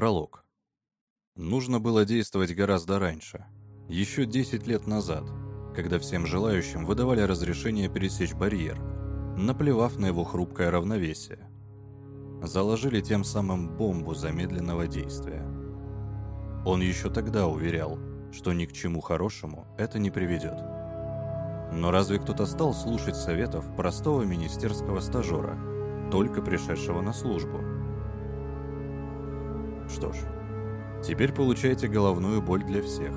Пролог. Нужно было действовать гораздо раньше. Еще 10 лет назад, когда всем желающим выдавали разрешение пересечь барьер, наплевав на его хрупкое равновесие. Заложили тем самым бомбу замедленного действия. Он еще тогда уверял, что ни к чему хорошему это не приведет. Но разве кто-то стал слушать советов простого министерского стажера, только пришедшего на службу? Что ж, теперь получаете головную боль для всех.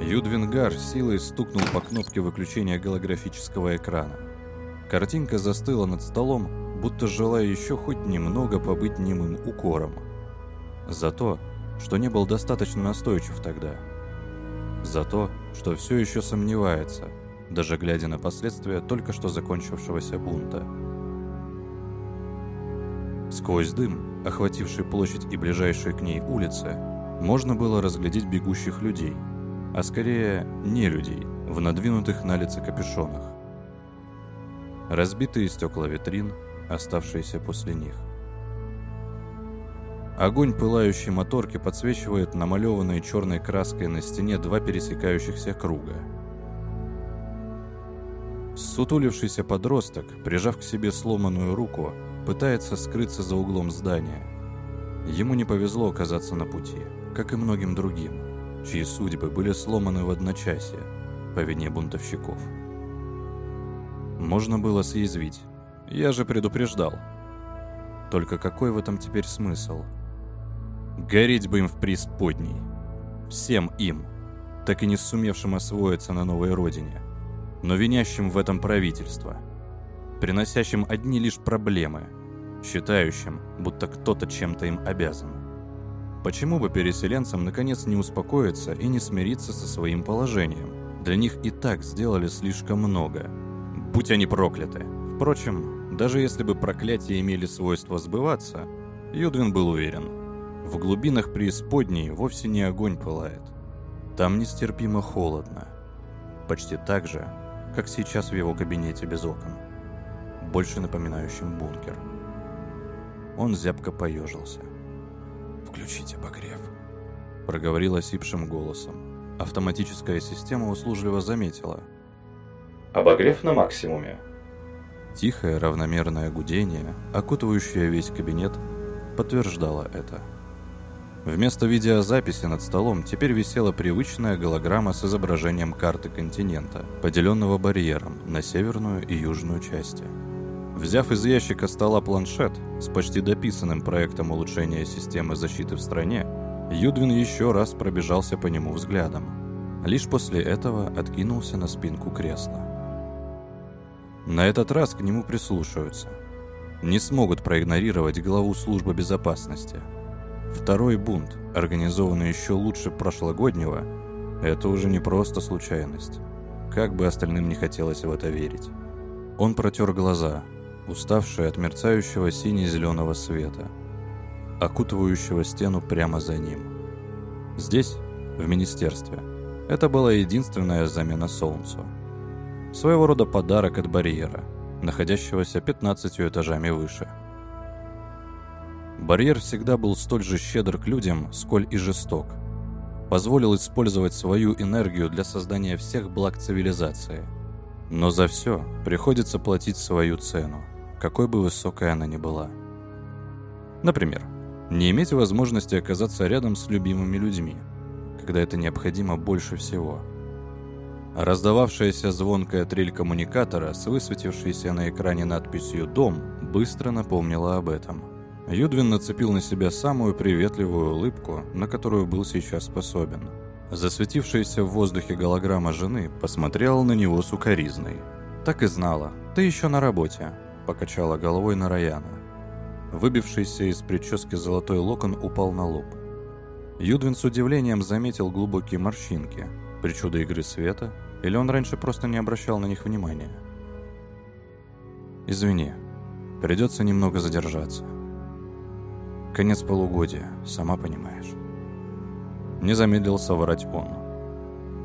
Юдвингар силой стукнул по кнопке выключения голографического экрана. Картинка застыла над столом, будто желая еще хоть немного побыть немым укором. За то, что не был достаточно настойчив тогда. За то, что все еще сомневается, даже глядя на последствия только что закончившегося бунта. Сквозь дым, охвативший площадь и ближайшие к ней улицы, можно было разглядеть бегущих людей, а скорее не людей, в надвинутых на лица капюшонах. Разбитые стекла витрин, оставшиеся после них. Огонь пылающей моторки подсвечивает намалеванные черной краской на стене два пересекающихся круга. Сутулившийся подросток, прижав к себе сломанную руку, пытается скрыться за углом здания. Ему не повезло оказаться на пути, как и многим другим, чьи судьбы были сломаны в одночасье по вине бунтовщиков. Можно было съязвить. Я же предупреждал. Только какой в этом теперь смысл? Гореть бы им в преисподней. Всем им, так и не сумевшим освоиться на новой родине, но винящим в этом правительство, приносящим одни лишь проблемы – считающим, будто кто-то чем-то им обязан. Почему бы переселенцам наконец не успокоиться и не смириться со своим положением? Для них и так сделали слишком много. Будь они прокляты. Впрочем, даже если бы проклятия имели свойство сбываться, Юдвин был уверен. В глубинах преисподней вовсе не огонь пылает. Там нестерпимо холодно. Почти так же, как сейчас в его кабинете без окон. Больше напоминающим бункер. Он зябко поежился. «Включите обогрев», — проговорил осипшим голосом. Автоматическая система услужливо заметила. «Обогрев на максимуме». Тихое равномерное гудение, окутывающее весь кабинет, подтверждало это. Вместо видеозаписи над столом теперь висела привычная голограмма с изображением карты континента, поделенного барьером на северную и южную части. Взяв из ящика стола планшет с почти дописанным проектом улучшения системы защиты в стране, Юдвин еще раз пробежался по нему взглядом. Лишь после этого откинулся на спинку кресла. На этот раз к нему прислушаются. Не смогут проигнорировать главу службы безопасности. Второй бунт, организованный еще лучше прошлогоднего, это уже не просто случайность. Как бы остальным не хотелось в это верить. Он протер глаза, уставшие от мерцающего сине-зеленого света, окутывающего стену прямо за ним. Здесь, в министерстве, это была единственная замена Солнцу. Своего рода подарок от барьера, находящегося 15 этажами выше. Барьер всегда был столь же щедр к людям, сколь и жесток. Позволил использовать свою энергию для создания всех благ цивилизации. Но за все приходится платить свою цену какой бы высокой она ни была. Например, не иметь возможности оказаться рядом с любимыми людьми, когда это необходимо больше всего. Раздававшаяся звонкая трель коммуникатора с высветившейся на экране надписью «Дом» быстро напомнила об этом. Юдвин нацепил на себя самую приветливую улыбку, на которую был сейчас способен. Засветившаяся в воздухе голограмма жены посмотрела на него сукоризной. «Так и знала. Ты еще на работе покачала головой на Раяна. Выбившийся из прически золотой локон упал на лоб. Юдвин с удивлением заметил глубокие морщинки, причуды игры света, или он раньше просто не обращал на них внимания. «Извини, придется немного задержаться. Конец полугодия, сама понимаешь». Не замедлил соврать он.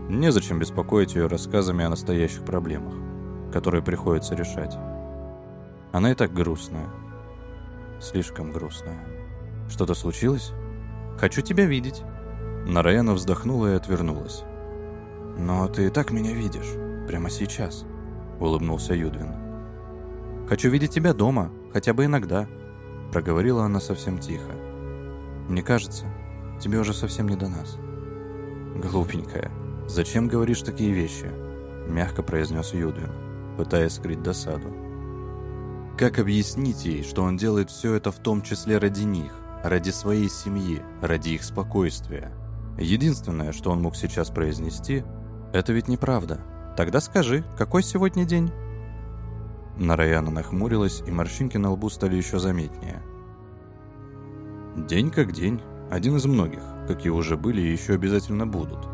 Незачем беспокоить ее рассказами о настоящих проблемах, которые приходится решать. Она и так грустная. Слишком грустная. Что-то случилось? Хочу тебя видеть». Нараяна вздохнула и отвернулась. «Но ты и так меня видишь, прямо сейчас», — улыбнулся Юдвин. «Хочу видеть тебя дома, хотя бы иногда», — проговорила она совсем тихо. «Мне кажется, тебе уже совсем не до нас». «Глупенькая, зачем говоришь такие вещи?» — мягко произнес Юдвин, пытаясь скрыть досаду. Как объяснить ей, что он делает все это в том числе ради них, ради своей семьи, ради их спокойствия? Единственное, что он мог сейчас произнести, это ведь неправда. Тогда скажи, какой сегодня день? Нараяна нахмурилась, и морщинки на лбу стали еще заметнее. День как день, один из многих, какие уже были и еще обязательно будут.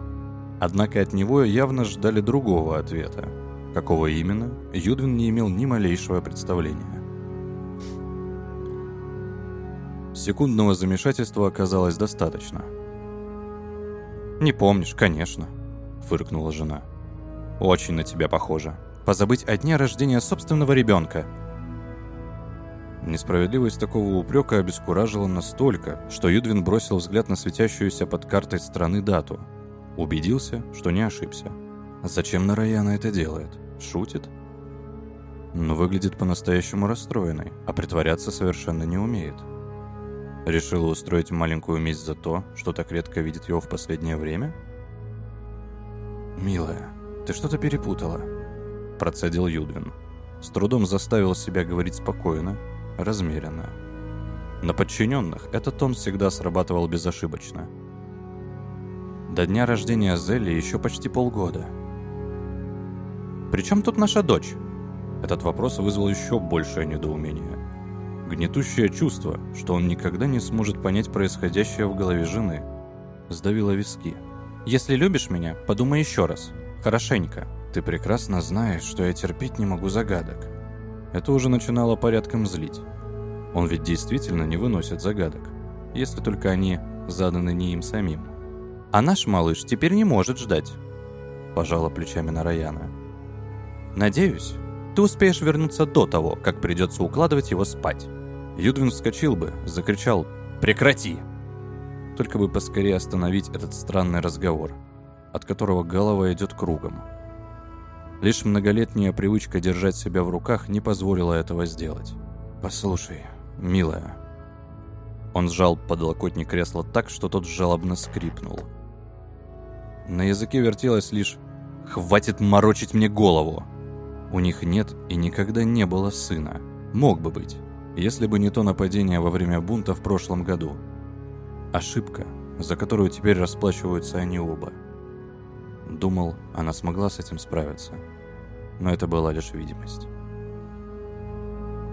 Однако от него явно ждали другого ответа, Какого именно, Юдвин не имел ни малейшего представления. Секундного замешательства оказалось достаточно. «Не помнишь, конечно», — фыркнула жена. «Очень на тебя похоже. Позабыть о дне рождения собственного ребенка». Несправедливость такого упрека обескуражила настолько, что Юдвин бросил взгляд на светящуюся под картой страны дату. Убедился, что не ошибся. Зачем Нараяна это делает? Шутит? Но выглядит по-настоящему расстроенной, а притворяться совершенно не умеет. Решила устроить маленькую месть за то, что так редко видит его в последнее время? «Милая, ты что-то перепутала», – процедил Юдвин. С трудом заставил себя говорить спокойно, размеренно. На подчиненных этот тон всегда срабатывал безошибочно. До дня рождения Зелли еще почти полгода – «При чем тут наша дочь?» Этот вопрос вызвал еще большее недоумение. Гнетущее чувство, что он никогда не сможет понять происходящее в голове жены, сдавило виски. «Если любишь меня, подумай еще раз. Хорошенько. Ты прекрасно знаешь, что я терпеть не могу загадок». Это уже начинало порядком злить. Он ведь действительно не выносит загадок, если только они заданы не им самим. «А наш малыш теперь не может ждать», – пожала плечами Нараяна. Надеюсь, ты успеешь вернуться до того, как придется укладывать его спать. Юдвин вскочил бы, закричал «Прекрати!» Только бы поскорее остановить этот странный разговор, от которого голова идет кругом. Лишь многолетняя привычка держать себя в руках не позволила этого сделать. «Послушай, милая». Он сжал подлокотник кресла так, что тот жалобно скрипнул. На языке вертелось лишь «Хватит морочить мне голову!» У них нет и никогда не было сына. Мог бы быть, если бы не то нападение во время бунта в прошлом году. Ошибка, за которую теперь расплачиваются они оба. Думал, она смогла с этим справиться. Но это была лишь видимость.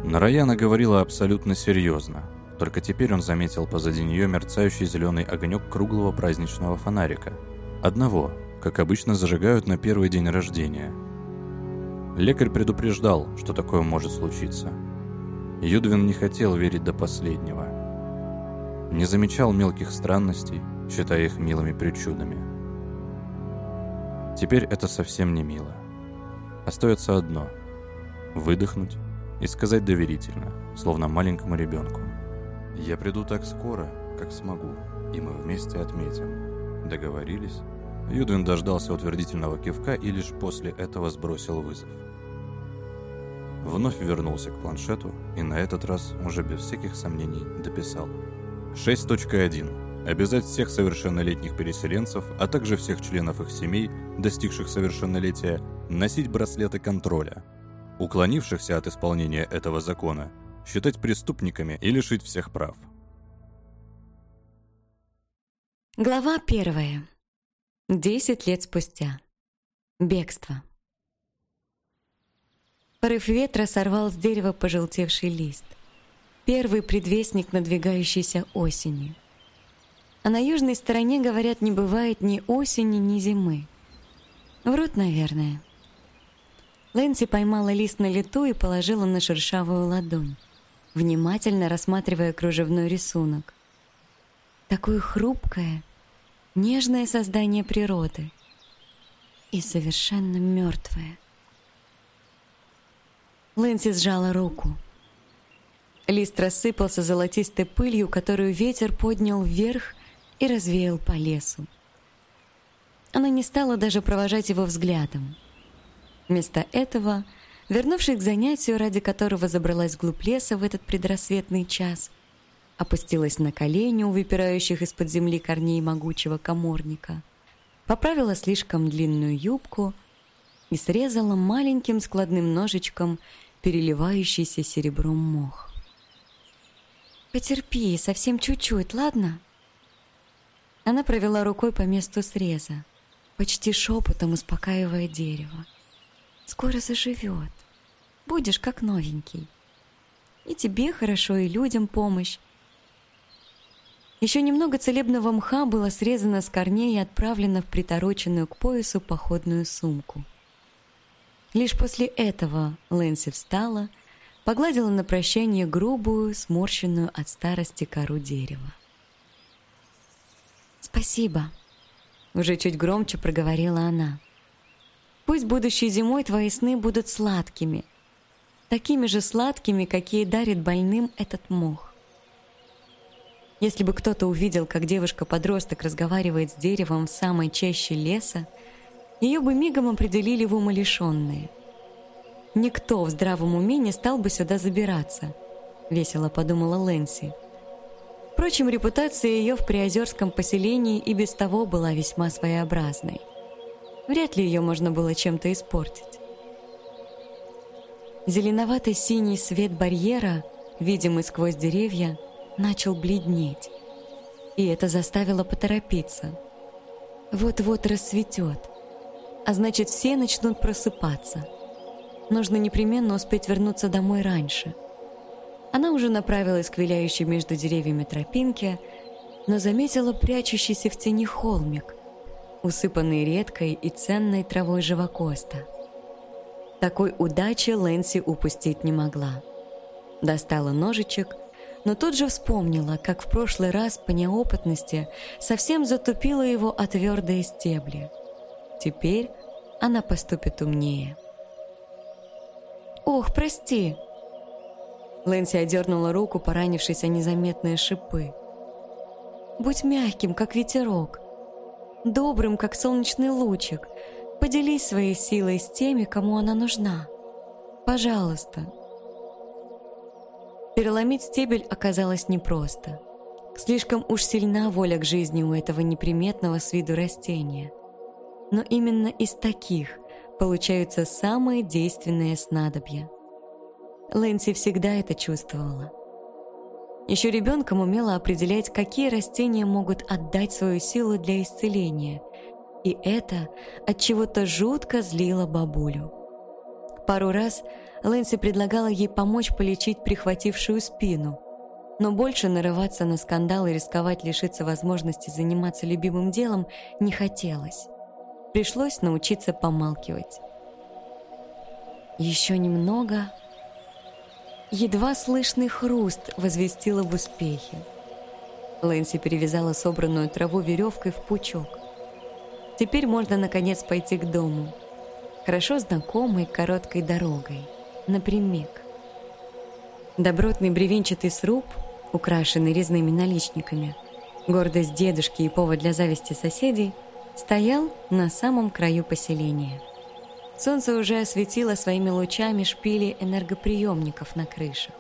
Нараяна говорила абсолютно серьезно. Только теперь он заметил позади нее мерцающий зеленый огонек круглого праздничного фонарика. Одного, как обычно зажигают на первый день рождения – Лекарь предупреждал, что такое может случиться. Юдвин не хотел верить до последнего. Не замечал мелких странностей, считая их милыми причудами. Теперь это совсем не мило. Остается одно – выдохнуть и сказать доверительно, словно маленькому ребенку. «Я приду так скоро, как смогу, и мы вместе отметим. Договорились?» Юдвин дождался утвердительного кивка и лишь после этого сбросил вызов. Вновь вернулся к планшету и на этот раз уже без всяких сомнений дописал. 6.1. Обязать всех совершеннолетних переселенцев, а также всех членов их семей, достигших совершеннолетия, носить браслеты контроля. Уклонившихся от исполнения этого закона считать преступниками и лишить всех прав. Глава первая. Десять лет спустя. Бегство. Порыв ветра сорвал с дерева пожелтевший лист. Первый предвестник надвигающейся осени. А на южной стороне, говорят, не бывает ни осени, ни зимы. Врут, наверное. Лэнси поймала лист на лету и положила на шершавую ладонь, внимательно рассматривая кружевной рисунок. Такое хрупкое, нежное создание природы и совершенно мертвое. Лэнси сжала руку. Лист рассыпался золотистой пылью, которую ветер поднял вверх и развеял по лесу. Она не стала даже провожать его взглядом. Вместо этого, вернувшись к занятию, ради которого забралась вглубь леса в этот предрассветный час, опустилась на колени у выпирающих из-под земли корней могучего коморника, поправила слишком длинную юбку и срезала маленьким складным ножичком переливающийся серебром мох. «Потерпи, совсем чуть-чуть, ладно?» Она провела рукой по месту среза, почти шепотом успокаивая дерево. «Скоро заживет. Будешь как новенький. И тебе хорошо, и людям помощь. Еще немного целебного мха было срезано с корней и отправлено в притороченную к поясу походную сумку. Лишь после этого Лэнси встала, погладила на прощание грубую, сморщенную от старости кору дерева. «Спасибо», — уже чуть громче проговорила она. «Пусть будущей зимой твои сны будут сладкими, такими же сладкими, какие дарит больным этот мох. Если бы кто-то увидел, как девушка-подросток разговаривает с деревом в самой чаще леса, ее бы мигом определили в умалишенные. Никто в здравом уме не стал бы сюда забираться, весело подумала Лэнси. Впрочем, репутация ее в приозерском поселении и без того была весьма своеобразной. Вряд ли ее можно было чем-то испортить. Зеленовато-синий свет барьера, видимый сквозь деревья, начал бледнеть. И это заставило поторопиться. Вот-вот рассветет, а значит все начнут просыпаться. Нужно непременно успеть вернуться домой раньше. Она уже направилась к виляющей между деревьями тропинке, но заметила прячущийся в тени холмик, усыпанный редкой и ценной травой живокоста. Такой удачи Лэнси упустить не могла. Достала ножичек но тут же вспомнила, как в прошлый раз по неопытности совсем затупила его о твердые стебли. Теперь она поступит умнее. «Ох, прости!» Лэнси одернула руку, поранившись о незаметные шипы. «Будь мягким, как ветерок, добрым, как солнечный лучик. Поделись своей силой с теми, кому она нужна. Пожалуйста, Переломить стебель оказалось непросто. Слишком уж сильна воля к жизни у этого неприметного с виду растения. Но именно из таких получаются самые действенные снадобья. Лэнси всегда это чувствовала. Еще ребенком умела определять, какие растения могут отдать свою силу для исцеления, и это от чего-то жутко злило бабулю. Пару раз Лэнси предлагала ей помочь полечить прихватившую спину, но больше нарываться на скандал и рисковать лишиться возможности заниматься любимым делом не хотелось. Пришлось научиться помалкивать. Еще немного... Едва слышный хруст возвестил об успехе. Лэнси перевязала собранную траву веревкой в пучок. Теперь можно, наконец, пойти к дому. Хорошо знакомой короткой дорогой напрямик. Добротный бревенчатый сруб, украшенный резными наличниками, гордость дедушки и повод для зависти соседей, стоял на самом краю поселения. Солнце уже осветило своими лучами шпили энергоприемников на крышах.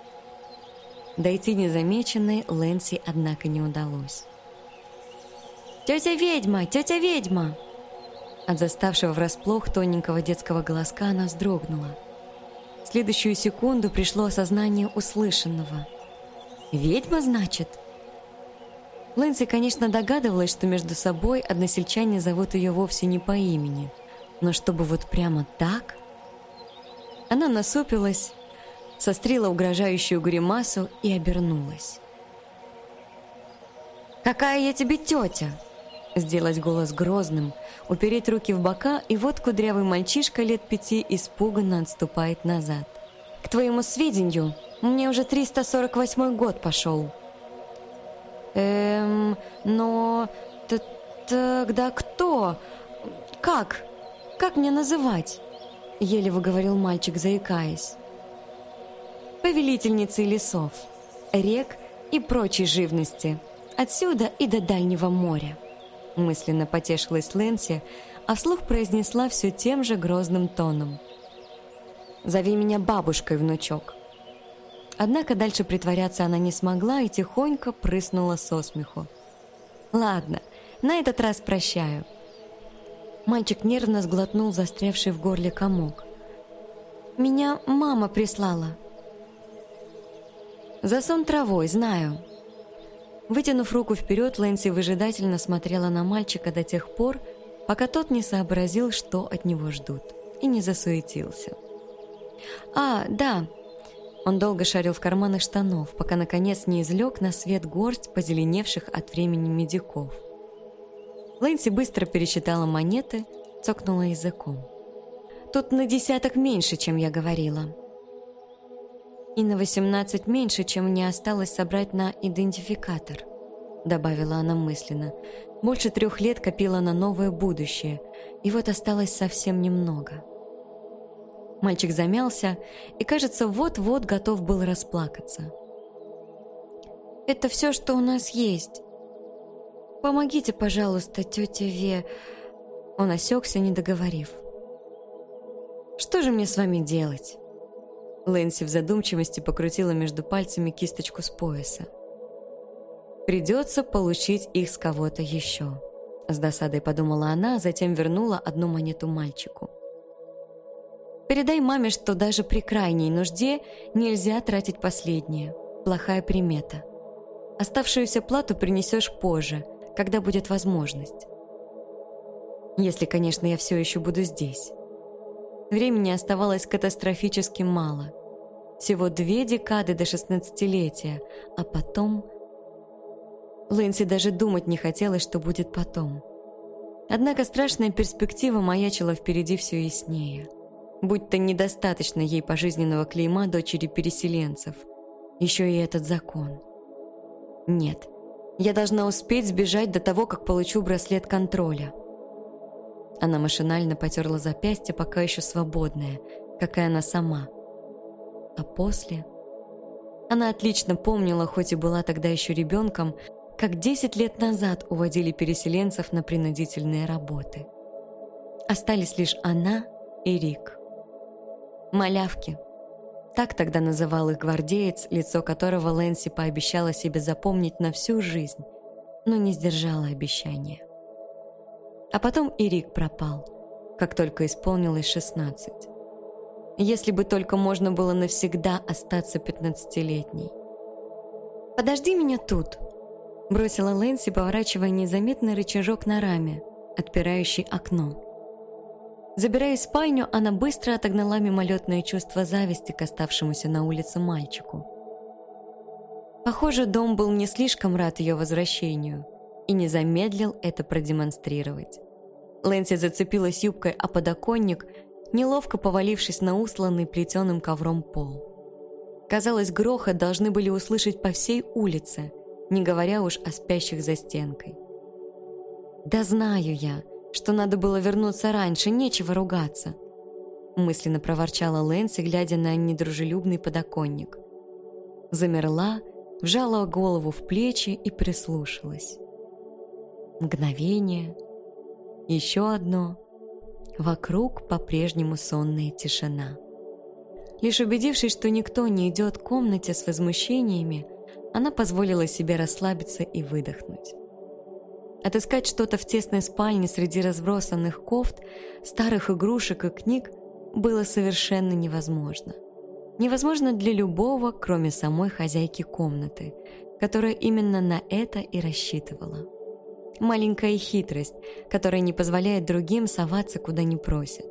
Дойти незамеченной Лэнси, однако, не удалось. «Тетя ведьма! Тетя ведьма!» От заставшего врасплох тоненького детского голоска она вздрогнула – в следующую секунду пришло осознание услышанного. «Ведьма, значит?» Лэнси, конечно, догадывалась, что между собой односельчане зовут ее вовсе не по имени. Но чтобы вот прямо так... Она насупилась, сострила угрожающую гримасу и обернулась. «Какая я тебе тетя?» Сделать голос грозным, упереть руки в бока, и вот кудрявый мальчишка лет пяти испуганно отступает назад. «К твоему сведению, мне уже 348 год пошел». «Эм, но... Т тогда кто? Как? Как мне называть?» Еле выговорил мальчик, заикаясь. «Повелительницей лесов, рек и прочей живности», Отсюда и до дальнего моря. Мысленно потешилась Лэнси, а вслух произнесла все тем же грозным тоном. «Зови меня бабушкой, внучок». Однако дальше притворяться она не смогла и тихонько прыснула со смеху. «Ладно, на этот раз прощаю». Мальчик нервно сглотнул застрявший в горле комок. «Меня мама прислала». «За сон травой, знаю». Вытянув руку вперед, Лэнси выжидательно смотрела на мальчика до тех пор, пока тот не сообразил, что от него ждут, и не засуетился. «А, да!» Он долго шарил в карманах штанов, пока наконец не излег на свет горсть позеленевших от времени медиков. Лэнси быстро пересчитала монеты, цокнула языком. «Тут на десяток меньше, чем я говорила». «И на восемнадцать меньше, чем мне осталось собрать на идентификатор», добавила она мысленно. «Больше трех лет копила на новое будущее, и вот осталось совсем немного». Мальчик замялся и, кажется, вот-вот готов был расплакаться. «Это все, что у нас есть. Помогите, пожалуйста, тете Ве...» Он осекся, не договорив. «Что же мне с вами делать?» Лэнси в задумчивости покрутила между пальцами кисточку с пояса. «Придется получить их с кого-то еще», — с досадой подумала она, а затем вернула одну монету мальчику. Передай маме, что даже при крайней нужде нельзя тратить последнее. Плохая примета. Оставшуюся плату принесешь позже, когда будет возможность. Если, конечно, я все еще буду здесь. Времени оставалось катастрофически мало. Всего две декады до шестнадцатилетия, а потом... Лэнси даже думать не хотелось, что будет потом. Однако страшная перспектива маячила впереди все яснее будь-то недостаточно ей пожизненного клейма дочери переселенцев. Еще и этот закон. Нет, я должна успеть сбежать до того, как получу браслет контроля. Она машинально потерла запястье, пока еще свободное, как и она сама. А после... Она отлично помнила, хоть и была тогда еще ребенком, как 10 лет назад уводили переселенцев на принудительные работы. Остались лишь она и Рик. Малявки. Так тогда называл их гвардеец, лицо которого Лэнси пообещала себе запомнить на всю жизнь, но не сдержала обещания. А потом и Рик пропал, как только исполнилось 16. Если бы только можно было навсегда остаться пятнадцатилетней. «Подожди меня тут!» Бросила Лэнси, поворачивая незаметный рычажок на раме, отпирающий окно. Забираясь в спальню, она быстро отогнала мимолетное чувство зависти к оставшемуся на улице мальчику. Похоже, дом был не слишком рад ее возвращению и не замедлил это продемонстрировать. Лэнси зацепилась юбкой о подоконник, неловко повалившись на усланный плетеным ковром пол. Казалось, грохот должны были услышать по всей улице, не говоря уж о спящих за стенкой. «Да знаю я», что надо было вернуться раньше, нечего ругаться. Мысленно проворчала Лэнси, глядя на недружелюбный подоконник. Замерла, вжала голову в плечи и прислушалась. Мгновение, еще одно. Вокруг по-прежнему сонная тишина. Лишь убедившись, что никто не идет к комнате с возмущениями, она позволила себе расслабиться и выдохнуть. Отыскать что-то в тесной спальне среди разбросанных кофт, старых игрушек и книг было совершенно невозможно. Невозможно для любого, кроме самой хозяйки комнаты, которая именно на это и рассчитывала. Маленькая хитрость, которая не позволяет другим соваться куда не просят.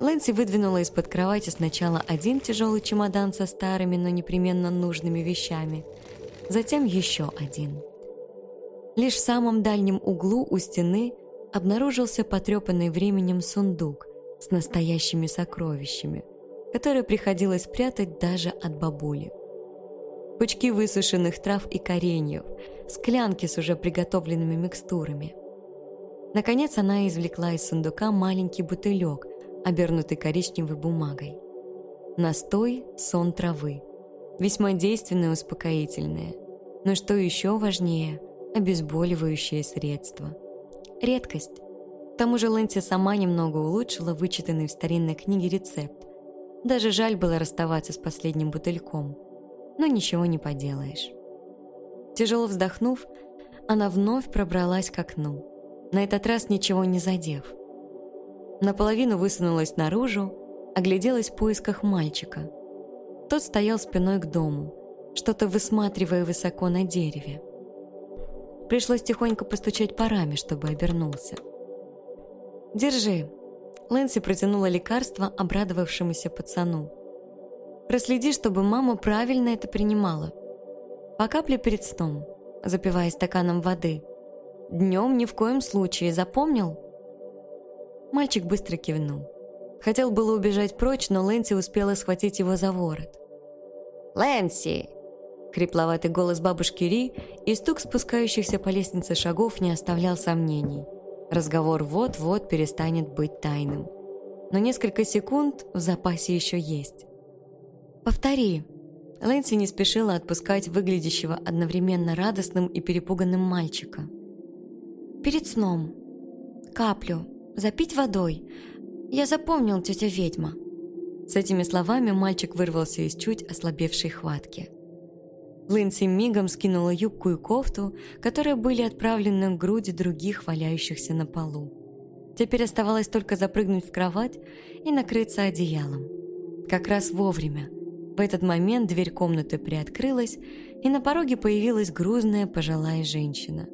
Лэнси выдвинула из-под кровати сначала один тяжелый чемодан со старыми, но непременно нужными вещами, затем еще один – Лишь в самом дальнем углу у стены обнаружился потрепанный временем сундук с настоящими сокровищами, которые приходилось прятать даже от бабули. Пучки высушенных трав и кореньев, склянки с уже приготовленными микстурами. Наконец она извлекла из сундука маленький бутылек, обернутый коричневой бумагой. Настой сон травы. Весьма действенное и успокоительное. Но что еще важнее – обезболивающее средство. Редкость. К тому же Лэнси сама немного улучшила вычитанный в старинной книге рецепт. Даже жаль было расставаться с последним бутыльком. Но ничего не поделаешь. Тяжело вздохнув, она вновь пробралась к окну, на этот раз ничего не задев. Наполовину высунулась наружу, огляделась в поисках мальчика. Тот стоял спиной к дому, что-то высматривая высоко на дереве. Пришлось тихонько постучать по раме, чтобы обернулся. «Держи», Лэнси протянула лекарство обрадовавшемуся пацану. «Проследи, чтобы мама правильно это принимала. По капле перед сном, запивая стаканом воды. Днем ни в коем случае, запомнил?» Мальчик быстро кивнул. Хотел было убежать прочь, но Лэнси успела схватить его за ворот. «Лэнси!» Хрипловатый голос бабушки Ри и стук спускающихся по лестнице шагов не оставлял сомнений. Разговор вот-вот перестанет быть тайным. Но несколько секунд в запасе еще есть. «Повтори», Лэнси не спешила отпускать выглядящего одновременно радостным и перепуганным мальчика. «Перед сном. Каплю. Запить водой. Я запомнил, тетя ведьма». С этими словами мальчик вырвался из чуть ослабевшей хватки. Лэнси мигом скинула юбку и кофту, которые были отправлены к груди других, валяющихся на полу. Теперь оставалось только запрыгнуть в кровать и накрыться одеялом. Как раз вовремя – в этот момент дверь комнаты приоткрылась, и на пороге появилась грузная пожилая женщина.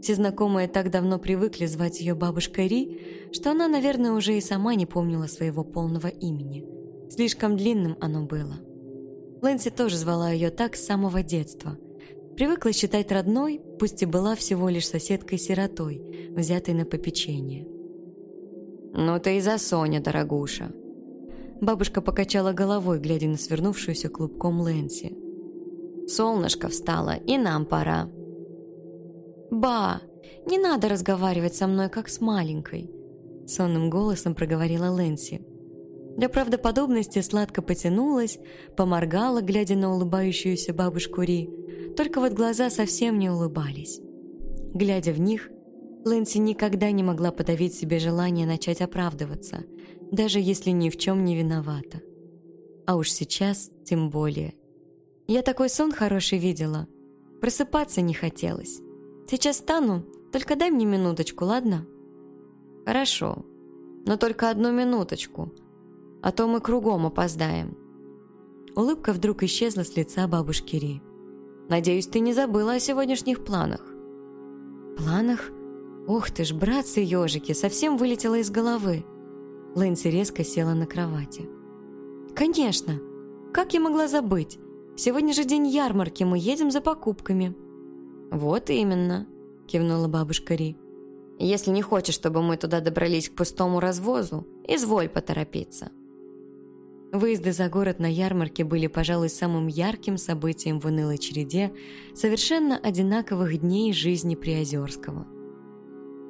Все знакомые так давно привыкли звать ее бабушкой Ри, что она, наверное, уже и сама не помнила своего полного имени. Слишком длинным оно было. Лэнси тоже звала ее так с самого детства. Привыкла считать родной, пусть и была всего лишь соседкой-сиротой, взятой на попечение. «Ну ты и за Соня, дорогуша», Бабушка покачала головой, глядя на свернувшуюся клубком Лэнси. «Солнышко встало, и нам пора». «Ба, не надо разговаривать со мной, как с маленькой», сонным голосом проговорила Лэнси. Для правдоподобности сладко потянулась, поморгала, глядя на улыбающуюся бабушку Ри, только вот глаза совсем не улыбались. Глядя в них, Лэнси никогда не могла подавить себе желание начать оправдываться – даже если ни в чем не виновата. А уж сейчас тем более. Я такой сон хороший видела. Просыпаться не хотелось. Сейчас стану, только дай мне минуточку, ладно? Хорошо, но только одну минуточку, а то мы кругом опоздаем. Улыбка вдруг исчезла с лица бабушки Ри. Надеюсь, ты не забыла о сегодняшних планах. Планах? Ух ты ж, братцы-ежики, совсем вылетело из головы. Лэнси резко села на кровати. «Конечно! Как я могла забыть? Сегодня же день ярмарки, мы едем за покупками». «Вот именно», – кивнула бабушка Ри. «Если не хочешь, чтобы мы туда добрались к пустому развозу, изволь поторопиться». Выезды за город на ярмарке были, пожалуй, самым ярким событием в унылой череде совершенно одинаковых дней жизни Приозерского.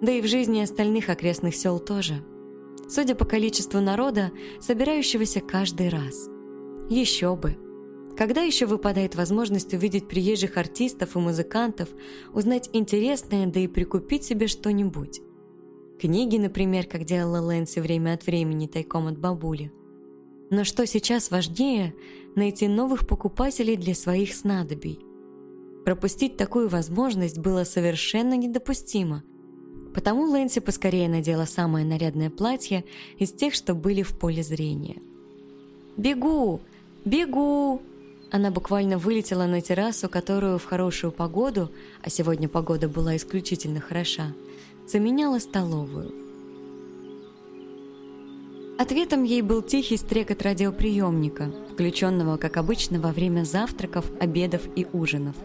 Да и в жизни остальных окрестных сел тоже – судя по количеству народа, собирающегося каждый раз. Еще бы! Когда еще выпадает возможность увидеть приезжих артистов и музыкантов, узнать интересное, да и прикупить себе что-нибудь? Книги, например, как делала Лэнси время от времени тайком от бабули. Но что сейчас важнее – найти новых покупателей для своих снадобий. Пропустить такую возможность было совершенно недопустимо – Потому Лэнси поскорее надела самое нарядное платье из тех, что были в поле зрения. «Бегу! Бегу!» Она буквально вылетела на террасу, которую в хорошую погоду, а сегодня погода была исключительно хороша, заменяла столовую. Ответом ей был тихий стрекот радиоприемника, включенного, как обычно, во время завтраков, обедов и ужинов.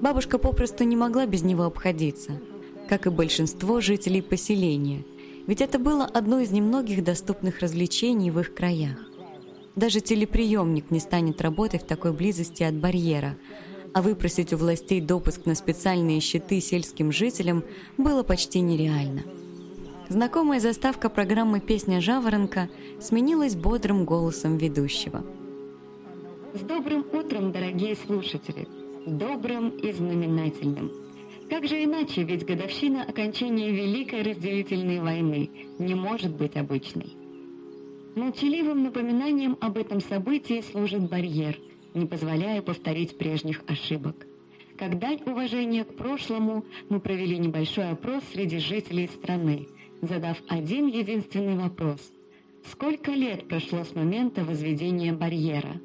Бабушка попросту не могла без него обходиться – как и большинство жителей поселения, ведь это было одно из немногих доступных развлечений в их краях. Даже телеприемник не станет работать в такой близости от барьера, а выпросить у властей допуск на специальные щиты сельским жителям было почти нереально. Знакомая заставка программы «Песня Жаворонка» сменилась бодрым голосом ведущего. С добрым утром, дорогие слушатели! добрым и знаменательным. Как же иначе, ведь годовщина окончания Великой разделительной войны не может быть обычной. Молчаливым напоминанием об этом событии служит барьер, не позволяя повторить прежних ошибок. Как дань уважения к прошлому, мы провели небольшой опрос среди жителей страны, задав один единственный вопрос. Сколько лет прошло с момента возведения барьера?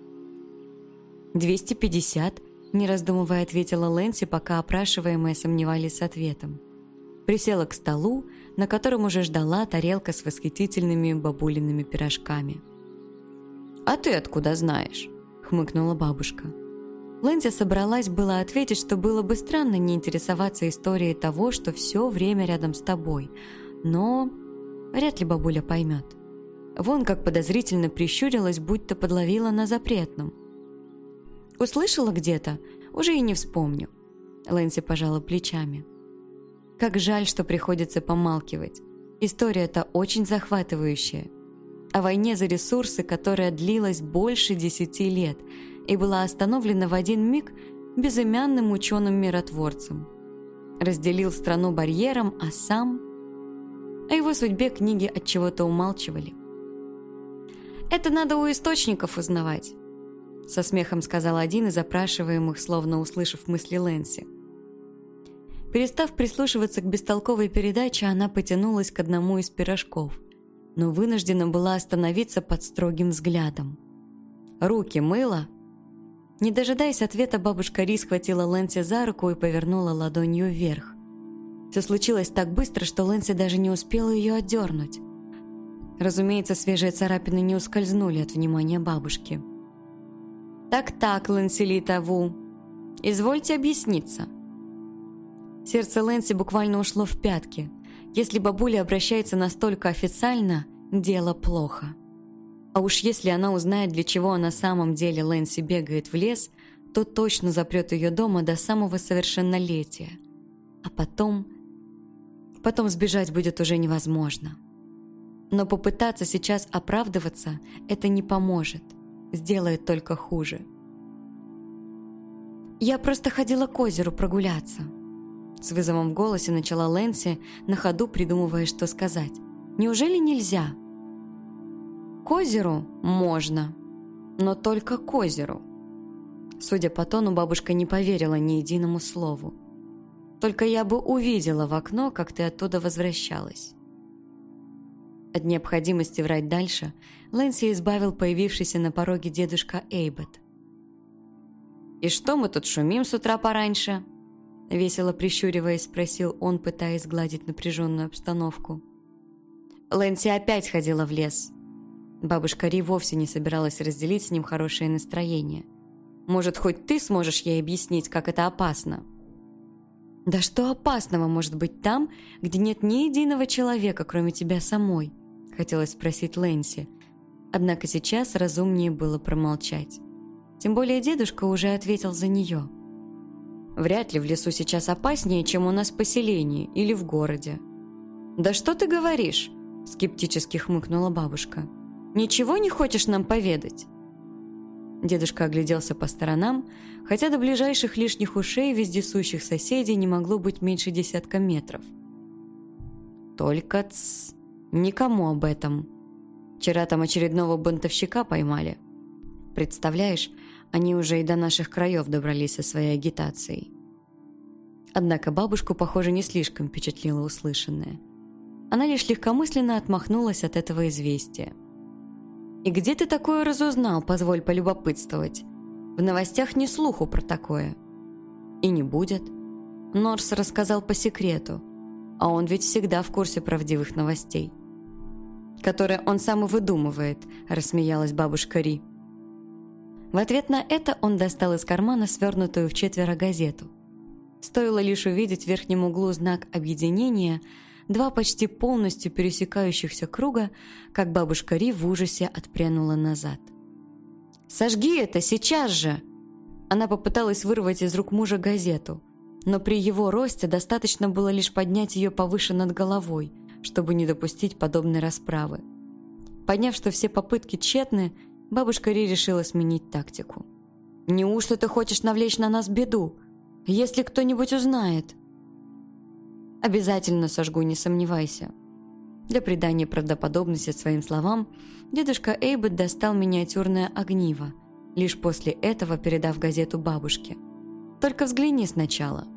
250, не раздумывая ответила Лэнси, пока опрашиваемые сомневались с ответом. Присела к столу, на котором уже ждала тарелка с восхитительными бабулиными пирожками. «А ты откуда знаешь?» — хмыкнула бабушка. Лэнси собралась было ответить, что было бы странно не интересоваться историей того, что все время рядом с тобой, но вряд ли бабуля поймет. Вон как подозрительно прищурилась, будто подловила на запретном. Услышала где-то, уже и не вспомню. Лэнси пожала плечами. Как жаль, что приходится помалкивать. История-то очень захватывающая. О войне за ресурсы, которая длилась больше десяти лет и была остановлена в один миг безымянным ученым-миротворцем. Разделил страну барьером, а сам... О его судьбе книги от чего-то умалчивали. Это надо у источников узнавать со смехом сказал один из опрашиваемых, словно услышав мысли Лэнси. Перестав прислушиваться к бестолковой передаче, она потянулась к одному из пирожков, но вынуждена была остановиться под строгим взглядом. «Руки мыла?» Не дожидаясь ответа, бабушка Ри схватила Лэнси за руку и повернула ладонью вверх. Все случилось так быстро, что Лэнси даже не успела ее отдернуть. Разумеется, свежие царапины не ускользнули от внимания бабушки – «Так-так, Ланселита Ву, извольте объясниться». Сердце Лэнси буквально ушло в пятки. Если бабуля обращается настолько официально, дело плохо. А уж если она узнает, для чего на самом деле Лэнси бегает в лес, то точно запрет ее дома до самого совершеннолетия. А потом... Потом сбежать будет уже невозможно. Но попытаться сейчас оправдываться это не поможет – сделает только хуже. «Я просто ходила к озеру прогуляться», — с вызовом в голосе начала Лэнси, на ходу придумывая, что сказать. «Неужели нельзя?» «К озеру можно, но только к озеру». Судя по тону, бабушка не поверила ни единому слову. «Только я бы увидела в окно, как ты оттуда возвращалась». От необходимости врать дальше Лэнси избавил появившийся на пороге дедушка Эйбот. «И что мы тут шумим с утра пораньше?» Весело прищуриваясь, спросил он, пытаясь сгладить напряженную обстановку. Лэнси опять ходила в лес. Бабушка Ри вовсе не собиралась разделить с ним хорошее настроение. «Может, хоть ты сможешь ей объяснить, как это опасно?» «Да что опасного может быть там, где нет ни единого человека, кроме тебя самой?» хотелось спросить Лэнси. Однако сейчас разумнее было промолчать. Тем более дедушка уже ответил за нее. «Вряд ли в лесу сейчас опаснее, чем у нас в поселении или в городе». «Да что ты говоришь?» – скептически хмыкнула бабушка. «Ничего не хочешь нам поведать?» Дедушка огляделся по сторонам, хотя до ближайших лишних ушей вездесущих соседей не могло быть меньше десятка метров. «Только ц...» Никому об этом. Вчера там очередного бунтовщика поймали. Представляешь, они уже и до наших краев добрались со своей агитацией. Однако бабушку, похоже, не слишком впечатлило услышанное. Она лишь легкомысленно отмахнулась от этого известия. «И где ты такое разузнал, позволь полюбопытствовать? В новостях ни слуху про такое». «И не будет». Норс рассказал по секрету, а он ведь всегда в курсе правдивых новостей которое он сам и выдумывает», – рассмеялась бабушка Ри. В ответ на это он достал из кармана свернутую в четверо газету. Стоило лишь увидеть в верхнем углу знак объединения, два почти полностью пересекающихся круга, как бабушка Ри в ужасе отпрянула назад. «Сожги это сейчас же!» Она попыталась вырвать из рук мужа газету, но при его росте достаточно было лишь поднять ее повыше над головой – чтобы не допустить подобной расправы. Поняв, что все попытки тщетны, бабушка Ри решила сменить тактику. Неужто ты хочешь навлечь на нас беду? Если кто-нибудь узнает...» «Обязательно сожгу, не сомневайся». Для придания правдоподобности своим словам, дедушка Эйбот достал миниатюрное огниво, лишь после этого передав газету бабушке. «Только взгляни сначала».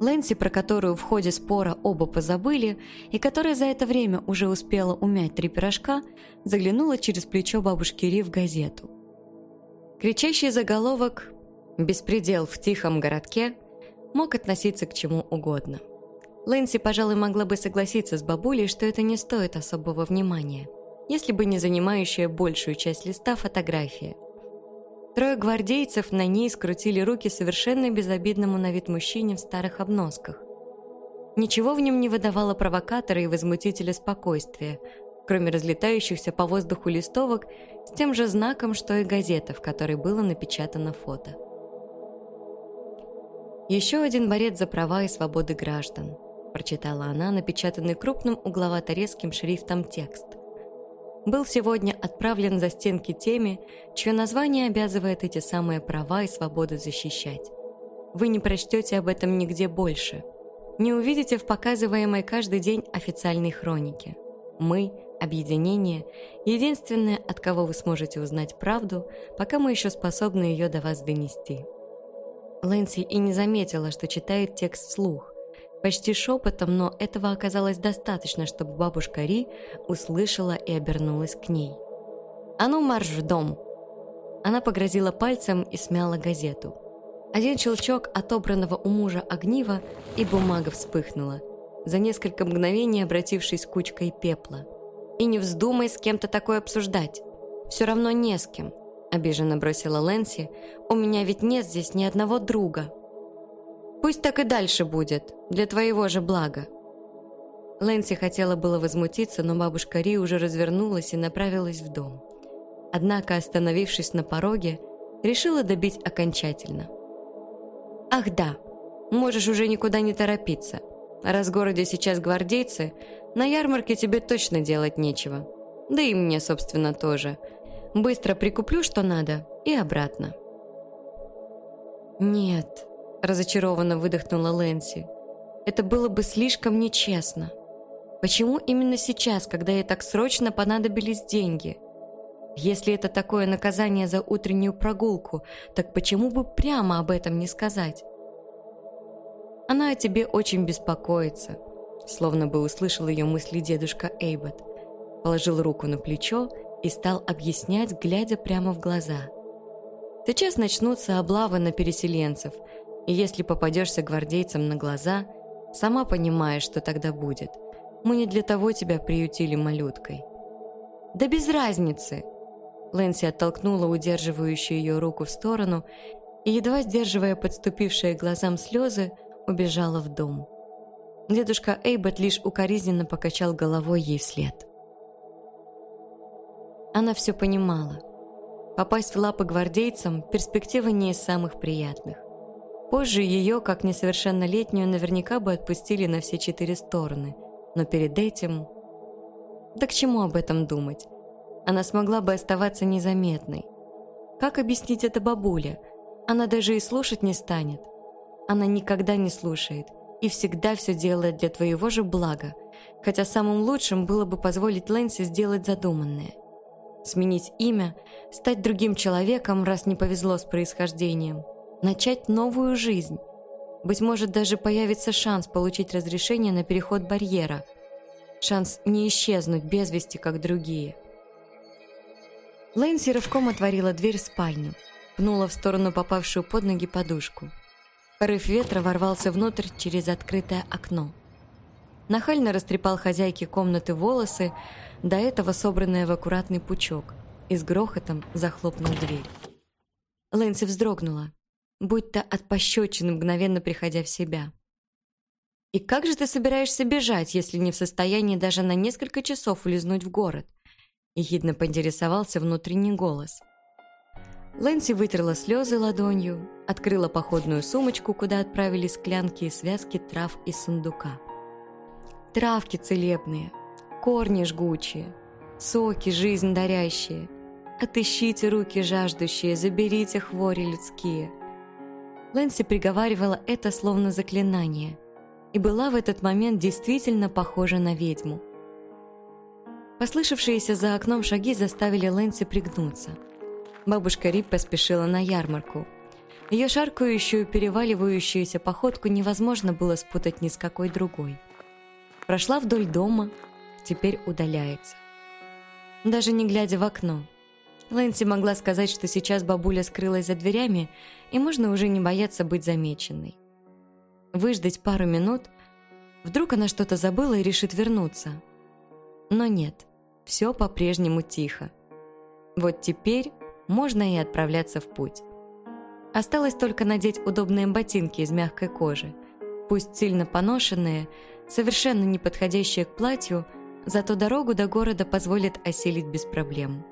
Лэнси, про которую в ходе спора оба позабыли, и которая за это время уже успела умять три пирожка, заглянула через плечо бабушки Ри в газету. Кричащий заголовок «Беспредел в тихом городке» мог относиться к чему угодно. Лэнси, пожалуй, могла бы согласиться с бабулей, что это не стоит особого внимания, если бы не занимающая большую часть листа фотография – Трое гвардейцев на ней скрутили руки совершенно безобидному на вид мужчине в старых обносках. Ничего в нем не выдавало провокатора и возмутителя спокойствия, кроме разлетающихся по воздуху листовок с тем же знаком, что и газета, в которой было напечатано фото. «Еще один борец за права и свободы граждан», прочитала она напечатанный крупным угловато-резким шрифтом текст – был сегодня отправлен за стенки теми, чье название обязывает эти самые права и свободы защищать. Вы не прочтете об этом нигде больше. Не увидите в показываемой каждый день официальной хронике. Мы, объединение, единственное, от кого вы сможете узнать правду, пока мы еще способны ее до вас донести. Лэнси и не заметила, что читает текст вслух, Почти шепотом, но этого оказалось достаточно, чтобы бабушка Ри услышала и обернулась к ней. «А ну, марш в дом!» Она погрозила пальцем и смяла газету. Один щелчок отобранного у мужа огнива, и бумага вспыхнула, за несколько мгновений обратившись кучкой пепла. «И не вздумай с кем-то такое обсуждать. Все равно не с кем», — обиженно бросила Лэнси. «У меня ведь нет здесь ни одного друга». Пусть так и дальше будет, для твоего же блага». Лэнси хотела было возмутиться, но бабушка Ри уже развернулась и направилась в дом. Однако, остановившись на пороге, решила добить окончательно. «Ах да, можешь уже никуда не торопиться. Раз в городе сейчас гвардейцы, на ярмарке тебе точно делать нечего. Да и мне, собственно, тоже. Быстро прикуплю, что надо, и обратно». «Нет», разочарованно выдохнула Лэнси. Это было бы слишком нечестно. Почему именно сейчас, когда ей так срочно понадобились деньги? Если это такое наказание за утреннюю прогулку, так почему бы прямо об этом не сказать? Она о тебе очень беспокоится, словно бы услышал ее мысли дедушка Эйбот. Положил руку на плечо и стал объяснять, глядя прямо в глаза. Сейчас начнутся облавы на переселенцев – и если попадешься гвардейцам на глаза, сама понимаешь, что тогда будет. Мы не для того тебя приютили малюткой». «Да без разницы!» Лэнси оттолкнула удерживающую ее руку в сторону и, едва сдерживая подступившие глазам слезы, убежала в дом. Дедушка Эйбот лишь укоризненно покачал головой ей вслед. Она все понимала. Попасть в лапы гвардейцам – перспектива не из самых приятных. Позже ее, как несовершеннолетнюю, наверняка бы отпустили на все четыре стороны. Но перед этим... Да к чему об этом думать? Она смогла бы оставаться незаметной. Как объяснить это бабуле? Она даже и слушать не станет. Она никогда не слушает и всегда все делает для твоего же блага, хотя самым лучшим было бы позволить Лэнси сделать задуманное. Сменить имя, стать другим человеком, раз не повезло с происхождением – начать новую жизнь. Быть может, даже появится шанс получить разрешение на переход барьера. Шанс не исчезнуть без вести, как другие. Лэнси рывком отворила дверь в спальню, пнула в сторону попавшую под ноги подушку. Порыв ветра ворвался внутрь через открытое окно. Нахально растрепал хозяйке комнаты волосы, до этого собранные в аккуратный пучок, и с грохотом захлопнул дверь. Лэнси вздрогнула будто от пощечины, мгновенно приходя в себя. «И как же ты собираешься бежать, если не в состоянии даже на несколько часов улизнуть в город?» Ехидно поинтересовался внутренний голос. Лэнси вытерла слезы ладонью, открыла походную сумочку, куда отправили склянки и связки трав из сундука. Травки целебные, корни жгучие, соки жизнь дарящие, «Отыщите руки жаждущие, заберите хвори людские». Лэнси приговаривала это словно заклинание и была в этот момент действительно похожа на ведьму. Послышавшиеся за окном шаги заставили Лэнси пригнуться. Бабушка Рип поспешила на ярмарку. Ее шаркающую, переваливающуюся походку невозможно было спутать ни с какой другой. Прошла вдоль дома, теперь удаляется. Даже не глядя в окно. Лэнси могла сказать, что сейчас бабуля скрылась за дверями, и можно уже не бояться быть замеченной. Выждать пару минут, вдруг она что-то забыла и решит вернуться. Но нет, все по-прежнему тихо. Вот теперь можно и отправляться в путь. Осталось только надеть удобные ботинки из мягкой кожи, пусть сильно поношенные, совершенно не подходящие к платью, зато дорогу до города позволит осилить без проблем.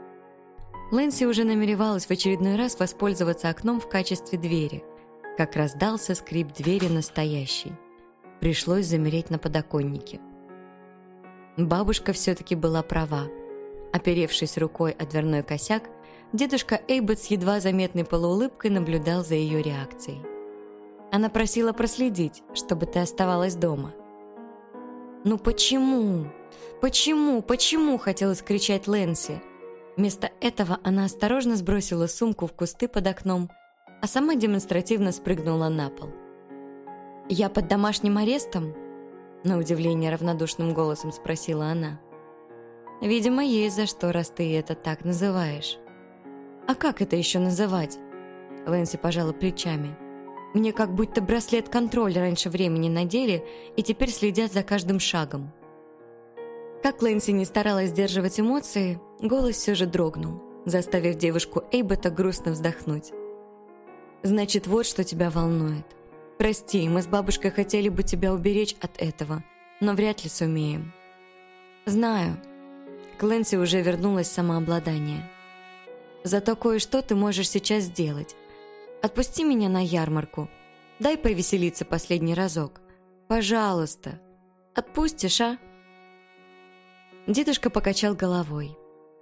Лэнси уже намеревалась в очередной раз воспользоваться окном в качестве двери, как раздался скрип двери настоящий. Пришлось замереть на подоконнике. Бабушка все-таки была права. Оперевшись рукой о дверной косяк, дедушка Эйбот с едва заметной полуулыбкой наблюдал за ее реакцией. Она просила проследить, чтобы ты оставалась дома. «Ну почему? Почему? Почему?» – хотелось кричать Лэнси. Вместо этого она осторожно сбросила сумку в кусты под окном, а сама демонстративно спрыгнула на пол. «Я под домашним арестом?» На удивление равнодушным голосом спросила она. «Видимо, есть за что, раз ты это так называешь». «А как это еще называть?» Лэнси пожала плечами. «Мне как будто браслет-контроль раньше времени надели и теперь следят за каждым шагом». Как Лэнси не старалась сдерживать эмоции, голос все же дрогнул, заставив девушку Эйбота грустно вздохнуть. «Значит, вот что тебя волнует. Прости, мы с бабушкой хотели бы тебя уберечь от этого, но вряд ли сумеем». «Знаю». К Лэнси уже вернулось самообладание. «Зато кое-что ты можешь сейчас сделать. Отпусти меня на ярмарку. Дай повеселиться последний разок. Пожалуйста. Отпустишь, а?» Дедушка покачал головой.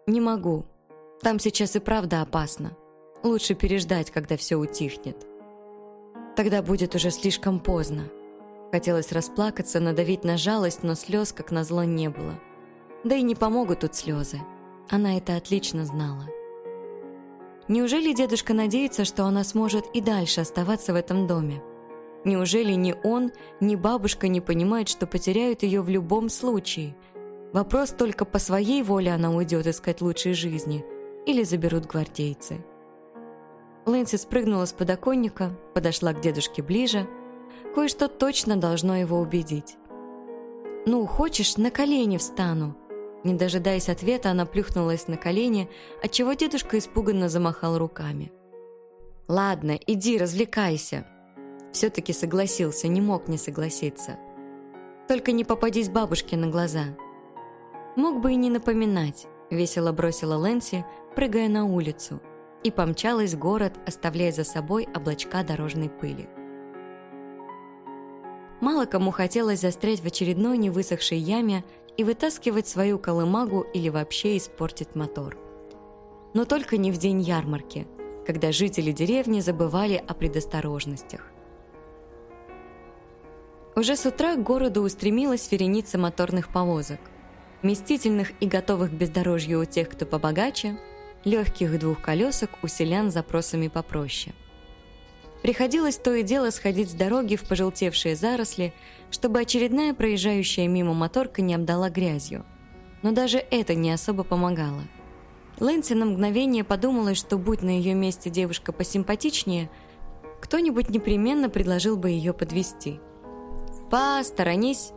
«Не могу. Там сейчас и правда опасно. Лучше переждать, когда все утихнет. Тогда будет уже слишком поздно». Хотелось расплакаться, надавить на жалость, но слез, как назло, не было. Да и не помогут тут слезы. Она это отлично знала. Неужели дедушка надеется, что она сможет и дальше оставаться в этом доме? Неужели ни он, ни бабушка не понимают, что потеряют ее в любом случае – Вопрос только по своей воле она уйдет искать лучшей жизни или заберут гвардейцы. Лэнси спрыгнула с подоконника, подошла к дедушке ближе. Кое-что точно должно его убедить. «Ну, хочешь, на колени встану?» Не дожидаясь ответа, она плюхнулась на колени, отчего дедушка испуганно замахал руками. «Ладно, иди, развлекайся!» Все-таки согласился, не мог не согласиться. «Только не попадись бабушке на глаза!» Мог бы и не напоминать, весело бросила Лэнси, прыгая на улицу, и помчалась в город, оставляя за собой облачка дорожной пыли. Мало кому хотелось застрять в очередной невысохшей яме и вытаскивать свою колымагу или вообще испортить мотор. Но только не в день ярмарки, когда жители деревни забывали о предосторожностях. Уже с утра к городу устремилась вереница моторных повозок – вместительных и готовых к бездорожью у тех, кто побогаче, легких двухколесок у селян запросами попроще. Приходилось то и дело сходить с дороги в пожелтевшие заросли, чтобы очередная проезжающая мимо моторка не обдала грязью. Но даже это не особо помогало. Лэнси на мгновение подумала, что будь на ее месте девушка посимпатичнее, кто-нибудь непременно предложил бы ее подвести. «Посторонись!»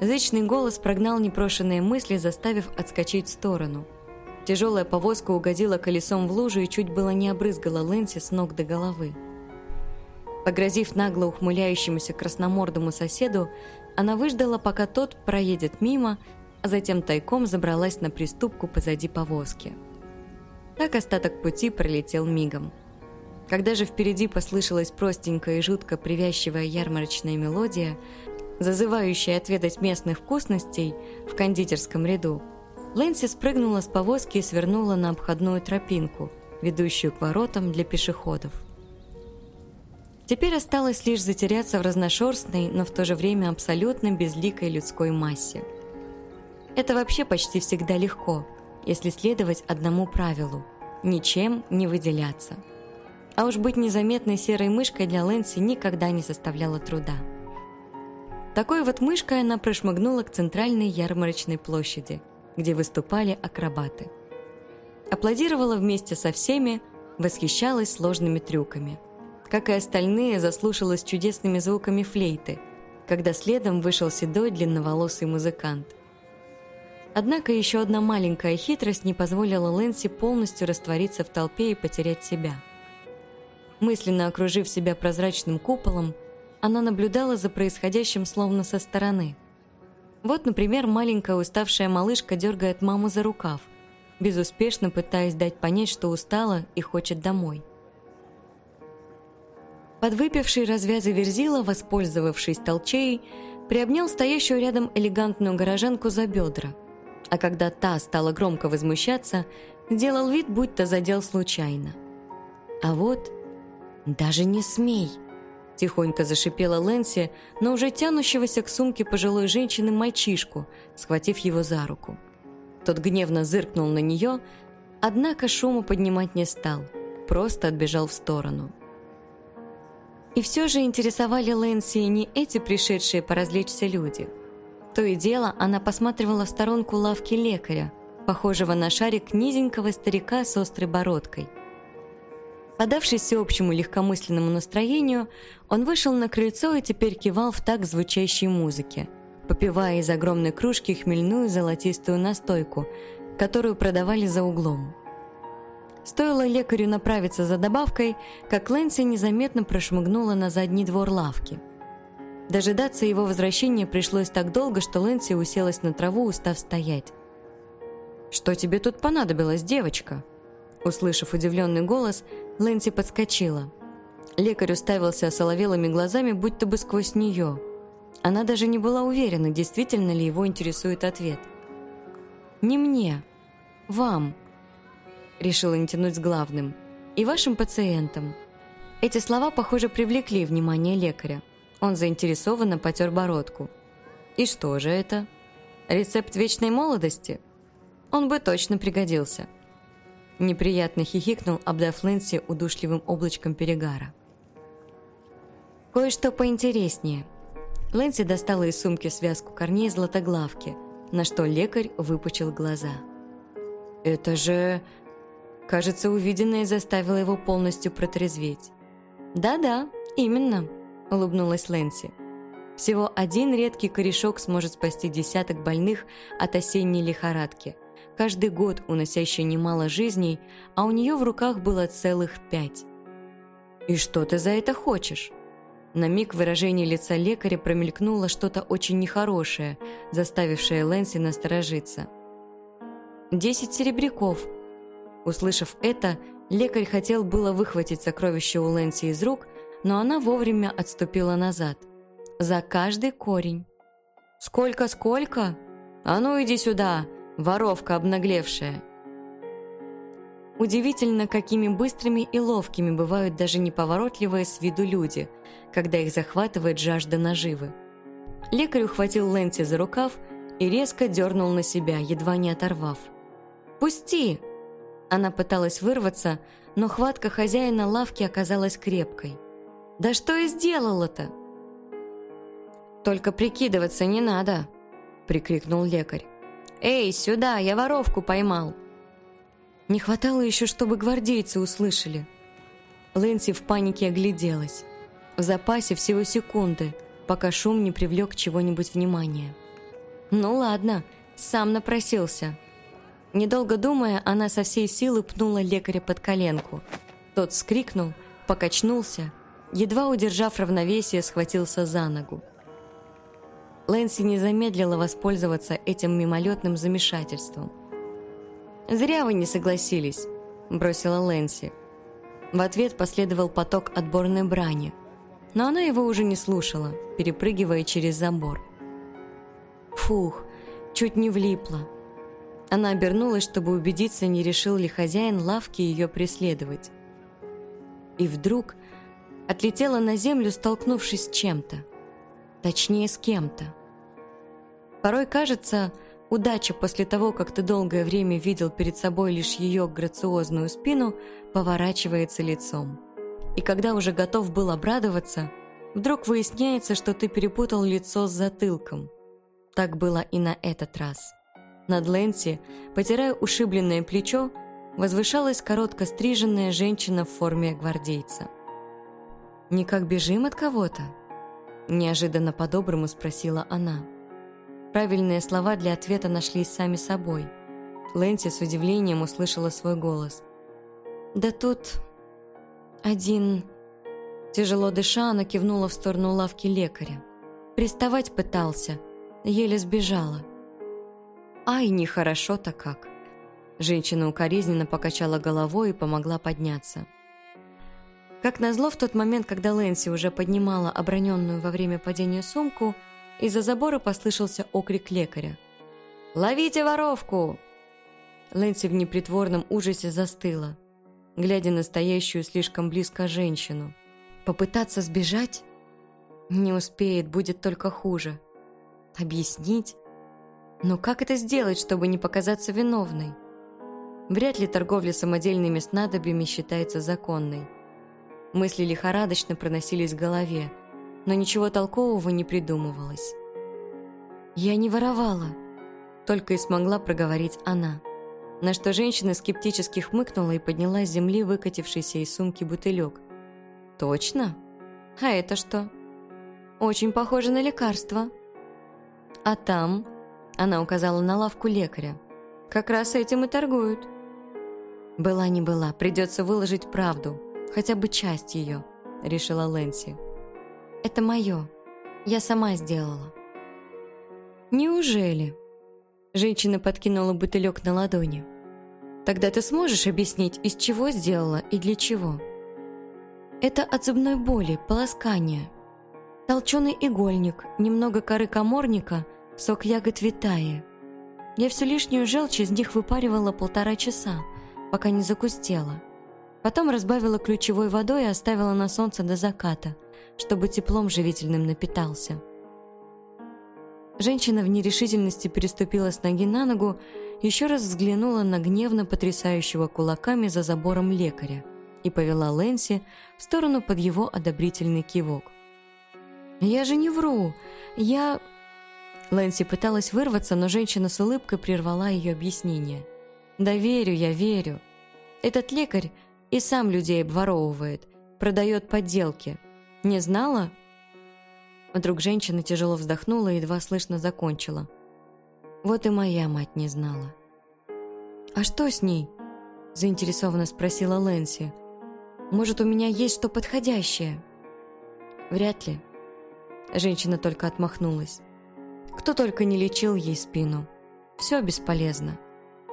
Зычный голос прогнал непрошенные мысли, заставив отскочить в сторону. Тяжелая повозка угодила колесом в лужу и чуть было не обрызгала Лэнси с ног до головы. Погрозив нагло ухмыляющемуся красномордому соседу, она выждала, пока тот проедет мимо, а затем тайком забралась на приступку позади повозки. Так остаток пути пролетел мигом. Когда же впереди послышалась простенькая и жутко привязчивая ярмарочная мелодия, зазывающая отведать местных вкусностей в кондитерском ряду, Лэнси спрыгнула с повозки и свернула на обходную тропинку, ведущую к воротам для пешеходов. Теперь осталось лишь затеряться в разношерстной, но в то же время абсолютно безликой людской массе. Это вообще почти всегда легко, если следовать одному правилу – ничем не выделяться. А уж быть незаметной серой мышкой для Лэнси никогда не составляло труда. Такой вот мышкой она прошмыгнула к центральной ярмарочной площади – где выступали акробаты. Аплодировала вместе со всеми, восхищалась сложными трюками. Как и остальные, заслушалась чудесными звуками флейты, когда следом вышел седой длинноволосый музыкант. Однако еще одна маленькая хитрость не позволила Лэнси полностью раствориться в толпе и потерять себя. Мысленно окружив себя прозрачным куполом, она наблюдала за происходящим словно со стороны – вот, например, маленькая уставшая малышка дергает маму за рукав, безуспешно пытаясь дать понять, что устала и хочет домой. Подвыпивший развязы Верзила, воспользовавшись толчеей, приобнял стоящую рядом элегантную горожанку за бедра, а когда та стала громко возмущаться, сделал вид, будто задел случайно. А вот «Даже не смей!» Тихонько зашипела Лэнси, но уже тянущегося к сумке пожилой женщины мальчишку, схватив его за руку. Тот гневно зыркнул на нее, однако шуму поднимать не стал, просто отбежал в сторону. И все же интересовали Лэнси не эти пришедшие поразвлечься люди. То и дело она посматривала в сторонку лавки лекаря, похожего на шарик низенького старика с острой бородкой – Подавшись всеобщему легкомысленному настроению, он вышел на крыльцо и теперь кивал в так звучащей музыке, попивая из огромной кружки хмельную золотистую настойку, которую продавали за углом. Стоило лекарю направиться за добавкой, как Лэнси незаметно прошмыгнула на задний двор лавки. Дожидаться его возвращения пришлось так долго, что Лэнси уселась на траву, устав стоять. «Что тебе тут понадобилось, девочка?» Услышав удивленный голос, Лэнси подскочила. Лекарь уставился соловелыми глазами, будто бы сквозь нее. Она даже не была уверена, действительно ли его интересует ответ. «Не мне. Вам», — решила не тянуть с главным, «и вашим пациентам». Эти слова, похоже, привлекли внимание лекаря. Он заинтересованно потер бородку. «И что же это? Рецепт вечной молодости? Он бы точно пригодился». Неприятно хихикнул, обдав Лэнси удушливым облачком перегара. Кое-что поинтереснее. Лэнси достала из сумки связку корней златоглавки, на что лекарь выпучил глаза. «Это же...» Кажется, увиденное заставило его полностью протрезветь. «Да-да, именно», — улыбнулась Лэнси. «Всего один редкий корешок сможет спасти десяток больных от осенней лихорадки каждый год уносящая немало жизней, а у нее в руках было целых пять. «И что ты за это хочешь?» На миг выражение лица лекаря промелькнуло что-то очень нехорошее, заставившее Лэнси насторожиться. «Десять серебряков». Услышав это, лекарь хотел было выхватить сокровище у Лэнси из рук, но она вовремя отступила назад. «За каждый корень». «Сколько-сколько? А ну иди сюда!» Воровка обнаглевшая. Удивительно, какими быстрыми и ловкими бывают даже неповоротливые с виду люди, когда их захватывает жажда наживы. Лекарь ухватил Лэнси за рукав и резко дернул на себя, едва не оторвав. «Пусти!» Она пыталась вырваться, но хватка хозяина лавки оказалась крепкой. «Да что я сделала-то?» «Только прикидываться не надо!» – прикрикнул лекарь. «Эй, сюда, я воровку поймал!» Не хватало еще, чтобы гвардейцы услышали. Лэнси в панике огляделась. В запасе всего секунды, пока шум не привлек чего-нибудь внимания. Ну ладно, сам напросился. Недолго думая, она со всей силы пнула лекаря под коленку. Тот скрикнул, покачнулся, едва удержав равновесие, схватился за ногу. Лэнси не замедлила воспользоваться этим мимолетным замешательством. «Зря вы не согласились», – бросила Лэнси. В ответ последовал поток отборной брани, но она его уже не слушала, перепрыгивая через забор. Фух, чуть не влипла. Она обернулась, чтобы убедиться, не решил ли хозяин лавки ее преследовать. И вдруг отлетела на землю, столкнувшись с чем-то. Точнее, с кем-то. Порой кажется, удача после того, как ты долгое время видел перед собой лишь ее грациозную спину, поворачивается лицом. И когда уже готов был обрадоваться, вдруг выясняется, что ты перепутал лицо с затылком. Так было и на этот раз. Над Лэнси, потирая ушибленное плечо, возвышалась коротко стриженная женщина в форме гвардейца. «Не как бежим от кого-то?» Неожиданно по-доброму спросила она. Правильные слова для ответа нашлись сами собой. Лэнси с удивлением услышала свой голос. «Да тут один...» Тяжело дыша, она кивнула в сторону лавки лекаря. Приставать пытался, еле сбежала. «Ай, нехорошо-то как!» Женщина укоризненно покачала головой и помогла подняться. Как назло, в тот момент, когда Лэнси уже поднимала оброненную во время падения сумку, из-за забора послышался окрик лекаря. «Ловите воровку!» Лэнси в непритворном ужасе застыла, глядя на стоящую слишком близко женщину. Попытаться сбежать? Не успеет, будет только хуже. Объяснить? Но как это сделать, чтобы не показаться виновной? Вряд ли торговля самодельными снадобьями считается законной. Мысли лихорадочно проносились в голове, но ничего толкового не придумывалось. «Я не воровала», — только и смогла проговорить она. На что женщина скептически хмыкнула и подняла с земли выкатившийся из сумки бутылек. «Точно? А это что?» «Очень похоже на лекарство». «А там?» Она указала на лавку лекаря. «Как раз этим и торгуют». «Была не была, придется выложить правду, хотя бы часть ее», — решила Лэнси. «Это мое. Я сама сделала». «Неужели?» Женщина подкинула бутылек на ладони. «Тогда ты сможешь объяснить, из чего сделала и для чего?» «Это от зубной боли, полоскания. Толченый игольник, немного коры коморника — сок ягод витая. Я всю лишнюю желчь из них выпаривала полтора часа, пока не закустела. Потом разбавила ключевой водой и оставила на солнце до заката, чтобы теплом живительным напитался. Женщина в нерешительности переступила с ноги на ногу, еще раз взглянула на гневно потрясающего кулаками за забором лекаря и повела Лэнси в сторону под его одобрительный кивок. «Я же не вру! Я...» Лэнси пыталась вырваться, но женщина с улыбкой прервала ее объяснение. «Да верю я, верю. Этот лекарь и сам людей обворовывает, продает подделки. Не знала?» Вдруг женщина тяжело вздохнула и едва слышно закончила. «Вот и моя мать не знала». «А что с ней?» – заинтересованно спросила Лэнси. «Может, у меня есть что подходящее?» «Вряд ли». Женщина только отмахнулась. Кто только не лечил ей спину. Все бесполезно.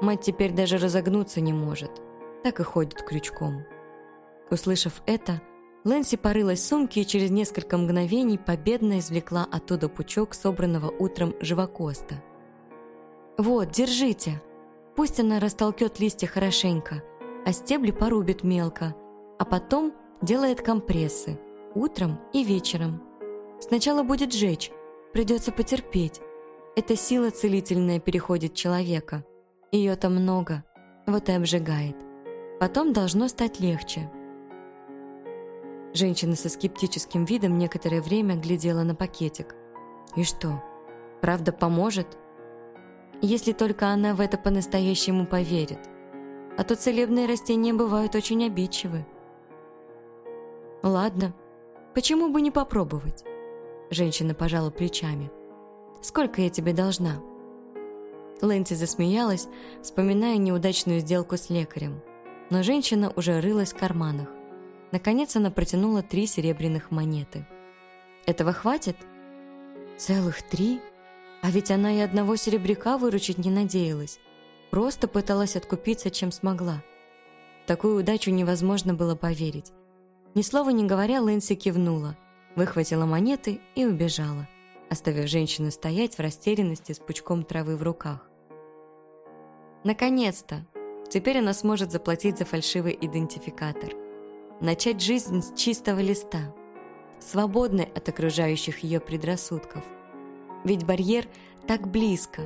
Мать теперь даже разогнуться не может. Так и ходит крючком. Услышав это, Лэнси порылась в сумке и через несколько мгновений победно извлекла оттуда пучок собранного утром живокоста. «Вот, держите. Пусть она растолкет листья хорошенько, а стебли порубит мелко, а потом делает компрессы утром и вечером. Сначала будет жечь, Придется потерпеть. Эта сила целительная переходит человека. Ее-то много, вот и обжигает. Потом должно стать легче. Женщина со скептическим видом некоторое время глядела на пакетик. И что, правда поможет? Если только она в это по-настоящему поверит. А то целебные растения бывают очень обидчивы. Ладно, почему бы не попробовать? Женщина пожала плечами. «Сколько я тебе должна?» Лэнси засмеялась, вспоминая неудачную сделку с лекарем. Но женщина уже рылась в карманах. Наконец она протянула три серебряных монеты. «Этого хватит?» «Целых три? А ведь она и одного серебряка выручить не надеялась. Просто пыталась откупиться, чем смогла. Такую удачу невозможно было поверить. Ни слова не говоря, Лэнси кивнула – выхватила монеты и убежала, оставив женщину стоять в растерянности с пучком травы в руках. Наконец-то! Теперь она сможет заплатить за фальшивый идентификатор. Начать жизнь с чистого листа, свободной от окружающих ее предрассудков. Ведь барьер так близко,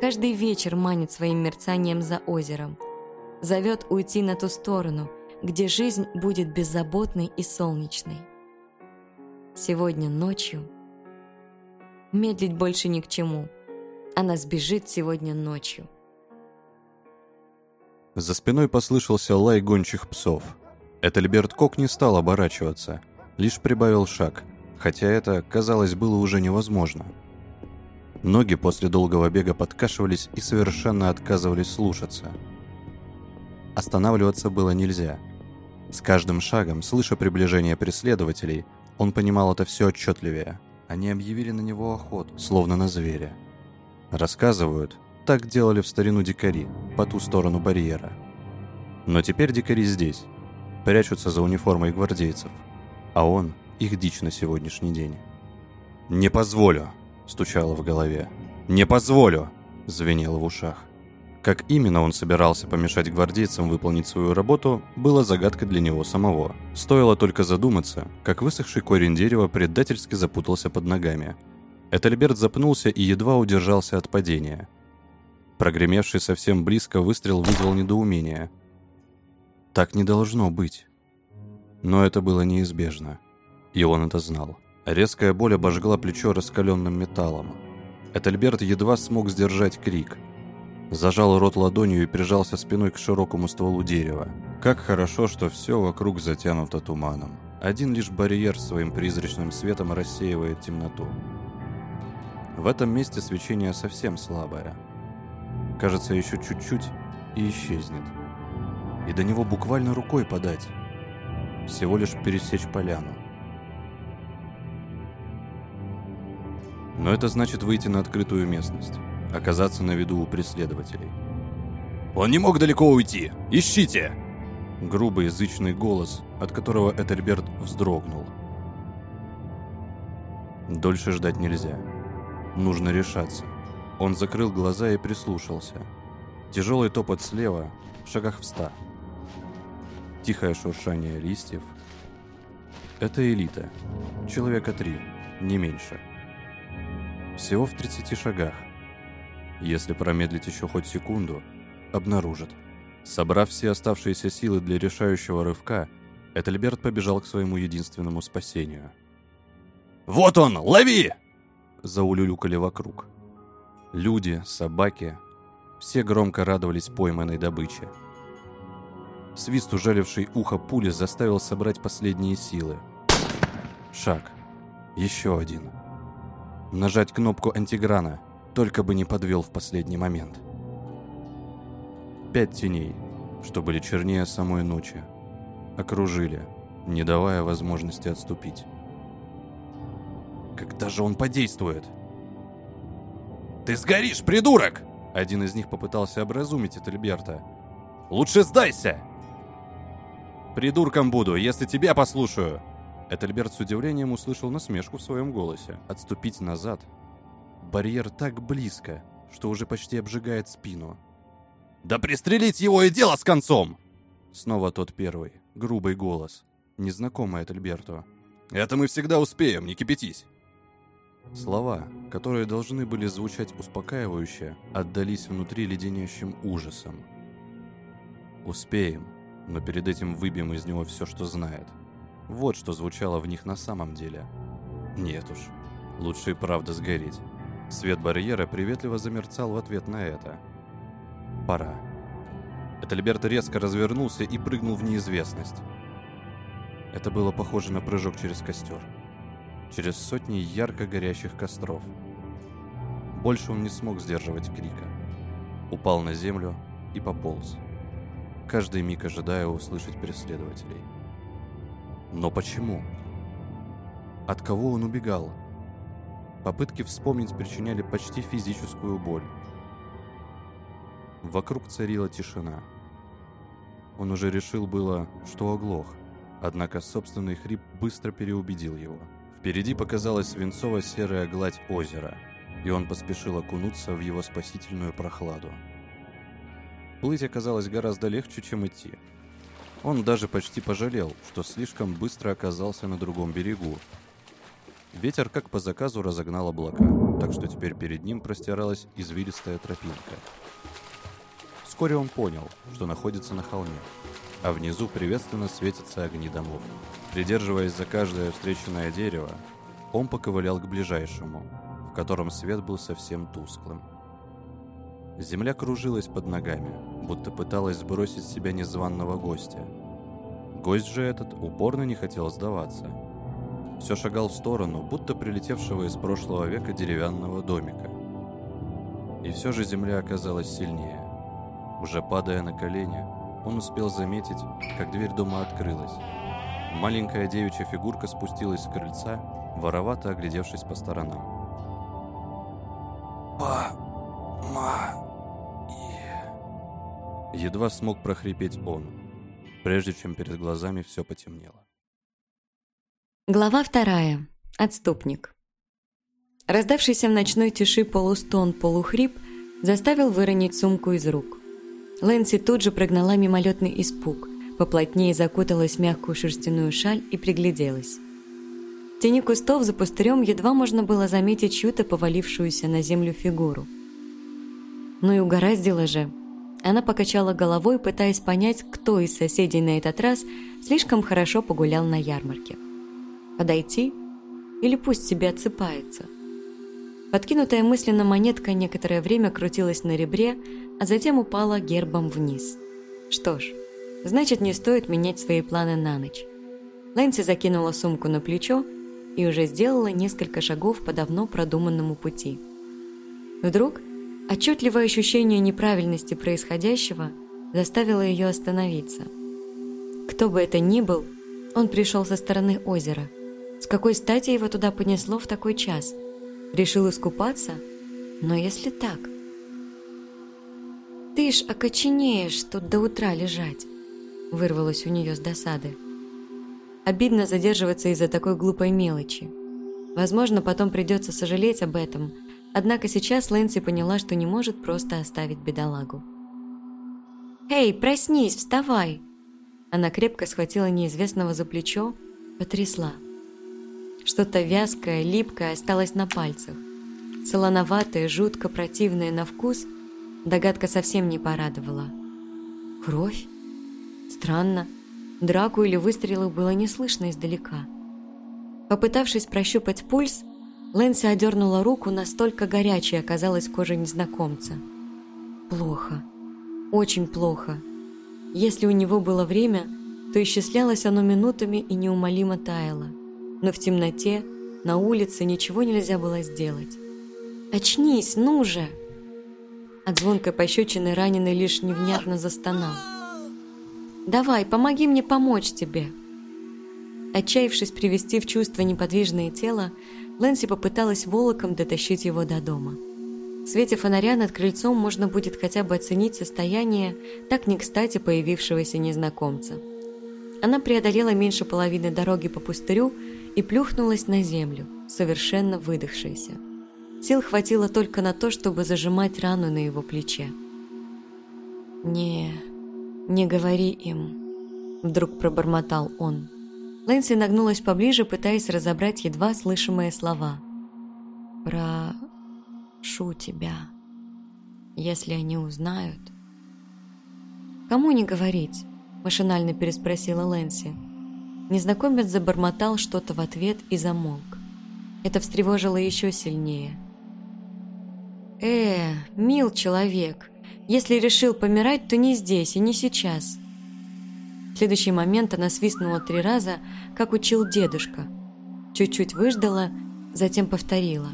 каждый вечер манит своим мерцанием за озером, зовет уйти на ту сторону, где жизнь будет беззаботной и солнечной. Сегодня ночью медлить больше ни к чему. Она сбежит сегодня ночью. За спиной послышался лай гончих псов. Этельберт Кок не стал оборачиваться, лишь прибавил шаг, хотя это, казалось, было уже невозможно. Ноги после долгого бега подкашивались и совершенно отказывались слушаться. Останавливаться было нельзя. С каждым шагом, слыша приближение преследователей, он понимал это все отчетливее. Они объявили на него охоту, словно на зверя. Рассказывают, так делали в старину дикари, по ту сторону барьера. Но теперь дикари здесь, прячутся за униформой гвардейцев, а он — их дичь на сегодняшний день. «Не позволю!» — стучало в голове. «Не позволю!» — звенело в ушах. Как именно он собирался помешать гвардейцам выполнить свою работу, было загадкой для него самого. Стоило только задуматься, как высохший корень дерева предательски запутался под ногами. Этельберт запнулся и едва удержался от падения. Прогремевший совсем близко выстрел вызвал недоумение. Так не должно быть. Но это было неизбежно. И он это знал. Резкая боль обожгла плечо раскаленным металлом. Этельберт едва смог сдержать крик. Зажал рот ладонью и прижался спиной к широкому стволу дерева. Как хорошо, что все вокруг затянуто туманом. Один лишь барьер своим призрачным светом рассеивает темноту. В этом месте свечение совсем слабое – Кажется, еще чуть-чуть и исчезнет. И до него буквально рукой подать. Всего лишь пересечь поляну. Но это значит выйти на открытую местность, оказаться на виду у преследователей. «Он не мог далеко уйти! Ищите!» Грубый язычный голос, от которого Этельберт вздрогнул. Дольше ждать нельзя. Нужно решаться. Он закрыл глаза и прислушался. Тяжелый топот слева, в шагах в ста. Тихое шуршание листьев. Это элита. Человека три, не меньше. Всего в 30 шагах. Если промедлить еще хоть секунду, обнаружат. Собрав все оставшиеся силы для решающего рывка, Этельберт побежал к своему единственному спасению. «Вот он! Лови!» Заулюлюкали вокруг. Люди, собаки, все громко радовались пойманной добыче. Свист, ужаливший ухо пули, заставил собрать последние силы. Шаг. Еще один. Нажать кнопку антиграна, только бы не подвел в последний момент. Пять теней, что были чернее самой ночи, окружили, не давая возможности отступить. Когда же он подействует? «Ты сгоришь, придурок!» Один из них попытался образумить Этельберта. «Лучше сдайся!» «Придурком буду, если тебя послушаю!» Этельберт с удивлением услышал насмешку в своем голосе. Отступить назад. Барьер так близко, что уже почти обжигает спину. «Да пристрелить его и дело с концом!» Снова тот первый, грубый голос, незнакомый Этельберту. «Это мы всегда успеем, не кипятись!» Слова, которые должны были звучать успокаивающе, отдались внутри леденящим ужасом. «Успеем, но перед этим выбьем из него все, что знает». Вот что звучало в них на самом деле. Нет уж, лучше и правда сгореть. Свет барьера приветливо замерцал в ответ на это. Пора. Этельберт резко развернулся и прыгнул в неизвестность. Это было похоже на прыжок через костер через сотни ярко горящих костров. Больше он не смог сдерживать крика. Упал на землю и пополз, каждый миг ожидая услышать преследователей. Но почему? От кого он убегал? Попытки вспомнить причиняли почти физическую боль. Вокруг царила тишина. Он уже решил было, что оглох, однако собственный хрип быстро переубедил его – Впереди показалась свинцово-серая гладь озера, и он поспешил окунуться в его спасительную прохладу. Плыть оказалось гораздо легче, чем идти. Он даже почти пожалел, что слишком быстро оказался на другом берегу. Ветер как по заказу разогнал облака, так что теперь перед ним простиралась извилистая тропинка. Вскоре он понял, что находится на холме, а внизу приветственно светятся огни домов. Придерживаясь за каждое встреченное дерево, он поковылял к ближайшему, в котором свет был совсем тусклым. Земля кружилась под ногами, будто пыталась сбросить с себя незваного гостя. Гость же этот упорно не хотел сдаваться. Все шагал в сторону, будто прилетевшего из прошлого века деревянного домика. И все же земля оказалась сильнее. Уже падая на колени, он успел заметить, как дверь дома открылась. Маленькая девичья фигурка спустилась с крыльца, воровато оглядевшись по сторонам. Па... ма... Едва смог прохрипеть он, прежде чем перед глазами все потемнело. Глава вторая. Отступник. Раздавшийся в ночной тиши полустон, полухрип заставил выронить сумку из рук. Лэнси тут же прогнала мимолетный испуг, поплотнее закуталась в мягкую шерстяную шаль и пригляделась. В тени кустов за пустырем едва можно было заметить чью-то повалившуюся на землю фигуру. Ну и угораздило же. Она покачала головой, пытаясь понять, кто из соседей на этот раз слишком хорошо погулял на ярмарке. Подойти? Или пусть себе отсыпается? Подкинутая мысленно монетка некоторое время крутилась на ребре, а затем упала гербом вниз. Что ж, значит не стоит менять свои планы на ночь. Лэнси закинула сумку на плечо и уже сделала несколько шагов по давно продуманному пути. Вдруг отчетливое ощущение неправильности происходящего заставило ее остановиться. Кто бы это ни был, он пришел со стороны озера. С какой стати его туда понесло в такой час? Решил искупаться? Но если так... «Ты ж окоченеешь тут до утра лежать», — вырвалось у нее с досады. Обидно задерживаться из-за такой глупой мелочи. Возможно, потом придется сожалеть об этом, однако сейчас Лэнси поняла, что не может просто оставить бедолагу. «Эй, проснись, вставай!» Она крепко схватила неизвестного за плечо, потрясла. Что-то вязкое, липкое осталось на пальцах. Солоноватое, жутко противное на вкус — Догадка совсем не порадовала. Кровь? Странно. Драку или выстрелов было не слышно издалека. Попытавшись прощупать пульс, Лэнси одернула руку, настолько горячей оказалась кожа незнакомца. Плохо. Очень плохо. Если у него было время, то исчислялось оно минутами и неумолимо таяло. Но в темноте, на улице ничего нельзя было сделать. «Очнись, ну же!» От звонкой пощечины раненый лишь невнятно застонал. «Давай, помоги мне помочь тебе!» Отчаявшись привести в чувство неподвижное тело, Лэнси попыталась волоком дотащить его до дома. В свете фонаря над крыльцом можно будет хотя бы оценить состояние так не кстати появившегося незнакомца. Она преодолела меньше половины дороги по пустырю и плюхнулась на землю, совершенно выдохшаяся. Сил хватило только на то, чтобы зажимать рану на его плече. «Не, не говори им», — вдруг пробормотал он. Лэнси нагнулась поближе, пытаясь разобрать едва слышимые слова. «Прошу тебя, если они узнают...» «Кому не говорить?» – машинально переспросила Лэнси. Незнакомец забормотал что-то в ответ и замолк. Это встревожило еще сильнее – «Э, мил человек, если решил помирать, то не здесь и не сейчас». В следующий момент она свистнула три раза, как учил дедушка. Чуть-чуть выждала, затем повторила.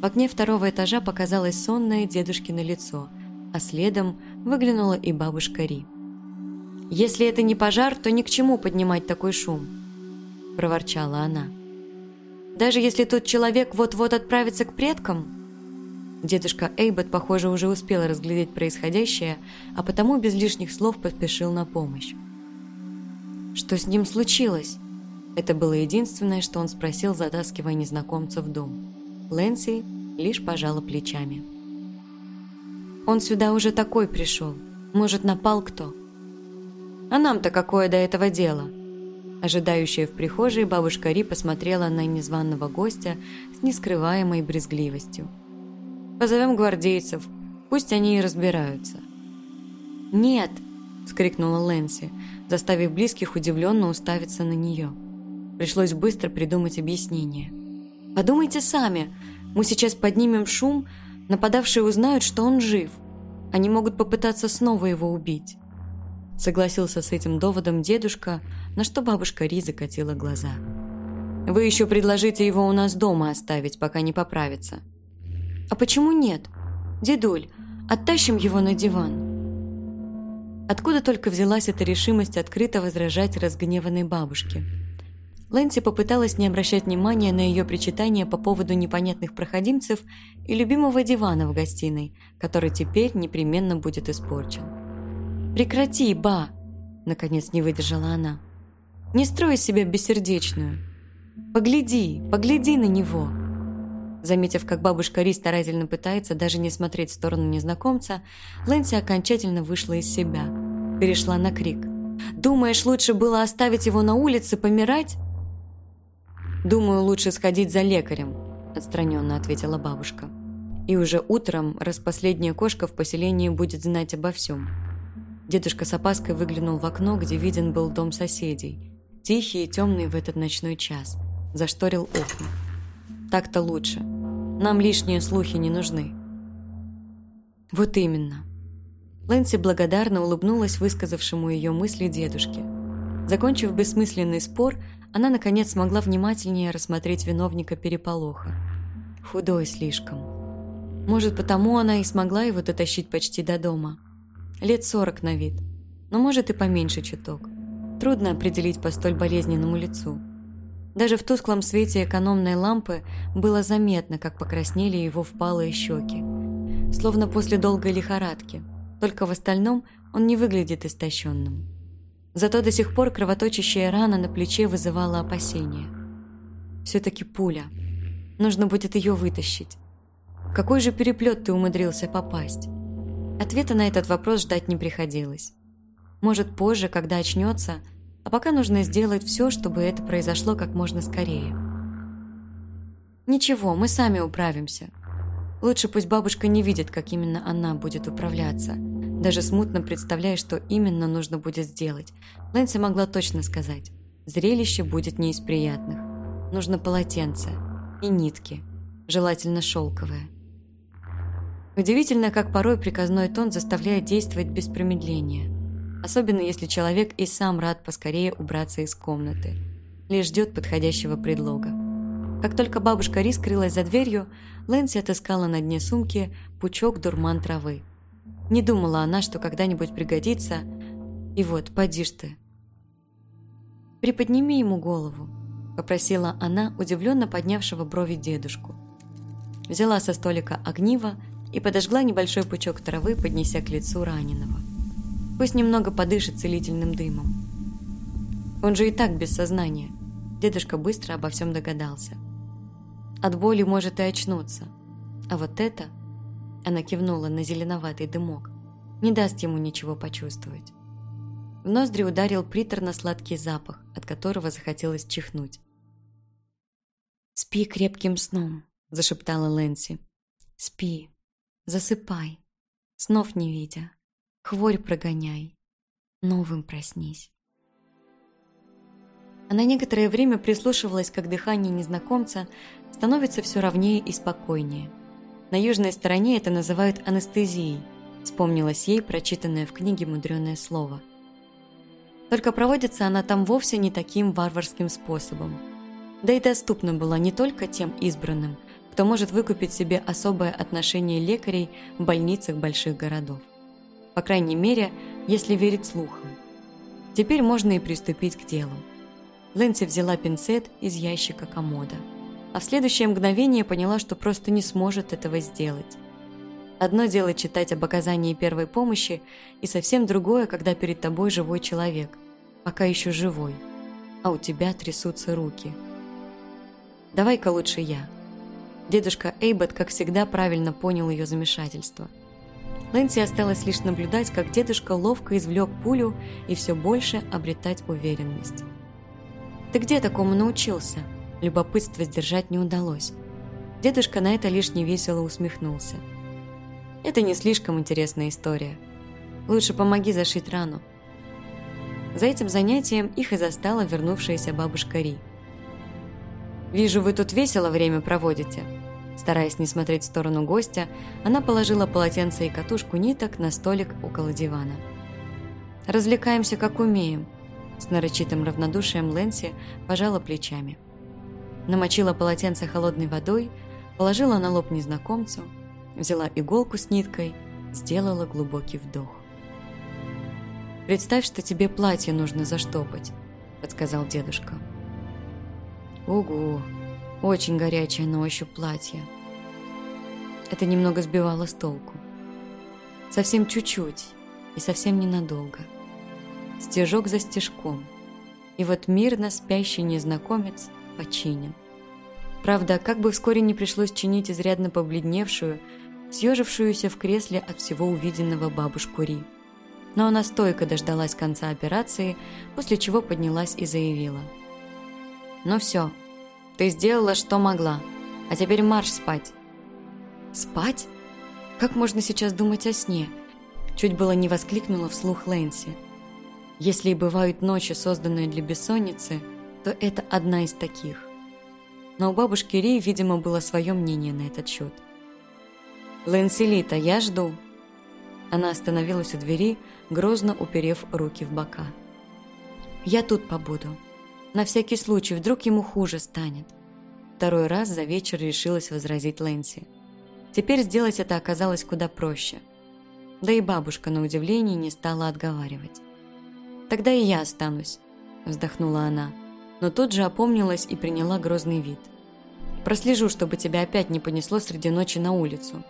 В окне второго этажа показалось сонное дедушкино лицо, а следом выглянула и бабушка Ри. «Если это не пожар, то ни к чему поднимать такой шум», – проворчала она. «Даже если тот человек вот-вот отправится к предкам?» Дедушка Эйбот, похоже, уже успел разглядеть происходящее, а потому без лишних слов поспешил на помощь. «Что с ним случилось?» Это было единственное, что он спросил, затаскивая незнакомца в дом. Лэнси лишь пожала плечами. «Он сюда уже такой пришел. Может, напал кто? А нам-то какое до этого дело? Ожидающая в прихожей бабушка Ри посмотрела на незваного гостя с нескрываемой брезгливостью. «Позовем гвардейцев, пусть они и разбираются». «Нет!» – скрикнула Лэнси, заставив близких удивленно уставиться на нее. Пришлось быстро придумать объяснение. «Подумайте сами, мы сейчас поднимем шум, нападавшие узнают, что он жив. Они могут попытаться снова его убить». Согласился с этим доводом дедушка, на что бабушка Ри закатила глаза. «Вы еще предложите его у нас дома оставить, пока не поправится». «А почему нет? Дедуль, оттащим его на диван». Откуда только взялась эта решимость открыто возражать разгневанной бабушке? Лэнси попыталась не обращать внимания на ее причитания по поводу непонятных проходимцев и любимого дивана в гостиной, который теперь непременно будет испорчен. «Прекрати, ба!» – наконец не выдержала она. «Не строй себя бессердечную. Погляди, погляди на него!» Заметив, как бабушка Ри старательно пытается даже не смотреть в сторону незнакомца, Лэнси окончательно вышла из себя. Перешла на крик. «Думаешь, лучше было оставить его на улице, помирать?» «Думаю, лучше сходить за лекарем», – отстраненно ответила бабушка. «И уже утром распоследняя кошка в поселении будет знать обо всем». Дедушка с опаской выглянул в окно, где виден был дом соседей. Тихий и темный в этот ночной час. Зашторил окна. «Так-то лучше. Нам лишние слухи не нужны». «Вот именно». Лэнси благодарно улыбнулась высказавшему ее мысли дедушке. Закончив бессмысленный спор, она, наконец, смогла внимательнее рассмотреть виновника переполоха. Худой слишком. Может, потому она и смогла его дотащить почти до дома. Лет сорок на вид, но может и поменьше чуток. Трудно определить по столь болезненному лицу. Даже в тусклом свете экономной лампы было заметно, как покраснели его впалые щеки. Словно после долгой лихорадки. Только в остальном он не выглядит истощенным. Зато до сих пор кровоточащая рана на плече вызывала опасения. Все-таки пуля. Нужно будет ее вытащить. какой же переплет ты умудрился попасть? Ответа на этот вопрос ждать не приходилось. Может, позже, когда очнется, а пока нужно сделать все, чтобы это произошло как можно скорее. Ничего, мы сами управимся. Лучше пусть бабушка не видит, как именно она будет управляться. Даже смутно представляя, что именно нужно будет сделать. Лэнси могла точно сказать. Зрелище будет не из приятных. Нужно полотенце и нитки, желательно шелковые. Удивительно, как порой приказной тон заставляет действовать без промедления. Особенно если человек и сам рад поскорее убраться из комнаты. Лишь ждет подходящего предлога. Как только бабушка Ри скрылась за дверью, Лэнси отыскала на дне сумки пучок дурман травы. Не думала она, что когда-нибудь пригодится. И вот, поди ж ты. «Приподними ему голову», – попросила она удивленно поднявшего брови дедушку. Взяла со столика огниво и подожгла небольшой пучок травы, поднеся к лицу раненого. Пусть немного подышит целительным дымом. Он же и так без сознания. Дедушка быстро обо всем догадался. От боли может и очнуться. А вот это, она кивнула на зеленоватый дымок, не даст ему ничего почувствовать. В ноздри ударил приторно-сладкий запах, от которого захотелось чихнуть. «Спи крепким сном», – зашептала Лэнси. «Спи, Засыпай, снов не видя, хворь прогоняй, новым проснись. Она некоторое время прислушивалась, как дыхание незнакомца становится все ровнее и спокойнее. На южной стороне это называют анестезией, вспомнилось ей прочитанное в книге мудреное слово. Только проводится она там вовсе не таким варварским способом. Да и доступна была не только тем избранным, кто может выкупить себе особое отношение лекарей в больницах больших городов. По крайней мере, если верить слухам. Теперь можно и приступить к делу. Лэнси взяла пинцет из ящика комода, а в следующее мгновение поняла, что просто не сможет этого сделать. Одно дело читать об оказании первой помощи, и совсем другое, когда перед тобой живой человек, пока еще живой, а у тебя трясутся руки. «Давай-ка лучше я», Дедушка Эйбот, как всегда, правильно понял ее замешательство. Лэнси осталось лишь наблюдать, как дедушка ловко извлек пулю и все больше обретать уверенность. «Ты где такому научился?» Любопытство сдержать не удалось. Дедушка на это лишь невесело усмехнулся. «Это не слишком интересная история. Лучше помоги зашить рану». За этим занятием их и застала вернувшаяся бабушка Ри. «Вижу, вы тут весело время проводите», Стараясь не смотреть в сторону гостя, она положила полотенце и катушку ниток на столик около дивана. «Развлекаемся, как умеем», – с нарочитым равнодушием Лэнси пожала плечами. Намочила полотенце холодной водой, положила на лоб незнакомцу, взяла иголку с ниткой, сделала глубокий вдох. «Представь, что тебе платье нужно заштопать», – подсказал дедушка. «Угу», очень горячее на ощупь платье. Это немного сбивало с толку. Совсем чуть-чуть и совсем ненадолго. Стежок за стежком. И вот мирно спящий незнакомец починен. Правда, как бы вскоре не пришлось чинить изрядно побледневшую, съежившуюся в кресле от всего увиденного бабушку Ри. Но она стойко дождалась конца операции, после чего поднялась и заявила. «Ну все, ты сделала, что могла. А теперь марш спать». «Спать? Как можно сейчас думать о сне?» Чуть было не воскликнула вслух Лэнси. Если и бывают ночи, созданные для бессонницы, то это одна из таких. Но у бабушки Ри, видимо, было свое мнение на этот счет. «Лэнси Лита, я жду». Она остановилась у двери, грозно уперев руки в бока. «Я тут побуду», на всякий случай, вдруг ему хуже станет. Второй раз за вечер решилась возразить Лэнси. Теперь сделать это оказалось куда проще. Да и бабушка, на удивление, не стала отговаривать. «Тогда и я останусь», – вздохнула она, но тут же опомнилась и приняла грозный вид. «Прослежу, чтобы тебя опять не понесло среди ночи на улицу.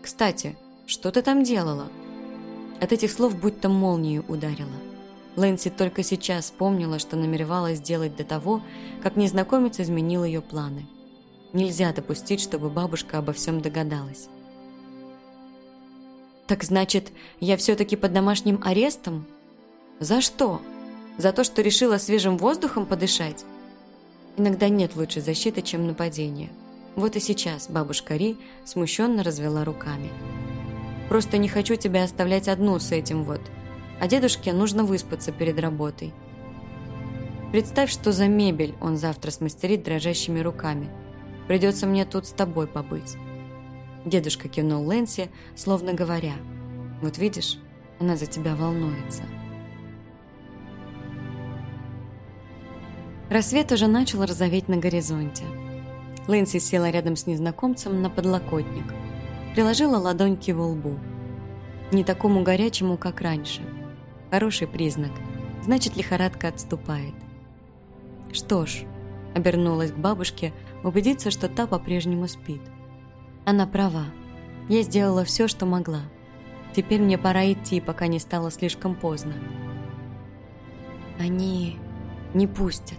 Кстати, что ты там делала?» От этих слов будто молнию ударила. Лэнси только сейчас вспомнила, что намеревалась сделать до того, как незнакомец изменил ее планы. Нельзя допустить, чтобы бабушка обо всем догадалась. «Так значит, я все-таки под домашним арестом? За что? За то, что решила свежим воздухом подышать?» Иногда нет лучшей защиты, чем нападение. Вот и сейчас бабушка Ри смущенно развела руками. «Просто не хочу тебя оставлять одну с этим вот», а дедушке нужно выспаться перед работой. Представь, что за мебель он завтра смастерит дрожащими руками. Придется мне тут с тобой побыть. Дедушка кивнул Лэнси, словно говоря, «Вот видишь, она за тебя волнуется». Рассвет уже начал розоветь на горизонте. Лэнси села рядом с незнакомцем на подлокотник. Приложила ладонь к его лбу. Не такому горячему, как раньше – Хороший признак. Значит, лихорадка отступает. Что ж, обернулась к бабушке, убедиться, что та по-прежнему спит. Она права. Я сделала все, что могла. Теперь мне пора идти, пока не стало слишком поздно. Они не пустят.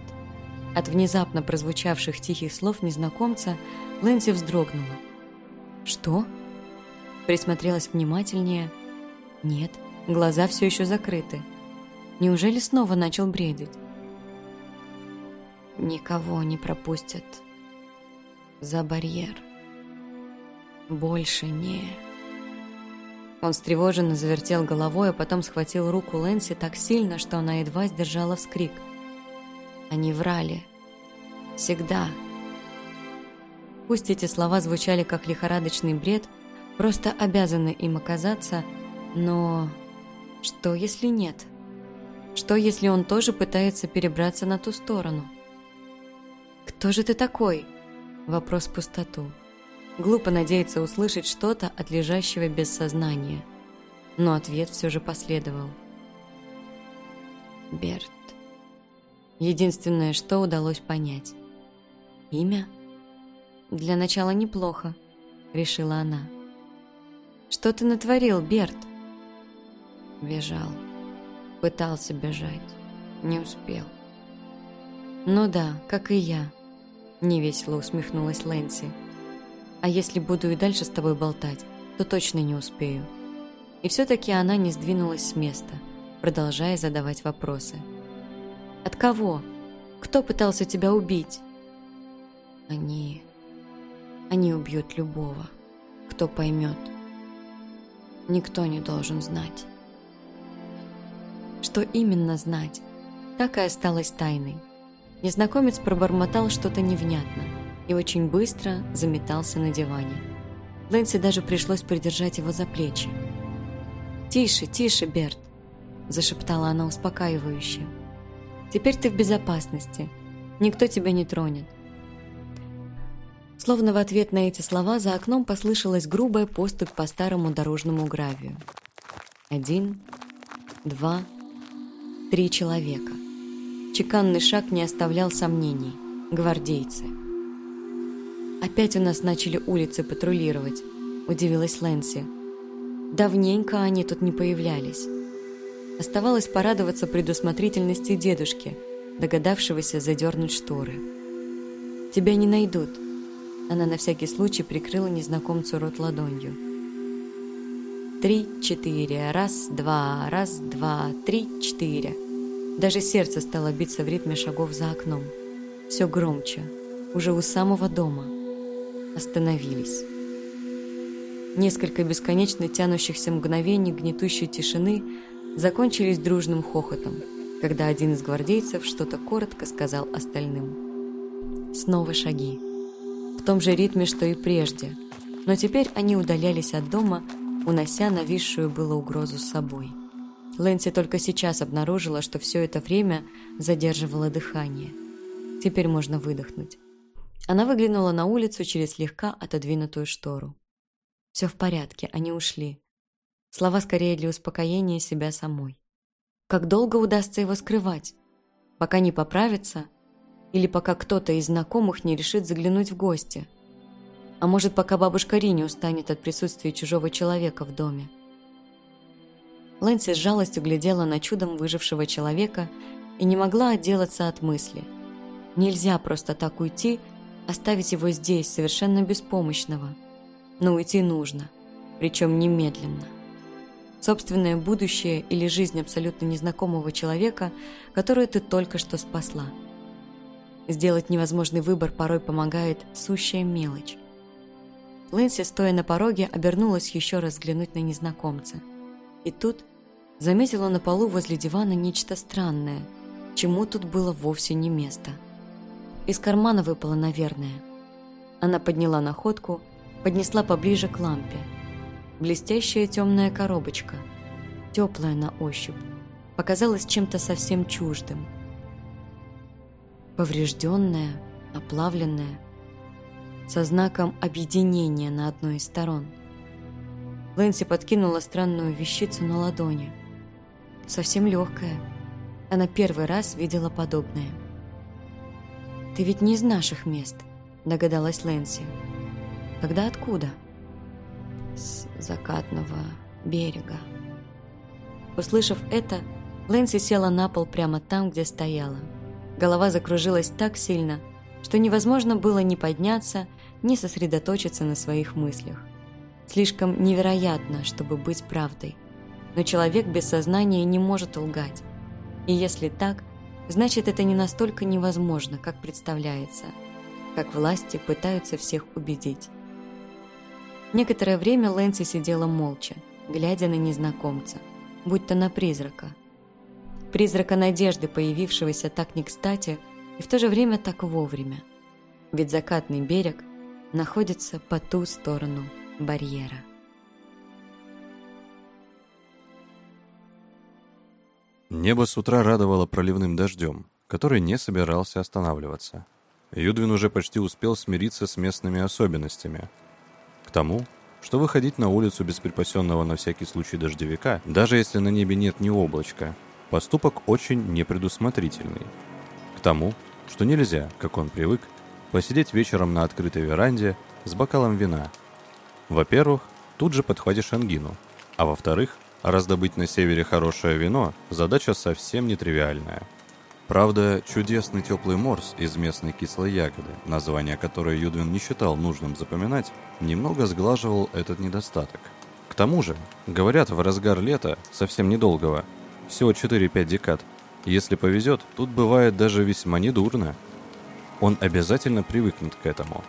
От внезапно прозвучавших тихих слов незнакомца Лэнси вздрогнула. «Что?» Присмотрелась внимательнее. «Нет, Глаза все еще закрыты. Неужели снова начал бредить? Никого не пропустят за барьер. Больше не... Он встревоженно завертел головой, а потом схватил руку Лэнси так сильно, что она едва сдержала вскрик. Они врали. Всегда. Пусть эти слова звучали как лихорадочный бред, просто обязаны им оказаться, но что, если нет? Что, если он тоже пытается перебраться на ту сторону? «Кто же ты такой?» Вопрос в пустоту. Глупо надеяться услышать что-то от лежащего без сознания. Но ответ все же последовал. Берт. Единственное, что удалось понять. Имя? Для начала неплохо, решила она. Что ты натворил, Берт? Бежал. Пытался бежать. Не успел. «Ну да, как и я», — невесело усмехнулась Лэнси. «А если буду и дальше с тобой болтать, то точно не успею». И все-таки она не сдвинулась с места, продолжая задавать вопросы. «От кого? Кто пытался тебя убить?» «Они... они убьют любого, кто поймет. Никто не должен знать». Что именно знать? Так и осталось тайной. Незнакомец пробормотал что-то невнятно и очень быстро заметался на диване. Лэнси даже пришлось придержать его за плечи. «Тише, тише, Берт!» – зашептала она успокаивающе. «Теперь ты в безопасности. Никто тебя не тронет». Словно в ответ на эти слова за окном послышалась грубая поступь по старому дорожному гравию. Один, два, три человека. Чеканный шаг не оставлял сомнений. Гвардейцы. «Опять у нас начали улицы патрулировать», – удивилась Лэнси. Давненько они тут не появлялись. Оставалось порадоваться предусмотрительности дедушки, догадавшегося задернуть шторы. «Тебя не найдут», – она на всякий случай прикрыла незнакомцу рот ладонью. Три, четыре, раз, два, раз, два, три, четыре. Даже сердце стало биться в ритме шагов за окном. Все громче, уже у самого дома. Остановились. Несколько бесконечно тянущихся мгновений гнетущей тишины закончились дружным хохотом, когда один из гвардейцев что-то коротко сказал остальным. Снова шаги. В том же ритме, что и прежде, но теперь они удалялись от дома, унося нависшую было угрозу с собой. Лэнси только сейчас обнаружила, что все это время задерживала дыхание. Теперь можно выдохнуть. Она выглянула на улицу через слегка отодвинутую штору. Все в порядке, они ушли. Слова скорее для успокоения себя самой. Как долго удастся его скрывать? Пока не поправится? Или пока кто-то из знакомых не решит заглянуть в гости – а может, пока бабушка Ри не устанет от присутствия чужого человека в доме. Лэнси с жалостью глядела на чудом выжившего человека и не могла отделаться от мысли. Нельзя просто так уйти, оставить его здесь, совершенно беспомощного. Но уйти нужно, причем немедленно. Собственное будущее или жизнь абсолютно незнакомого человека, которую ты только что спасла. Сделать невозможный выбор порой помогает сущая мелочь. Лэнси, стоя на пороге, обернулась еще раз взглянуть на незнакомца. И тут заметила на полу возле дивана нечто странное, чему тут было вовсе не место. Из кармана выпало, наверное. Она подняла находку, поднесла поближе к лампе. Блестящая темная коробочка, теплая на ощупь, показалась чем-то совсем чуждым. Поврежденная, оплавленная, со знаком объединения на одной из сторон. Лэнси подкинула странную вещицу на ладони. Совсем легкая. Она первый раз видела подобное. «Ты ведь не из наших мест», — догадалась Лэнси. «Тогда откуда?» «С закатного берега». Услышав это, Лэнси села на пол прямо там, где стояла. Голова закружилась так сильно, что невозможно было ни подняться, ни сосредоточиться на своих мыслях. Слишком невероятно, чтобы быть правдой. Но человек без сознания не может лгать. И если так, значит это не настолько невозможно, как представляется, как власти пытаются всех убедить. Некоторое время Лэнси сидела молча, глядя на незнакомца, будь то на призрака. Призрака надежды, появившегося так не кстати, и в то же время так вовремя. Ведь закатный берег находится по ту сторону барьера. Небо с утра радовало проливным дождем, который не собирался останавливаться. Юдвин уже почти успел смириться с местными особенностями. К тому, что выходить на улицу без припасенного на всякий случай дождевика, даже если на небе нет ни облачка, поступок очень непредусмотрительный. К тому, что нельзя, как он привык, посидеть вечером на открытой веранде с бокалом вина. Во-первых, тут же подхватишь ангину, а во-вторых, раздобыть на севере хорошее вино – задача совсем нетривиальная. Правда, чудесный теплый морс из местной кислой ягоды, название которой Юдвин не считал нужным запоминать, немного сглаживал этот недостаток. К тому же, говорят, в разгар лета, совсем недолгого, всего 4-5 декад, если повезет, тут бывает даже весьма недурно. Он обязательно привыкнет к этому.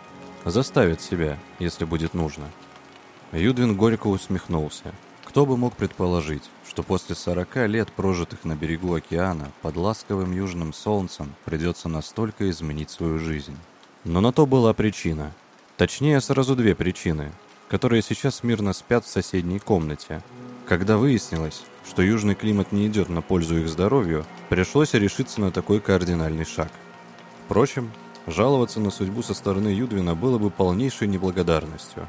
Заставит себя, если будет нужно. Юдвин горько усмехнулся. Кто бы мог предположить, что после 40 лет, прожитых на берегу океана, под ласковым южным солнцем, придется настолько изменить свою жизнь. Но на то была причина. Точнее, сразу две причины, которые сейчас мирно спят в соседней комнате. Когда выяснилось, что южный климат не идет на пользу их здоровью, пришлось решиться на такой кардинальный шаг. Впрочем, жаловаться на судьбу со стороны Юдвина было бы полнейшей неблагодарностью.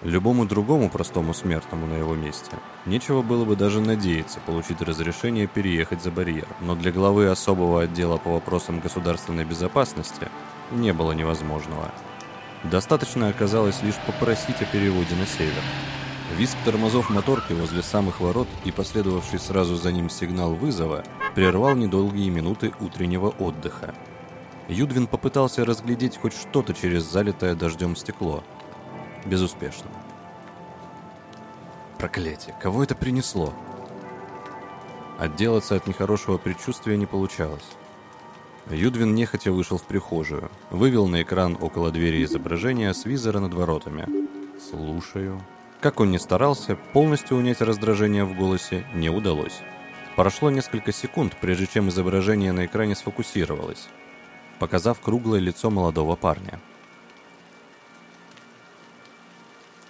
Любому другому простому смертному на его месте нечего было бы даже надеяться получить разрешение переехать за барьер, но для главы особого отдела по вопросам государственной безопасности не было невозможного. Достаточно оказалось лишь попросить о переводе на север. Визг тормозов моторки возле самых ворот и последовавший сразу за ним сигнал вызова прервал недолгие минуты утреннего отдыха. Юдвин попытался разглядеть хоть что-то через залитое дождем стекло. Безуспешно. Проклятие, кого это принесло? Отделаться от нехорошего предчувствия не получалось. Юдвин нехотя вышел в прихожую, вывел на экран около двери изображение с визора над воротами. «Слушаю». Как он ни старался, полностью унять раздражение в голосе не удалось. Прошло несколько секунд, прежде чем изображение на экране сфокусировалось, показав круглое лицо молодого парня.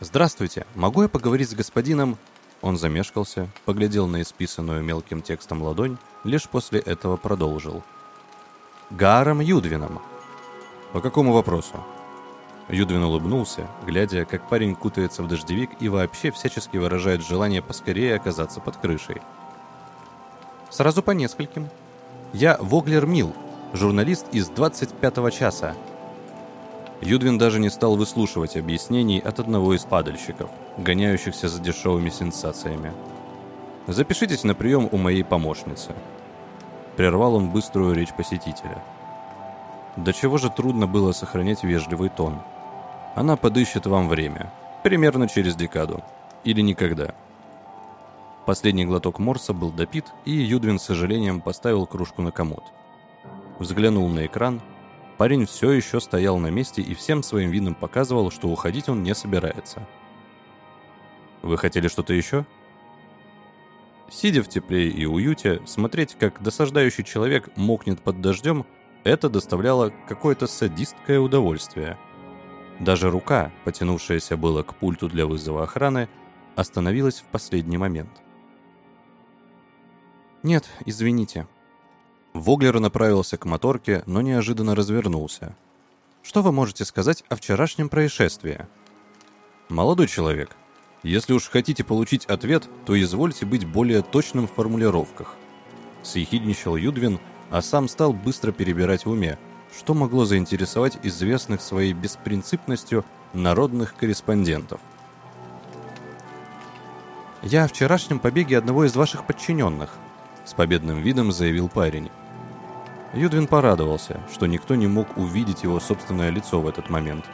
«Здравствуйте, могу я поговорить с господином...» Он замешкался, поглядел на исписанную мелким текстом ладонь, лишь после этого продолжил. «Гаром Юдвином». «По какому вопросу?» Юдвин улыбнулся, глядя, как парень кутается в дождевик и вообще всячески выражает желание поскорее оказаться под крышей. «Сразу по нескольким. Я Воглер Мил, журналист из 25-го часа». Юдвин даже не стал выслушивать объяснений от одного из падальщиков, гоняющихся за дешевыми сенсациями. «Запишитесь на прием у моей помощницы». Прервал он быструю речь посетителя. До чего же трудно было сохранять вежливый тон – она подыщет вам время. Примерно через декаду. Или никогда. Последний глоток морса был допит, и Юдвин с сожалением поставил кружку на комод. Взглянул на экран. Парень все еще стоял на месте и всем своим видом показывал, что уходить он не собирается. «Вы хотели что-то еще?» Сидя в тепле и уюте, смотреть, как досаждающий человек мокнет под дождем, это доставляло какое-то садистское удовольствие – даже рука, потянувшаяся было к пульту для вызова охраны, остановилась в последний момент. «Нет, извините». Воглер направился к моторке, но неожиданно развернулся. «Что вы можете сказать о вчерашнем происшествии?» «Молодой человек, если уж хотите получить ответ, то извольте быть более точным в формулировках». Съехидничал Юдвин, а сам стал быстро перебирать в уме, что могло заинтересовать известных своей беспринципностью народных корреспондентов. «Я о вчерашнем побеге одного из ваших подчиненных», — с победным видом заявил парень. Юдвин порадовался, что никто не мог увидеть его собственное лицо в этот момент.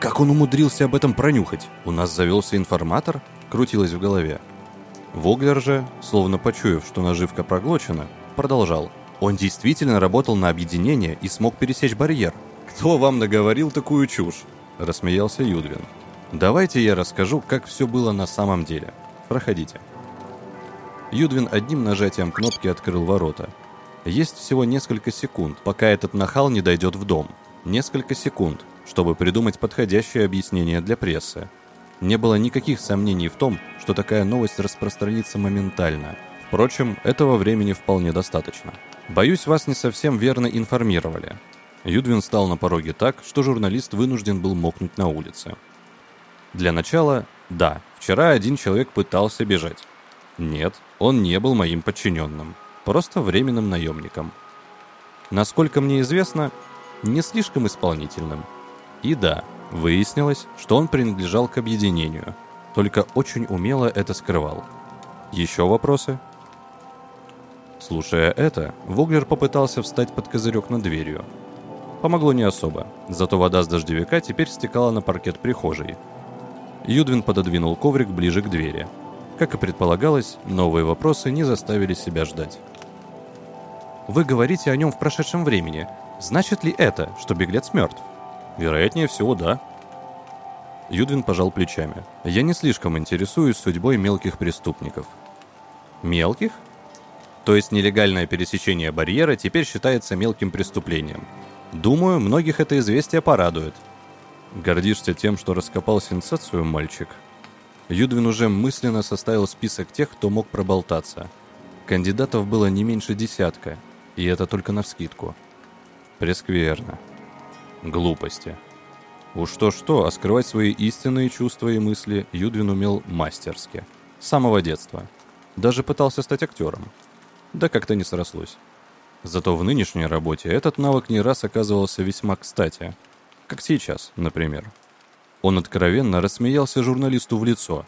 «Как он умудрился об этом пронюхать? У нас завелся информатор?» — крутилось в голове. Воглер же, словно почуяв, что наживка проглочена, продолжал — он действительно работал на объединение и смог пересечь барьер. «Кто вам наговорил такую чушь?» – рассмеялся Юдвин. «Давайте я расскажу, как все было на самом деле. Проходите». Юдвин одним нажатием кнопки открыл ворота. Есть всего несколько секунд, пока этот нахал не дойдет в дом. Несколько секунд, чтобы придумать подходящее объяснение для прессы. Не было никаких сомнений в том, что такая новость распространится моментально. Впрочем, этого времени вполне достаточно. Боюсь, вас не совсем верно информировали. Юдвин стал на пороге так, что журналист вынужден был мокнуть на улице. Для начала, да, вчера один человек пытался бежать. Нет, он не был моим подчиненным, просто временным наемником. Насколько мне известно, не слишком исполнительным. И да, выяснилось, что он принадлежал к объединению, только очень умело это скрывал. Еще вопросы? Слушая это, Воглер попытался встать под козырек над дверью. Помогло не особо, зато вода с дождевика теперь стекала на паркет прихожей. Юдвин пододвинул коврик ближе к двери. Как и предполагалось, новые вопросы не заставили себя ждать. «Вы говорите о нем в прошедшем времени. Значит ли это, что беглец мертв?» «Вероятнее всего, да». Юдвин пожал плечами. «Я не слишком интересуюсь судьбой мелких преступников». «Мелких?» То есть нелегальное пересечение барьера теперь считается мелким преступлением. Думаю, многих это известие порадует. Гордишься тем, что раскопал сенсацию, мальчик? Юдвин уже мысленно составил список тех, кто мог проболтаться. Кандидатов было не меньше десятка, и это только навскидку. Прескверно. Глупости. Уж то-что, а скрывать свои истинные чувства и мысли Юдвин умел мастерски. С самого детства. Даже пытался стать актером. Да как-то не срослось. Зато в нынешней работе этот навык не раз оказывался весьма кстати – как сейчас, например. Он откровенно рассмеялся журналисту в лицо.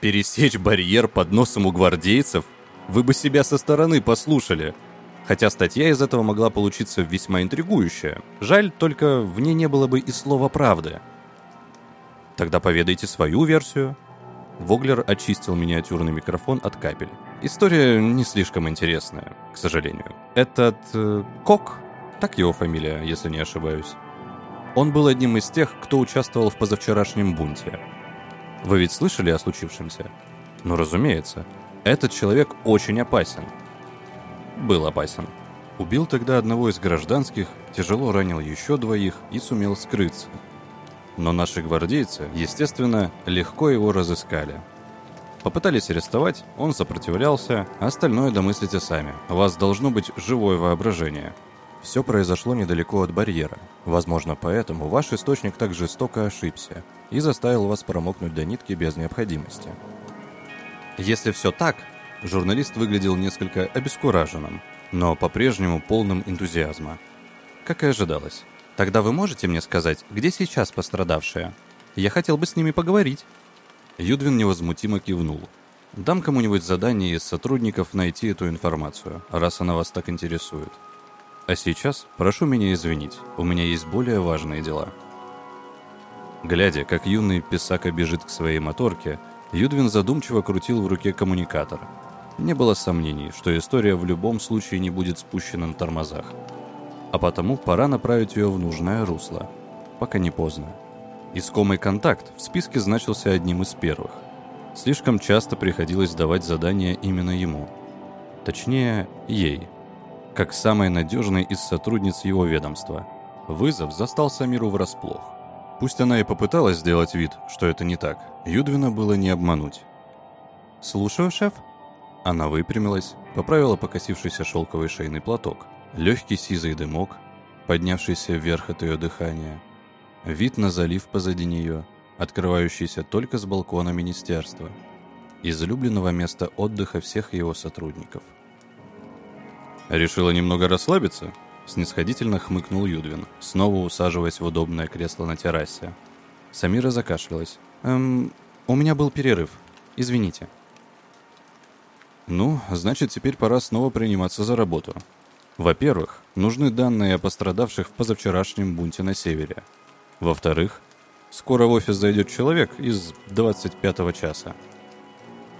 «Пересечь барьер под носом у гвардейцев? Вы бы себя со стороны послушали!» Хотя статья из этого могла получиться весьма интригующая. Жаль, только в ней не было бы и слова правды. Тогда поведайте свою версию. Воглер очистил миниатюрный микрофон от капель. История не слишком интересная, к сожалению. Этот... Э, Кок? Так его фамилия, если не ошибаюсь. Он был одним из тех, кто участвовал в позавчерашнем бунте. Вы ведь слышали о случившемся? Ну, разумеется. Этот человек очень опасен. Был опасен. Убил тогда одного из гражданских, тяжело ранил еще двоих и сумел скрыться. Но наши гвардейцы, естественно, легко его разыскали. Попытались арестовать, он сопротивлялся, а остальное домыслите сами. У вас должно быть живое воображение – все произошло недалеко от барьера. Возможно, поэтому ваш источник так жестоко ошибся и заставил вас промокнуть до нитки без необходимости. Если все так, журналист выглядел несколько обескураженным, но по-прежнему полным энтузиазма. Как и ожидалось. Тогда вы можете мне сказать, где сейчас пострадавшие? Я хотел бы с ними поговорить. Юдвин невозмутимо кивнул. Дам кому-нибудь задание из сотрудников найти эту информацию, раз она вас так интересует. А сейчас прошу меня извинить, у меня есть более важные дела. Глядя, как юный писака бежит к своей моторке, Юдвин задумчиво крутил в руке коммуникатор. Не было сомнений, что история в любом случае не будет спущена на тормозах. А потому пора направить ее в нужное русло, пока не поздно. Искомый контакт в списке значился одним из первых. Слишком часто приходилось давать задания именно ему. Точнее, ей – как самой надежной из сотрудниц его ведомства. Вызов застал Самиру врасплох. Пусть она и попыталась сделать вид, что это не так, Юдвина было не обмануть. «Слушаю, шеф». Она выпрямилась, поправила покосившийся шелковый шейный платок. Легкий сизый дымок, поднявшийся вверх от ее дыхания. Вид на залив позади нее, открывающийся только с балкона министерства. Излюбленного места отдыха всех его сотрудников – «Решила немного расслабиться?» Снисходительно хмыкнул Юдвин, снова усаживаясь в удобное кресло на террасе. Самира закашлялась. «Эм, у меня был перерыв. Извините». «Ну, значит, теперь пора снова приниматься за работу. Во-первых, нужны данные о пострадавших в позавчерашнем бунте на севере. Во-вторых, скоро в офис зайдет человек из 25-го часа».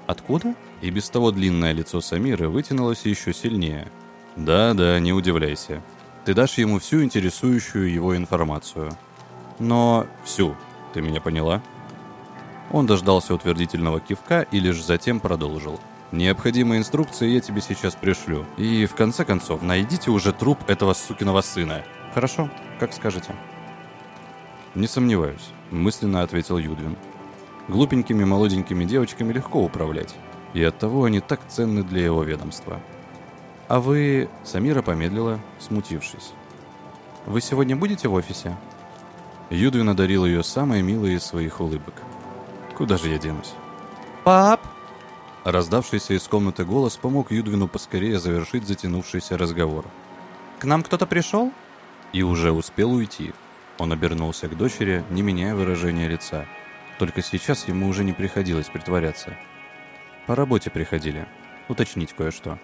«Откуда?» И без того длинное лицо Самиры вытянулось еще сильнее – да-да, не удивляйся. Ты дашь ему всю интересующую его информацию. Но всю, ты меня поняла? Он дождался утвердительного кивка и лишь затем продолжил. Необходимые инструкции я тебе сейчас пришлю. И в конце концов, найдите уже труп этого сукиного сына. Хорошо, как скажете. Не сомневаюсь, мысленно ответил Юдвин. Глупенькими молоденькими девочками легко управлять. И оттого они так ценны для его ведомства. «А вы...» — Самира помедлила, смутившись. «Вы сегодня будете в офисе?» Юдвин одарил ее самой милой из своих улыбок. «Куда же я денусь?» «Пап!» Раздавшийся из комнаты голос помог Юдвину поскорее завершить затянувшийся разговор. «К нам кто-то пришел?» И уже успел уйти. Он обернулся к дочери, не меняя выражения лица. Только сейчас ему уже не приходилось притворяться. По работе приходили. Уточнить кое-что.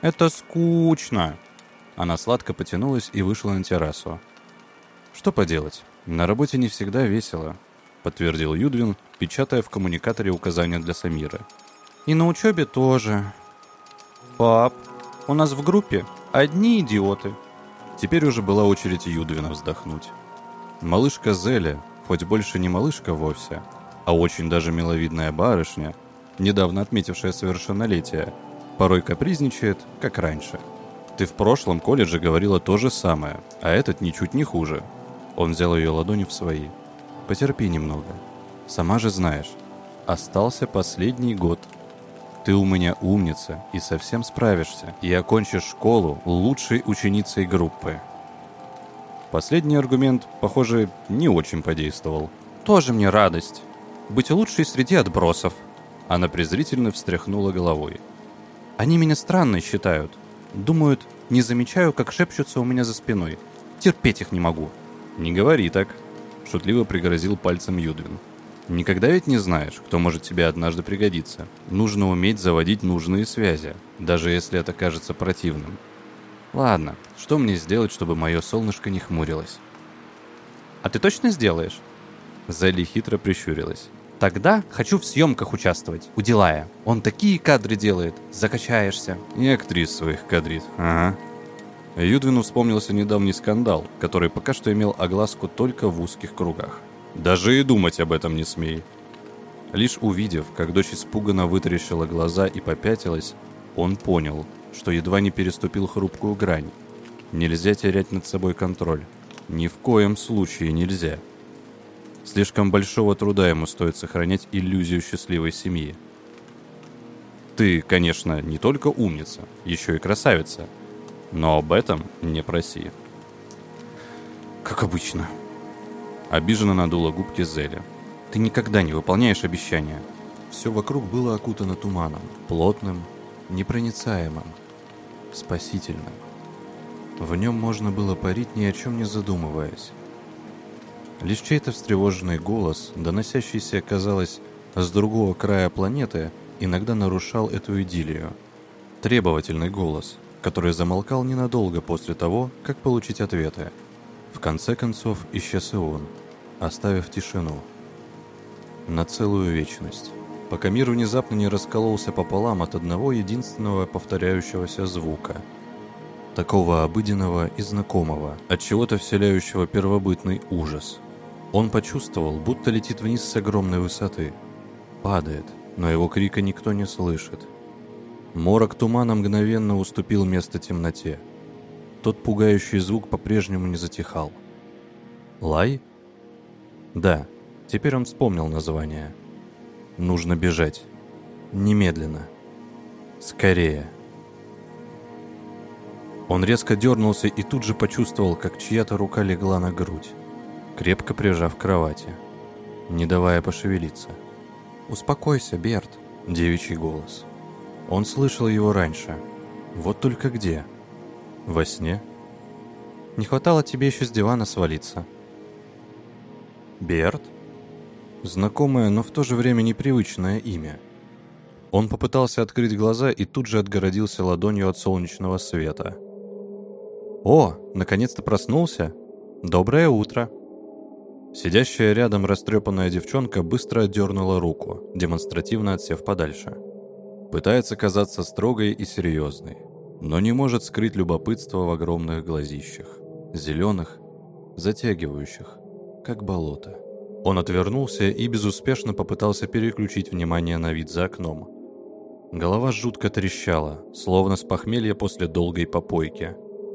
Это скучно. Она сладко потянулась и вышла на террасу. Что поделать, на работе не всегда весело, подтвердил Юдвин, печатая в коммуникаторе указания для Самиры. «И на учебе тоже. Пап, у нас в группе одни идиоты». Теперь уже была очередь Юдвина вздохнуть. Малышка Зеля, хоть больше не малышка вовсе, а очень даже миловидная барышня, недавно отметившая совершеннолетие, порой капризничает, как раньше. Ты в прошлом колледже говорила то же самое, а этот ничуть не хуже. Он взял ее ладони в свои. Потерпи немного. Сама же знаешь, остался последний год. Ты у меня умница и совсем справишься, и окончишь школу лучшей ученицей группы. Последний аргумент, похоже, не очень подействовал. «Тоже мне радость. Быть лучшей среди отбросов». Она презрительно встряхнула головой. «Они меня странной считают. Думают, не замечаю, как шепчутся у меня за спиной. Терпеть их не могу». «Не говори так», — шутливо пригрозил пальцем Юдвин. «Никогда ведь не знаешь, кто может тебе однажды пригодиться. Нужно уметь заводить нужные связи, даже если это кажется противным. Ладно, что мне сделать, чтобы мое солнышко не хмурилось? А ты точно сделаешь? Зелли хитро прищурилась. Тогда хочу в съемках участвовать, у Дилая. Он такие кадры делает, закачаешься. И актрис своих кадрит, ага. Юдвину вспомнился недавний скандал, который пока что имел огласку только в узких кругах. Даже и думать об этом не смей. Лишь увидев, как дочь испуганно вытаращила глаза и попятилась, он понял, что едва не переступил хрупкую грань. Нельзя терять над собой контроль. Ни в коем случае нельзя. Слишком большого труда ему стоит сохранять иллюзию счастливой семьи. Ты, конечно, не только умница, еще и красавица. Но об этом не проси. Как обычно. Обиженно надула губки Зеля. Ты никогда не выполняешь обещания. Все вокруг было окутано туманом, плотным, непроницаемым спасительным. В нем можно было парить, ни о чем не задумываясь. Лишь чей-то встревоженный голос, доносящийся, казалось, с другого края планеты, иногда нарушал эту идиллию. Требовательный голос, который замолкал ненадолго после того, как получить ответы. В конце концов исчез и он, оставив тишину. На целую вечность пока мир внезапно не раскололся пополам от одного единственного повторяющегося звука. Такого обыденного и знакомого, от чего-то вселяющего первобытный ужас. Он почувствовал, будто летит вниз с огромной высоты. Падает, но его крика никто не слышит. Морок тумана мгновенно уступил место темноте. Тот пугающий звук по-прежнему не затихал. Лай? Да, теперь он вспомнил название – Нужно бежать. Немедленно. Скорее. Он резко дернулся и тут же почувствовал, как чья-то рука легла на грудь, крепко прижав к кровати, не давая пошевелиться. «Успокойся, Берт», — девичий голос. Он слышал его раньше. Вот только где? Во сне? Не хватало тебе еще с дивана свалиться. «Берт?» Знакомое, но в то же время непривычное имя. Он попытался открыть глаза и тут же отгородился ладонью от солнечного света. «О, наконец-то проснулся! Доброе утро!» Сидящая рядом растрепанная девчонка быстро отдернула руку, демонстративно отсев подальше. Пытается казаться строгой и серьезной, но не может скрыть любопытство в огромных глазищах, зеленых, затягивающих, как болото. Он отвернулся и безуспешно попытался переключить внимание на вид за окном. Голова жутко трещала, словно с похмелья после долгой попойки.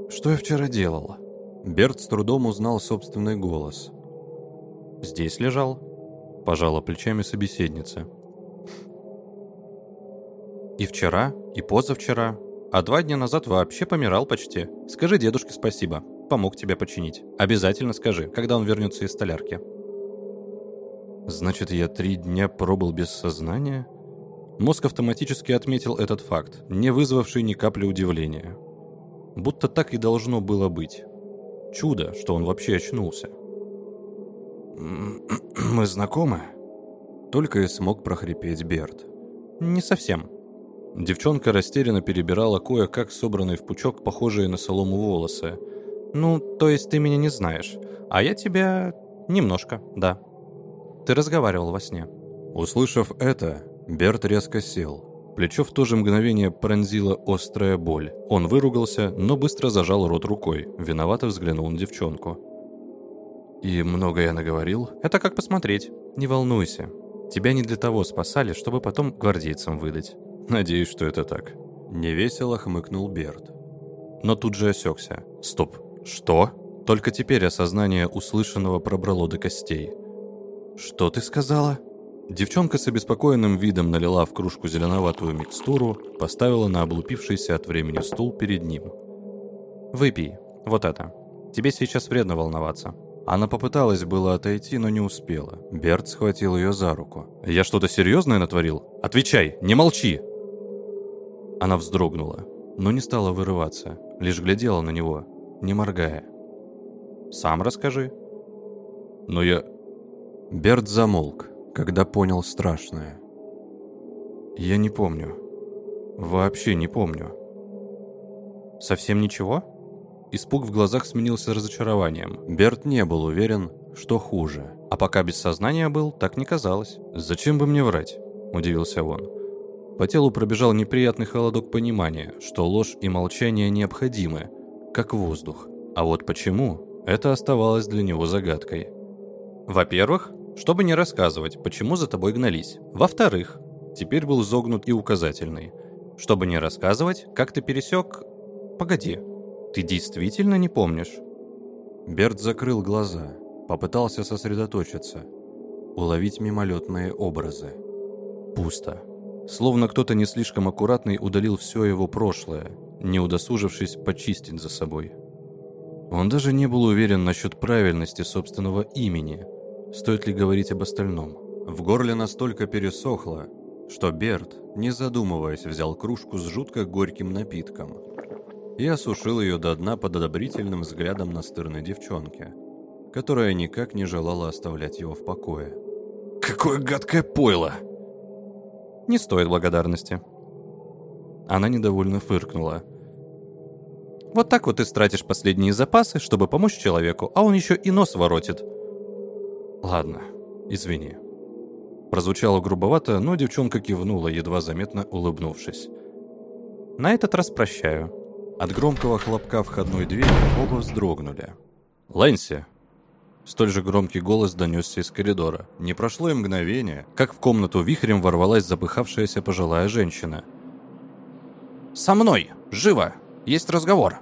«Что я вчера делал?» Берт с трудом узнал собственный голос. «Здесь лежал?» – пожала плечами собеседница. «И вчера, и позавчера, а два дня назад вообще помирал почти. Скажи дедушке спасибо, помог тебя починить. Обязательно скажи, когда он вернется из столярки». Значит, я три дня пробыл без сознания? Мозг автоматически отметил этот факт, не вызвавший ни капли удивления. Будто так и должно было быть. Чудо, что он вообще очнулся. «Мы знакомы?» Только и смог прохрипеть Берт. «Не совсем». Девчонка растерянно перебирала кое-как собранные в пучок, похожие на солому волосы. «Ну, то есть ты меня не знаешь, а я тебя... немножко, да». Ты разговаривал во сне. Услышав это, Берт резко сел. Плечо в то же мгновение пронзила острая боль. Он выругался, но быстро зажал рот рукой. Виновато взглянул на девчонку. «И много я наговорил?» «Это как посмотреть. Не волнуйся. Тебя не для того спасали, чтобы потом гвардейцам выдать». «Надеюсь, что это так». Невесело хмыкнул Берт. Но тут же осекся. «Стоп. Что?» Только теперь осознание услышанного пробрало до костей. «Что ты сказала?» Девчонка с обеспокоенным видом налила в кружку зеленоватую микстуру, поставила на облупившийся от времени стул перед ним. «Выпей. Вот это. Тебе сейчас вредно волноваться». Она попыталась было отойти, но не успела. Берт схватил ее за руку. «Я что-то серьезное натворил? Отвечай, не молчи!» Она вздрогнула, но не стала вырываться, лишь глядела на него, не моргая. «Сам расскажи». «Но я...» Берт замолк, когда понял страшное. «Я не помню. Вообще не помню». «Совсем ничего?» Испуг в глазах сменился разочарованием. Берт не был уверен, что хуже. А пока без сознания был, так не казалось. «Зачем бы мне врать?» – удивился он. По телу пробежал неприятный холодок понимания, что ложь и молчание необходимы, как воздух. А вот почему, это оставалось для него загадкой. Во-первых, чтобы не рассказывать, почему за тобой гнались. Во-вторых, теперь был загнут и указательный. Чтобы не рассказывать, как ты пересек... Погоди, ты действительно не помнишь? Берт закрыл глаза, попытался сосредоточиться, уловить мимолетные образы. Пусто. Словно кто-то не слишком аккуратный удалил все его прошлое, не удосужившись почистить за собой. Он даже не был уверен насчет правильности собственного имени. Стоит ли говорить об остальном? В горле настолько пересохло, что Берт, не задумываясь, взял кружку с жутко горьким напитком и осушил ее до дна под одобрительным взглядом настырной девчонки, которая никак не желала оставлять его в покое. «Какое гадкое пойло!» «Не стоит благодарности». Она недовольно фыркнула. «Вот так вот ты стратишь последние запасы, чтобы помочь человеку, а он еще и нос воротит». «Ладно, извини». Прозвучало грубовато, но девчонка кивнула, едва заметно улыбнувшись. «На этот раз прощаю», от громкого хлопка входной двери оба вздрогнули. «Лэнси!» Столь же громкий голос донесся из коридора. Не прошло и мгновение, как в комнату вихрем ворвалась запыхавшаяся пожилая женщина. «Со мной! Живо! Есть разговор!»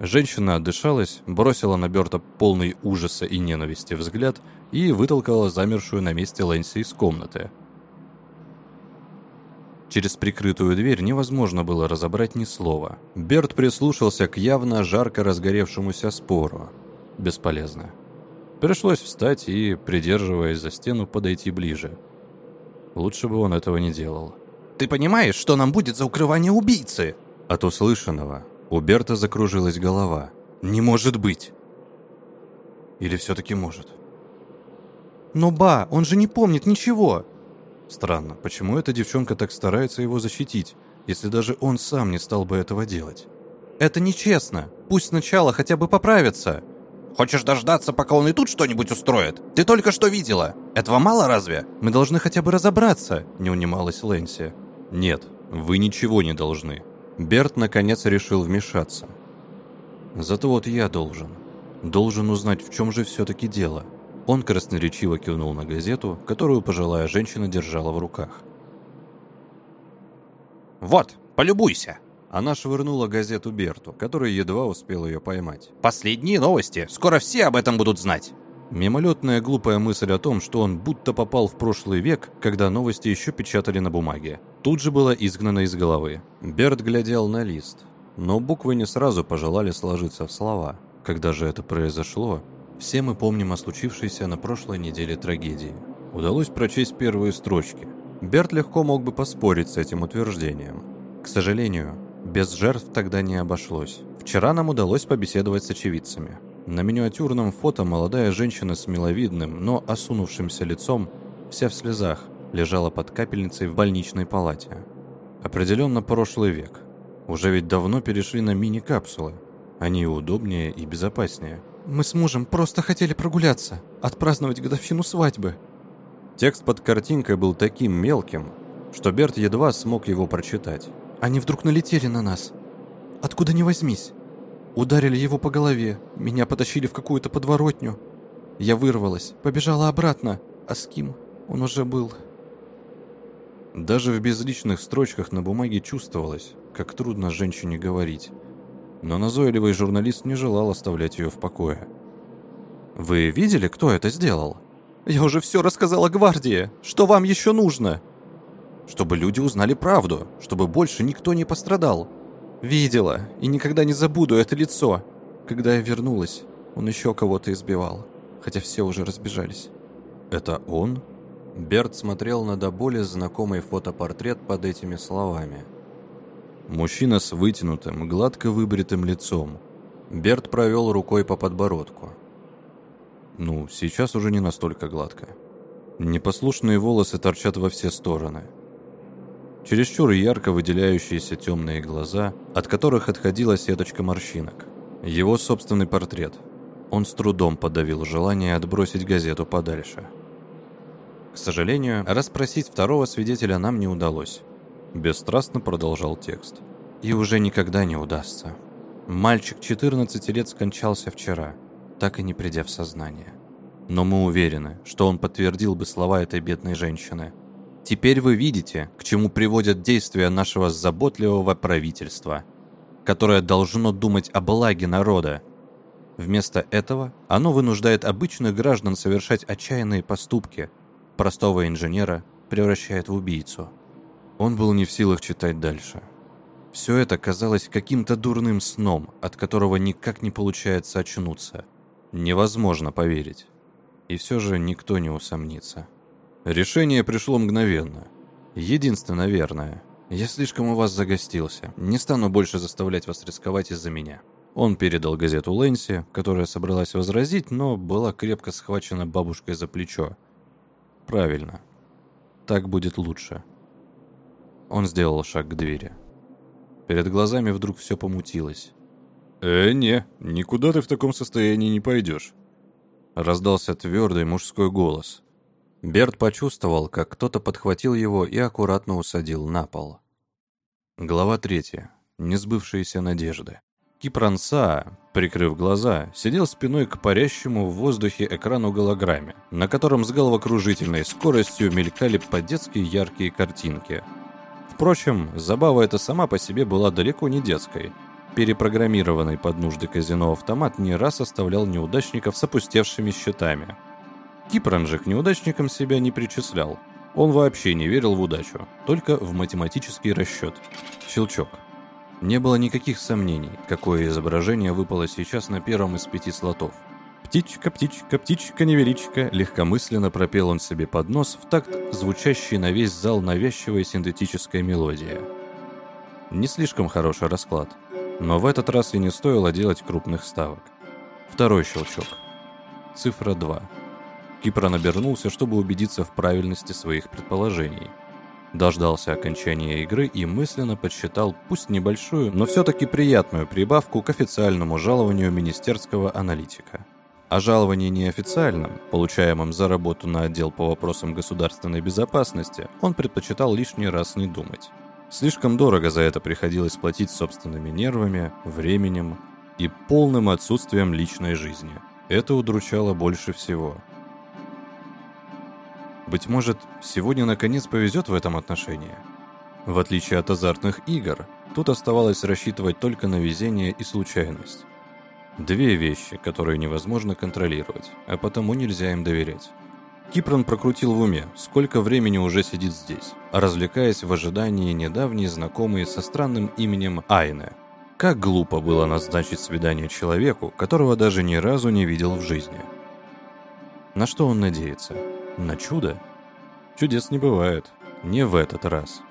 Женщина отдышалась, бросила на Берта полный ужаса и ненависти взгляд и вытолкала замершую на месте Лэнси из комнаты – Через прикрытую дверь невозможно было разобрать ни слова. Берт прислушался к явно жарко разгоревшемуся спору. Бесполезно. Пришлось встать и, придерживаясь за стену, подойти ближе. Лучше бы он этого не делал. «Ты понимаешь, что нам будет за укрывание убийцы?» От услышанного у Берта закружилась голова. «Не может быть!» Или все-таки может? «Но ба, он же не помнит ничего!» Странно, почему эта девчонка так старается его защитить, если даже он сам не стал бы этого делать? Это нечестно. Пусть сначала хотя бы поправится. Хочешь дождаться, пока он и тут что-нибудь устроит? Ты только что видела. Этого мало разве? Мы должны хотя бы разобраться, не унималась Лэнси. Нет, вы ничего не должны. Берт наконец решил вмешаться. Зато вот я должен. Должен узнать, в чем же все-таки дело. Он красноречиво кивнул на газету, которую пожилая женщина держала в руках. «Вот, полюбуйся!» Она швырнула газету Берту, который едва успел ее поймать. «Последние новости! Скоро все об этом будут знать!» Мимолетная глупая мысль о том, что он будто попал в прошлый век, когда новости еще печатали на бумаге, тут же была изгнана из головы. Берт глядел на лист, но буквы не сразу пожелали сложиться в слова. Когда же это произошло, все мы помним о случившейся на прошлой неделе трагедии. Удалось прочесть первые строчки. Берт легко мог бы поспорить с этим утверждением. К сожалению, без жертв тогда не обошлось. Вчера нам удалось побеседовать с очевидцами. На миниатюрном фото молодая женщина с миловидным, но осунувшимся лицом, вся в слезах, лежала под капельницей в больничной палате. Определенно прошлый век. Уже ведь давно перешли на мини-капсулы. Они удобнее и безопаснее. Мы с мужем просто хотели прогуляться, отпраздновать годовщину свадьбы». Текст под картинкой был таким мелким, что Берт едва смог его прочитать. «Они вдруг налетели на нас. Откуда ни возьмись. Ударили его по голове, меня потащили в какую-то подворотню. Я вырвалась, побежала обратно, а с кем он уже был». Даже в безличных строчках на бумаге чувствовалось, как трудно женщине говорить. Но назойливый журналист не желал оставлять ее в покое. «Вы видели, кто это сделал?» «Я уже все рассказала гвардии. Что вам еще нужно?» «Чтобы люди узнали правду, чтобы больше никто не пострадал». «Видела, и никогда не забуду это лицо. Когда я вернулась, он еще кого-то избивал, хотя все уже разбежались». «Это он?» Берт смотрел на до боли знакомый фотопортрет под этими словами. Мужчина с вытянутым, гладко выбритым лицом. Берт провел рукой по подбородку. Ну, сейчас уже не настолько гладко. Непослушные волосы торчат во все стороны. Чересчур ярко выделяющиеся темные глаза, от которых отходила сеточка морщинок. Его собственный портрет. Он с трудом подавил желание отбросить газету подальше. К сожалению, расспросить второго свидетеля нам не удалось. Бесстрастно продолжал текст. И уже никогда не удастся. Мальчик 14 лет скончался вчера, так и не придя в сознание. Но мы уверены, что он подтвердил бы слова этой бедной женщины. Теперь вы видите, к чему приводят действия нашего заботливого правительства, которое должно думать о благе народа. Вместо этого оно вынуждает обычных граждан совершать отчаянные поступки, простого инженера превращает в убийцу. Он был не в силах читать дальше. Все это казалось каким-то дурным сном, от которого никак не получается очнуться. Невозможно поверить. И все же никто не усомнится. Решение пришло мгновенно. Единственно верное. Я слишком у вас загостился. Не стану больше заставлять вас рисковать из-за меня. Он передал газету Лэнси, которая собралась возразить, но была крепко схвачена бабушкой за плечо, Правильно. Так будет лучше. Он сделал шаг к двери. Перед глазами вдруг все помутилось. «Э, не, никуда ты в таком состоянии не пойдешь», — раздался твердый мужской голос. Берт почувствовал, как кто-то подхватил его и аккуратно усадил на пол. Глава третья. Несбывшиеся надежды. Кипранса, прикрыв глаза, сидел спиной к парящему в воздухе экрану голограмме, на котором с головокружительной скоростью мелькали по-детски яркие картинки. Впрочем, забава эта сама по себе была далеко не детской. Перепрограммированный под нужды казино автомат не раз оставлял неудачников с опустевшими счетами. Кипран же к неудачникам себя не причислял. Он вообще не верил в удачу, только в математический расчет. Щелчок. Не было никаких сомнений, какое изображение выпало сейчас на первом из пяти слотов. «Птичка, птичка, птичка, невеличка», легкомысленно пропел он себе под нос в такт звучащей на весь зал навязчивой синтетической мелодии. Не слишком хороший расклад, но в этот раз и не стоило делать крупных ставок. Второй щелчок. Цифра 2. Кипран обернулся, чтобы убедиться в правильности своих предположений – Дождался окончания игры и мысленно подсчитал, пусть небольшую, но все-таки приятную прибавку к официальному жалованию министерского аналитика. О жаловании неофициальном, получаемом за работу на отдел по вопросам государственной безопасности, он предпочитал лишний раз не думать. Слишком дорого за это приходилось платить собственными нервами, временем и полным отсутствием личной жизни. Это удручало больше всего – быть может, сегодня наконец повезет в этом отношении. В отличие от азартных игр, тут оставалось рассчитывать только на везение и случайность. Две вещи, которые невозможно контролировать, а потому нельзя им доверять. Кипран прокрутил в уме, сколько времени уже сидит здесь, развлекаясь в ожидании недавней знакомой со странным именем Айне. Как глупо было назначить свидание человеку, которого даже ни разу не видел в жизни. На что он надеется? На чудо? Чудес не бывает. Не в этот раз.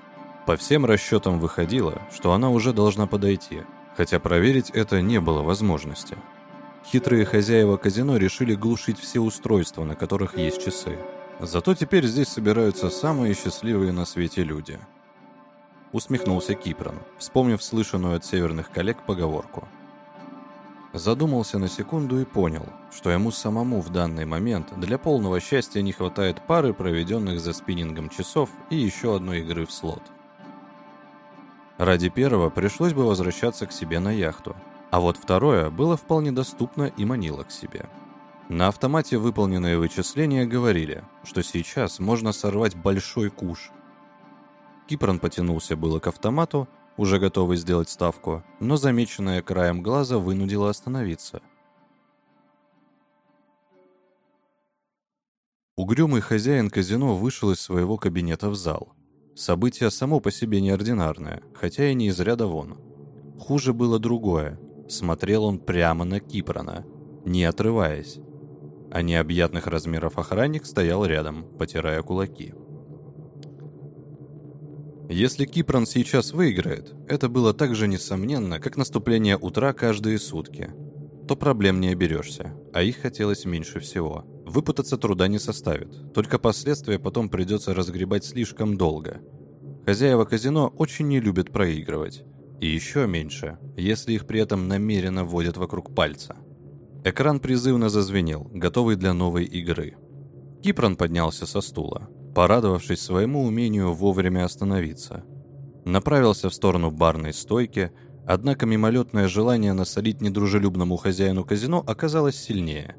По всем расчетам выходило, что она уже должна подойти, хотя проверить это не было возможности. Хитрые хозяева казино решили глушить все устройства, на которых есть часы. Зато теперь здесь собираются самые счастливые на свете люди. Усмехнулся Кипрон, вспомнив слышанную от северных коллег поговорку. Задумался на секунду и понял, что ему самому в данный момент для полного счастья не хватает пары проведенных за спиннингом часов и еще одной игры в слот. Ради первого пришлось бы возвращаться к себе на яхту, а вот второе было вполне доступно и манило к себе. На автомате выполненные вычисления говорили, что сейчас можно сорвать большой куш. Кипрон потянулся было к автомату, уже готовый сделать ставку, но замеченная краем глаза вынудила остановиться. Угрюмый хозяин казино вышел из своего кабинета в зал. Событие само по себе неординарное, хотя и не из ряда вон. Хуже было другое. Смотрел он прямо на Кипрона, не отрываясь. А необъятных размеров охранник стоял рядом, потирая кулаки. Если Кипрон сейчас выиграет, это было так же несомненно, как наступление утра каждые сутки, то проблем не оберешься, а их хотелось меньше всего. Выпутаться труда не составит, только последствия потом придется разгребать слишком долго. Хозяева казино очень не любят проигрывать. И еще меньше, если их при этом намеренно водят вокруг пальца. Экран призывно зазвенел, готовый для новой игры. Кипрон поднялся со стула порадовавшись своему умению вовремя остановиться. Направился в сторону барной стойки, однако мимолетное желание насолить недружелюбному хозяину казино оказалось сильнее.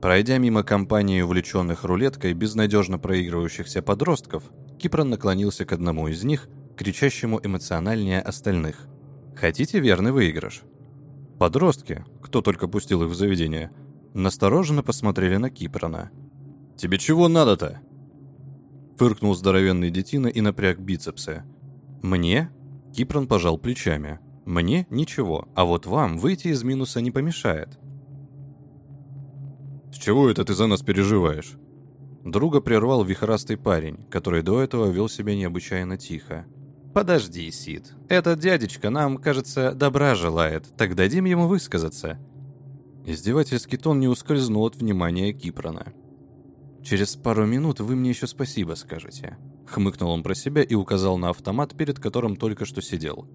Пройдя мимо компании увлеченных рулеткой безнадежно проигрывающихся подростков, Кипрон наклонился к одному из них, кричащему эмоциональнее остальных. «Хотите верный выигрыш?» Подростки, кто только пустил их в заведение, настороженно посмотрели на Кипрона. «Тебе чего надо-то?» Фыркнул здоровенный детина и напряг бицепсы. «Мне?» Кипрон пожал плечами. «Мне ничего, а вот вам выйти из минуса не помешает». «С чего это ты за нас переживаешь?» Друга прервал вихрастый парень, который до этого вел себя необычайно тихо. «Подожди, Сид. Этот дядечка нам, кажется, добра желает. Так дадим ему высказаться». Издевательский тон не ускользнул от внимания Кипрона. Через пару минут вы мне еще спасибо скажете». Хмыкнул он про себя и указал на автомат, перед которым только что сидел.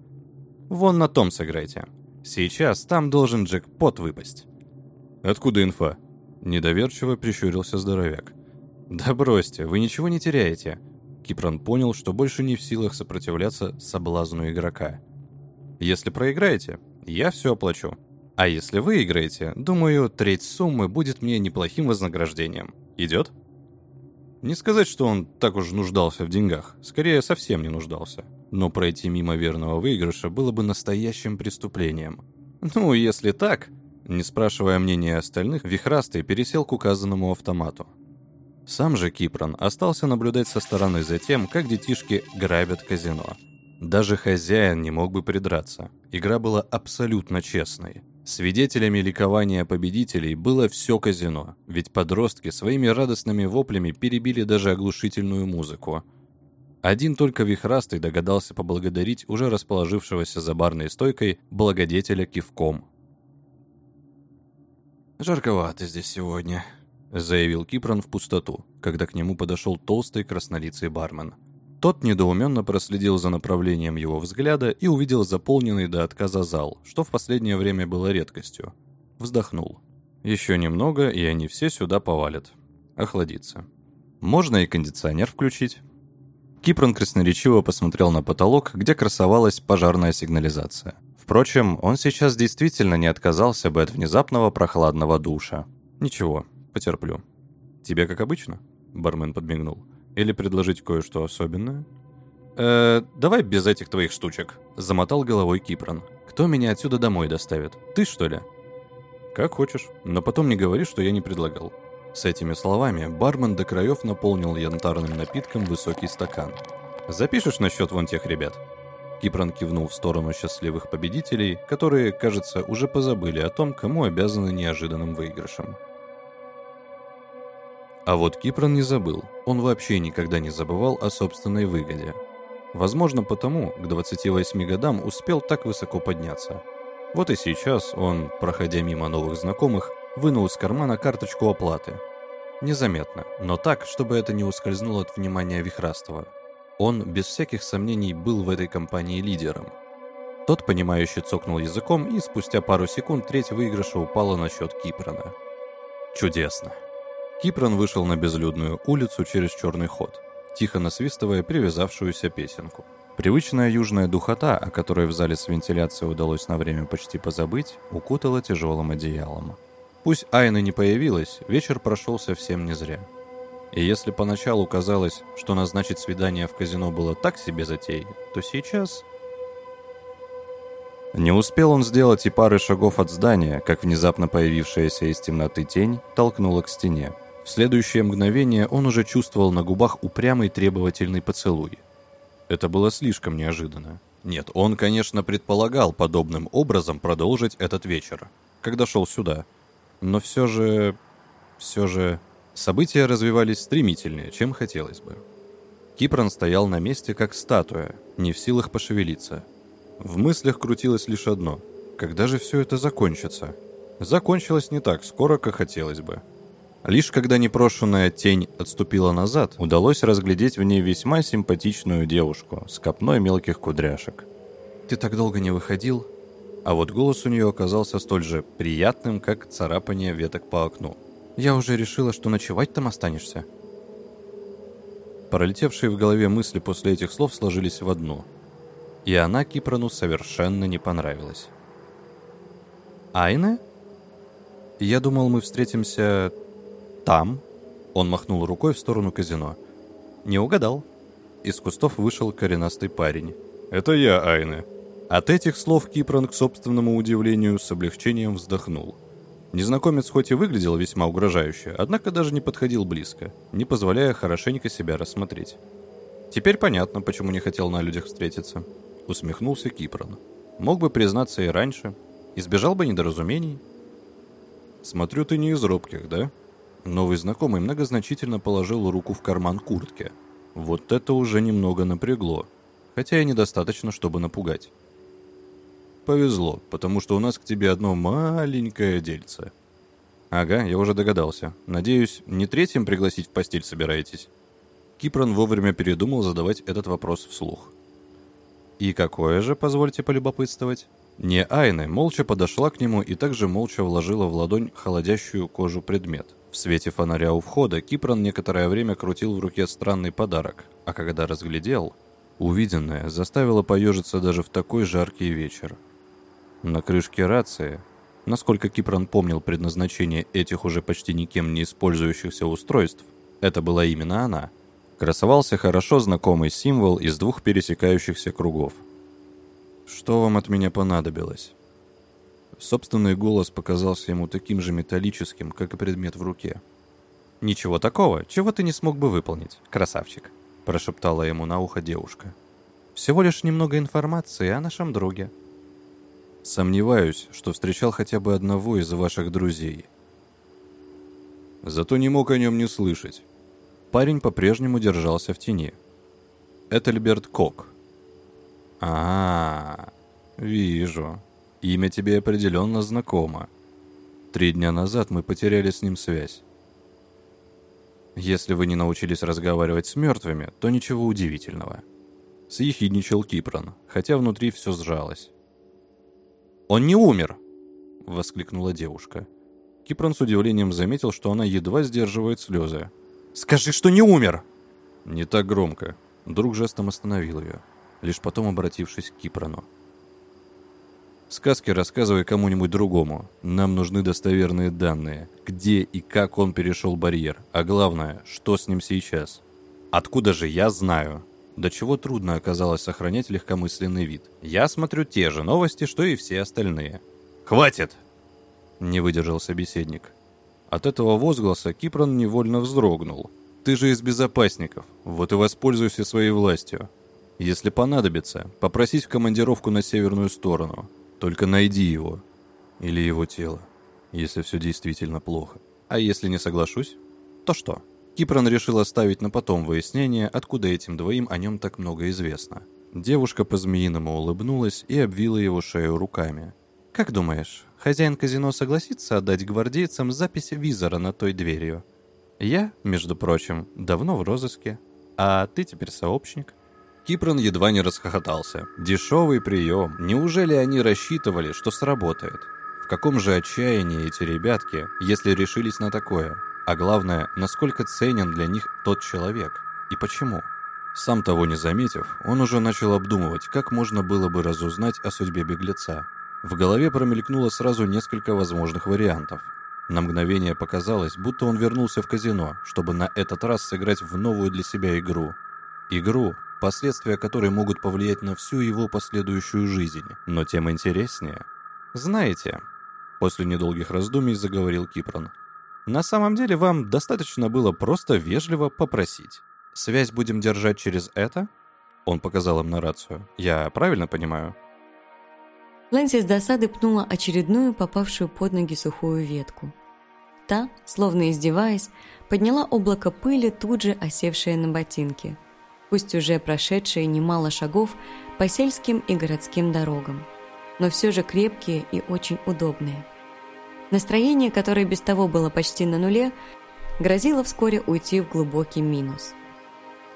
«Вон на том сыграйте. Сейчас там должен джекпот выпасть». «Откуда инфа?» Недоверчиво прищурился здоровяк. «Да бросьте, вы ничего не теряете». Кипрон понял, что больше не в силах сопротивляться соблазну игрока. «Если проиграете, я все оплачу. А если выиграете, думаю, треть суммы будет мне неплохим вознаграждением. Идет? Не сказать, что он так уж нуждался в деньгах, скорее совсем не нуждался. Но пройти мимо верного выигрыша было бы настоящим преступлением. Ну, если так, не спрашивая мнения остальных, Вихрастый пересел к указанному автомату. Сам же Кипрон остался наблюдать со стороны за тем, как детишки грабят казино. Даже хозяин не мог бы придраться. Игра была абсолютно честной. Свидетелями ликования победителей было все казино, ведь подростки своими радостными воплями перебили даже оглушительную музыку. Один только Вихрастый догадался поблагодарить уже расположившегося за барной стойкой благодетеля кивком. «Жарковато здесь сегодня», — заявил Кипрон в пустоту, когда к нему подошел толстый краснолицый бармен. Тот недоуменно проследил за направлением его взгляда и увидел заполненный до отказа зал, что в последнее время было редкостью. Вздохнул. Еще немного, и они все сюда повалят. Охладиться. Можно и кондиционер включить. Кипрон красноречиво посмотрел на потолок, где красовалась пожарная сигнализация. Впрочем, он сейчас действительно не отказался бы от внезапного прохладного душа. Ничего, потерплю. Тебе как обычно? Бармен подмигнул. Или предложить кое-что особенное? «Э, давай без этих твоих штучек», — замотал головой Кипрон. «Кто меня отсюда домой доставит? Ты, что ли?» «Как хочешь, но потом не говори, что я не предлагал». С этими словами бармен до краев наполнил янтарным напитком высокий стакан. «Запишешь насчет вон тех ребят?» Кипрон кивнул в сторону счастливых победителей, которые, кажется, уже позабыли о том, кому обязаны неожиданным выигрышем. А вот Кипрон не забыл. Он вообще никогда не забывал о собственной выгоде. Возможно, потому к 28 годам успел так высоко подняться. Вот и сейчас он, проходя мимо новых знакомых, вынул из кармана карточку оплаты. Незаметно, но так, чтобы это не ускользнуло от внимания Вихрастова. Он, без всяких сомнений, был в этой компании лидером. Тот, понимающе цокнул языком, и спустя пару секунд треть выигрыша упала на счет Кипрана. Чудесно. Кипран вышел на безлюдную улицу через черный ход, тихо насвистывая привязавшуюся песенку. Привычная южная духота, о которой в зале с вентиляцией удалось на время почти позабыть, укутала тяжелым одеялом. Пусть Айна не появилась, вечер прошел совсем не зря. И если поначалу казалось, что назначить свидание в казино было так себе затеей, то сейчас не успел он сделать и пары шагов от здания, как внезапно появившаяся из темноты тень толкнула к стене. В следующее мгновение он уже чувствовал на губах упрямый требовательный поцелуй. Это было слишком неожиданно. Нет, он, конечно, предполагал подобным образом продолжить этот вечер, когда шел сюда. Но все же... все же... События развивались стремительнее, чем хотелось бы. Кипран стоял на месте, как статуя, не в силах пошевелиться – в мыслях крутилось лишь одно. Когда же все это закончится? Закончилось не так скоро, как хотелось бы. Лишь когда непрошенная тень отступила назад, удалось разглядеть в ней весьма симпатичную девушку с копной мелких кудряшек. «Ты так долго не выходил?» А вот голос у нее оказался столь же приятным, как царапание веток по окну. «Я уже решила, что ночевать там останешься». Пролетевшие в голове мысли после этих слов сложились в одну – и она Кипрану совершенно не понравилась. «Айне? Я думал, мы встретимся там?» Он махнул рукой в сторону казино. «Не угадал». Из кустов вышел коренастый парень. «Это я, Айне». От этих слов Кипран, к собственному удивлению, с облегчением вздохнул. Незнакомец хоть и выглядел весьма угрожающе, однако даже не подходил близко, не позволяя хорошенько себя рассмотреть. Теперь понятно, почему не хотел на людях встретиться усмехнулся Кипрон. Мог бы признаться и раньше, избежал бы недоразумений. Смотрю, ты не из робких, да? Новый знакомый многозначительно положил руку в карман куртки. Вот это уже немного напрягло, хотя и недостаточно, чтобы напугать. Повезло, потому что у нас к тебе одно маленькое дельце. Ага, я уже догадался. Надеюсь, не третьим пригласить в постель собираетесь? Кипрон вовремя передумал задавать этот вопрос вслух. И какое же, позвольте полюбопытствовать? Не Айна молча подошла к нему и также молча вложила в ладонь холодящую кожу предмет. В свете фонаря у входа Кипран некоторое время крутил в руке странный подарок, а когда разглядел, увиденное заставило поежиться даже в такой жаркий вечер. На крышке рации, насколько Кипран помнил предназначение этих уже почти никем не использующихся устройств, это была именно она – красовался хорошо знакомый символ из двух пересекающихся кругов. «Что вам от меня понадобилось?» Собственный голос показался ему таким же металлическим, как и предмет в руке. «Ничего такого, чего ты не смог бы выполнить, красавчик», – прошептала ему на ухо девушка. «Всего лишь немного информации о нашем друге». «Сомневаюсь, что встречал хотя бы одного из ваших друзей». «Зато не мог о нем не слышать», Парень по-прежнему держался в тени. Этельберт Кок. А, -а, -а вижу. Имя тебе определенно знакомо. Три дня назад мы потеряли с ним связь. Если вы не научились разговаривать с мертвыми, то ничего удивительного. Съехидничал Кипрон, хотя внутри все сжалось. «Он не умер!» — воскликнула девушка. Кипрон с удивлением заметил, что она едва сдерживает слезы. Скажи, что не умер!» Не так громко. Друг жестом остановил ее, лишь потом обратившись к Кипрону. «Сказки рассказывай кому-нибудь другому. Нам нужны достоверные данные. Где и как он перешел барьер. А главное, что с ним сейчас. Откуда же я знаю?» До чего трудно оказалось сохранять легкомысленный вид. Я смотрю те же новости, что и все остальные. «Хватит!» Не выдержал собеседник. От этого возгласа Кипрон невольно вздрогнул. «Ты же из безопасников, вот и воспользуйся своей властью. Если понадобится, попросись в командировку на северную сторону. Только найди его. Или его тело, если все действительно плохо. А если не соглашусь, то что?» Кипрон решил оставить на потом выяснение, откуда этим двоим о нем так много известно. Девушка по-змеиному улыбнулась и обвила его шею руками. «Как думаешь, хозяин казино согласится отдать гвардейцам запись визора на той дверью? Я, между прочим, давно в розыске, а ты теперь сообщник». Кипрон едва не расхохотался. Дешевый прием. Неужели они рассчитывали, что сработает? В каком же отчаянии эти ребятки, если решились на такое? А главное, насколько ценен для них тот человек? И почему? Сам того не заметив, он уже начал обдумывать, как можно было бы разузнать о судьбе беглеца. В голове промелькнуло сразу несколько возможных вариантов. На мгновение показалось, будто он вернулся в казино, чтобы на этот раз сыграть в новую для себя игру. Игру, последствия которой могут повлиять на всю его последующую жизнь. Но тем интереснее. Знаете, после недолгих раздумий заговорил Кипрон, на самом деле вам достаточно было просто вежливо попросить. Связь будем держать через это? Он показал им на рацию. Я правильно понимаю? Лэнси с досады пнула очередную попавшую под ноги сухую ветку. Та, словно издеваясь, подняла облако пыли, тут же осевшее на ботинки, пусть уже прошедшие немало шагов по сельским и городским дорогам, но все же крепкие и очень удобные. Настроение, которое без того было почти на нуле, грозило вскоре уйти в глубокий минус.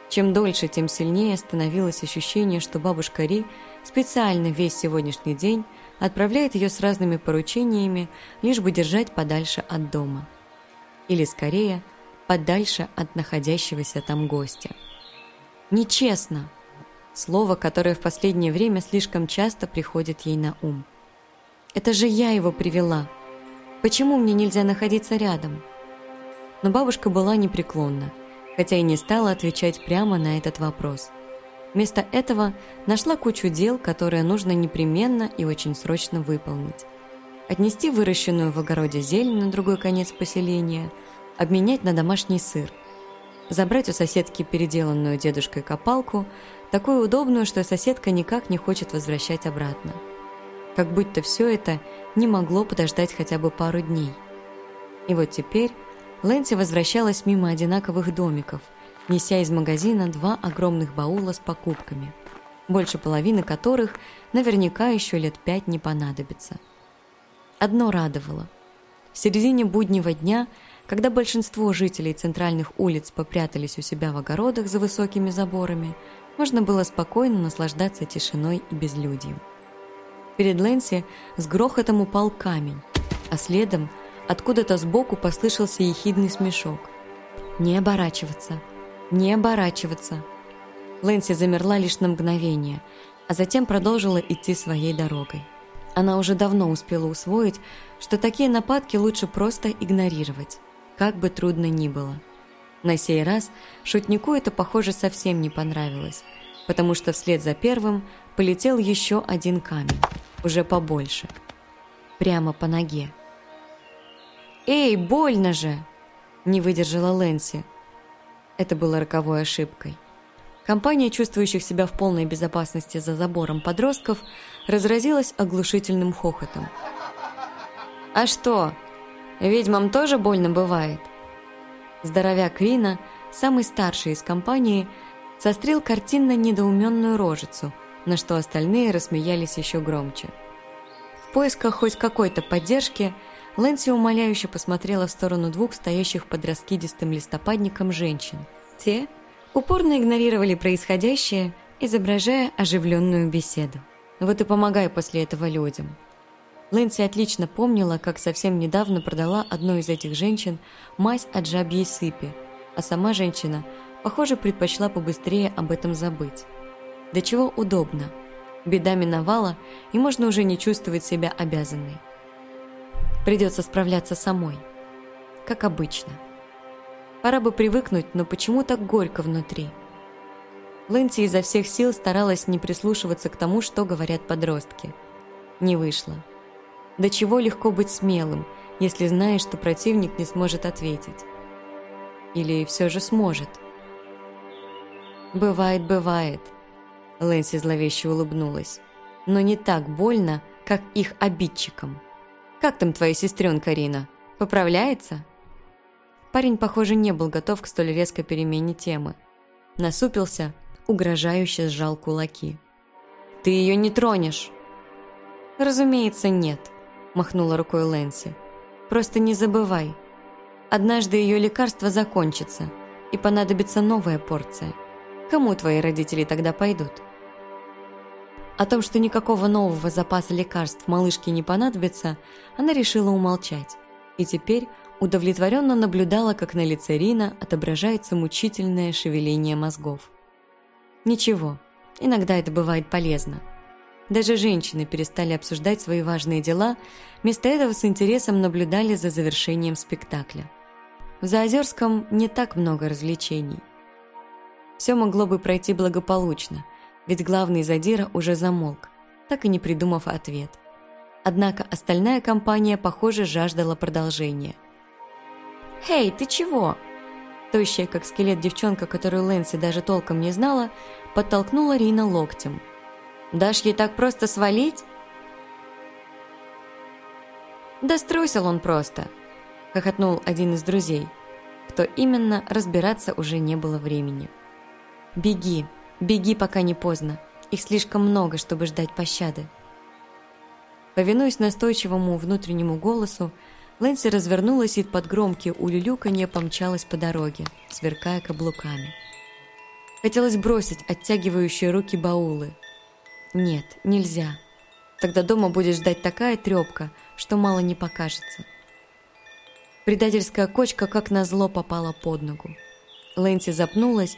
Чем дольше, тем сильнее становилось ощущение, что бабушка Ри специально весь сегодняшний день отправляет ее с разными поручениями, лишь бы держать подальше от дома. Или, скорее, подальше от находящегося там гостя. «Нечестно!» Слово, которое в последнее время слишком часто приходит ей на ум. «Это же я его привела!» Почему мне нельзя находиться рядом? Но бабушка была непреклонна, хотя и не стала отвечать прямо на этот вопрос. Вместо этого нашла кучу дел, которые нужно непременно и очень срочно выполнить. Отнести выращенную в огороде зелень на другой конец поселения, обменять на домашний сыр, забрать у соседки переделанную дедушкой копалку, такую удобную, что соседка никак не хочет возвращать обратно как будто все это не могло подождать хотя бы пару дней. И вот теперь Лэнси возвращалась мимо одинаковых домиков, неся из магазина два огромных баула с покупками, больше половины которых наверняка еще лет пять не понадобится. Одно радовало. В середине буднего дня, когда большинство жителей центральных улиц попрятались у себя в огородах за высокими заборами, можно было спокойно наслаждаться тишиной и безлюдьем. Перед Лэнси с грохотом упал камень, а следом откуда-то сбоку послышался ехидный смешок. «Не оборачиваться! Не оборачиваться!» Лэнси замерла лишь на мгновение, а затем продолжила идти своей дорогой. Она уже давно успела усвоить, что такие нападки лучше просто игнорировать, как бы трудно ни было. На сей раз шутнику это, похоже, совсем не понравилось, потому что вслед за первым полетел еще один камень уже побольше. Прямо по ноге. «Эй, больно же!» – не выдержала Лэнси. Это было роковой ошибкой. Компания чувствующих себя в полной безопасности за забором подростков разразилась оглушительным хохотом. «А что, ведьмам тоже больно бывает?» Здоровяк Рина, самый старший из компании, сострил картинно недоуменную рожицу – на что остальные рассмеялись еще громче. В поисках хоть какой-то поддержки Лэнси умоляюще посмотрела в сторону двух стоящих под раскидистым листопадником женщин. Те упорно игнорировали происходящее, изображая оживленную беседу. Вот и помогай после этого людям. Лэнси отлично помнила, как совсем недавно продала одной из этих женщин мазь от жабьей сыпи, а сама женщина, похоже, предпочла побыстрее об этом забыть. До чего удобно. Беда миновала, и можно уже не чувствовать себя обязанной. Придется справляться самой. Как обычно. Пора бы привыкнуть, но почему так горько внутри? Лэнси изо всех сил старалась не прислушиваться к тому, что говорят подростки. Не вышло. До чего легко быть смелым, если знаешь, что противник не сможет ответить. Или все же сможет. Бывает, бывает. Лэнси зловеще улыбнулась. «Но не так больно, как их обидчикам. Как там твоя сестренка Рина? Поправляется?» Парень, похоже, не был готов к столь резкой перемене темы. Насупился, угрожающе сжал кулаки. «Ты ее не тронешь!» «Разумеется, нет», – махнула рукой Лэнси. «Просто не забывай. Однажды ее лекарство закончится, и понадобится новая порция. Кому твои родители тогда пойдут? О том, что никакого нового запаса лекарств малышке не понадобится, она решила умолчать. И теперь удовлетворенно наблюдала, как на лице Рина отображается мучительное шевеление мозгов. Ничего, иногда это бывает полезно. Даже женщины перестали обсуждать свои важные дела, вместо этого с интересом наблюдали за завершением спектакля. В Заозерском не так много развлечений. Все могло бы пройти благополучно, ведь главный задира уже замолк, так и не придумав ответ. Однако остальная компания, похоже, жаждала продолжения. «Эй, ты чего?» Тощая, как скелет девчонка, которую Лэнси даже толком не знала, подтолкнула Рина локтем. «Дашь ей так просто свалить?» «Да струсил он просто», — хохотнул один из друзей. Кто именно, разбираться уже не было времени. «Беги, беги, пока не поздно. Их слишком много, чтобы ждать пощады». Повинуясь настойчивому внутреннему голосу, Лэнси развернулась и под громкие улюлюканье помчалась по дороге, сверкая каблуками. Хотелось бросить оттягивающие руки баулы. Нет, нельзя. Тогда дома будет ждать такая трепка, что мало не покажется. Предательская кочка как назло попала под ногу. Лэнси запнулась,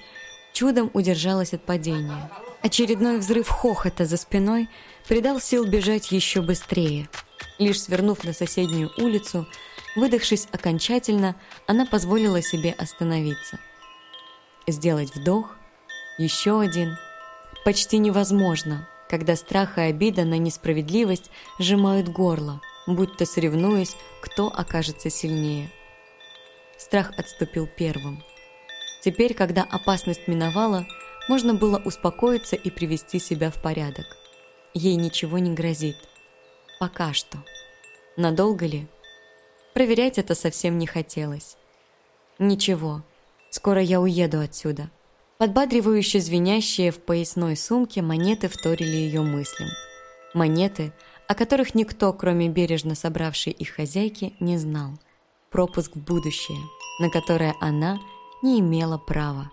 чудом удержалась от падения. Очередной взрыв хохота за спиной придал сил бежать еще быстрее – Лишь свернув на соседнюю улицу, выдохшись окончательно, она позволила себе остановиться. Сделать вдох, еще один. Почти невозможно, когда страх и обида на несправедливость сжимают горло, будто соревнуясь, кто окажется сильнее. Страх отступил первым. Теперь, когда опасность миновала, можно было успокоиться и привести себя в порядок. Ей ничего не грозит. Пока что. Надолго ли? Проверять это совсем не хотелось. Ничего, скоро я уеду отсюда. Подбадривающе звенящие в поясной сумке монеты вторили ее мыслям. Монеты, о которых никто, кроме бережно собравшей их хозяйки, не знал. Пропуск в будущее, на которое она не имела права.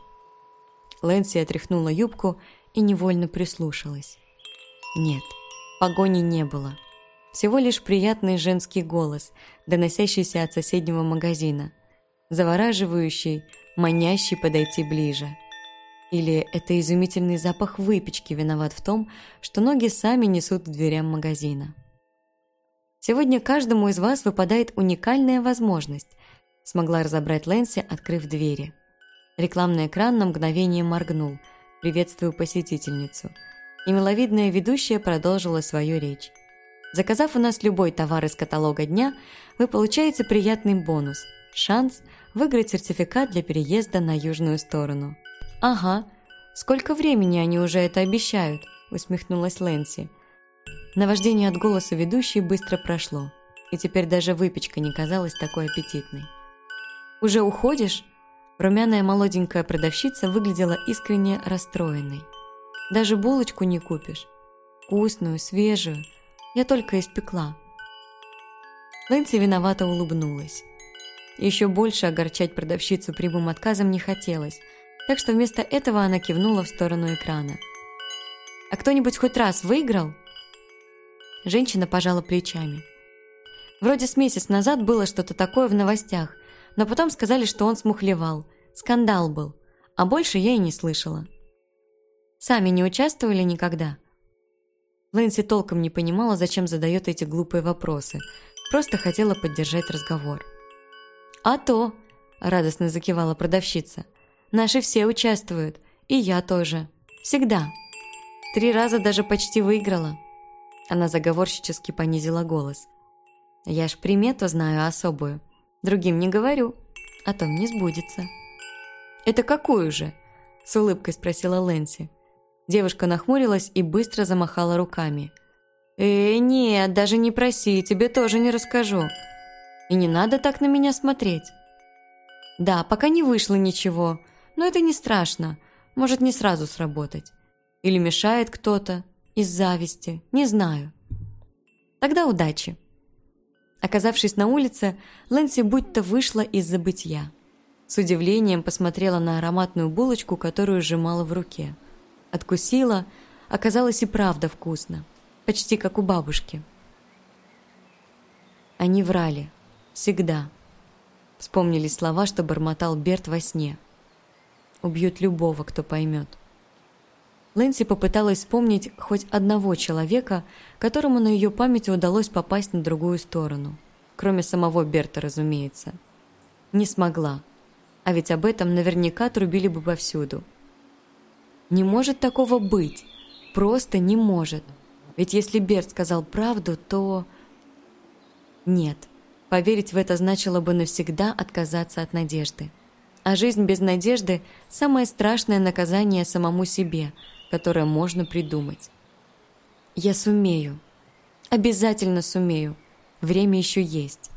Лэнси отряхнула юбку и невольно прислушалась. Нет, погони не было. Всего лишь приятный женский голос, доносящийся от соседнего магазина, завораживающий, манящий подойти ближе. Или это изумительный запах выпечки виноват в том, что ноги сами несут к дверям магазина. Сегодня каждому из вас выпадает уникальная возможность, смогла разобрать Лэнси, открыв двери. Рекламный экран на мгновение моргнул, приветствую посетительницу, и миловидная ведущая продолжила свою речь. Заказав у нас любой товар из каталога дня, вы получаете приятный бонус – шанс выиграть сертификат для переезда на южную сторону. «Ага, сколько времени они уже это обещают?» – усмехнулась Лэнси. Наваждение от голоса ведущей быстро прошло, и теперь даже выпечка не казалась такой аппетитной. «Уже уходишь?» Румяная молоденькая продавщица выглядела искренне расстроенной. «Даже булочку не купишь. Вкусную, свежую – я только испекла». Лэнси виновато улыбнулась. Еще больше огорчать продавщицу прямым отказом не хотелось, так что вместо этого она кивнула в сторону экрана. «А кто-нибудь хоть раз выиграл?» Женщина пожала плечами. Вроде с месяц назад было что-то такое в новостях, но потом сказали, что он смухлевал. Скандал был, а больше я и не слышала. Сами не участвовали никогда?» Лэнси толком не понимала, зачем задает эти глупые вопросы. Просто хотела поддержать разговор. «А то!» – радостно закивала продавщица. «Наши все участвуют. И я тоже. Всегда. Три раза даже почти выиграла». Она заговорщически понизила голос. «Я ж примету знаю особую. Другим не говорю, а то не сбудется». «Это какую же?» – с улыбкой спросила Лэнси. Девушка нахмурилась и быстро замахала руками. «Э, нет, даже не проси, тебе тоже не расскажу. И не надо так на меня смотреть». «Да, пока не вышло ничего, но это не страшно, может не сразу сработать. Или мешает кто-то, из зависти, не знаю. Тогда удачи». Оказавшись на улице, Лэнси будто вышла из забытья. С удивлением посмотрела на ароматную булочку, которую сжимала в руке. Откусила, оказалось и правда вкусно. Почти как у бабушки. Они врали. Всегда. Вспомнились слова, что бормотал Берт во сне. Убьют любого, кто поймет. Лэнси попыталась вспомнить хоть одного человека, которому на ее памяти удалось попасть на другую сторону. Кроме самого Берта, разумеется. Не смогла. А ведь об этом наверняка трубили бы повсюду. Не может такого быть. Просто не может. Ведь если Берт сказал правду, то... Нет. Поверить в это значило бы навсегда отказаться от надежды. А жизнь без надежды – самое страшное наказание самому себе, которое можно придумать. Я сумею. Обязательно сумею. Время еще есть.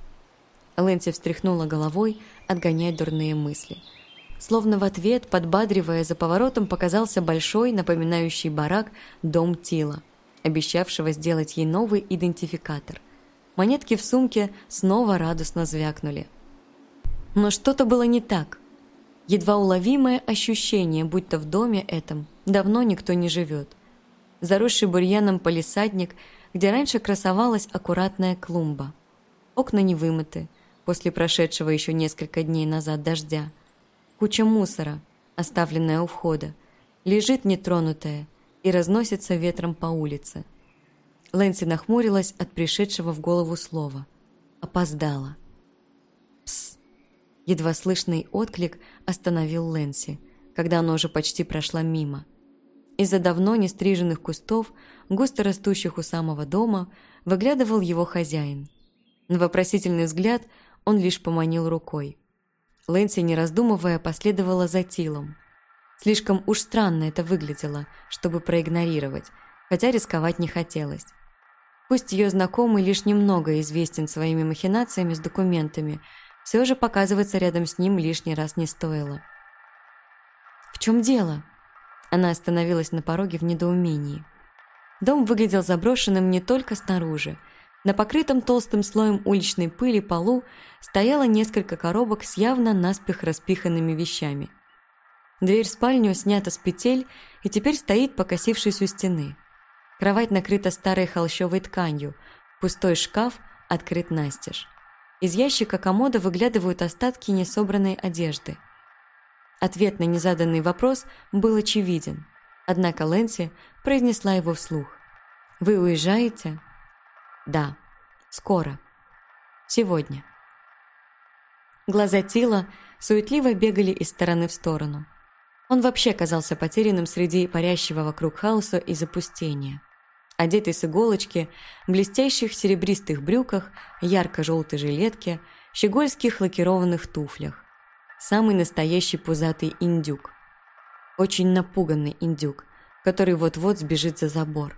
Лэнси встряхнула головой, отгоняя дурные мысли. Словно в ответ, подбадривая, за поворотом показался большой, напоминающий барак, дом Тила, обещавшего сделать ей новый идентификатор. Монетки в сумке снова радостно звякнули. Но что-то было не так. Едва уловимое ощущение, будто в доме этом давно никто не живет. Заросший бурьяном полисадник, где раньше красовалась аккуратная клумба. Окна не вымыты, после прошедшего еще несколько дней назад дождя. Куча мусора, оставленная у входа, лежит нетронутая и разносится ветром по улице. Лэнси нахмурилась от пришедшего в голову слова. Опоздала. Едва слышный отклик остановил Лэнси, когда она уже почти прошла мимо. Из-за давно не стриженных кустов, густо растущих у самого дома, выглядывал его хозяин. На вопросительный взгляд он лишь поманил рукой. Лэнси, не раздумывая, последовала за Тилом. Слишком уж странно это выглядело, чтобы проигнорировать, хотя рисковать не хотелось. Пусть ее знакомый лишь немного известен своими махинациями с документами, все же показываться рядом с ним лишний раз не стоило. «В чем дело?» Она остановилась на пороге в недоумении. Дом выглядел заброшенным не только снаружи. На покрытом толстым слоем уличной пыли полу стояло несколько коробок с явно наспех распиханными вещами. Дверь в спальню снята с петель и теперь стоит, покосившись у стены. Кровать накрыта старой холщовой тканью, пустой шкаф открыт настежь. Из ящика комода выглядывают остатки несобранной одежды. Ответ на незаданный вопрос был очевиден, однако Лэнси произнесла его вслух. «Вы уезжаете?» «Да. Скоро. Сегодня». Глаза Тила суетливо бегали из стороны в сторону. Он вообще казался потерянным среди парящего вокруг хаоса и запустения одетый с иголочки, блестящих серебристых брюках, ярко-желтой жилетке, щегольских лакированных туфлях. Самый настоящий пузатый индюк. Очень напуганный индюк, который вот-вот сбежит за забор.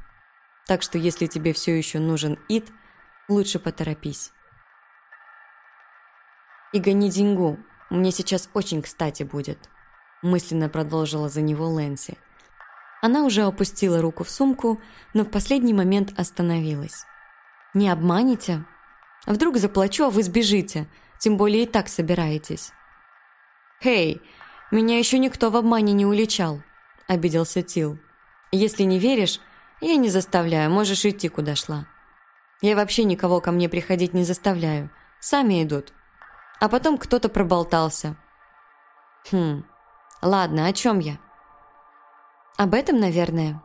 Так что если тебе все еще нужен ид, лучше поторопись. «И гони деньгу, мне сейчас очень кстати будет», мысленно продолжила за него Лэнси. Она уже опустила руку в сумку, но в последний момент остановилась. «Не обманете? Вдруг заплачу, а вы сбежите, тем более и так собираетесь». «Хей, меня еще никто в обмане не уличал», — обиделся Тил. «Если не веришь, я не заставляю, можешь идти, куда шла. Я вообще никого ко мне приходить не заставляю, сами идут. А потом кто-то проболтался». «Хм, ладно, о чем я?» Об этом, наверное.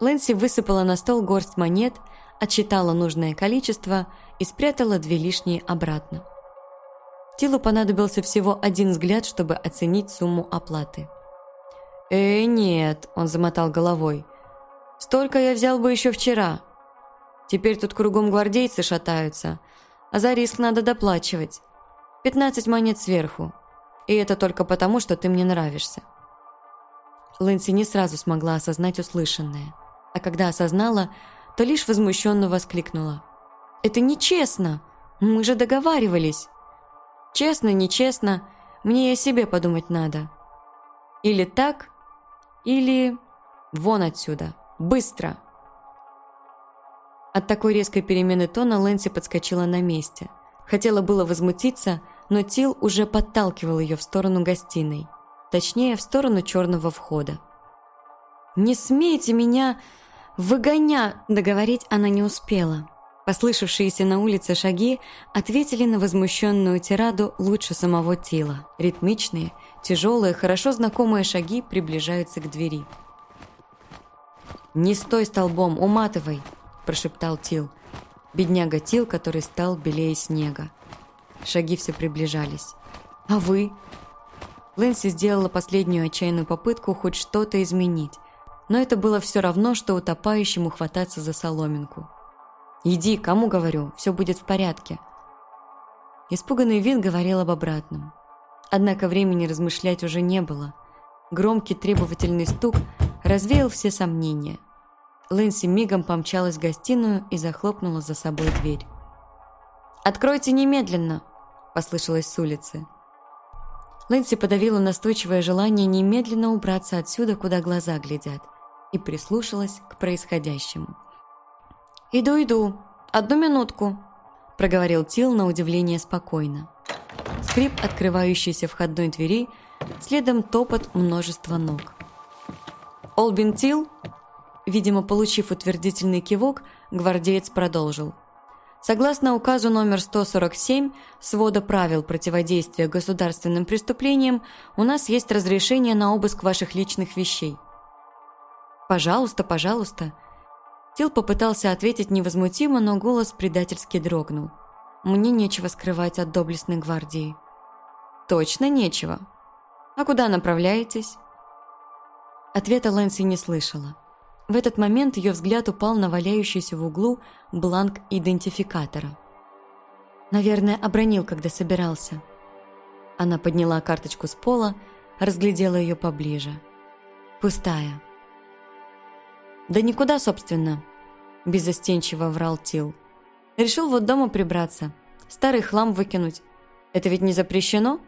Лэнси высыпала на стол горсть монет, отсчитала нужное количество и спрятала две лишние обратно. Тилу понадобился всего один взгляд, чтобы оценить сумму оплаты. «Э, нет», – он замотал головой. «Столько я взял бы еще вчера. Теперь тут кругом гвардейцы шатаются, а за риск надо доплачивать. Пятнадцать монет сверху. И это только потому, что ты мне нравишься». Лэнси не сразу смогла осознать услышанное. А когда осознала, то лишь возмущенно воскликнула. «Это нечестно! Мы же договаривались!» «Честно, нечестно, мне и о себе подумать надо. Или так, или... Вон отсюда! Быстро!» От такой резкой перемены тона Лэнси подскочила на месте. Хотела было возмутиться, но Тил уже подталкивал ее в сторону гостиной, точнее, в сторону черного входа. «Не смейте меня выгоня!» Договорить она не успела. Послышавшиеся на улице шаги ответили на возмущенную тираду лучше самого Тила. Ритмичные, тяжелые, хорошо знакомые шаги приближаются к двери. «Не стой столбом, уматывай!» – прошептал Тил. Бедняга Тил, который стал белее снега. Шаги все приближались. «А вы?» Лэнси сделала последнюю отчаянную попытку хоть что-то изменить, но это было все равно, что утопающему хвататься за соломинку. «Иди, кому говорю, все будет в порядке». Испуганный вид говорил об обратном. Однако времени размышлять уже не было. Громкий требовательный стук развеял все сомнения. Лэнси мигом помчалась в гостиную и захлопнула за собой дверь. «Откройте немедленно!» – послышалось с улицы. Лэнси подавила настойчивое желание немедленно убраться отсюда, куда глаза глядят, и прислушалась к происходящему. «Иду, иду. Одну минутку», – проговорил Тил на удивление спокойно. Скрип открывающейся входной двери, следом топот множества ног. «Олбин Тил?» Видимо, получив утвердительный кивок, гвардеец продолжил. Согласно указу номер 147 свода правил противодействия государственным преступлениям, у нас есть разрешение на обыск ваших личных вещей. «Пожалуйста, пожалуйста», Тил попытался ответить невозмутимо, но голос предательски дрогнул. «Мне нечего скрывать от доблестной гвардии». «Точно нечего. А куда направляетесь?» Ответа Лэнси не слышала. В этот момент ее взгляд упал на валяющийся в углу бланк идентификатора. Наверное, обронил, когда собирался. Она подняла карточку с пола, разглядела ее поближе. Пустая. «Да никуда, собственно», – безостенчиво врал Тил. «Решил вот дома прибраться, старый хлам выкинуть. Это ведь не запрещено?»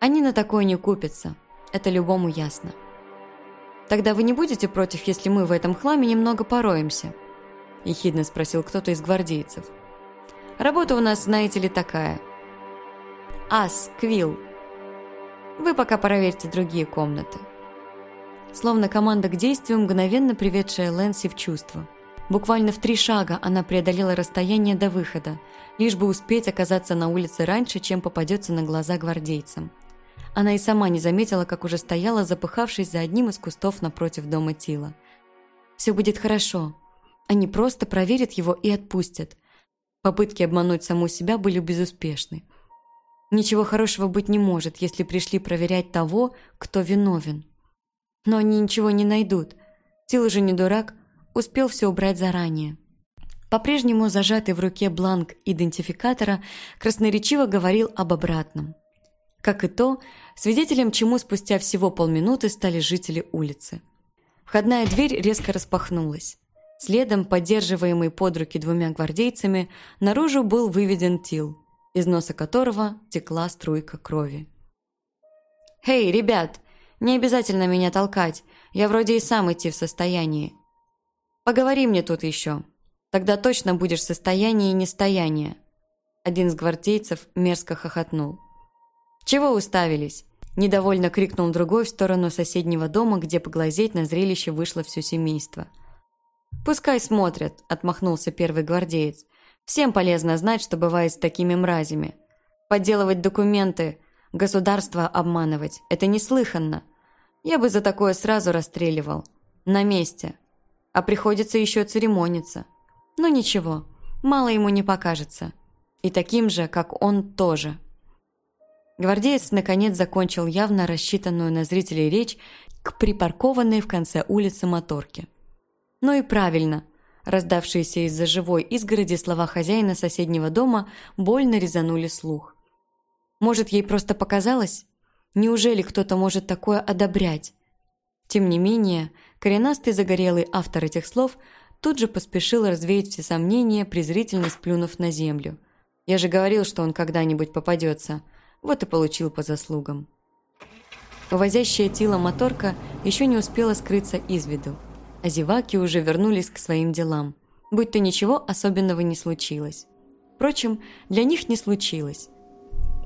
Они на такое не купятся, это любому ясно. «Тогда вы не будете против, если мы в этом хламе немного пороемся?» – ехидно спросил кто-то из гвардейцев. «Работа у нас, знаете ли, такая. Ас, Квилл, вы пока проверьте другие комнаты. Словно команда к действию, мгновенно приведшая Лэнси в чувство. Буквально в три шага она преодолела расстояние до выхода, лишь бы успеть оказаться на улице раньше, чем попадется на глаза гвардейцам. Она и сама не заметила, как уже стояла, запыхавшись за одним из кустов напротив дома Тила. «Все будет хорошо. Они просто проверят его и отпустят». Попытки обмануть саму себя были безуспешны. Ничего хорошего быть не может, если пришли проверять того, кто виновен. Но они ничего не найдут. Тил уже не дурак, успел все убрать заранее. По-прежнему зажатый в руке бланк идентификатора красноречиво говорил об обратном. Как и то, свидетелем чему спустя всего полминуты стали жители улицы. Входная дверь резко распахнулась. Следом, поддерживаемый под руки двумя гвардейцами, наружу был выведен Тил, из носа которого текла струйка крови. «Хей, ребят, не обязательно меня толкать, я вроде и сам идти в состоянии. Поговори мне тут еще, тогда точно будешь в состоянии нестояния». Один из гвардейцев мерзко хохотнул. «Чего уставились?» Недовольно крикнул другой в сторону соседнего дома, где поглазеть на зрелище вышло все семейство. «Пускай смотрят», – отмахнулся первый гвардеец. «Всем полезно знать, что бывает с такими мразями. Подделывать документы, государство обманывать – это неслыханно. Я бы за такое сразу расстреливал. На месте. А приходится еще церемониться. Но ничего, мало ему не покажется. И таким же, как он, тоже. Гвардеец наконец закончил явно рассчитанную на зрителей речь к припаркованной в конце улицы моторке. Ну и правильно. Раздавшиеся из-за живой изгороди слова хозяина соседнего дома больно резанули слух. Может, ей просто показалось? Неужели кто-то может такое одобрять? Тем не менее, коренастый загорелый автор этих слов тут же поспешил развеять все сомнения, презрительно сплюнув на землю. «Я же говорил, что он когда-нибудь попадется. Вот и получил по заслугам». Увозящая Тила моторка еще не успела скрыться из виду, а зеваки уже вернулись к своим делам, будь то ничего особенного не случилось. Впрочем, для них не случилось.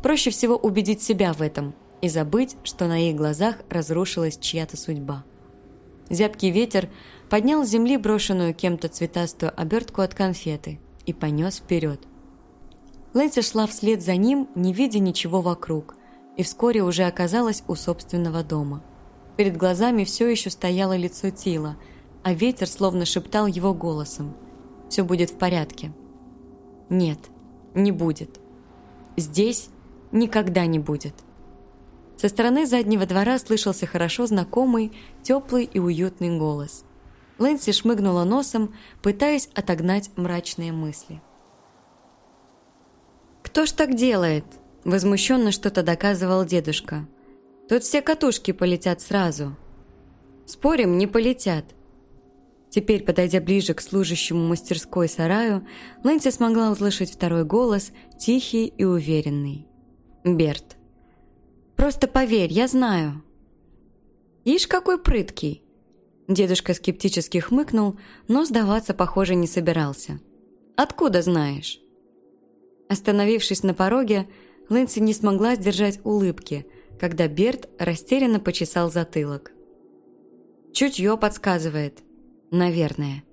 Проще всего убедить себя в этом и забыть, что на их глазах разрушилась чья-то судьба. Зябкий ветер поднял с земли брошенную кем-то цветастую обертку от конфеты и понес вперед. Лэнси шла вслед за ним, не видя ничего вокруг, и вскоре уже оказалась у собственного дома. Перед глазами все еще стояло лицо Тила, а ветер словно шептал его голосом. «Все будет в порядке». Нет, не будет. Здесь никогда не будет. Со стороны заднего двора слышался хорошо знакомый, теплый и уютный голос. Лэнси шмыгнула носом, пытаясь отогнать мрачные мысли. «Кто ж так делает?» – возмущенно что-то доказывал дедушка. «Тут все катушки полетят сразу». «Спорим, не полетят». Теперь, подойдя ближе к служащему мастерской сараю, Лэнси смогла услышать второй голос, тихий и уверенный. «Берт». «Просто поверь, я знаю». «Ишь, какой прыткий!» Дедушка скептически хмыкнул, но сдаваться, похоже, не собирался. «Откуда знаешь?» Остановившись на пороге, Лэнси не смогла сдержать улыбки, когда Берт растерянно почесал затылок. «Чутье подсказывает», Наверное.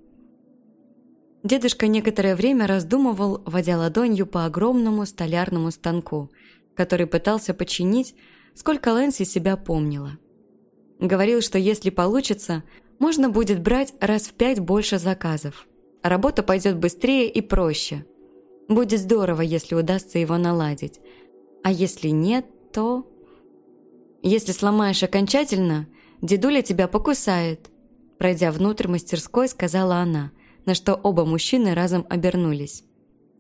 Дедушка некоторое время раздумывал, водя ладонью по огромному столярному станку, который пытался починить, сколько Лэнси себя помнила. Говорил, что если получится, можно будет брать раз в пять больше заказов. Работа пойдет быстрее и проще. Будет здорово, если удастся его наладить. А если нет, то... Если сломаешь окончательно, дедуля тебя покусает. Пройдя внутрь мастерской, сказала она, на что оба мужчины разом обернулись.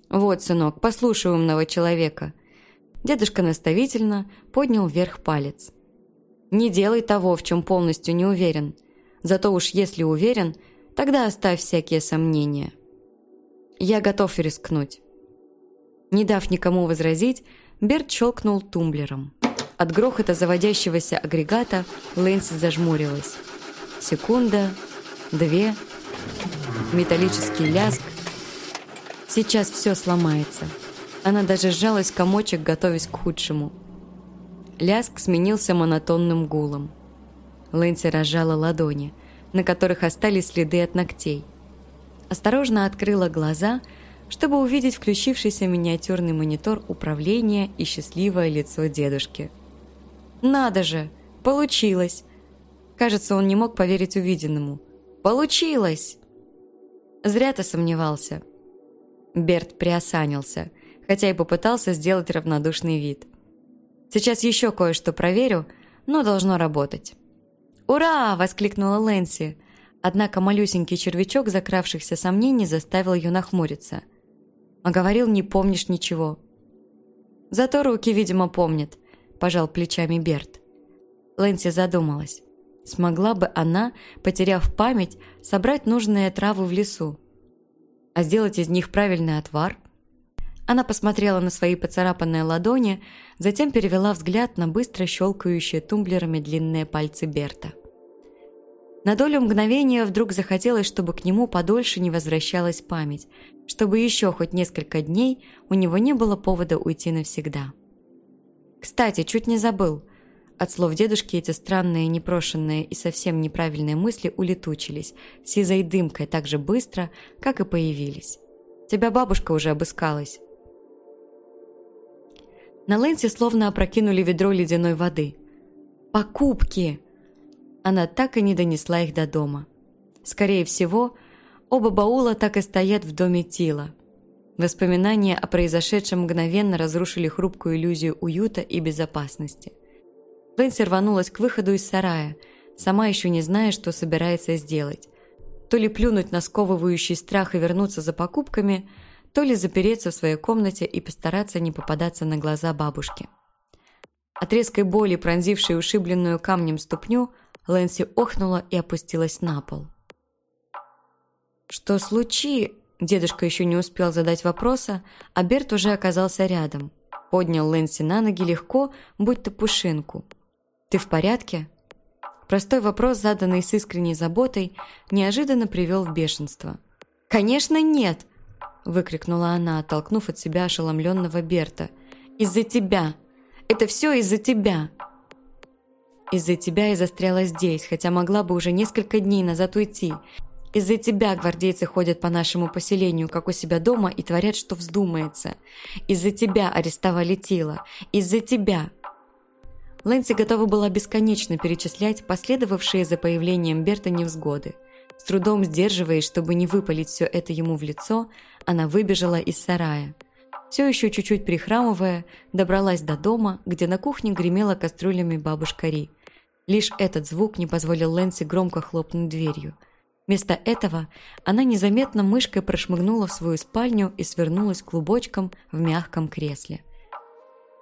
«Вот, сынок, послушай умного человека». Дедушка наставительно поднял вверх палец. «Не делай того, в чем полностью не уверен. Зато уж если уверен, тогда оставь всякие сомнения. Я готов рискнуть». Не дав никому возразить, Берт щелкнул тумблером. От грохота заводящегося агрегата Лэнси зажмурилась. Секунда, две, металлический ляск. Сейчас все сломается. Она даже сжалась в комочек, готовясь к худшему. Ляск сменился монотонным гулом. Лэнси разжала ладони, на которых остались следы от ногтей. Осторожно открыла глаза, чтобы увидеть включившийся миниатюрный монитор управления и счастливое лицо дедушки. «Надо же! Получилось!» Кажется, он не мог поверить увиденному. «Получилось!» «Зря ты сомневался». Берт приосанился, хотя и попытался сделать равнодушный вид. «Сейчас еще кое-что проверю, но должно работать». «Ура!» – воскликнула Лэнси. Однако малюсенький червячок закравшихся сомнений заставил ее нахмуриться. А говорил, не помнишь ничего. «Зато руки, видимо, помнят», – пожал плечами Берт. Лэнси задумалась. Смогла бы она, потеряв память, собрать нужные травы в лесу? А сделать из них правильный отвар? Она посмотрела на свои поцарапанные ладони, затем перевела взгляд на быстро щелкающие тумблерами длинные пальцы Берта. На долю мгновения вдруг захотелось, чтобы к нему подольше не возвращалась память, чтобы еще хоть несколько дней у него не было повода уйти навсегда. «Кстати, чуть не забыл», от слов дедушки эти странные, непрошенные и совсем неправильные мысли улетучились, сизой дымкой так же быстро, как и появились. Тебя бабушка уже обыскалась. На Лэнси словно опрокинули ведро ледяной воды. «Покупки!» Она так и не донесла их до дома. Скорее всего, оба баула так и стоят в доме Тила. Воспоминания о произошедшем мгновенно разрушили хрупкую иллюзию уюта и безопасности. Лэнси рванулась к выходу из сарая, сама еще не зная, что собирается сделать. То ли плюнуть на сковывающий страх и вернуться за покупками, то ли запереться в своей комнате и постараться не попадаться на глаза бабушки. От резкой боли, пронзившей ушибленную камнем ступню, Лэнси охнула и опустилась на пол. «Что случи?» Дедушка еще не успел задать вопроса, а Берт уже оказался рядом. Поднял Лэнси на ноги легко, будто пушинку – «Ты в порядке?» Простой вопрос, заданный с искренней заботой, неожиданно привел в бешенство. «Конечно нет!» – выкрикнула она, оттолкнув от себя ошеломленного Берта. «Из-за тебя! Это все из-за тебя!» «Из-за тебя я застряла здесь, хотя могла бы уже несколько дней назад уйти. Из-за тебя гвардейцы ходят по нашему поселению, как у себя дома, и творят, что вздумается. Из-за тебя арестовали Тила. Из-за тебя!» Лэнси готова была бесконечно перечислять последовавшие за появлением Берта невзгоды. С трудом сдерживаясь, чтобы не выпалить все это ему в лицо, она выбежала из сарая. Все еще чуть-чуть прихрамывая, добралась до дома, где на кухне гремела кастрюлями бабушка Ри. Лишь этот звук не позволил Лэнси громко хлопнуть дверью. Вместо этого она незаметно мышкой прошмыгнула в свою спальню и свернулась клубочком в мягком кресле.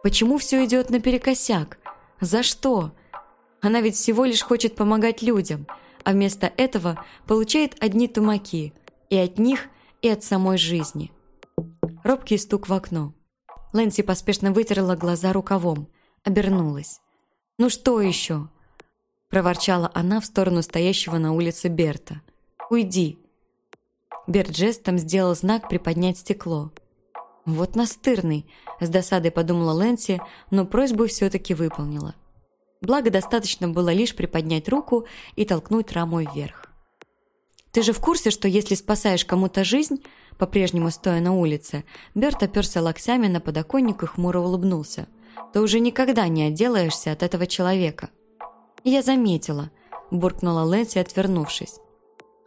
«Почему все идет наперекосяк? За что? Она ведь всего лишь хочет помогать людям, а вместо этого получает одни тумаки и от них, и от самой жизни. Робкий стук в окно. Лэнси поспешно вытерла глаза рукавом, обернулась. «Ну что еще?» Проворчала она в сторону стоящего на улице Берта. «Уйди!» Берт жестом сделал знак приподнять стекло. «Вот настырный!» – с досадой подумала Лэнси, но просьбу все-таки выполнила. Благо, достаточно было лишь приподнять руку и толкнуть раму вверх. «Ты же в курсе, что если спасаешь кому-то жизнь, по-прежнему стоя на улице, Берт оперся локтями на подоконник и хмуро улыбнулся, то уже никогда не отделаешься от этого человека». «Я заметила», – буркнула Лэнси, отвернувшись.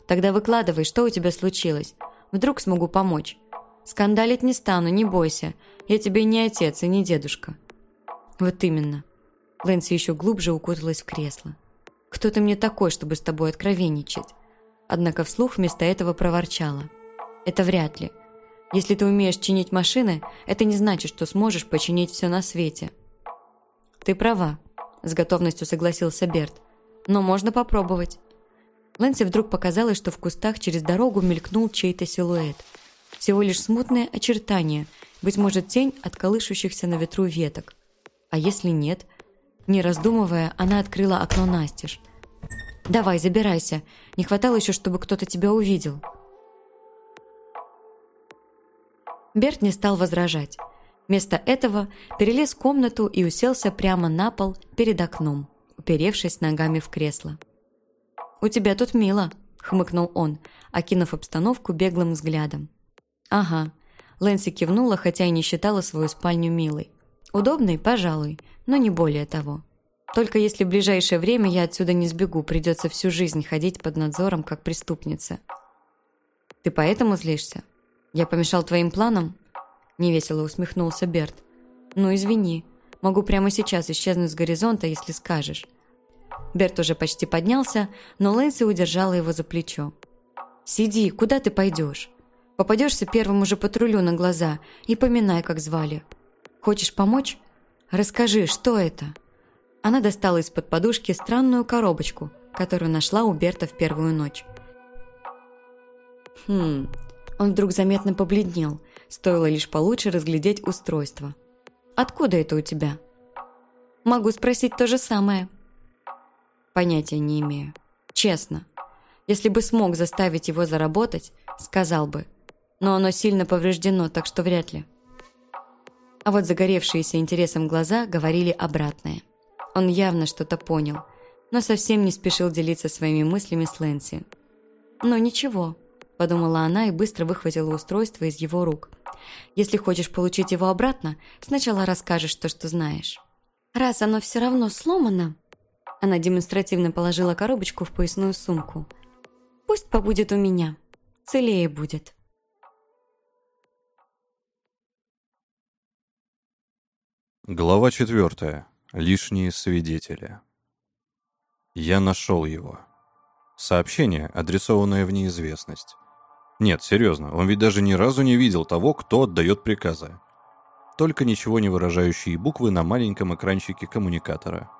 «Тогда выкладывай, что у тебя случилось. Вдруг смогу помочь. Скандалить не стану, не бойся. Я тебе не отец и не дедушка». «Вот именно», Лэнси еще глубже укуталась в кресло. «Кто ты мне такой, чтобы с тобой откровенничать?» Однако вслух вместо этого проворчала. «Это вряд ли. Если ты умеешь чинить машины, это не значит, что сможешь починить все на свете». «Ты права», – с готовностью согласился Берт. «Но можно попробовать». Лэнси вдруг показалось, что в кустах через дорогу мелькнул чей-то силуэт. Всего лишь смутное очертание, быть может, тень от колышущихся на ветру веток. А если нет – не раздумывая, она открыла окно настежь. «Давай, забирайся. Не хватало еще, чтобы кто-то тебя увидел». Берт не стал возражать. Вместо этого перелез комнату и уселся прямо на пол перед окном, уперевшись ногами в кресло. «У тебя тут мило», — хмыкнул он, окинув обстановку беглым взглядом. «Ага». Лэнси кивнула, хотя и не считала свою спальню милой. «Удобной, пожалуй, но не более того. Только если в ближайшее время я отсюда не сбегу, придется всю жизнь ходить под надзором, как преступница. Ты поэтому злишься? Я помешал твоим планам? Невесело усмехнулся Берт. Ну, извини. Могу прямо сейчас исчезнуть с горизонта, если скажешь. Берт уже почти поднялся, но Лэнси удержала его за плечо. «Сиди, куда ты пойдешь? Попадешься первому же патрулю на глаза и поминай, как звали. Хочешь помочь? Расскажи, что это?» Она достала из-под подушки странную коробочку, которую нашла у Берта в первую ночь. Хм, он вдруг заметно побледнел, стоило лишь получше разглядеть устройство. «Откуда это у тебя?» «Могу спросить то же самое». «Понятия не имею. Честно. Если бы смог заставить его заработать, сказал бы. Но оно сильно повреждено, так что вряд ли». А вот загоревшиеся интересом глаза говорили обратное. Он явно что-то понял, но совсем не спешил делиться своими мыслями с Лэнси. «Но ничего», – подумала она и быстро выхватила устройство из его рук. «Если хочешь получить его обратно, сначала расскажешь то, что знаешь». «Раз оно все равно сломано», – она демонстративно положила коробочку в поясную сумку. «Пусть побудет у меня. Целее будет». Глава четвертая. Лишние свидетели. Я нашел его. Сообщение, адресованное в неизвестность. Нет, серьезно, он ведь даже ни разу не видел того, кто отдает приказы. Только ничего не выражающие буквы на маленьком экранчике коммуникатора.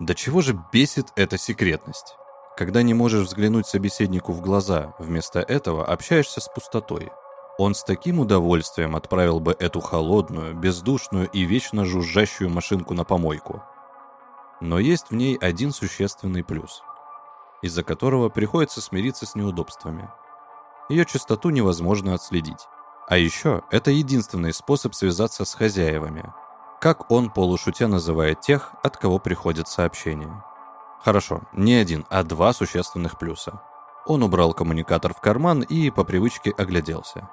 Да чего же бесит эта секретность? Когда не можешь взглянуть собеседнику в глаза, вместо этого общаешься с пустотой – он с таким удовольствием отправил бы эту холодную, бездушную и вечно жужжащую машинку на помойку. Но есть в ней один существенный плюс, из-за которого приходится смириться с неудобствами. Ее чистоту невозможно отследить. А еще это единственный способ связаться с хозяевами. Как он полушутя называет тех, от кого приходят сообщения. Хорошо, не один, а два существенных плюса. Он убрал коммуникатор в карман и по привычке огляделся.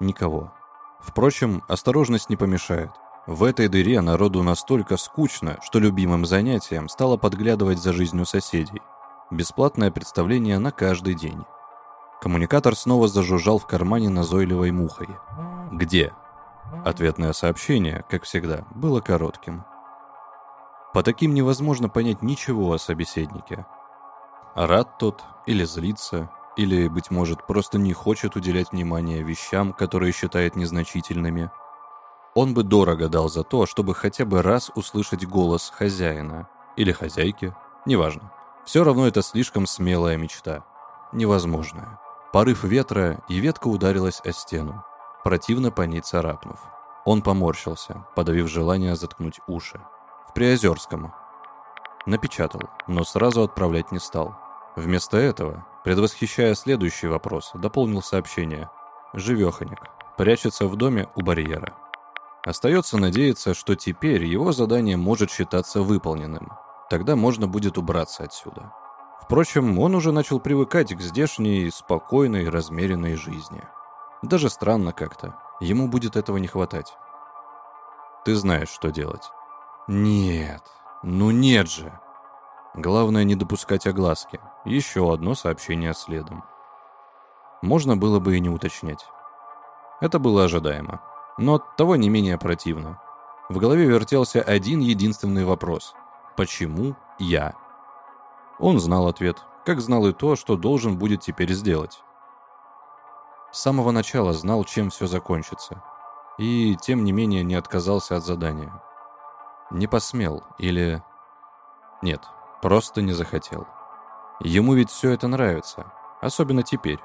Никого. Впрочем, осторожность не помешает. В этой дыре народу настолько скучно, что любимым занятием стало подглядывать за жизнью соседей. Бесплатное представление на каждый день. Коммуникатор снова зажужжал в кармане назойливой мухой. «Где?» Ответное сообщение, как всегда, было коротким. По таким невозможно понять ничего о собеседнике. Рад тот или злится, или, быть может, просто не хочет уделять внимание вещам, которые считает незначительными. Он бы дорого дал за то, чтобы хотя бы раз услышать голос хозяина или хозяйки, неважно. Все равно это слишком смелая мечта. Невозможная. Порыв ветра, и ветка ударилась о стену, противно по ней царапнув. Он поморщился, подавив желание заткнуть уши. В Приозерском. Напечатал, но сразу отправлять не стал. Вместо этого, предвосхищая следующий вопрос, дополнил сообщение. Живеханик. Прячется в доме у барьера. Остается надеяться, что теперь его задание может считаться выполненным. Тогда можно будет убраться отсюда. Впрочем, он уже начал привыкать к здешней, спокойной, размеренной жизни. Даже странно как-то. Ему будет этого не хватать. Ты знаешь, что делать. Нет. Ну нет же. Главное не допускать огласки. Еще одно сообщение следом. Можно было бы и не уточнять. Это было ожидаемо. Но от того не менее противно. В голове вертелся один единственный вопрос. Почему я? Он знал ответ, как знал и то, что должен будет теперь сделать. С самого начала знал, чем все закончится. И, тем не менее, не отказался от задания. Не посмел или... Нет, просто не захотел. Ему ведь все это нравится, особенно теперь.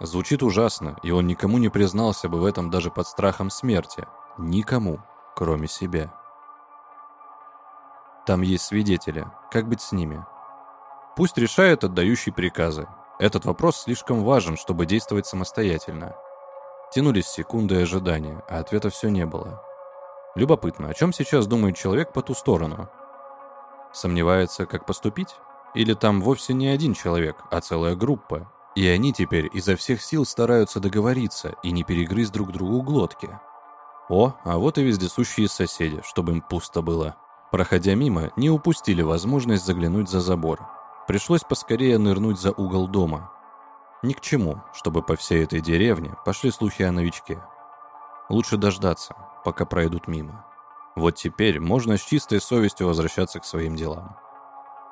Звучит ужасно, и он никому не признался бы в этом даже под страхом смерти. Никому, кроме себя. Там есть свидетели. Как быть с ними? Пусть решает отдающий приказы. Этот вопрос слишком важен, чтобы действовать самостоятельно. Тянулись секунды ожидания, а ответа все не было. Любопытно, о чем сейчас думает человек по ту сторону? Сомневается, как поступить? Или там вовсе не один человек, а целая группа, и они теперь изо всех сил стараются договориться и не перегрызть друг другу глотки. О, а вот и вездесущие соседи, чтобы им пусто было. Проходя мимо, не упустили возможность заглянуть за забор. Пришлось поскорее нырнуть за угол дома. Ни к чему, чтобы по всей этой деревне пошли слухи о новичке. Лучше дождаться, пока пройдут мимо. Вот теперь можно с чистой совестью возвращаться к своим делам.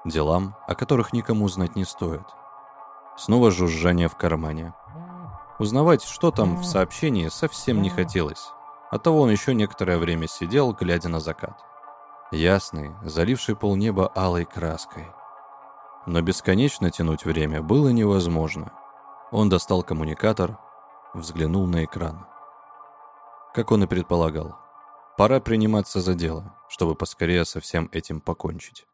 Делам, о которых никому знать не стоит. Снова жужжание в кармане. Узнавать, что там в сообщении, совсем не хотелось. Оттого он еще некоторое время сидел, глядя на закат. Ясный, заливший полнеба алой краской. Но бесконечно тянуть время было невозможно. Он достал коммуникатор, взглянул на экран. Как он и предполагал, пора приниматься за дело, чтобы поскорее со всем этим покончить.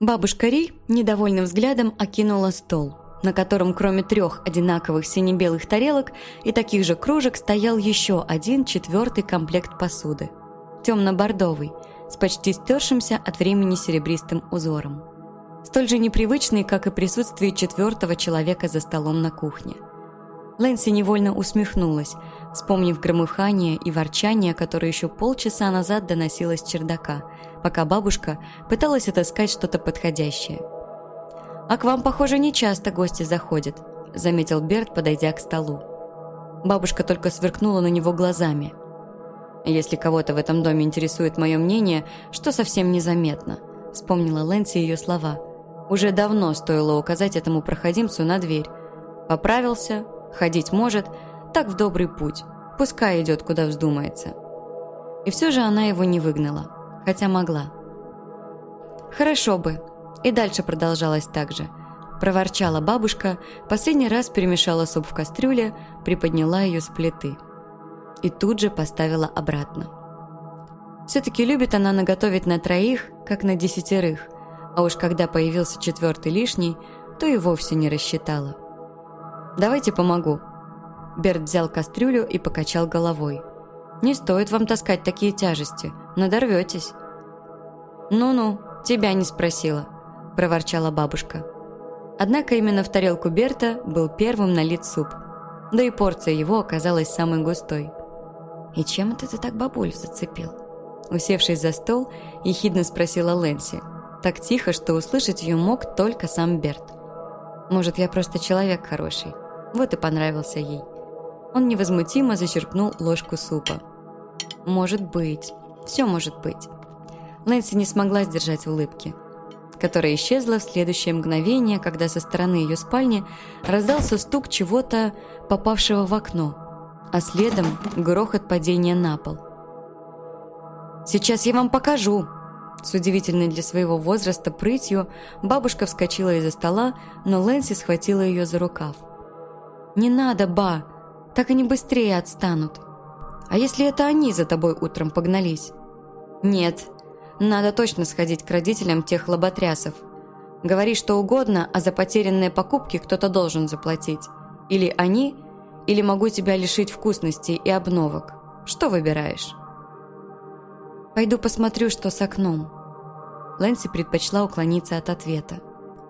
Бабушка Ри недовольным взглядом окинула стол, на котором кроме трех одинаковых сине-белых тарелок и таких же кружек стоял еще один четвертый комплект посуды. Темно-бордовый, с почти стершимся от времени серебристым узором. Столь же непривычный, как и присутствие четвертого человека за столом на кухне. Лэнси невольно усмехнулась, вспомнив громыхание и ворчание, которое еще полчаса назад доносилось с чердака, пока бабушка пыталась отыскать что-то подходящее. «А к вам, похоже, не часто гости заходят», – заметил Берт, подойдя к столу. Бабушка только сверкнула на него глазами. «Если кого-то в этом доме интересует мое мнение, что совсем незаметно», – вспомнила Лэнси ее слова. «Уже давно стоило указать этому проходимцу на дверь. Поправился, ходить может, так в добрый путь. Пускай идет, куда вздумается. И все же она его не выгнала, хотя могла. Хорошо бы. И дальше продолжалось так же. Проворчала бабушка, последний раз перемешала суп в кастрюле, приподняла ее с плиты. И тут же поставила обратно. Все-таки любит она наготовить на троих, как на десятерых, а уж когда появился четвертый лишний, то и вовсе не рассчитала. «Давайте помогу». Берт взял кастрюлю и покачал головой. «Не стоит вам таскать такие тяжести, надорветесь». «Ну-ну, тебя не спросила», – проворчала бабушка. Однако именно в тарелку Берта был первым налит суп, да и порция его оказалась самой густой. «И чем это ты так бабуль зацепил?» Усевшись за стол, ехидно спросила Лэнси, так тихо, что услышать ее мог только сам Берт. «Может, я просто человек хороший?» Вот и понравился ей. Он невозмутимо зачерпнул ложку супа. «Может быть. Все может быть». Лэнси не смогла сдержать улыбки, которая исчезла в следующее мгновение, когда со стороны ее спальни раздался стук чего-то, попавшего в окно, а следом грохот падения на пол. «Сейчас я вам покажу!» С удивительной для своего возраста прытью бабушка вскочила из-за стола, но Лэнси схватила ее за рукав. «Не надо, ба! Так они быстрее отстанут. А если это они за тобой утром погнались?» «Нет, надо точно сходить к родителям тех лоботрясов. Говори что угодно, а за потерянные покупки кто-то должен заплатить. Или они, или могу тебя лишить вкусностей и обновок. Что выбираешь?» «Пойду посмотрю, что с окном». Лэнси предпочла уклониться от ответа.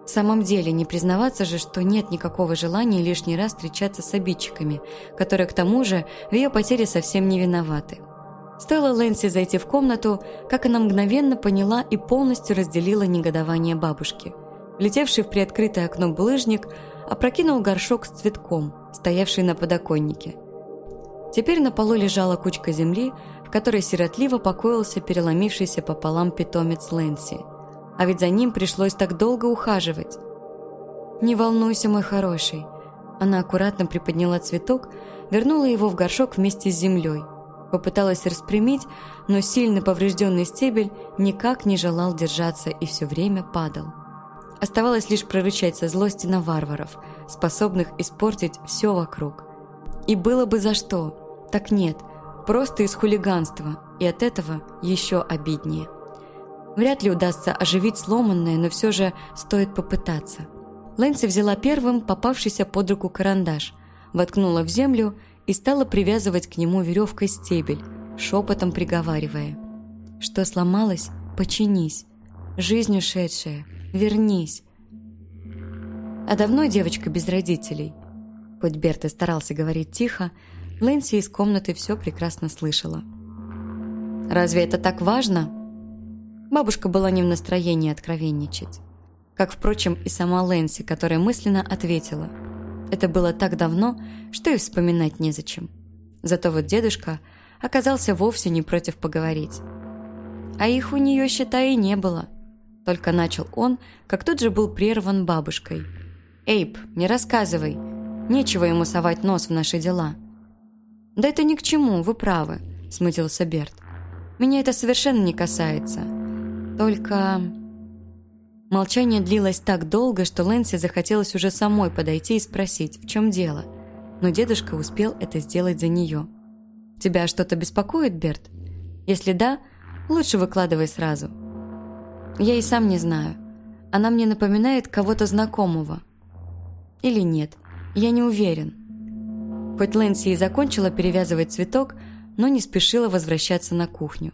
В самом деле, не признаваться же, что нет никакого желания лишний раз встречаться с обидчиками, которые, к тому же, в ее потере совсем не виноваты. Стоило Лэнси зайти в комнату, как она мгновенно поняла и полностью разделила негодование бабушки. Летевший в приоткрытое окно булыжник опрокинул горшок с цветком, стоявший на подоконнике. Теперь на полу лежала кучка земли, в которой сиротливо покоился переломившийся пополам питомец Лэнси – а ведь за ним пришлось так долго ухаживать. «Не волнуйся, мой хороший». Она аккуратно приподняла цветок, вернула его в горшок вместе с землей. Попыталась распрямить, но сильно поврежденный стебель никак не желал держаться и все время падал. Оставалось лишь прорычать со злости на варваров, способных испортить все вокруг. И было бы за что. Так нет, просто из хулиганства, и от этого еще обиднее. Вряд ли удастся оживить сломанное, но все же стоит попытаться. Лэнси взяла первым попавшийся под руку карандаш, воткнула в землю и стала привязывать к нему веревкой стебель, шепотом приговаривая. «Что сломалось? Починись. Жизнь ушедшая. Вернись». А давно девочка без родителей. Хоть Берта старался говорить тихо, Лэнси из комнаты все прекрасно слышала. «Разве это так важно?» Бабушка была не в настроении откровенничать. Как, впрочем, и сама Лэнси, которая мысленно ответила. Это было так давно, что и вспоминать незачем. Зато вот дедушка оказался вовсе не против поговорить. А их у нее, считай, и не было. Только начал он, как тут же был прерван бабушкой. «Эйб, не рассказывай. Нечего ему совать нос в наши дела». «Да это ни к чему, вы правы», – смутился Берт. «Меня это совершенно не касается. Только... Молчание длилось так долго, что Лэнси захотелось уже самой подойти и спросить, в чем дело. Но дедушка успел это сделать за нее. «Тебя что-то беспокоит, Берт? Если да, лучше выкладывай сразу». «Я и сам не знаю. Она мне напоминает кого-то знакомого». «Или нет, я не уверен». Хоть Лэнси и закончила перевязывать цветок, но не спешила возвращаться на кухню.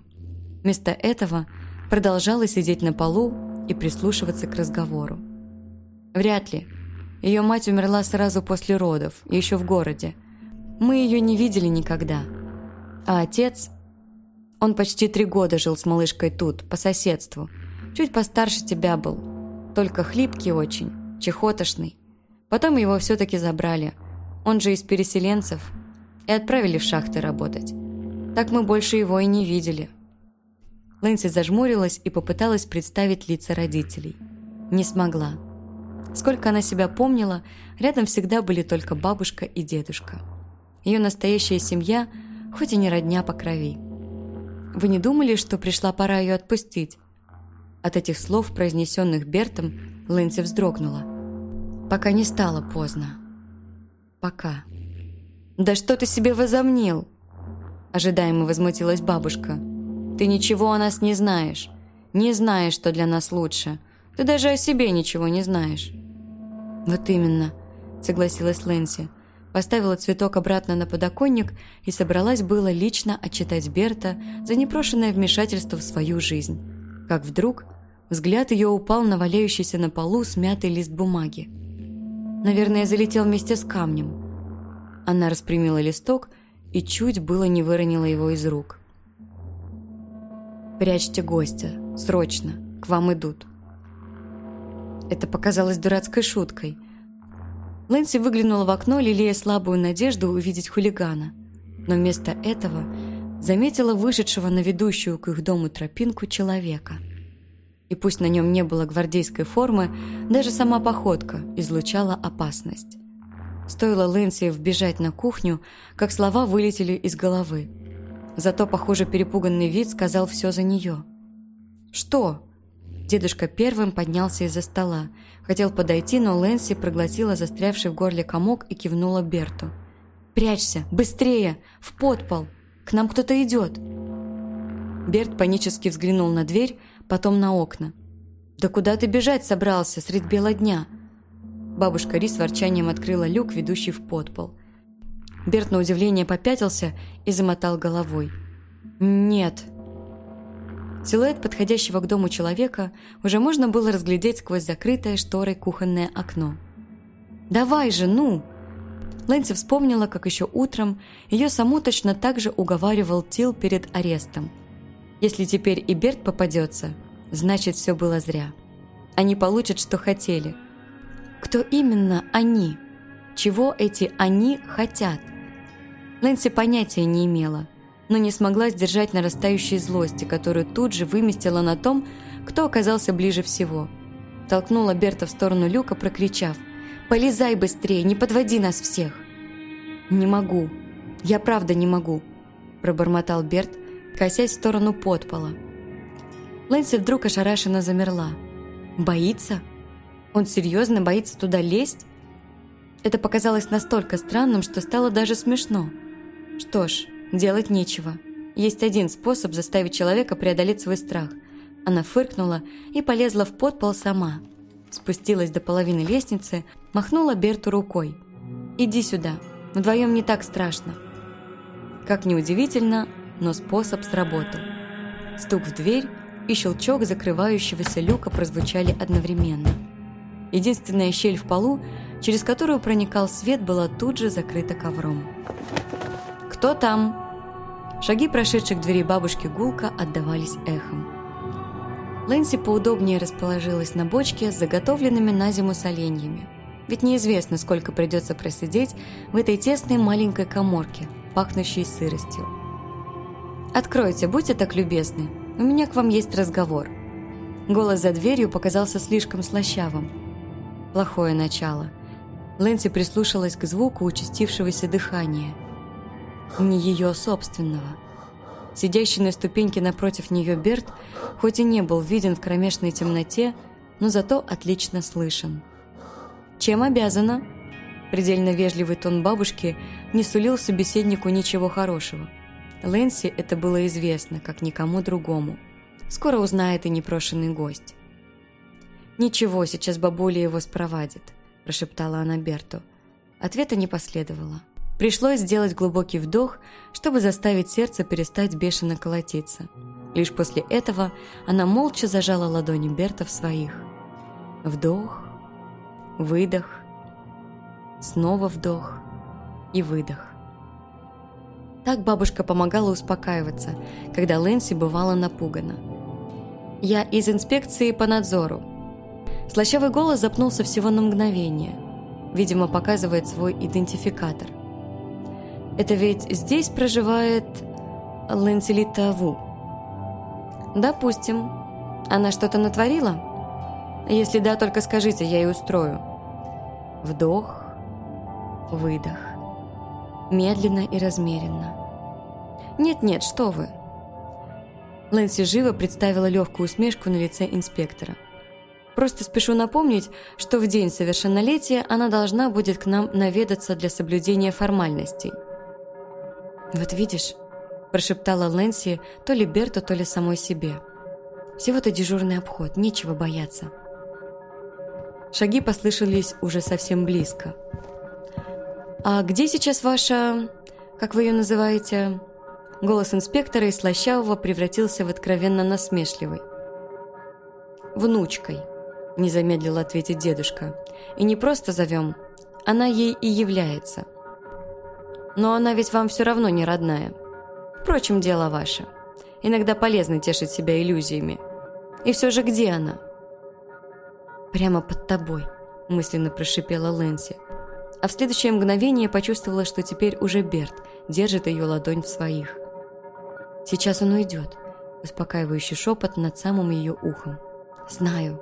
Вместо этого продолжала сидеть на полу и прислушиваться к разговору. Вряд ли. Ее мать умерла сразу после родов, еще в городе. Мы ее не видели никогда. А отец... Он почти три года жил с малышкой тут, по соседству. Чуть постарше тебя был. Только хлипкий очень, чехотошный. Потом его все-таки забрали. Он же из переселенцев. И отправили в шахты работать. Так мы больше его и не видели. Лэнси зажмурилась и попыталась представить лица родителей. Не смогла. Сколько она себя помнила, рядом всегда были только бабушка и дедушка. Ее настоящая семья, хоть и не родня по крови. Вы не думали, что пришла пора ее отпустить? От этих слов, произнесенных Бертом, Лэнси вздрогнула. Пока не стало поздно. Пока. «Да что ты себе возомнил?» Ожидаемо возмутилась бабушка. Ты ничего о нас не знаешь. Не знаешь, что для нас лучше. Ты даже о себе ничего не знаешь». «Вот именно», — согласилась Лэнси. Поставила цветок обратно на подоконник и собралась было лично отчитать Берта за непрошенное вмешательство в свою жизнь. Как вдруг взгляд ее упал на валяющийся на полу смятый лист бумаги. Наверное, залетел вместе с камнем. Она распрямила листок и чуть было не выронила его из рук. «Прячьте гостя. Срочно. К вам идут». Это показалось дурацкой шуткой. Лэнси выглянула в окно, лелея слабую надежду увидеть хулигана. Но вместо этого заметила вышедшего на ведущую к их дому тропинку человека. И пусть на нем не было гвардейской формы, даже сама походка излучала опасность. Стоило Лэнси вбежать на кухню, как слова вылетели из головы. Зато, похоже, перепуганный вид сказал все за нее. «Что?» Дедушка первым поднялся из-за стола. Хотел подойти, но Лэнси проглотила застрявший в горле комок и кивнула Берту. «Прячься! Быстрее! В подпол! К нам кто-то идет!» Берт панически взглянул на дверь, потом на окна. «Да куда ты бежать собрался средь бела дня?» Бабушка Ри с ворчанием открыла люк, ведущий в подпол. Берт на удивление попятился и замотал головой. «Нет». Силуэт подходящего к дому человека уже можно было разглядеть сквозь закрытое шторой кухонное окно. «Давай же, ну!» Лэнси вспомнила, как еще утром ее саму точно так же уговаривал Тил перед арестом. Если теперь и Берт попадется, значит, все было зря. Они получат, что хотели. Кто именно они? Чего эти «они» хотят? Лэнси понятия не имела, но не смогла сдержать нарастающей злости, которую тут же выместила на том, кто оказался ближе всего. Толкнула Берта в сторону люка, прокричав «Полезай быстрее, не подводи нас всех!» «Не могу, я правда не могу», – пробормотал Берт, косясь в сторону подпола. Лэнси вдруг ошарашенно замерла. «Боится? Он серьезно боится туда лезть?» Это показалось настолько странным, что стало даже смешно – что ж, делать нечего. Есть один способ заставить человека преодолеть свой страх. Она фыркнула и полезла в подпол сама. Спустилась до половины лестницы, махнула Берту рукой. «Иди сюда, вдвоем не так страшно». Как неудивительно, но способ сработал. Стук в дверь и щелчок закрывающегося люка прозвучали одновременно. Единственная щель в полу, через которую проникал свет, была тут же закрыта ковром. «Кто там?» Шаги прошедших двери бабушки Гулка отдавались эхом. Лэнси поудобнее расположилась на бочке с заготовленными на зиму соленьями. Ведь неизвестно, сколько придется просидеть в этой тесной маленькой коморке, пахнущей сыростью. «Откройте, будьте так любезны. У меня к вам есть разговор». Голос за дверью показался слишком слащавым. Плохое начало. Лэнси прислушалась к звуку участившегося дыхания – не ее собственного. Сидящий на ступеньке напротив нее Берт, хоть и не был виден в кромешной темноте, но зато отлично слышен. «Чем обязана?» Предельно вежливый тон бабушки не сулил собеседнику ничего хорошего. Лэнси это было известно, как никому другому. Скоро узнает и непрошенный гость. «Ничего, сейчас бабуля его спровадит», – прошептала она Берту. Ответа не последовало. Пришлось сделать глубокий вдох, чтобы заставить сердце перестать бешено колотиться. Лишь после этого она молча зажала ладони Берта в своих. Вдох, выдох, снова вдох и выдох. Так бабушка помогала успокаиваться, когда Лэнси бывала напугана. «Я из инспекции по надзору». Слащавый голос запнулся всего на мгновение. Видимо, показывает свой идентификатор. Это ведь здесь проживает Лэнселита Ву. Допустим. Она что-то натворила? Если да, только скажите, я ей устрою. Вдох, выдох. Медленно и размеренно. Нет-нет, что вы. Лэнси живо представила легкую усмешку на лице инспектора. Просто спешу напомнить, что в день совершеннолетия она должна будет к нам наведаться для соблюдения формальностей – «Вот видишь, прошептала Лэнси то ли Берту, то ли самой себе. Всего-то дежурный обход, нечего бояться. Шаги послышались уже совсем близко. «А где сейчас ваша... как вы ее называете?» Голос инспектора из Слащавого превратился в откровенно насмешливый. «Внучкой», – не замедлил ответить дедушка. «И не просто зовем, она ей и является. Но она ведь вам все равно не родная. Впрочем, дело ваше. Иногда полезно тешить себя иллюзиями. И все же где она?» «Прямо под тобой», – мысленно прошипела Лэнси. А в следующее мгновение почувствовала, что теперь уже Берт держит ее ладонь в своих. Сейчас он уйдет. Успокаивающий шепот над самым ее ухом. «Знаю».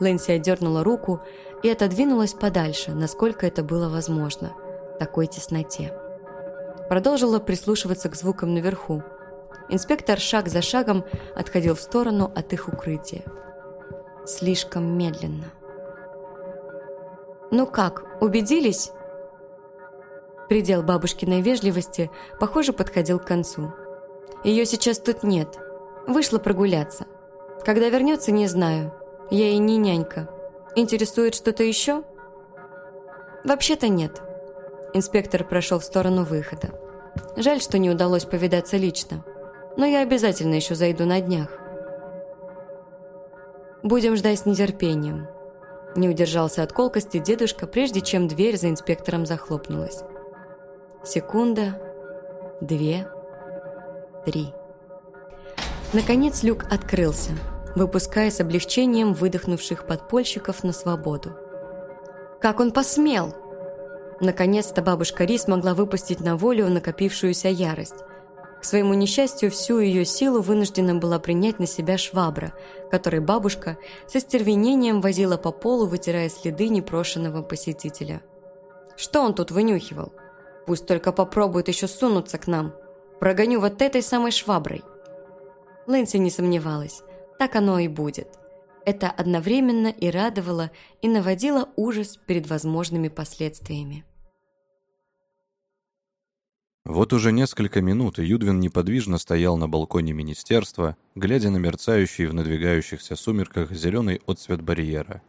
Лэнси отдернула руку и отодвинулась подальше, насколько это было возможно, в такой тесноте. Продолжила прислушиваться к звукам наверху. Инспектор шаг за шагом отходил в сторону от их укрытия. Слишком медленно. «Ну как, убедились?» Предел бабушкиной вежливости, похоже, подходил к концу. Ее сейчас тут нет. Вышла прогуляться. Когда вернется, не знаю. Я ей не нянька. Интересует что-то еще? Вообще-то нет. Инспектор прошел в сторону выхода. Жаль, что не удалось повидаться лично. Но я обязательно еще зайду на днях. Будем ждать с нетерпением. Не удержался от колкости дедушка, прежде чем дверь за инспектором захлопнулась. Секунда, две, три. Наконец люк открылся, выпуская с облегчением выдохнувших подпольщиков на свободу. «Как он посмел!» Наконец-то бабушка Ри смогла выпустить на волю накопившуюся ярость. К своему несчастью, всю ее силу вынуждена была принять на себя швабра, которой бабушка со стервенением возила по полу, вытирая следы непрошенного посетителя. «Что он тут вынюхивал? Пусть только попробует еще сунуться к нам!» Прогоню вот этой самой шваброй. Лэнси не сомневалась. Так оно и будет. Это одновременно и радовало, и наводило ужас перед возможными последствиями. Вот уже несколько минут Юдвин неподвижно стоял на балконе министерства, глядя на мерцающий в надвигающихся сумерках зеленый отцвет барьера.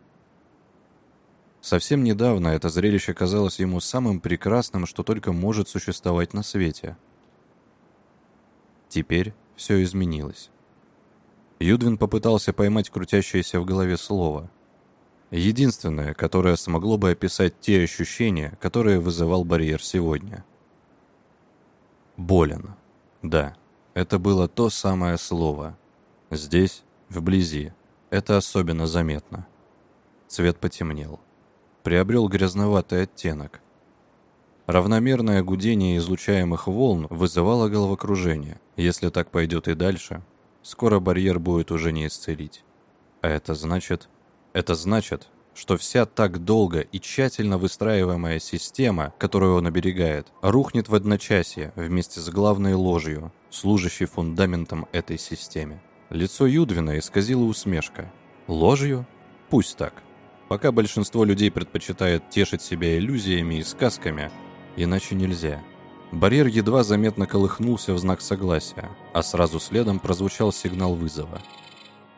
Совсем недавно это зрелище казалось ему самым прекрасным, что только может существовать на свете – Теперь все изменилось. Юдвин попытался поймать крутящееся в голове слово. Единственное, которое смогло бы описать те ощущения, которые вызывал барьер сегодня. Болен. Да, это было то самое слово. Здесь, вблизи, это особенно заметно. Цвет потемнел. Приобрел грязноватый оттенок – Равномерное гудение излучаемых волн вызывало головокружение. Если так пойдет и дальше, скоро барьер будет уже не исцелить. А это значит... Это значит, что вся так долго и тщательно выстраиваемая система, которую он оберегает, рухнет в одночасье вместе с главной ложью, служащей фундаментом этой системе. Лицо Юдвина исказило усмешка. Ложью? Пусть так. Пока большинство людей предпочитает тешить себя иллюзиями и сказками, Иначе нельзя. Барьер едва заметно колыхнулся в знак согласия, а сразу следом прозвучал сигнал вызова.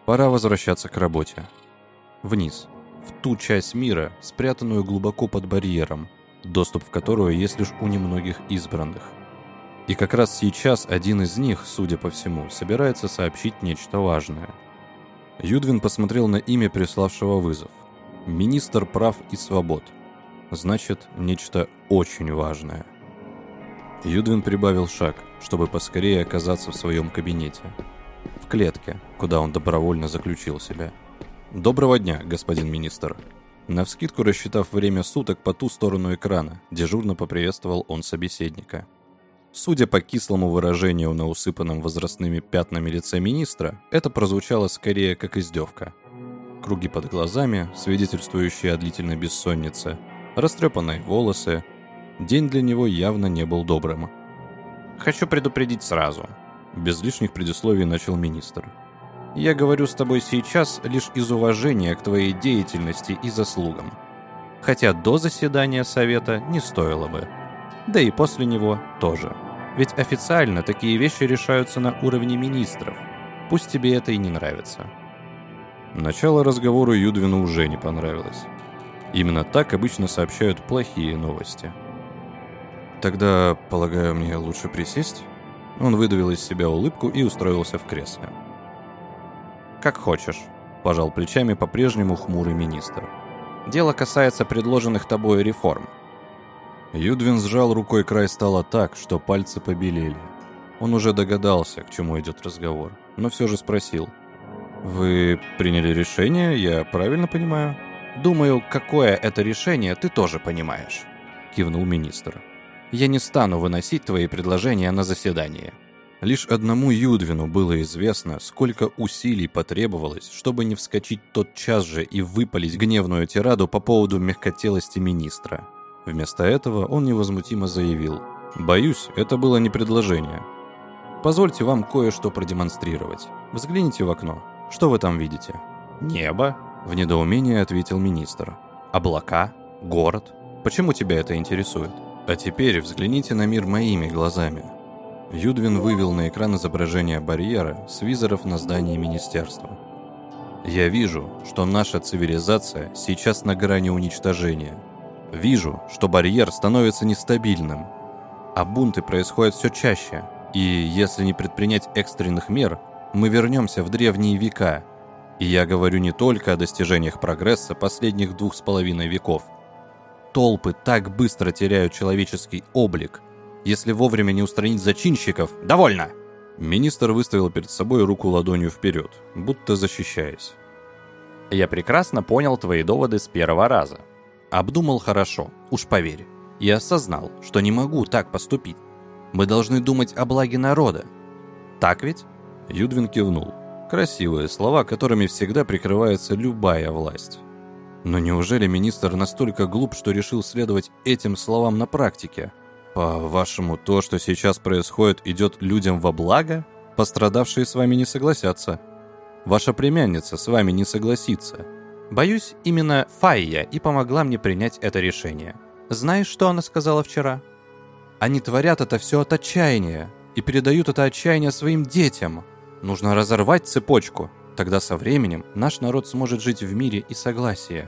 Пора возвращаться к работе. Вниз, в ту часть мира, спрятанную глубоко под барьером, доступ в которую есть лишь у немногих избранных. И как раз сейчас один из них, судя по всему, собирается сообщить нечто важное. Юдвин посмотрел на имя приславшего вызов. Министр прав и свобод – значит, нечто очень важное. Юдвин прибавил шаг, чтобы поскорее оказаться в своем кабинете. В клетке, куда он добровольно заключил себя. «Доброго дня, господин министр!» Навскидку рассчитав время суток по ту сторону экрана, дежурно поприветствовал он собеседника. Судя по кислому выражению на усыпанном возрастными пятнами лице министра, это прозвучало скорее как издевка. Круги под глазами, свидетельствующие о длительной бессоннице, растрепанные волосы. День для него явно не был добрым. «Хочу предупредить сразу», — без лишних предисловий начал министр. «Я говорю с тобой сейчас лишь из уважения к твоей деятельности и заслугам. Хотя до заседания совета не стоило бы. Да и после него тоже. Ведь официально такие вещи решаются на уровне министров. Пусть тебе это и не нравится. Начало разговора Юдвину уже не понравилось. Именно так обычно сообщают плохие новости. Тогда, полагаю, мне лучше присесть? Он выдавил из себя улыбку и устроился в кресле. «Как хочешь», – пожал плечами по-прежнему хмурый министр. «Дело касается предложенных тобой реформ». Юдвин сжал рукой край стола так, что пальцы побелели. Он уже догадался, к чему идет разговор, но все же спросил. «Вы приняли решение, я правильно понимаю?» «Думаю, какое это решение, ты тоже понимаешь», – кивнул министр. «Я не стану выносить твои предложения на заседание». Лишь одному Юдвину было известно, сколько усилий потребовалось, чтобы не вскочить тот час же и выпалить гневную тираду по поводу мягкотелости министра. Вместо этого он невозмутимо заявил «Боюсь, это было не предложение. Позвольте вам кое-что продемонстрировать. Взгляните в окно. Что вы там видите?» «Небо», в недоумении ответил министр. «Облака? Город? Почему тебя это интересует?» «А теперь взгляните на мир моими глазами». Юдвин вывел на экран изображение барьера с визоров на здании министерства. «Я вижу, что наша цивилизация сейчас на грани уничтожения. Вижу, что барьер становится нестабильным, а бунты происходят все чаще, и если не предпринять экстренных мер, мы вернемся в древние века – и я говорю не только о достижениях прогресса последних двух с половиной веков. Толпы так быстро теряют человеческий облик. Если вовремя не устранить зачинщиков... Довольно! Министр выставил перед собой руку ладонью вперед, будто защищаясь. Я прекрасно понял твои доводы с первого раза. Обдумал хорошо, уж поверь. И осознал, что не могу так поступить. Мы должны думать о благе народа. Так ведь? Юдвин кивнул. Красивые слова, которыми всегда прикрывается любая власть. Но неужели министр настолько глуп, что решил следовать этим словам на практике? По-вашему, то, что сейчас происходит, идет людям во благо? Пострадавшие с вами не согласятся. Ваша племянница с вами не согласится. Боюсь, именно Файя и помогла мне принять это решение. Знаешь, что она сказала вчера? Они творят это все от отчаяния и передают это отчаяние своим детям. Нужно разорвать цепочку. Тогда со временем наш народ сможет жить в мире и согласии.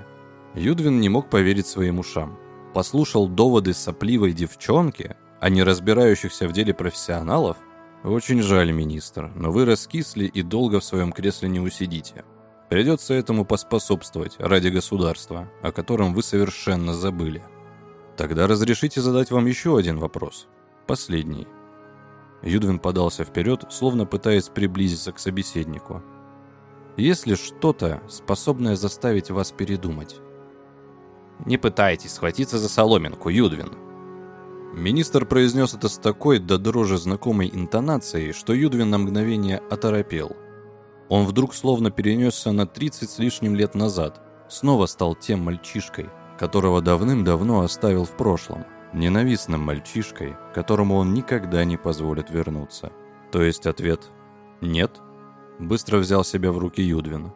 Юдвин не мог поверить своим ушам. Послушал доводы сопливой девчонки, а не разбирающихся в деле профессионалов. Очень жаль, министр, но вы раскисли и долго в своем кресле не усидите. Придется этому поспособствовать ради государства, о котором вы совершенно забыли. Тогда разрешите задать вам еще один вопрос. Последний. Юдвин подался вперед, словно пытаясь приблизиться к собеседнику. «Есть ли что-то, способное заставить вас передумать?» «Не пытайтесь схватиться за соломинку, Юдвин!» Министр произнес это с такой до дрожи знакомой интонацией, что Юдвин на мгновение оторопел. Он вдруг словно перенесся на 30 с лишним лет назад, снова стал тем мальчишкой, которого давным-давно оставил в прошлом ненавистным мальчишкой, которому он никогда не позволит вернуться. То есть ответ «нет»? Быстро взял себя в руки Юдвин.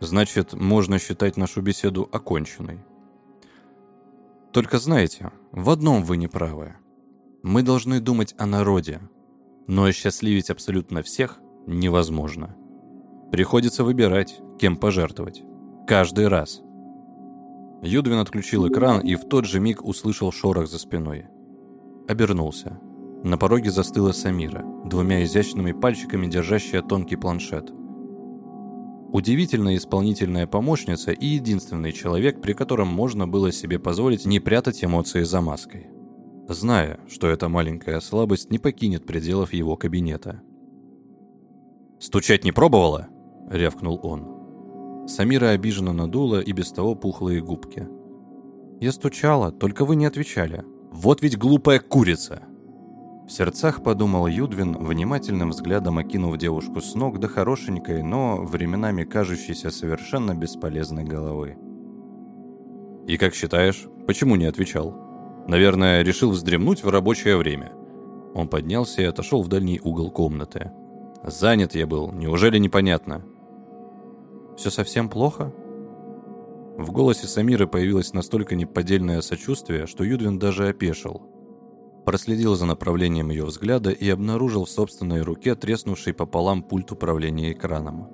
Значит, можно считать нашу беседу оконченной. Только знаете, в одном вы не правы. Мы должны думать о народе, но осчастливить абсолютно всех невозможно. Приходится выбирать, кем пожертвовать. Каждый раз – Юдвин отключил экран и в тот же миг услышал шорох за спиной. Обернулся. На пороге застыла Самира, двумя изящными пальчиками держащая тонкий планшет. Удивительная исполнительная помощница и единственный человек, при котором можно было себе позволить не прятать эмоции за маской. Зная, что эта маленькая слабость не покинет пределов его кабинета. «Стучать не пробовала?» — рявкнул он. Самира обиженно надула и без того пухлые губки. «Я стучала, только вы не отвечали». «Вот ведь глупая курица!» В сердцах подумал Юдвин, внимательным взглядом окинув девушку с ног до хорошенькой, но временами кажущейся совершенно бесполезной головы. «И как считаешь, почему не отвечал? Наверное, решил вздремнуть в рабочее время». Он поднялся и отошел в дальний угол комнаты. «Занят я был, неужели непонятно?» Все совсем плохо?» В голосе Самиры появилось настолько неподдельное сочувствие, что Юдвин даже опешил. Проследил за направлением ее взгляда и обнаружил в собственной руке треснувший пополам пульт управления экраном.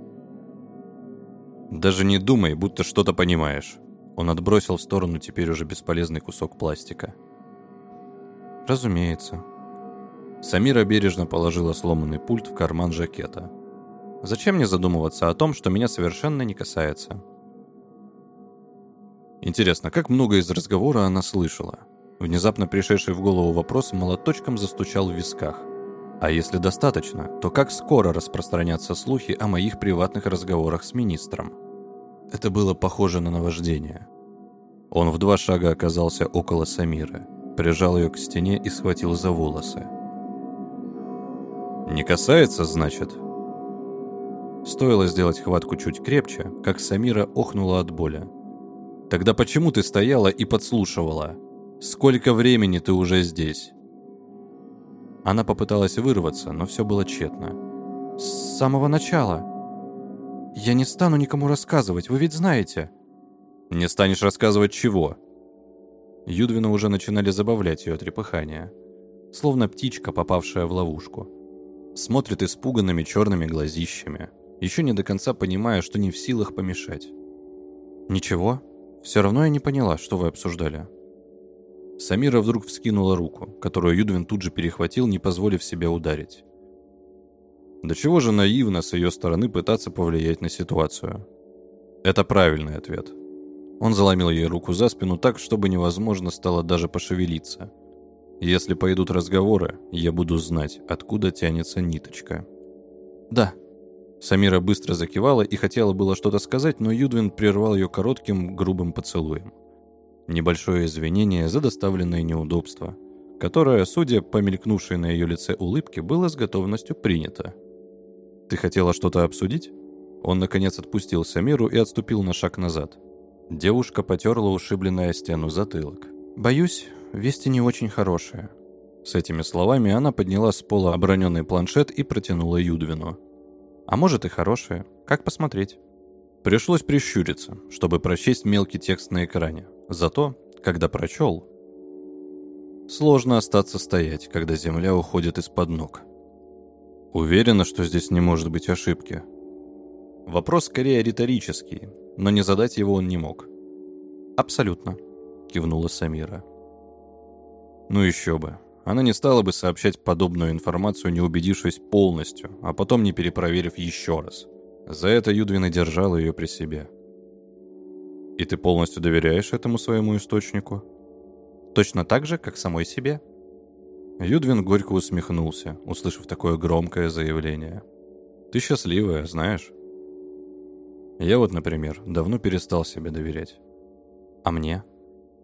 «Даже не думай, будто что-то понимаешь». Он отбросил в сторону теперь уже бесполезный кусок пластика. «Разумеется». Самира бережно положила сломанный пульт в карман жакета. «Зачем мне задумываться о том, что меня совершенно не касается?» Интересно, как много из разговора она слышала? Внезапно пришедший в голову вопрос молоточком застучал в висках. А если достаточно, то как скоро распространятся слухи о моих приватных разговорах с министром? Это было похоже на наваждение. Он в два шага оказался около Самиры, прижал ее к стене и схватил за волосы. «Не касается, значит?» Стоило сделать хватку чуть крепче, как Самира охнула от боли. «Тогда почему ты стояла и подслушивала?» Сколько времени ты уже здесь?» Она попыталась вырваться, но все было тщетно. «С самого начала. Я не стану никому рассказывать, вы ведь знаете». «Не станешь рассказывать чего?» Юдвина уже начинали забавлять ее трепыхания. Словно птичка, попавшая в ловушку. Смотрит испуганными черными глазищами, еще не до конца понимая, что не в силах помешать. «Ничего. Все равно я не поняла, что вы обсуждали». Самира вдруг вскинула руку, которую Юдвин тут же перехватил, не позволив себе ударить. До чего же наивно с ее стороны пытаться повлиять на ситуацию? Это правильный ответ. Он заломил ей руку за спину так, чтобы невозможно стало даже пошевелиться. Если пойдут разговоры, я буду знать, откуда тянется ниточка. Да. Самира быстро закивала и хотела было что-то сказать, но Юдвин прервал ее коротким, грубым поцелуем. Небольшое извинение за доставленное неудобство, которое, судя по мелькнувшей на ее лице улыбке, было с готовностью принято. «Ты хотела что-то обсудить?» Он, наконец, отпустил Самиру и отступил на шаг назад. Девушка потерла ушибленная стену затылок. «Боюсь, вести не очень хорошие». С этими словами она подняла с пола оброненный планшет и протянула Юдвину. «А может и хорошие. Как посмотреть?» Пришлось прищуриться, чтобы прочесть мелкий текст на экране. Зато, когда прочел, сложно остаться стоять, когда земля уходит из-под ног. Уверена, что здесь не может быть ошибки. Вопрос скорее риторический, но не задать его он не мог. «Абсолютно», — кивнула Самира. Ну еще бы. Она не стала бы сообщать подобную информацию, не убедившись полностью, а потом не перепроверив еще раз. За это Юдвин и ее при себе. И ты полностью доверяешь этому своему источнику? Точно так же, как самой себе. Юдвин горько усмехнулся, услышав такое громкое заявление. Ты счастливая, знаешь? Я вот, например, давно перестал себе доверять. А мне?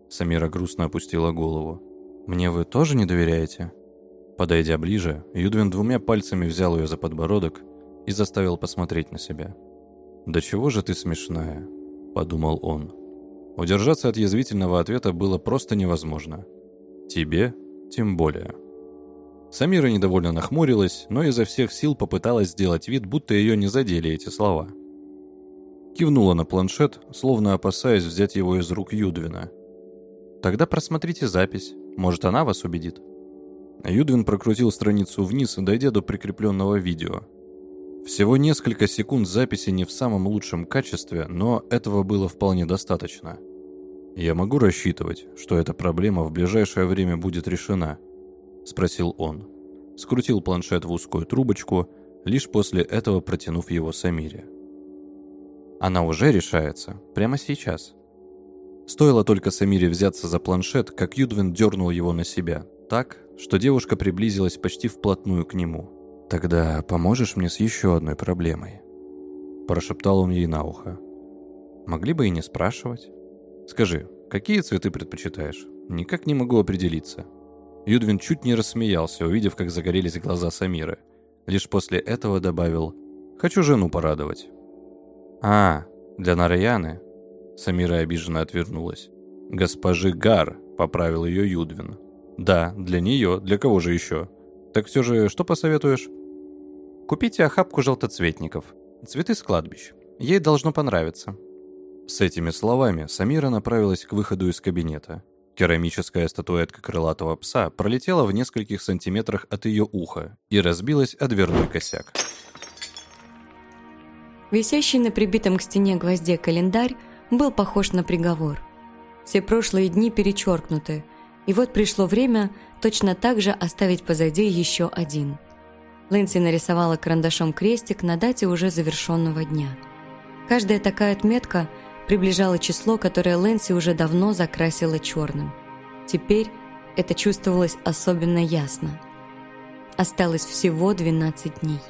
Самира грустно опустила голову. Мне вы тоже не доверяете? Подойдя ближе, Юдвин двумя пальцами взял ее за подбородок и заставил посмотреть на себя. «Да чего же ты смешная?» – подумал он. Удержаться от язвительного ответа было просто невозможно. Тебе тем более. Самира недовольно нахмурилась, но изо всех сил попыталась сделать вид, будто ее не задели эти слова. Кивнула на планшет, словно опасаясь взять его из рук Юдвина. «Тогда просмотрите запись. Может, она вас убедит?» Юдвин прокрутил страницу вниз, дойдя до прикрепленного видео – всего несколько секунд записи не в самом лучшем качестве, но этого было вполне достаточно. «Я могу рассчитывать, что эта проблема в ближайшее время будет решена?» – спросил он. Скрутил планшет в узкую трубочку, лишь после этого протянув его Самире. «Она уже решается, прямо сейчас». Стоило только Самире взяться за планшет, как Юдвин дернул его на себя, так, что девушка приблизилась почти вплотную к нему – «Тогда поможешь мне с еще одной проблемой?» Прошептал он ей на ухо. «Могли бы и не спрашивать. Скажи, какие цветы предпочитаешь? Никак не могу определиться». Юдвин чуть не рассмеялся, увидев, как загорелись глаза Самиры. Лишь после этого добавил «Хочу жену порадовать». «А, для Нараяны?» Самира обиженно отвернулась. «Госпожи Гар», — поправил ее Юдвин. «Да, для нее, для кого же еще? Так все же, что посоветуешь?» Купите охапку желтоцветников. Цветы с кладбищ. Ей должно понравиться». С этими словами Самира направилась к выходу из кабинета. Керамическая статуэтка крылатого пса пролетела в нескольких сантиметрах от ее уха и разбилась о дверной косяк. Висящий на прибитом к стене гвозде календарь был похож на приговор. Все прошлые дни перечеркнуты, и вот пришло время точно так же оставить позади еще один. Лэнси нарисовала карандашом крестик на дате уже завершенного дня. Каждая такая отметка приближала число, которое Лэнси уже давно закрасила черным. Теперь это чувствовалось особенно ясно. Осталось всего 12 дней.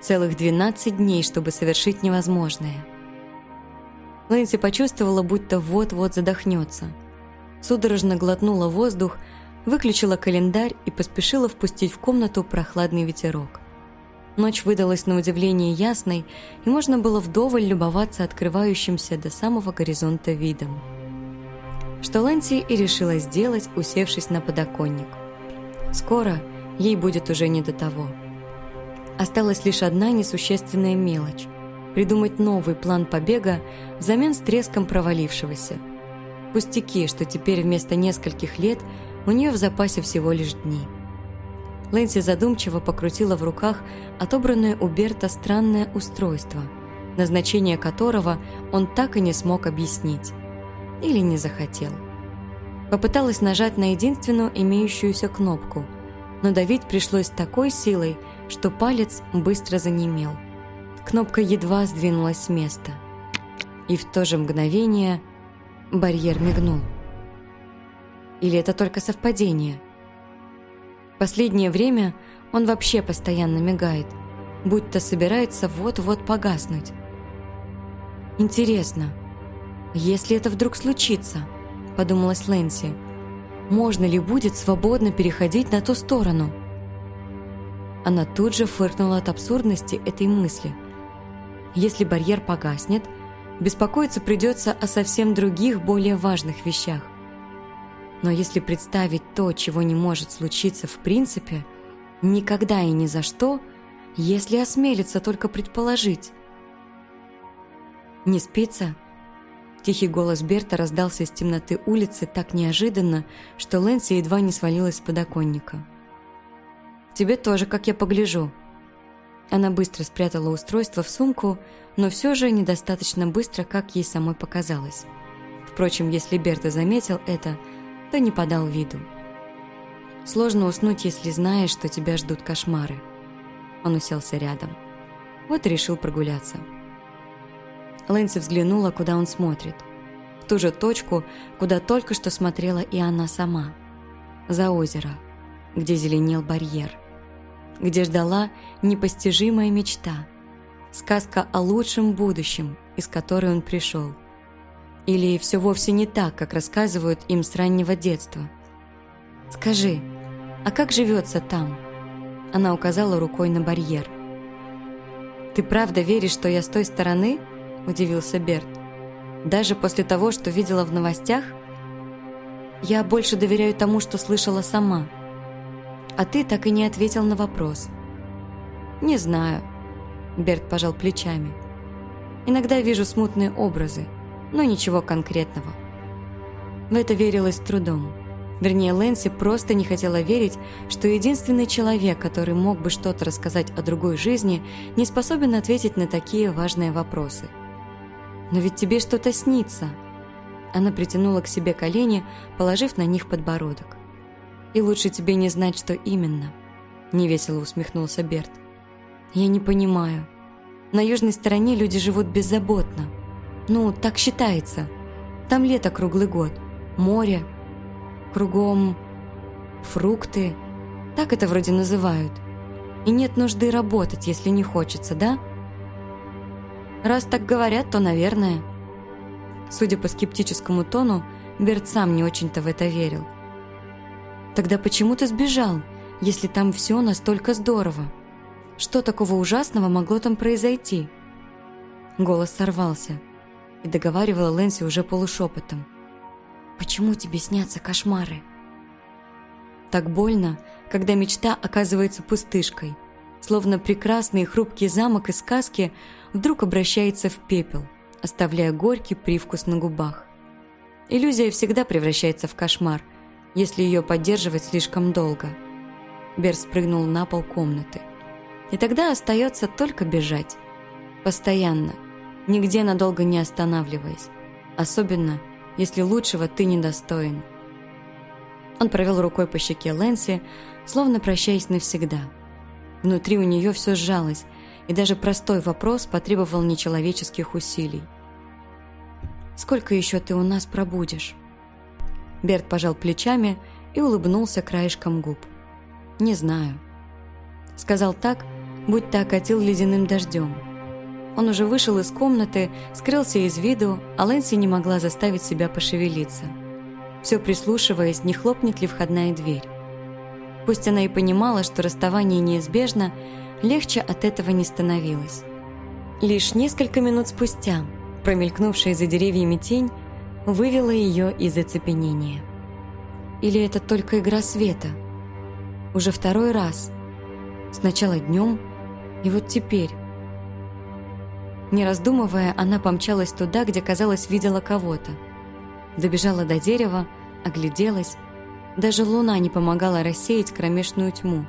Целых 12 дней, чтобы совершить невозможное. Лэнси почувствовала, будто вот-вот задохнется. Судорожно глотнула воздух, выключила календарь и поспешила впустить в комнату прохладный ветерок. Ночь выдалась на удивление ясной, и можно было вдоволь любоваться открывающимся до самого горизонта видом. Что Лэнси и решила сделать, усевшись на подоконник. Скоро ей будет уже не до того. Осталась лишь одна несущественная мелочь – придумать новый план побега взамен с треском провалившегося. Пустяки, что теперь вместо нескольких лет у нее в запасе всего лишь дни. Лэнси задумчиво покрутила в руках отобранное у Берта странное устройство, назначение которого он так и не смог объяснить. Или не захотел. Попыталась нажать на единственную имеющуюся кнопку, но давить пришлось такой силой, что палец быстро занемел. Кнопка едва сдвинулась с места. И в то же мгновение барьер мигнул. Или это только совпадение? Последнее время он вообще постоянно мигает, будто собирается вот-вот погаснуть. Интересно, если это вдруг случится, подумалась Лэнси, можно ли будет свободно переходить на ту сторону? Она тут же фыркнула от абсурдности этой мысли. Если барьер погаснет, беспокоиться придется о совсем других, более важных вещах. Но если представить то, чего не может случиться в принципе, никогда и ни за что, если осмелиться только предположить. «Не спится?» Тихий голос Берта раздался из темноты улицы так неожиданно, что Лэнси едва не свалилась с подоконника. Тебе тоже, как я погляжу». Она быстро спрятала устройство в сумку, но все же недостаточно быстро, как ей самой показалось. Впрочем, если Берта заметил это, то не подал виду. Сложно уснуть, если знаешь, что тебя ждут кошмары. Он уселся рядом. Вот и решил прогуляться. Лэнси взглянула, куда он смотрит. В ту же точку, куда только что смотрела и она сама. За озеро, где зеленел барьер где ждала непостижимая мечта, сказка о лучшем будущем, из которой он пришел. Или все вовсе не так, как рассказывают им с раннего детства. «Скажи, а как живется там?» Она указала рукой на барьер. «Ты правда веришь, что я с той стороны?» – удивился Берт. «Даже после того, что видела в новостях?» «Я больше доверяю тому, что слышала сама», а ты так и не ответил на вопрос. Не знаю. Берт пожал плечами. Иногда вижу смутные образы, но ничего конкретного. В это верилось трудом. Вернее, Лэнси просто не хотела верить, что единственный человек, который мог бы что-то рассказать о другой жизни, не способен ответить на такие важные вопросы. «Но ведь тебе что-то снится!» Она притянула к себе колени, положив на них подбородок. И лучше тебе не знать, что именно. Невесело усмехнулся Берт. Я не понимаю. На южной стороне люди живут беззаботно. Ну, так считается. Там лето круглый год, море, кругом фрукты. Так это вроде называют. И нет нужды работать, если не хочется, да? Раз так говорят, то, наверное. Судя по скептическому тону, Берт сам не очень-то в это верил. Тогда почему ты сбежал, если там все настолько здорово? Что такого ужасного могло там произойти? Голос сорвался, и договаривала Лэнси уже полушепотом. «Почему тебе снятся кошмары?» Так больно, когда мечта оказывается пустышкой, словно прекрасный хрупкий замок из сказки вдруг обращается в пепел, оставляя горький привкус на губах. Иллюзия всегда превращается в кошмар, если ее поддерживать слишком долго. Берт спрыгнул на пол комнаты. И тогда остается только бежать. Постоянно, нигде надолго не останавливаясь. Особенно, если лучшего ты недостоин. Он провел рукой по щеке Лэнси, словно прощаясь навсегда. Внутри у нее все сжалось, и даже простой вопрос потребовал нечеловеческих усилий. «Сколько еще ты у нас пробудешь?» Берт пожал плечами и улыбнулся краешком губ. «Не знаю». Сказал так, будто окатил ледяным дождем. Он уже вышел из комнаты, скрылся из виду, а Лэнси не могла заставить себя пошевелиться. Все прислушиваясь, не хлопнет ли входная дверь. Пусть она и понимала, что расставание неизбежно, легче от этого не становилось. Лишь несколько минут спустя, промелькнувшая за деревьями тень, вывела ее из оцепенения. Или это только игра света? Уже второй раз. Сначала днем, и вот теперь. Не раздумывая, она помчалась туда, где, казалось, видела кого-то. Добежала до дерева, огляделась. Даже луна не помогала рассеять кромешную тьму.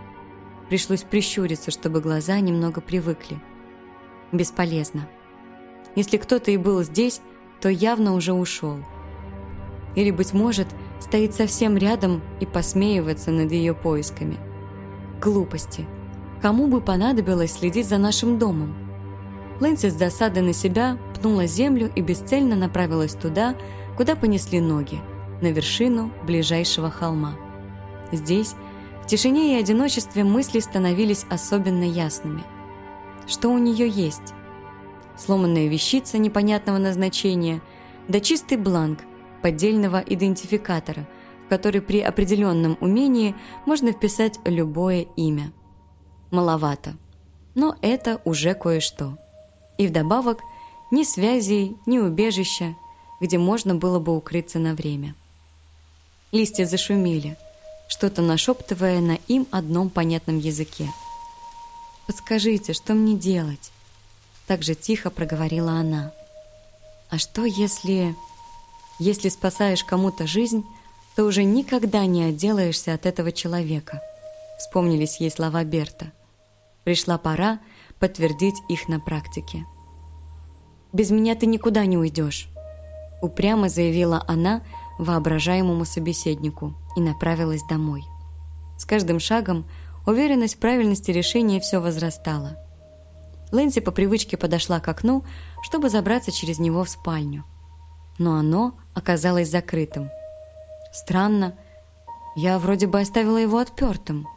Пришлось прищуриться, чтобы глаза немного привыкли. Бесполезно. Если кто-то и был здесь, то явно уже ушел. Или, быть может, стоит совсем рядом и посмеивается над ее поисками. Глупости. Кому бы понадобилось следить за нашим домом? Лэнси с досадой на себя пнула землю и бесцельно направилась туда, куда понесли ноги, на вершину ближайшего холма. Здесь, в тишине и одиночестве, мысли становились особенно ясными. Что у нее есть? сломанная вещица непонятного назначения, да чистый бланк поддельного идентификатора, в который при определенном умении можно вписать любое имя. Маловато. Но это уже кое-что. И вдобавок ни связей, ни убежища, где можно было бы укрыться на время. Листья зашумели, что-то нашептывая на им одном понятном языке. «Подскажите, что мне делать?» так же тихо проговорила она. А что если... Если спасаешь кому-то жизнь, то уже никогда не отделаешься от этого человека. Вспомнились ей слова Берта. Пришла пора подтвердить их на практике. «Без меня ты никуда не уйдешь», — упрямо заявила она воображаемому собеседнику и направилась домой. С каждым шагом уверенность в правильности решения все возрастала — Лэнси по привычке подошла к окну, чтобы забраться через него в спальню. Но оно оказалось закрытым. Странно, я вроде бы оставила его отпертым.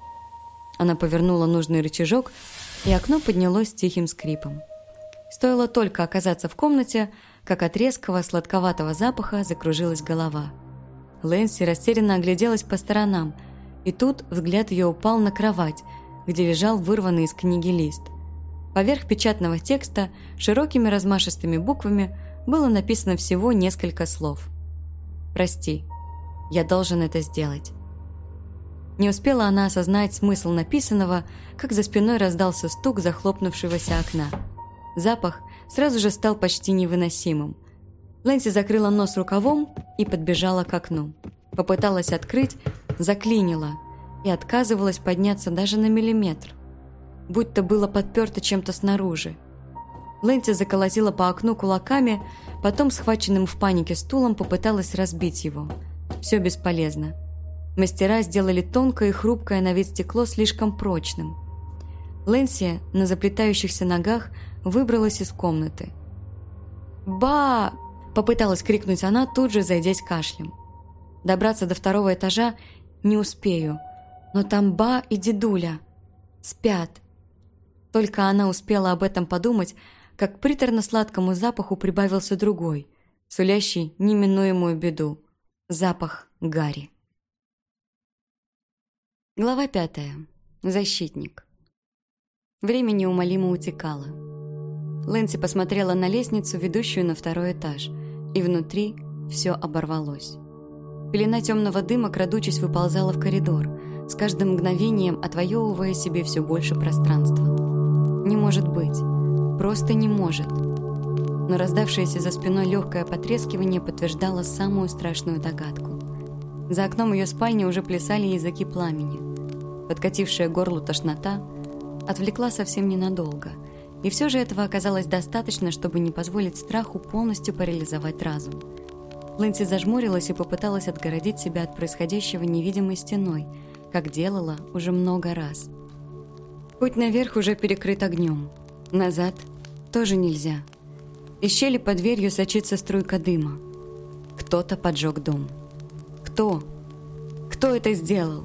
Она повернула нужный рычажок, и окно поднялось с тихим скрипом. Стоило только оказаться в комнате, как от резкого сладковатого запаха закружилась голова. Лэнси растерянно огляделась по сторонам, и тут взгляд ее упал на кровать, где лежал вырванный из книги лист. Поверх печатного текста широкими размашистыми буквами было написано всего несколько слов. «Прости, я должен это сделать». Не успела она осознать смысл написанного, как за спиной раздался стук захлопнувшегося окна. Запах сразу же стал почти невыносимым. Лэнси закрыла нос рукавом и подбежала к окну. Попыталась открыть, заклинила и отказывалась подняться даже на миллиметр – будто было подперто чем-то снаружи. Лэнси заколотила по окну кулаками, потом, схваченным в панике стулом, попыталась разбить его. Все бесполезно. Мастера сделали тонкое и хрупкое на вид стекло слишком прочным. Лэнси на заплетающихся ногах выбралась из комнаты. «Ба!» – попыталась крикнуть она, тут же зайдясь кашлем. Добраться до второго этажа не успею, но там Ба и дедуля. Спят. Только она успела об этом подумать, как приторно-сладкому запаху прибавился другой, сулящий неминуемую беду – запах Гарри. Глава пятая. Защитник. Время неумолимо утекало. Лэнси посмотрела на лестницу, ведущую на второй этаж, и внутри все оборвалось. Пелена темного дыма, крадучись, выползала в коридор, с каждым мгновением отвоевывая себе все больше пространства. Не может быть. Просто не может. но раздавшееся за спиной легкое потрескивание подтверждало самую страшную догадку. За окном ее спальни уже плясали языки пламени. Подкатившая горлу тошнота отвлекла совсем ненадолго, и все же этого оказалось достаточно, чтобы не позволить страху полностью парализовать разум. Лэнси зажмурилась и попыталась отгородить себя от происходящего невидимой стеной, как делала уже много раз. Путь наверх уже перекрыт огнем. Назад тоже нельзя. Из щели под дверью сочится струйка дыма. Кто-то поджег дом. Кто? Кто это сделал?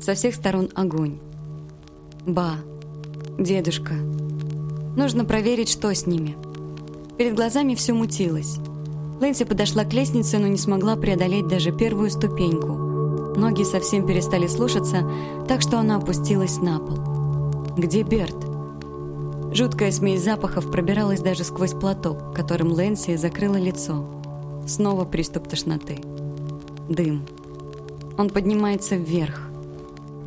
Со всех сторон огонь. Ба, дедушка. Нужно проверить, что с ними. Перед глазами все мутилось. Лэнси подошла к лестнице, но не смогла преодолеть даже первую ступеньку. Ноги совсем перестали слушаться, так что она опустилась на пол. Где Берт? Жуткая смесь запахов пробиралась даже сквозь платок, которым Лэнси закрыла лицо. Снова приступ тошноты. Дым. Он поднимается вверх.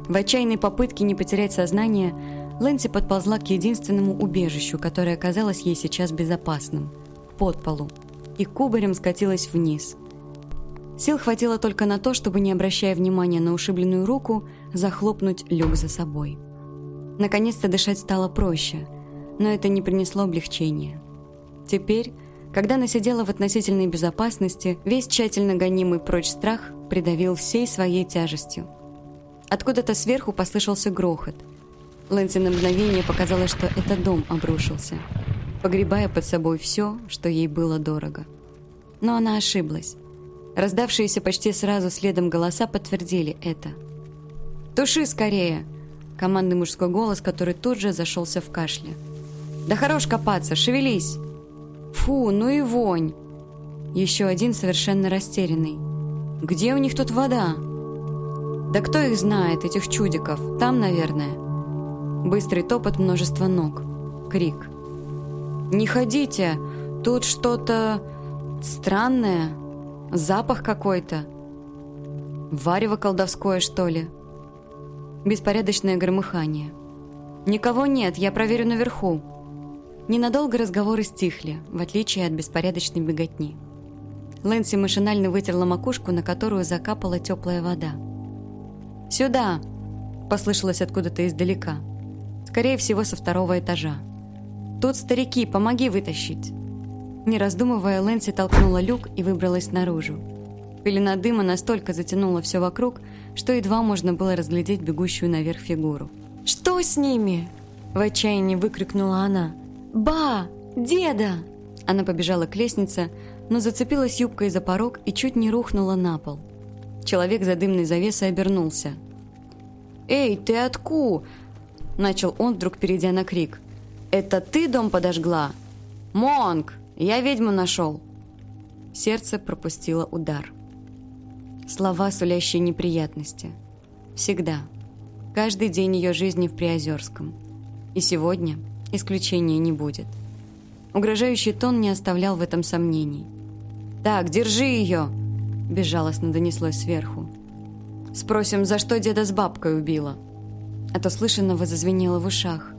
В отчаянной попытке не потерять сознание, Лэнси подползла к единственному убежищу, которое казалось ей сейчас безопасным – к подполу и кубарем скатилась вниз. Сил хватило только на то, чтобы, не обращая внимания на ушибленную руку, захлопнуть люк за собой. Наконец-то дышать стало проще, но это не принесло облегчения. Теперь, когда она сидела в относительной безопасности, весь тщательно гонимый прочь страх придавил всей своей тяжестью. Откуда-то сверху послышался грохот. Лэнси на мгновение показалось, что это дом обрушился – погребая под собой все, что ей было дорого. Но она ошиблась. Раздавшиеся почти сразу следом голоса подтвердили это. «Туши скорее!» Командный мужской голос, который тут же зашелся в кашле. «Да хорош копаться, шевелись!» «Фу, ну и вонь!» Еще один совершенно растерянный. «Где у них тут вода?» «Да кто их знает, этих чудиков? Там, наверное». Быстрый топот множества ног. Крик. «Не ходите! Тут что-то странное. Запах какой-то. Варево колдовское, что ли?» Беспорядочное громыхание. «Никого нет, я проверю наверху». Ненадолго разговоры стихли, в отличие от беспорядочной беготни. Лэнси машинально вытерла макушку, на которую закапала теплая вода. «Сюда!» – послышалось откуда-то издалека. Скорее всего, со второго этажа. «Тут старики, помоги вытащить!» Не раздумывая, Лэнси толкнула люк и выбралась наружу. Пелена дыма настолько затянула все вокруг, что едва можно было разглядеть бегущую наверх фигуру. «Что с ними?» В отчаянии выкрикнула она. «Ба! Деда!» Она побежала к лестнице, но зацепилась юбкой за порог и чуть не рухнула на пол. Человек за дымной завесой обернулся. «Эй, ты отку?» Начал он, вдруг перейдя на крик. «Это ты дом подожгла?» «Монг, я ведьму нашел!» Сердце пропустило удар. Слова, сулящие неприятности. Всегда. Каждый день ее жизни в Приозерском. И сегодня исключения не будет. Угрожающий тон не оставлял в этом сомнений. «Так, держи ее!» Безжалостно донеслось сверху. «Спросим, за что деда с бабкой убила?» От услышанного зазвенело в ушах.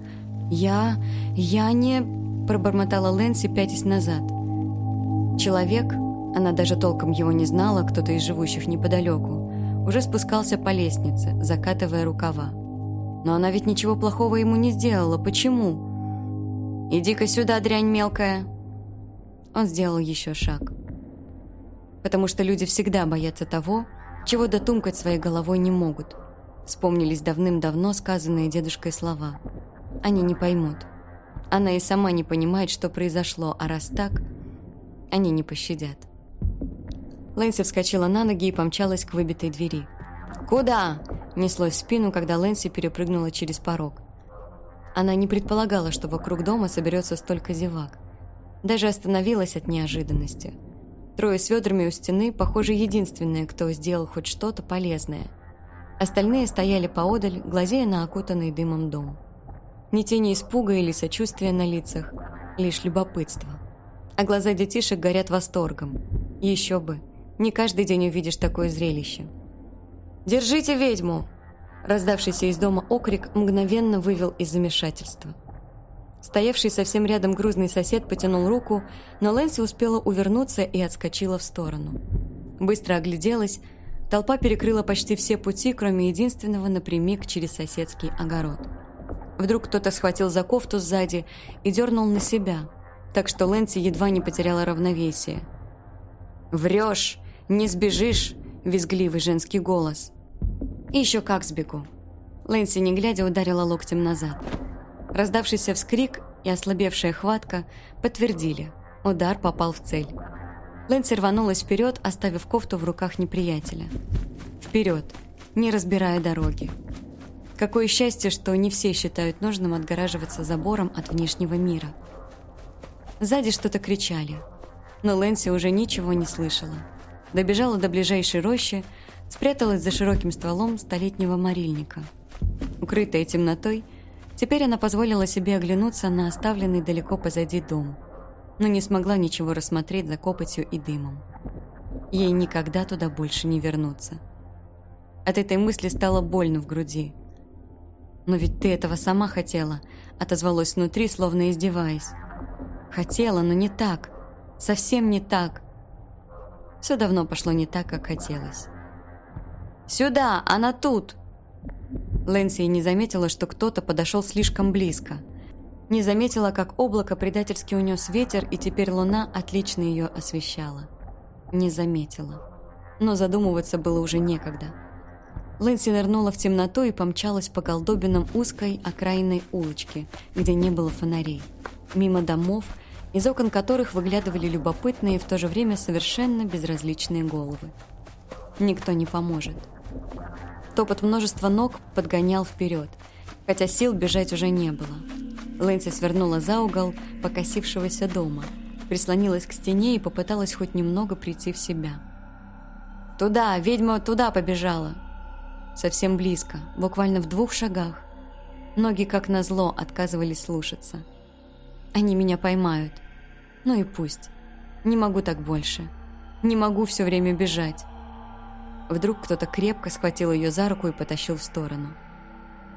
«Я... я не...» – пробормотала Лэнси, пятясь назад. Человек, она даже толком его не знала, кто-то из живущих неподалеку, уже спускался по лестнице, закатывая рукава. Но она ведь ничего плохого ему не сделала. Почему? «Иди-ка сюда, дрянь мелкая!» Он сделал еще шаг. Потому что люди всегда боятся того, чего дотумкать своей головой не могут. Вспомнились давным-давно сказанные дедушкой слова – они не поймут. Она и сама не понимает, что произошло, а раз так, они не пощадят. Лэнси вскочила на ноги и помчалась к выбитой двери. «Куда?» – неслось в спину, когда Лэнси перепрыгнула через порог. Она не предполагала, что вокруг дома соберется столько зевак. Даже остановилась от неожиданности. Трое с ведрами у стены, похоже, единственные, кто сделал хоть что-то полезное. Остальные стояли поодаль, глазея на окутанный дымом дом. Ни тени испуга или сочувствия на лицах, лишь любопытство. А глаза детишек горят восторгом. Еще бы, не каждый день увидишь такое зрелище. «Держите ведьму!» Раздавшийся из дома окрик мгновенно вывел из замешательства. Стоявший совсем рядом грузный сосед потянул руку, но Лэнси успела увернуться и отскочила в сторону. Быстро огляделась, толпа перекрыла почти все пути, кроме единственного напрямик через соседский огород. Вдруг кто-то схватил за кофту сзади и дернул на себя, так что Лэнси едва не потеряла равновесие. «Врешь! Не сбежишь!» – визгливый женский голос. «И еще как сбегу!» Лэнси, не глядя, ударила локтем назад. Раздавшийся вскрик и ослабевшая хватка подтвердили – удар попал в цель. Лэнси рванулась вперед, оставив кофту в руках неприятеля. Вперед, не разбирая дороги. Какое счастье, что не все считают нужным отгораживаться забором от внешнего мира. Сзади что-то кричали, но Лэнси уже ничего не слышала. Добежала до ближайшей рощи, спряталась за широким стволом столетнего морильника. Укрытая темнотой, теперь она позволила себе оглянуться на оставленный далеко позади дом – но не смогла ничего рассмотреть за копотью и дымом. Ей никогда туда больше не вернуться. От этой мысли стало больно в груди. «Но ведь ты этого сама хотела», — отозвалась внутри, словно издеваясь. «Хотела, но не так. Совсем не так». Все давно пошло не так, как хотелось. «Сюда! Она тут!» Лэнси не заметила, что кто-то подошел слишком близко — не заметила, как облако предательски унес ветер, и теперь луна отлично ее освещала. Не заметила. Но задумываться было уже некогда. Лэнси нырнула в темноту и помчалась по колдобинам узкой окраинной улочки, где не было фонарей. Мимо домов, из окон которых выглядывали любопытные и в то же время совершенно безразличные головы. Никто не поможет. Топот множества ног подгонял вперед, хотя сил бежать уже не было. Лэнси свернула за угол покосившегося дома, прислонилась к стене и попыталась хоть немного прийти в себя. «Туда! Ведьма туда побежала!» Совсем близко, буквально в двух шагах. Ноги, как назло, отказывались слушаться. «Они меня поймают. Ну и пусть. Не могу так больше. Не могу все время бежать». Вдруг кто-то крепко схватил ее за руку и потащил в сторону.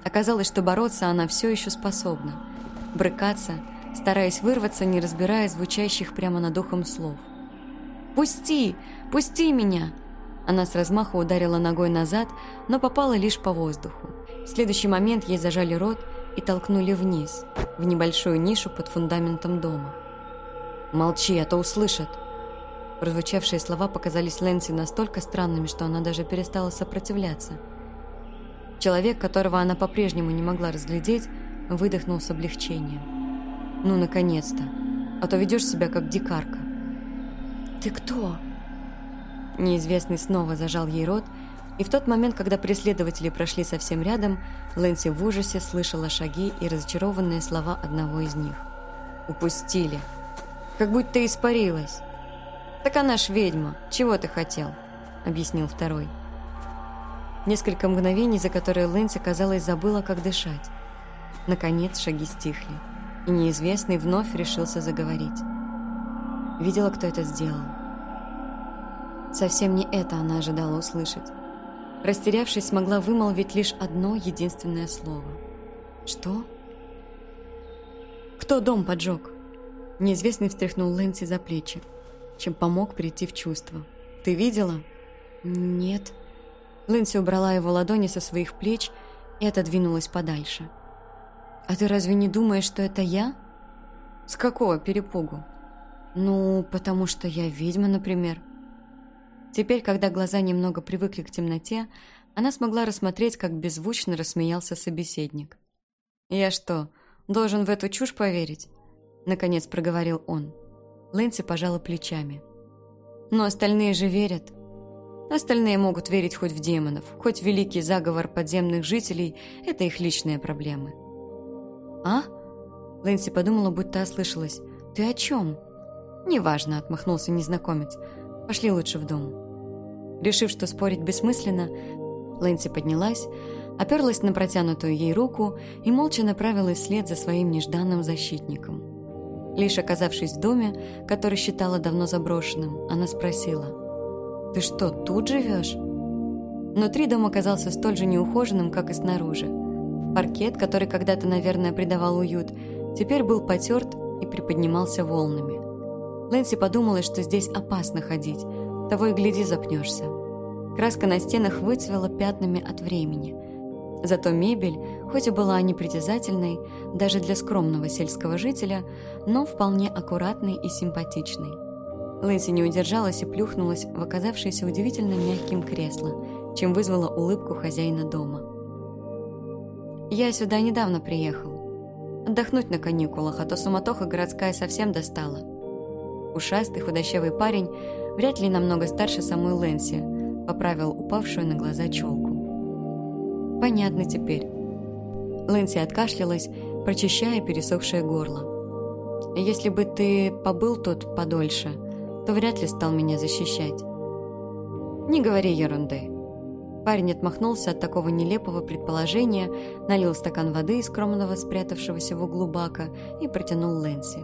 Оказалось, что бороться она все еще способна – брыкаться, стараясь вырваться, не разбирая звучащих прямо над ухом слов. «Пусти! Пусти меня!» Она с размаху ударила ногой назад, но попала лишь по воздуху. В следующий момент ей зажали рот и толкнули вниз, в небольшую нишу под фундаментом дома. «Молчи, а то услышат!» Прозвучавшие слова показались Лэнси настолько странными, что она даже перестала сопротивляться. Человек, которого она по-прежнему не могла разглядеть, выдохнул с облегчением. «Ну, наконец-то! А то ведешь себя как дикарка». «Ты кто?» Неизвестный снова зажал ей рот, и в тот момент, когда преследователи прошли совсем рядом, Лэнси в ужасе слышала шаги и разочарованные слова одного из них. «Упустили! Как будто испарилась!» «Так она ж ведьма! Чего ты хотел?» — объяснил второй. Несколько мгновений, за которые Лэнси, казалось, забыла, как дышать. Наконец шаги стихли, и неизвестный вновь решился заговорить. Видела, кто это сделал. Совсем не это она ожидала услышать. Растерявшись, смогла вымолвить лишь одно единственное слово. «Что?» «Кто дом поджег?» Неизвестный встряхнул Лэнси за плечи, чем помог прийти в чувство. «Ты видела?» «Нет». Лэнси убрала его ладони со своих плеч и отодвинулась подальше. «А ты разве не думаешь, что это я?» «С какого перепугу?» «Ну, потому что я ведьма, например». Теперь, когда глаза немного привыкли к темноте, она смогла рассмотреть, как беззвучно рассмеялся собеседник. «Я что, должен в эту чушь поверить?» Наконец проговорил он. Лэнси пожала плечами. «Но остальные же верят. Остальные могут верить хоть в демонов, хоть в великий заговор подземных жителей – это их личные проблемы». «А?» Лэнси подумала, будто ослышалась. «Ты о чем?» «Неважно», — отмахнулся незнакомец. «Пошли лучше в дом». Решив, что спорить бессмысленно, Лэнси поднялась, оперлась на протянутую ей руку и молча направилась вслед за своим нежданным защитником. Лишь оказавшись в доме, который считала давно заброшенным, она спросила, «Ты что, тут живешь?» Внутри дом оказался столь же неухоженным, как и снаружи. Паркет, который когда-то, наверное, придавал уют, теперь был потерт и приподнимался волнами. Лэнси подумала, что здесь опасно ходить, того и гляди запнешься. Краска на стенах выцвела пятнами от времени. Зато мебель, хоть и была непритязательной, даже для скромного сельского жителя, но вполне аккуратной и симпатичной. Лэнси не удержалась и плюхнулась в оказавшееся удивительно мягким кресло, чем вызвала улыбку хозяина дома. «Я сюда недавно приехал. Отдохнуть на каникулах, а то суматоха городская совсем достала». Ушастый худощавый парень, вряд ли намного старше самой Лэнси, поправил упавшую на глаза челку. «Понятно теперь». Лэнси откашлялась, прочищая пересохшее горло. «Если бы ты побыл тут подольше, то вряд ли стал меня защищать». «Не говори ерунды». Парень отмахнулся от такого нелепого предположения, налил стакан воды из скромного спрятавшегося в углу бака и протянул Лэнси.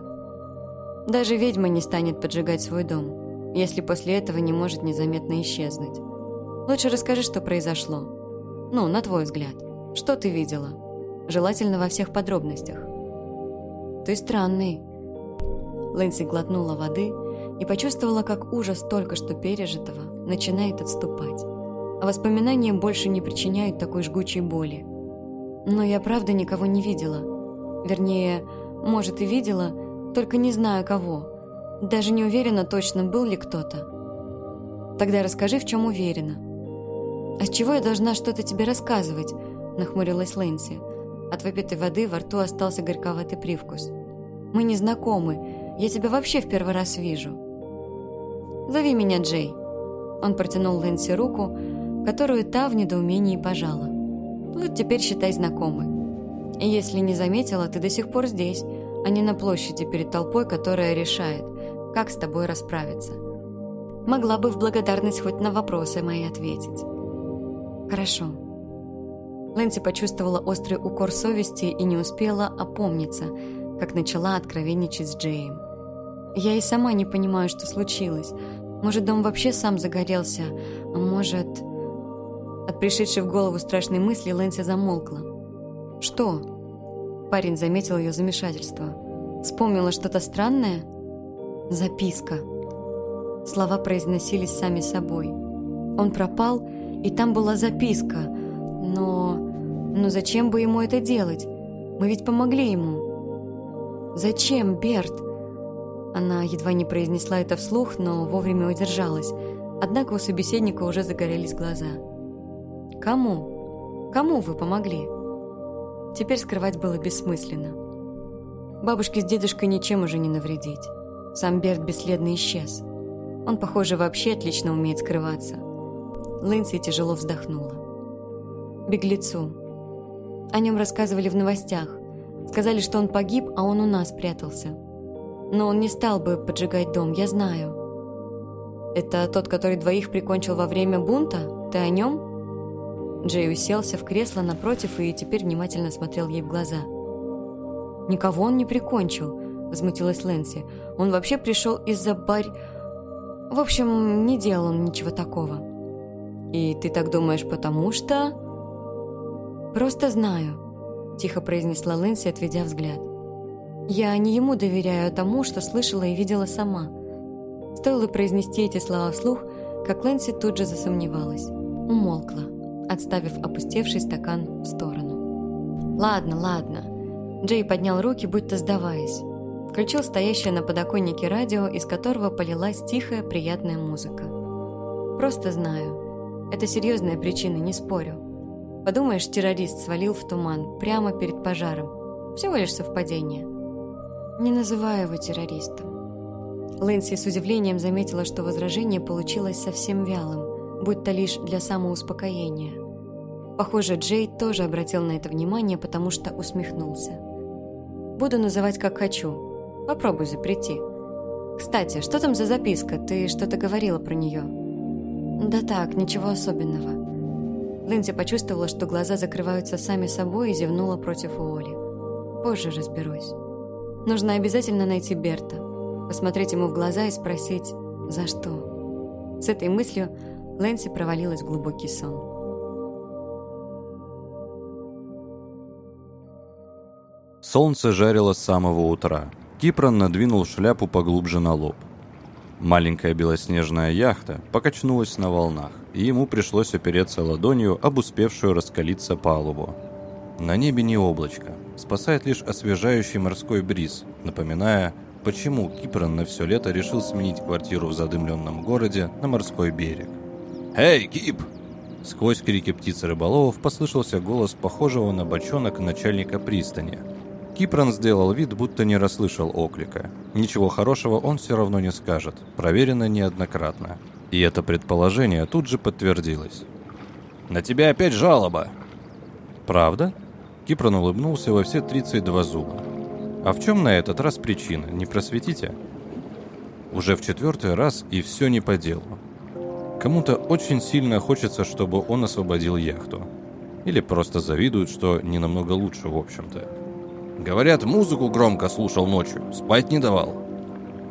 «Даже ведьма не станет поджигать свой дом, если после этого не может незаметно исчезнуть. Лучше расскажи, что произошло. Ну, на твой взгляд. Что ты видела? Желательно во всех подробностях. Ты странный. Лэнси глотнула воды и почувствовала, как ужас только что пережитого начинает отступать. Воспоминания больше не причиняют такой жгучей боли. Но я правда никого не видела. Вернее, может и видела, только не знаю кого. Даже не уверена точно, был ли кто-то. Тогда расскажи, в чем уверена. «А с чего я должна что-то тебе рассказывать?» – нахмурилась Лэнси. От выпитой воды во рту остался горьковатый привкус. «Мы не знакомы. Я тебя вообще в первый раз вижу». «Зови меня Джей». Он протянул Лэнси руку, которую та в недоумении пожала. «Вот теперь считай знакомы. И если не заметила, ты до сих пор здесь, а не на площади перед толпой, которая решает, как с тобой расправиться. Могла бы в благодарность хоть на вопросы мои ответить». «Хорошо». Лэнси почувствовала острый укор совести и не успела опомниться, как начала откровенничать с Джеем. «Я и сама не понимаю, что случилось. Может, дом вообще сам загорелся, а может...» От пришедшей в голову страшной мысли Лэнси замолкла. «Что?» Парень заметил ее замешательство. «Вспомнила что-то странное?» «Записка». Слова произносились сами собой. Он пропал, и там была записка. Но... Но зачем бы ему это делать? Мы ведь помогли ему. Зачем, Берт? Она едва не произнесла это вслух, но вовремя удержалась. Однако у собеседника уже загорелись глаза. Кому? Кому вы помогли? Теперь скрывать было бессмысленно. Бабушке с дедушкой ничем уже не навредить. Сам Берт бесследно исчез. Он, похоже, вообще отлично умеет скрываться. Лэнси тяжело вздохнула. Беглецу. О нем рассказывали в новостях. Сказали, что он погиб, а он у нас прятался. Но он не стал бы поджигать дом, я знаю. Это тот, который двоих прикончил во время бунта? Ты о нем? Джей уселся в кресло напротив и теперь внимательно смотрел ей в глаза. «Никого он не прикончил», — возмутилась Лэнси. «Он вообще пришел из-за барь... В общем, не делал он ничего такого». «И ты так думаешь, потому что...» «Просто знаю», – тихо произнесла Лэнси, отведя взгляд. «Я не ему доверяю, а тому, что слышала и видела сама». Стоило произнести эти слова вслух, как Лэнси тут же засомневалась. Умолкла, отставив опустевший стакан в сторону. «Ладно, ладно». Джей поднял руки, будто сдаваясь. Включил стоящее на подоконнике радио, из которого полилась тихая, приятная музыка. «Просто знаю. Это серьезная причина, не спорю. Подумаешь, террорист свалил в туман прямо перед пожаром. Всего лишь совпадение. Не называю его террористом. Лэнси с удивлением заметила, что возражение получилось совсем вялым, будь то лишь для самоуспокоения. Похоже, Джей тоже обратил на это внимание, потому что усмехнулся. «Буду называть как хочу. Попробуй запрети. Кстати, что там за записка? Ты что-то говорила про нее?» «Да так, ничего особенного». Линдзи почувствовала, что глаза закрываются сами собой и зевнула против Уолли. «Позже разберусь. Нужно обязательно найти Берта, посмотреть ему в глаза и спросить, за что». С этой мыслью Лэнси провалилась в глубокий сон. Солнце жарило с самого утра. Кипрон надвинул шляпу поглубже на лоб. Маленькая белоснежная яхта покачнулась на волнах, и ему пришлось опереться ладонью об успевшую раскалиться палубу. На небе не облачко, спасает лишь освежающий морской бриз, напоминая, почему Кипрон на все лето решил сменить квартиру в задымленном городе на морской берег. «Эй, Кип!» Сквозь крики птиц рыболовов послышался голос похожего на бочонок начальника пристани – Кипран сделал вид, будто не расслышал оклика. Ничего хорошего он все равно не скажет, проверено неоднократно. И это предположение тут же подтвердилось. «На тебя опять жалоба!» «Правда?» Кипран улыбнулся во все 32 зуба. «А в чем на этот раз причина, не просветите?» Уже в четвертый раз и все не по делу. Кому-то очень сильно хочется, чтобы он освободил яхту. Или просто завидуют, что не намного лучше, в общем-то. Говорят, музыку громко слушал ночью, спать не давал.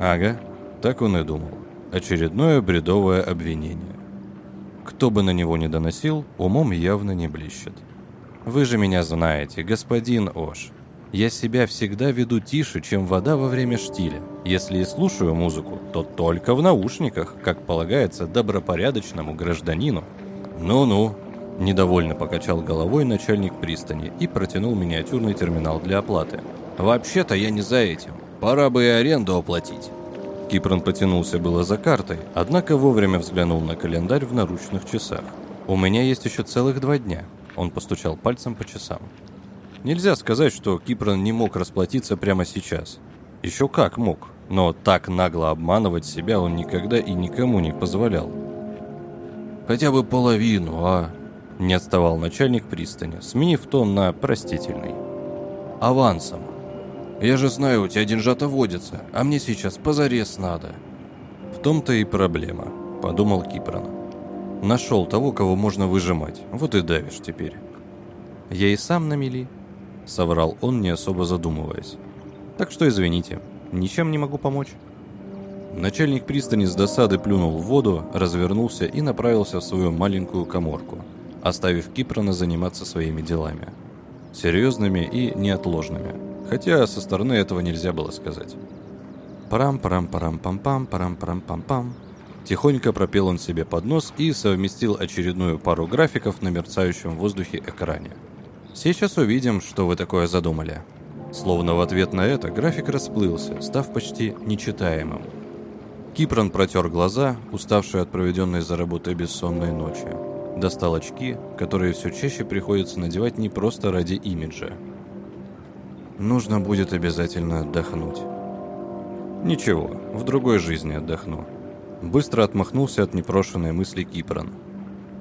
Ага, так он и думал. Очередное бредовое обвинение. Кто бы на него не доносил, умом явно не блещет. Вы же меня знаете, господин Ош. Я себя всегда веду тише, чем вода во время штиля. Если и слушаю музыку, то только в наушниках, как полагается добропорядочному гражданину. Ну-ну, Недовольно покачал головой начальник пристани и протянул миниатюрный терминал для оплаты. «Вообще-то я не за этим. Пора бы и аренду оплатить». Кипрон потянулся было за картой, однако вовремя взглянул на календарь в наручных часах. «У меня есть еще целых два дня», — он постучал пальцем по часам. Нельзя сказать, что Кипрон не мог расплатиться прямо сейчас. Еще как мог, но так нагло обманывать себя он никогда и никому не позволял. «Хотя бы половину, а?» Не отставал начальник пристани, сменив тон на простительный. «Авансом. Я же знаю, у тебя деньжата водится, а мне сейчас позарез надо». «В том-то и проблема», — подумал Кипрон. «Нашел того, кого можно выжимать, вот и давишь теперь». «Я и сам на мели», — соврал он, не особо задумываясь. «Так что извините, ничем не могу помочь». Начальник пристани с досады плюнул в воду, развернулся и направился в свою маленькую коморку — оставив Кипрона заниматься своими делами. Серьезными и неотложными. Хотя со стороны этого нельзя было сказать. Парам-парам-парам-пам-пам, парам-парам-пам-пам. Тихонько пропел он себе под нос и совместил очередную пару графиков на мерцающем воздухе экране. Сейчас увидим, что вы такое задумали. Словно в ответ на это график расплылся, став почти нечитаемым. Кипрон протер глаза, уставший от проведенной за работой бессонной ночи. Достал очки, которые все чаще приходится надевать не просто ради имиджа. Нужно будет обязательно отдохнуть. Ничего, в другой жизни отдохну. Быстро отмахнулся от непрошенной мысли Кипрон.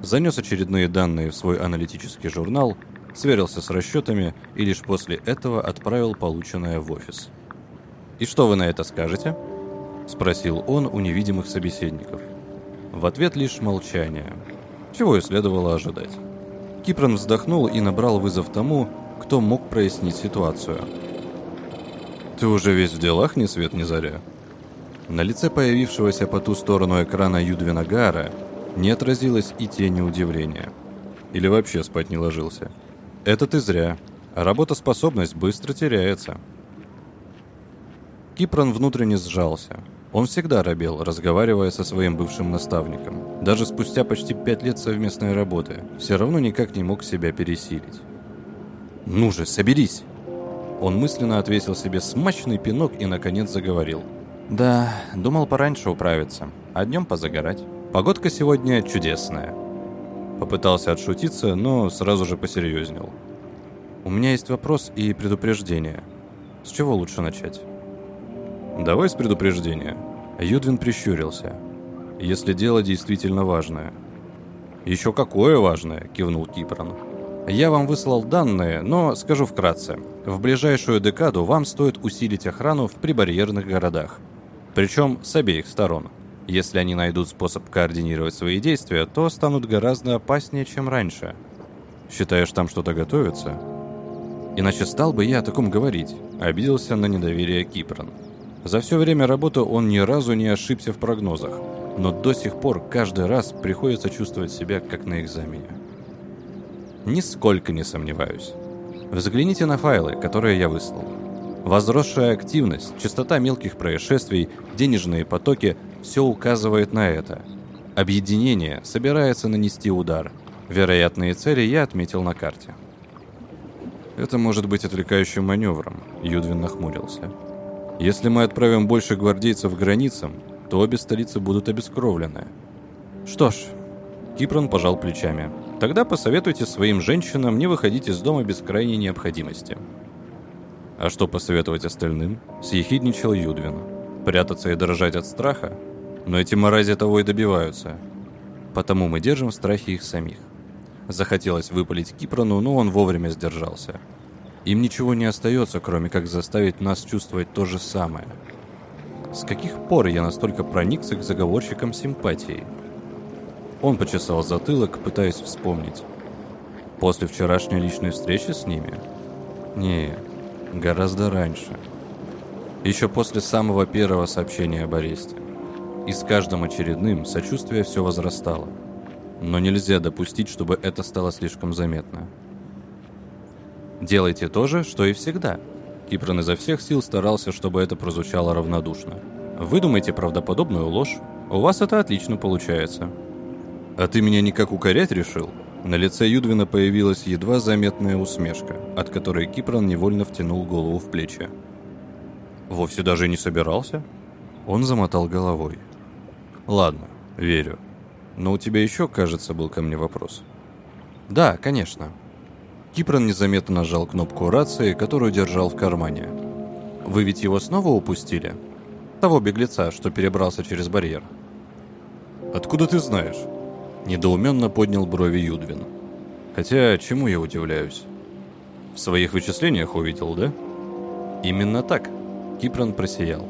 Занес очередные данные в свой аналитический журнал, сверился с расчетами и лишь после этого отправил полученное в офис. «И что вы на это скажете?» – спросил он у невидимых собеседников. В ответ лишь молчание – чего и следовало ожидать. Кипрон вздохнул и набрал вызов тому, кто мог прояснить ситуацию. «Ты уже весь в делах, ни свет ни заря?» На лице появившегося по ту сторону экрана Юдвина Гара не отразилось и тени удивления. Или вообще спать не ложился. «Это ты зря. Работоспособность быстро теряется». Кипрон внутренне сжался – он всегда робел, разговаривая со своим бывшим наставником. Даже спустя почти пять лет совместной работы, все равно никак не мог себя пересилить. «Ну же, соберись!» Он мысленно отвесил себе смачный пинок и, наконец, заговорил. «Да, думал пораньше управиться, а днем позагорать. Погодка сегодня чудесная». Попытался отшутиться, но сразу же посерьезнел. «У меня есть вопрос и предупреждение. С чего лучше начать?» «Давай с предупреждения». Юдвин прищурился. «Если дело действительно важное». «Еще какое важное?» – кивнул Кипрон. «Я вам выслал данные, но скажу вкратце. В ближайшую декаду вам стоит усилить охрану в прибарьерных городах. Причем с обеих сторон. Если они найдут способ координировать свои действия, то станут гораздо опаснее, чем раньше. Считаешь, там что-то готовится?» Иначе стал бы я о таком говорить, обиделся на недоверие Кипрон. За все время работы он ни разу не ошибся в прогнозах, но до сих пор каждый раз приходится чувствовать себя как на экзамене. Нисколько не сомневаюсь. Взгляните на файлы, которые я выслал. Возросшая активность, частота мелких происшествий, денежные потоки – все указывает на это. Объединение собирается нанести удар. Вероятные цели я отметил на карте. Это может быть отвлекающим маневром, Юдвин нахмурился. Если мы отправим больше гвардейцев к границам, то обе столицы будут обескровлены. Что ж, Кипрон пожал плечами. Тогда посоветуйте своим женщинам не выходить из дома без крайней необходимости. А что посоветовать остальным? Съехидничал Юдвин. Прятаться и дрожать от страха? Но эти морази того и добиваются. Потому мы держим в страхе их самих. Захотелось выпалить Кипрону, но он вовремя сдержался. Им ничего не остается, кроме как заставить нас чувствовать то же самое. С каких пор я настолько проникся к заговорщикам симпатией? Он почесал затылок, пытаясь вспомнить. После вчерашней личной встречи с ними? Не, гораздо раньше. Еще после самого первого сообщения об аресте. И с каждым очередным сочувствие все возрастало. Но нельзя допустить, чтобы это стало слишком заметно. Делайте то же, что и всегда. Кипрон изо всех сил старался, чтобы это прозвучало равнодушно. Выдумайте правдоподобную ложь. У вас это отлично получается. «А ты меня никак укорять решил?» На лице Юдвина появилась едва заметная усмешка, от которой Кипрон невольно втянул голову в плечи. «Вовсе даже не собирался?» Он замотал головой. «Ладно, верю. Но у тебя еще, кажется, был ко мне вопрос». «Да, конечно». Кипрон незаметно нажал кнопку рации, которую держал в кармане. «Вы ведь его снова упустили? Того беглеца, что перебрался через барьер?» «Откуда ты знаешь?» Недоуменно поднял брови Юдвин. Хотя, чему я удивляюсь? В своих вычислениях увидел, да? Именно так. Кипрон просиял.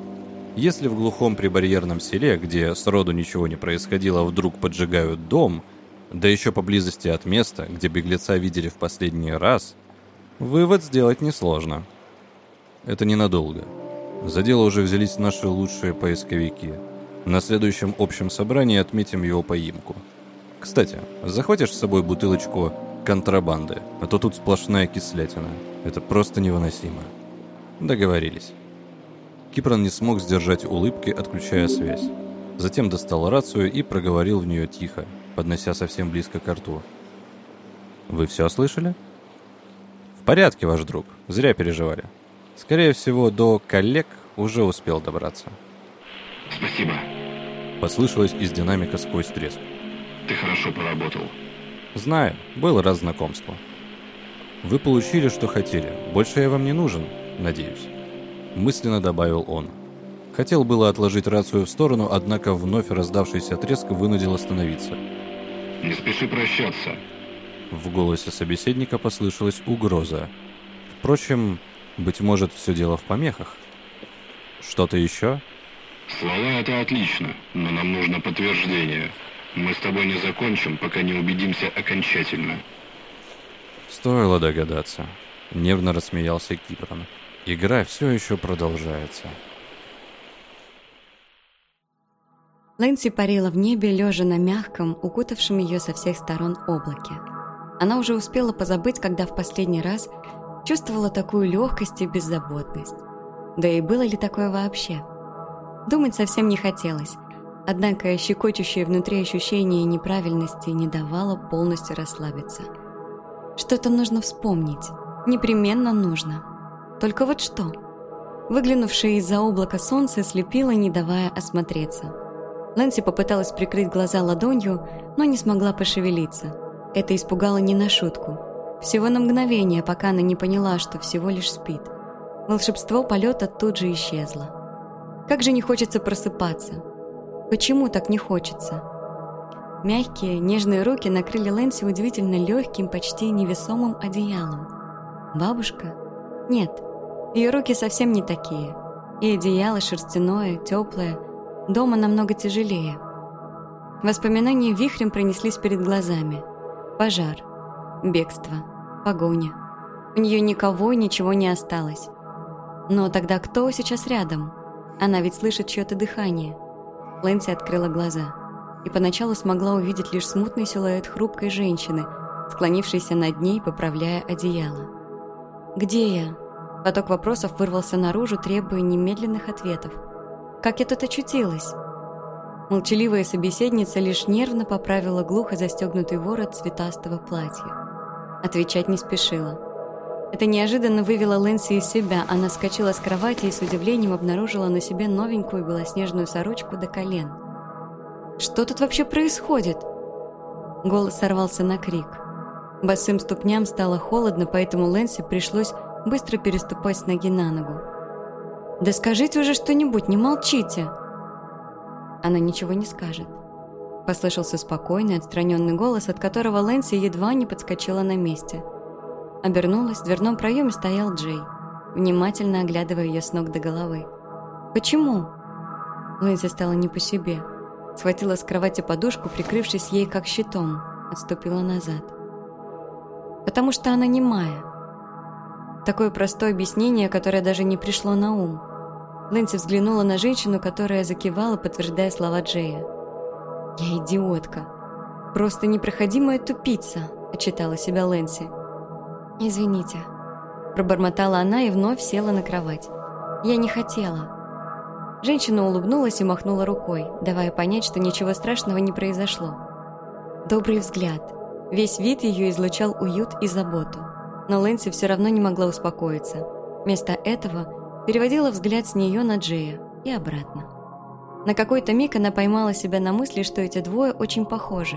Если в глухом прибарьерном селе, где сроду ничего не происходило, вдруг поджигают дом, да еще поблизости от места, где беглеца видели в последний раз, вывод сделать несложно. Это ненадолго. За дело уже взялись наши лучшие поисковики. На следующем общем собрании отметим его поимку – кстати, захватишь с собой бутылочку контрабанды, а то тут сплошная кислятина. Это просто невыносимо. Договорились. Кипрон не смог сдержать улыбки, отключая связь. Затем достал рацию и проговорил в нее тихо, поднося совсем близко к рту. «Вы все слышали?» «В порядке, ваш друг. Зря переживали. Скорее всего, до коллег уже успел добраться». «Спасибо», — послышалось из динамика сквозь треск. Ты хорошо поработал. Знаю, было раз знакомство. Вы получили, что хотели. Больше я вам не нужен, надеюсь. Мысленно добавил он. Хотел было отложить рацию в сторону, однако вновь раздавшийся треск вынудил остановиться. «Не спеши прощаться!» В голосе собеседника послышалась угроза. Впрочем, быть может, все дело в помехах. Что-то еще? Слова — это отлично, но нам нужно подтверждение. Мы с тобой не закончим, пока не убедимся окончательно. Стоило догадаться. Нервно рассмеялся Кипрон. Игра все еще продолжается. Лэнси парила в небе, лежа на мягком, укутавшем ее со всех сторон облаке. Она уже успела позабыть, когда в последний раз чувствовала такую легкость и беззаботность. Да и было ли такое вообще? Думать совсем не хотелось. Однако щекочущее внутри ощущение неправильности не давало полностью расслабиться. Что-то нужно вспомнить. Непременно нужно. Только вот что? Выглянувшее из-за облака солнце слепило, не давая осмотреться. Лэнси попыталась прикрыть глаза ладонью, но не смогла пошевелиться. Это испугало не на шутку. Всего на мгновение, пока она не поняла, что всего лишь спит. Волшебство полета тут же исчезло. Как же не хочется просыпаться. Почему так не хочется? Мягкие, нежные руки накрыли Лэнси удивительно легким, почти невесомым одеялом. Бабушка? Нет, ее руки совсем не такие. И одеяло шерстяное, теплое, дома намного тяжелее. Воспоминания вихрем пронеслись перед глазами. Пожар, бегство, погоня. У нее никого и ничего не осталось. Но тогда кто сейчас рядом? Она ведь слышит чье-то дыхание. Лэнси открыла глаза и поначалу смогла увидеть лишь смутный силуэт хрупкой женщины, склонившейся над ней, поправляя одеяло. Где я?» Поток вопросов вырвался наружу, требуя немедленных ответов. «Как я тут очутилась?» Молчаливая собеседница лишь нервно поправила глухо застегнутый ворот цветастого платья. Отвечать не спешила. Это неожиданно вывело Лэнси из себя. Она скочила с кровати и с удивлением обнаружила на себе новенькую белоснежную сорочку до колен. «Что тут вообще происходит?» Голос сорвался на крик. Босым ступням стало холодно, поэтому Лэнси пришлось быстро переступать с ноги на ногу. «Да скажите уже что-нибудь, не молчите!» Она ничего не скажет. Послышался спокойный, отстраненный голос, от которого Лэнси едва не подскочила на месте. Обернулась, в дверном проеме стоял Джей, внимательно оглядывая ее с ног до головы. «Почему?» Лэнси стала не по себе. Схватила с кровати подушку, прикрывшись ей как щитом, отступила назад. «Потому что она немая». Такое простое объяснение, которое даже не пришло на ум – Лэнси взглянула на женщину, которая закивала, подтверждая слова Джея. «Я идиотка. Просто непроходимая тупица», — отчитала себя Лэнси. «Извините», — пробормотала она и вновь села на кровать. «Я не хотела». Женщина улыбнулась и махнула рукой, давая понять, что ничего страшного не произошло. Добрый взгляд. Весь вид ее излучал уют и заботу. Но Лэнси все равно не могла успокоиться. Вместо этого переводила взгляд с нее на Джея и обратно. На какой-то миг она поймала себя на мысли, что эти двое очень похожи.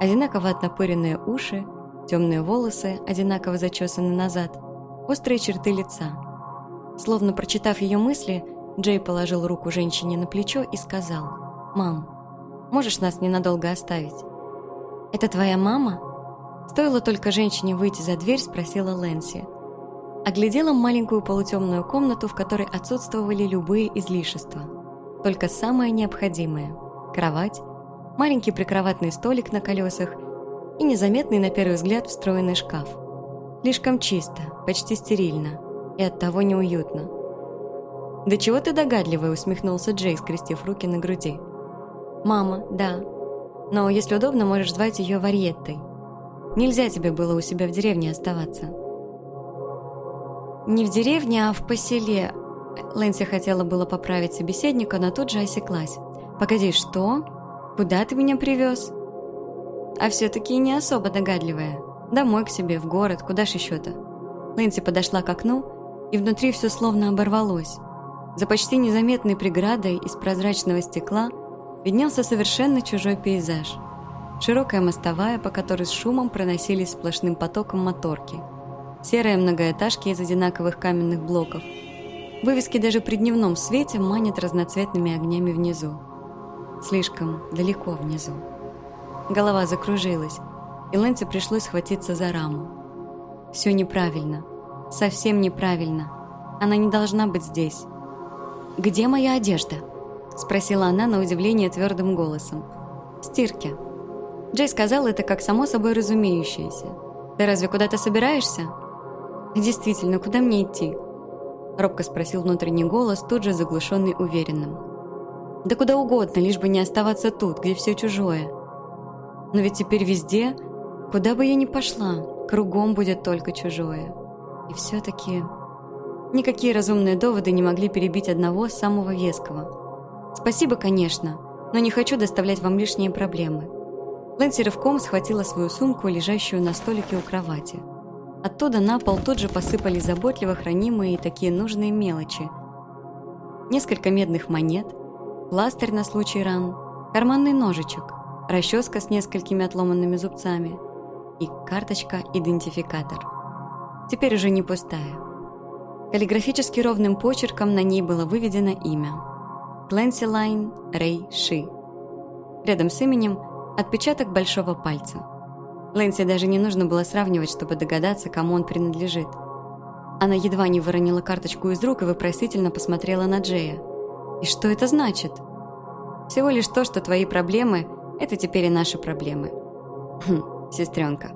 Одинаково оттопыренные уши, темные волосы, одинаково зачесаны назад, острые черты лица. Словно прочитав ее мысли, Джей положил руку женщине на плечо и сказал «Мам, можешь нас ненадолго оставить?» «Это твоя мама?» Стоило только женщине выйти за дверь, спросила Лэнси – Оглядела маленькую полутемную комнату, в которой отсутствовали любые излишества. Только самое необходимое – кровать, маленький прикроватный столик на колесах и незаметный на первый взгляд встроенный шкаф. Слишком чисто, почти стерильно и оттого неуютно. «Да чего ты догадливая?» – усмехнулся Джей, скрестив руки на груди. «Мама, да. Но если удобно, можешь звать ее Варьеттой. Нельзя тебе было у себя в деревне оставаться». Не в деревне, а в поселе. Лэнси хотела было поправить собеседника, но тут же осеклась. «Погоди, что? Куда ты меня привез?» А все-таки не особо догадливая. Домой к себе, в город, куда ж еще-то? Лэнси подошла к окну, и внутри все словно оборвалось. За почти незаметной преградой из прозрачного стекла виднелся совершенно чужой пейзаж. Широкая мостовая, по которой с шумом проносились сплошным потоком моторки – серые многоэтажки из одинаковых каменных блоков. Вывески даже при дневном свете манят разноцветными огнями внизу. Слишком далеко внизу. Голова закружилась, и Лэнсе пришлось схватиться за раму. Все неправильно. Совсем неправильно. Она не должна быть здесь. «Где моя одежда?» – спросила она на удивление твердым голосом. «В стирке». Джей сказал это как само собой разумеющееся. «Ты разве куда-то собираешься?» «Действительно, куда мне идти?» Робко спросил внутренний голос, тут же заглушенный уверенным. «Да куда угодно, лишь бы не оставаться тут, где все чужое. Но ведь теперь везде, куда бы я ни пошла, кругом будет только чужое. И все-таки...» Никакие разумные доводы не могли перебить одного самого веского. «Спасибо, конечно, но не хочу доставлять вам лишние проблемы». Лэнси рывком схватила свою сумку, лежащую на столике у кровати – Оттуда на пол тут же посыпались заботливо хранимые и такие нужные мелочи. Несколько медных монет, пластырь на случай ран, карманный ножичек, расческа с несколькими отломанными зубцами и карточка-идентификатор. Теперь уже не пустая. Каллиграфически ровным почерком на ней было выведено имя. Клэнси Лайн Рэй Ши. Рядом с именем отпечаток большого пальца – Клэнси даже не нужно было сравнивать, чтобы догадаться, кому он принадлежит. Она едва не выронила карточку из рук и вопросительно посмотрела на Джея. «И что это значит?» «Всего лишь то, что твои проблемы – это теперь и наши проблемы». «Хм, сестренка.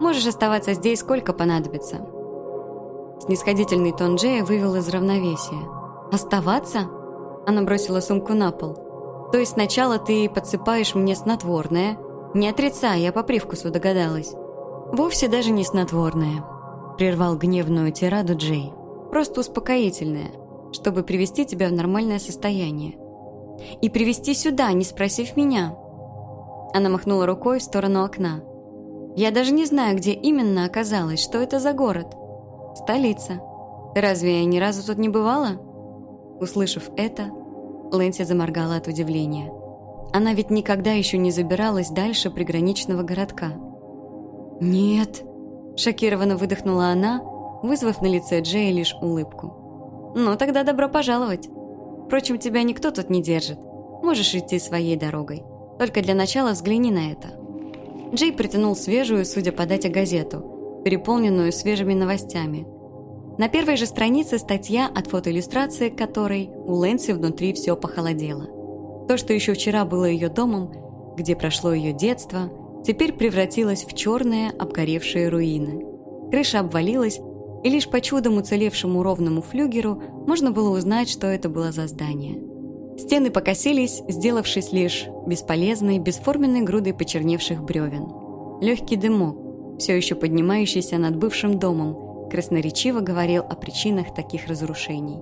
Можешь оставаться здесь сколько понадобится». Снисходительный тон Джея вывел из равновесия. «Оставаться?» Она бросила сумку на пол. «То есть сначала ты подсыпаешь мне снотворное – не отрицай, я по привкусу догадалась. Вовсе даже не снотворное. Прервал гневную тираду Джей. «Просто успокоительное, чтобы привести тебя в нормальное состояние. И привести сюда, не спросив меня». Она махнула рукой в сторону окна. «Я даже не знаю, где именно оказалось, что это за город. Столица. Разве я ни разу тут не бывала?» Услышав это, Лэнси заморгала от удивления. Она ведь никогда еще не забиралась дальше приграничного городка. «Нет», – шокированно выдохнула она, вызвав на лице Джея лишь улыбку. «Ну, тогда добро пожаловать. Впрочем, тебя никто тут не держит. Можешь идти своей дорогой. Только для начала взгляни на это». Джей притянул свежую, судя по дате, газету, переполненную свежими новостями. На первой же странице статья, от фотоиллюстрации которой у Лэнси внутри все похолодело. То, что еще вчера было ее домом, где прошло ее детство, теперь превратилось в черные обгоревшие руины. Крыша обвалилась, и лишь по чудом уцелевшему ровному флюгеру можно было узнать, что это было за здание. Стены покосились, сделавшись лишь бесполезной, бесформенной грудой почерневших бревен. Легкий дымок, все еще поднимающийся над бывшим домом, красноречиво говорил о причинах таких разрушений.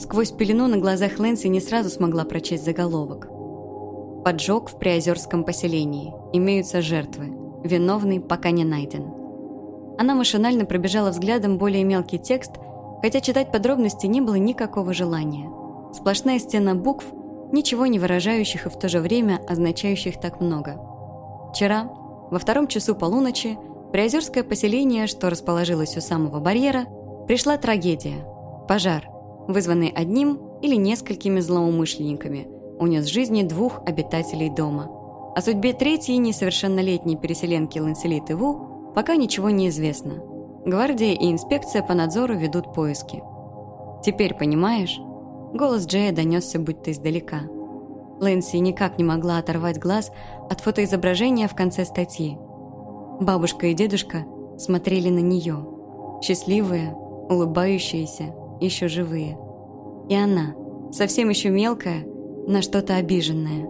Сквозь пелену на глазах Лэнси не сразу смогла прочесть заголовок. Поджог в Приозерском поселении. Имеются жертвы. Виновный пока не найден. Она машинально пробежала взглядом более мелкий текст, хотя читать подробности не было никакого желания. Сплошная стена букв, ничего не выражающих и в то же время означающих так много. Вчера, во втором часу полуночи, в Приозерское поселение, что расположилось у самого барьера, пришла трагедия – пожар, вызванный одним или несколькими злоумышленниками – унес жизни двух обитателей дома. О судьбе третьей несовершеннолетней переселенки Ланселиты Ву пока ничего не известно. Гвардия и инспекция по надзору ведут поиски. «Теперь понимаешь?» Голос Джея донесся будто издалека. Лэнси никак не могла оторвать глаз от фотоизображения в конце статьи. Бабушка и дедушка смотрели на нее. Счастливые, улыбающиеся, еще живые. И она, совсем еще мелкая, на что-то обиженное.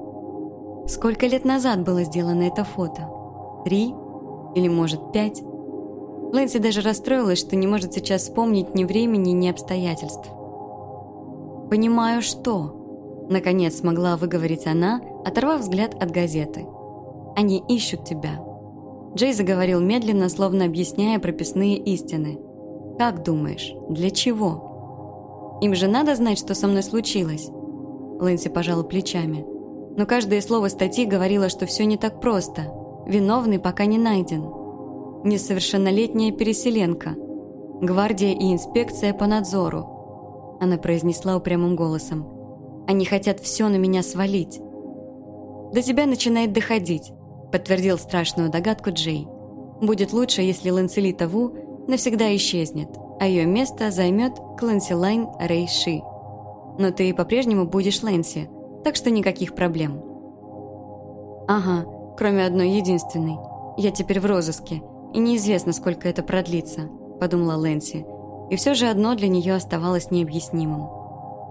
Сколько лет назад было сделано это фото? Три? Или, может, пять? Лэнси даже расстроилась, что не может сейчас вспомнить ни времени, ни обстоятельств. «Понимаю, что...» Наконец смогла выговорить она, оторвав взгляд от газеты. «Они ищут тебя». Джей заговорил медленно, словно объясняя прописные истины. «Как думаешь, для чего?» «Им же надо знать, что со мной случилось. Лэнси пожала плечами. Но каждое слово статьи говорило, что все не так просто. Виновный пока не найден. Несовершеннолетняя переселенка. Гвардия и инспекция по надзору. Она произнесла упрямым голосом. Они хотят все на меня свалить. До тебя начинает доходить, подтвердил страшную догадку Джей. Будет лучше, если Ланселита Ву навсегда исчезнет, а ее место займет Кланселайн Рэй Ши но ты по-прежнему будешь Лэнси, так что никаких проблем». «Ага, кроме одной единственной. Я теперь в розыске, и неизвестно, сколько это продлится», – подумала Лэнси. И все же одно для нее оставалось необъяснимым.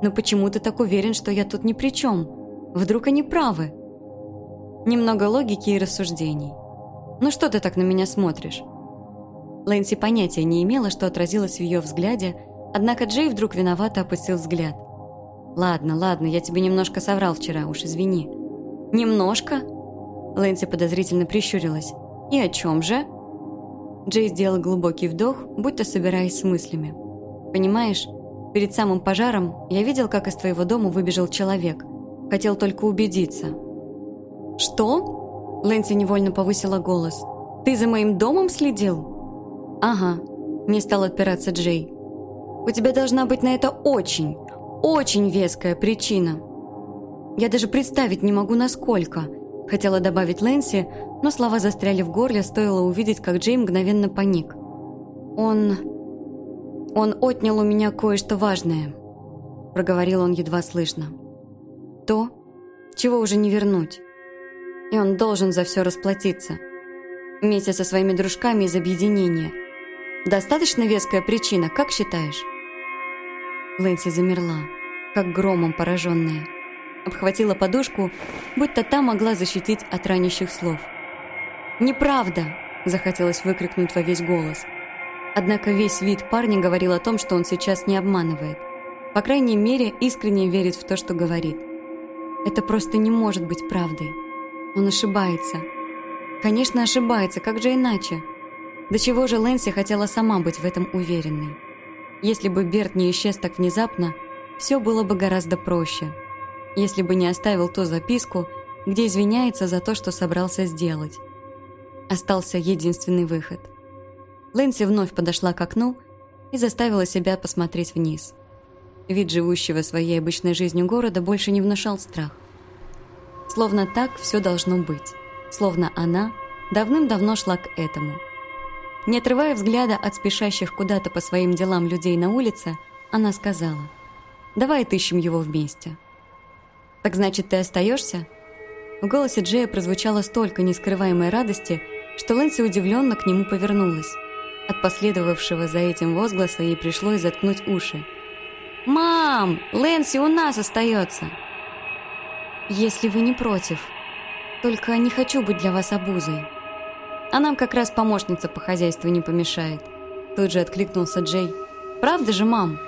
«Но почему ты так уверен, что я тут ни при чем? Вдруг они правы?» Немного логики и рассуждений. «Ну что ты так на меня смотришь?» Лэнси понятия не имела, что отразилось в ее взгляде, однако Джей вдруг виновато опустил взгляд – «Ладно, ладно, я тебе немножко соврал вчера, уж извини». «Немножко?» Лэнси подозрительно прищурилась. «И о чем же?» Джей сделал глубокий вдох, будто собираясь с мыслями. «Понимаешь, перед самым пожаром я видел, как из твоего дома выбежал человек. Хотел только убедиться». «Что?» Лэнси невольно повысила голос. «Ты за моим домом следил?» «Ага», – не стал отпираться Джей. «У тебя должна быть на это очень, очень веская причина. Я даже представить не могу, насколько. Хотела добавить Лэнси, но слова застряли в горле, стоило увидеть, как Джей мгновенно паник. Он... Он отнял у меня кое-что важное. Проговорил он едва слышно. То, чего уже не вернуть. И он должен за все расплатиться. Вместе со своими дружками из объединения. Достаточно веская причина, как считаешь? Лэнси замерла, как громом пораженная. Обхватила подушку, будто та могла защитить от ранящих слов. «Неправда!» – захотелось выкрикнуть во весь голос. Однако весь вид парня говорил о том, что он сейчас не обманывает. По крайней мере, искренне верит в то, что говорит. Это просто не может быть правдой. Он ошибается. Конечно, ошибается, как же иначе? До чего же Лэнси хотела сама быть в этом уверенной? Если бы Берт не исчез так внезапно, все было бы гораздо проще. Если бы не оставил ту записку, где извиняется за то, что собрался сделать. Остался единственный выход. Лэнси вновь подошла к окну и заставила себя посмотреть вниз. Вид живущего своей обычной жизнью города больше не внушал страх. Словно так все должно быть. Словно она давным-давно шла к этому. Не отрывая взгляда от спешащих куда-то по своим делам людей на улице, она сказала, «Давай отыщем его вместе». «Так значит, ты остаешься?» В голосе Джея прозвучало столько нескрываемой радости, что Лэнси удивленно к нему повернулась. От последовавшего за этим возгласа ей пришлось заткнуть уши. «Мам! Лэнси у нас остается!» «Если вы не против. Только не хочу быть для вас обузой. А нам как раз помощница по хозяйству не помешает». Тут же откликнулся Джей. «Правда же, мам?»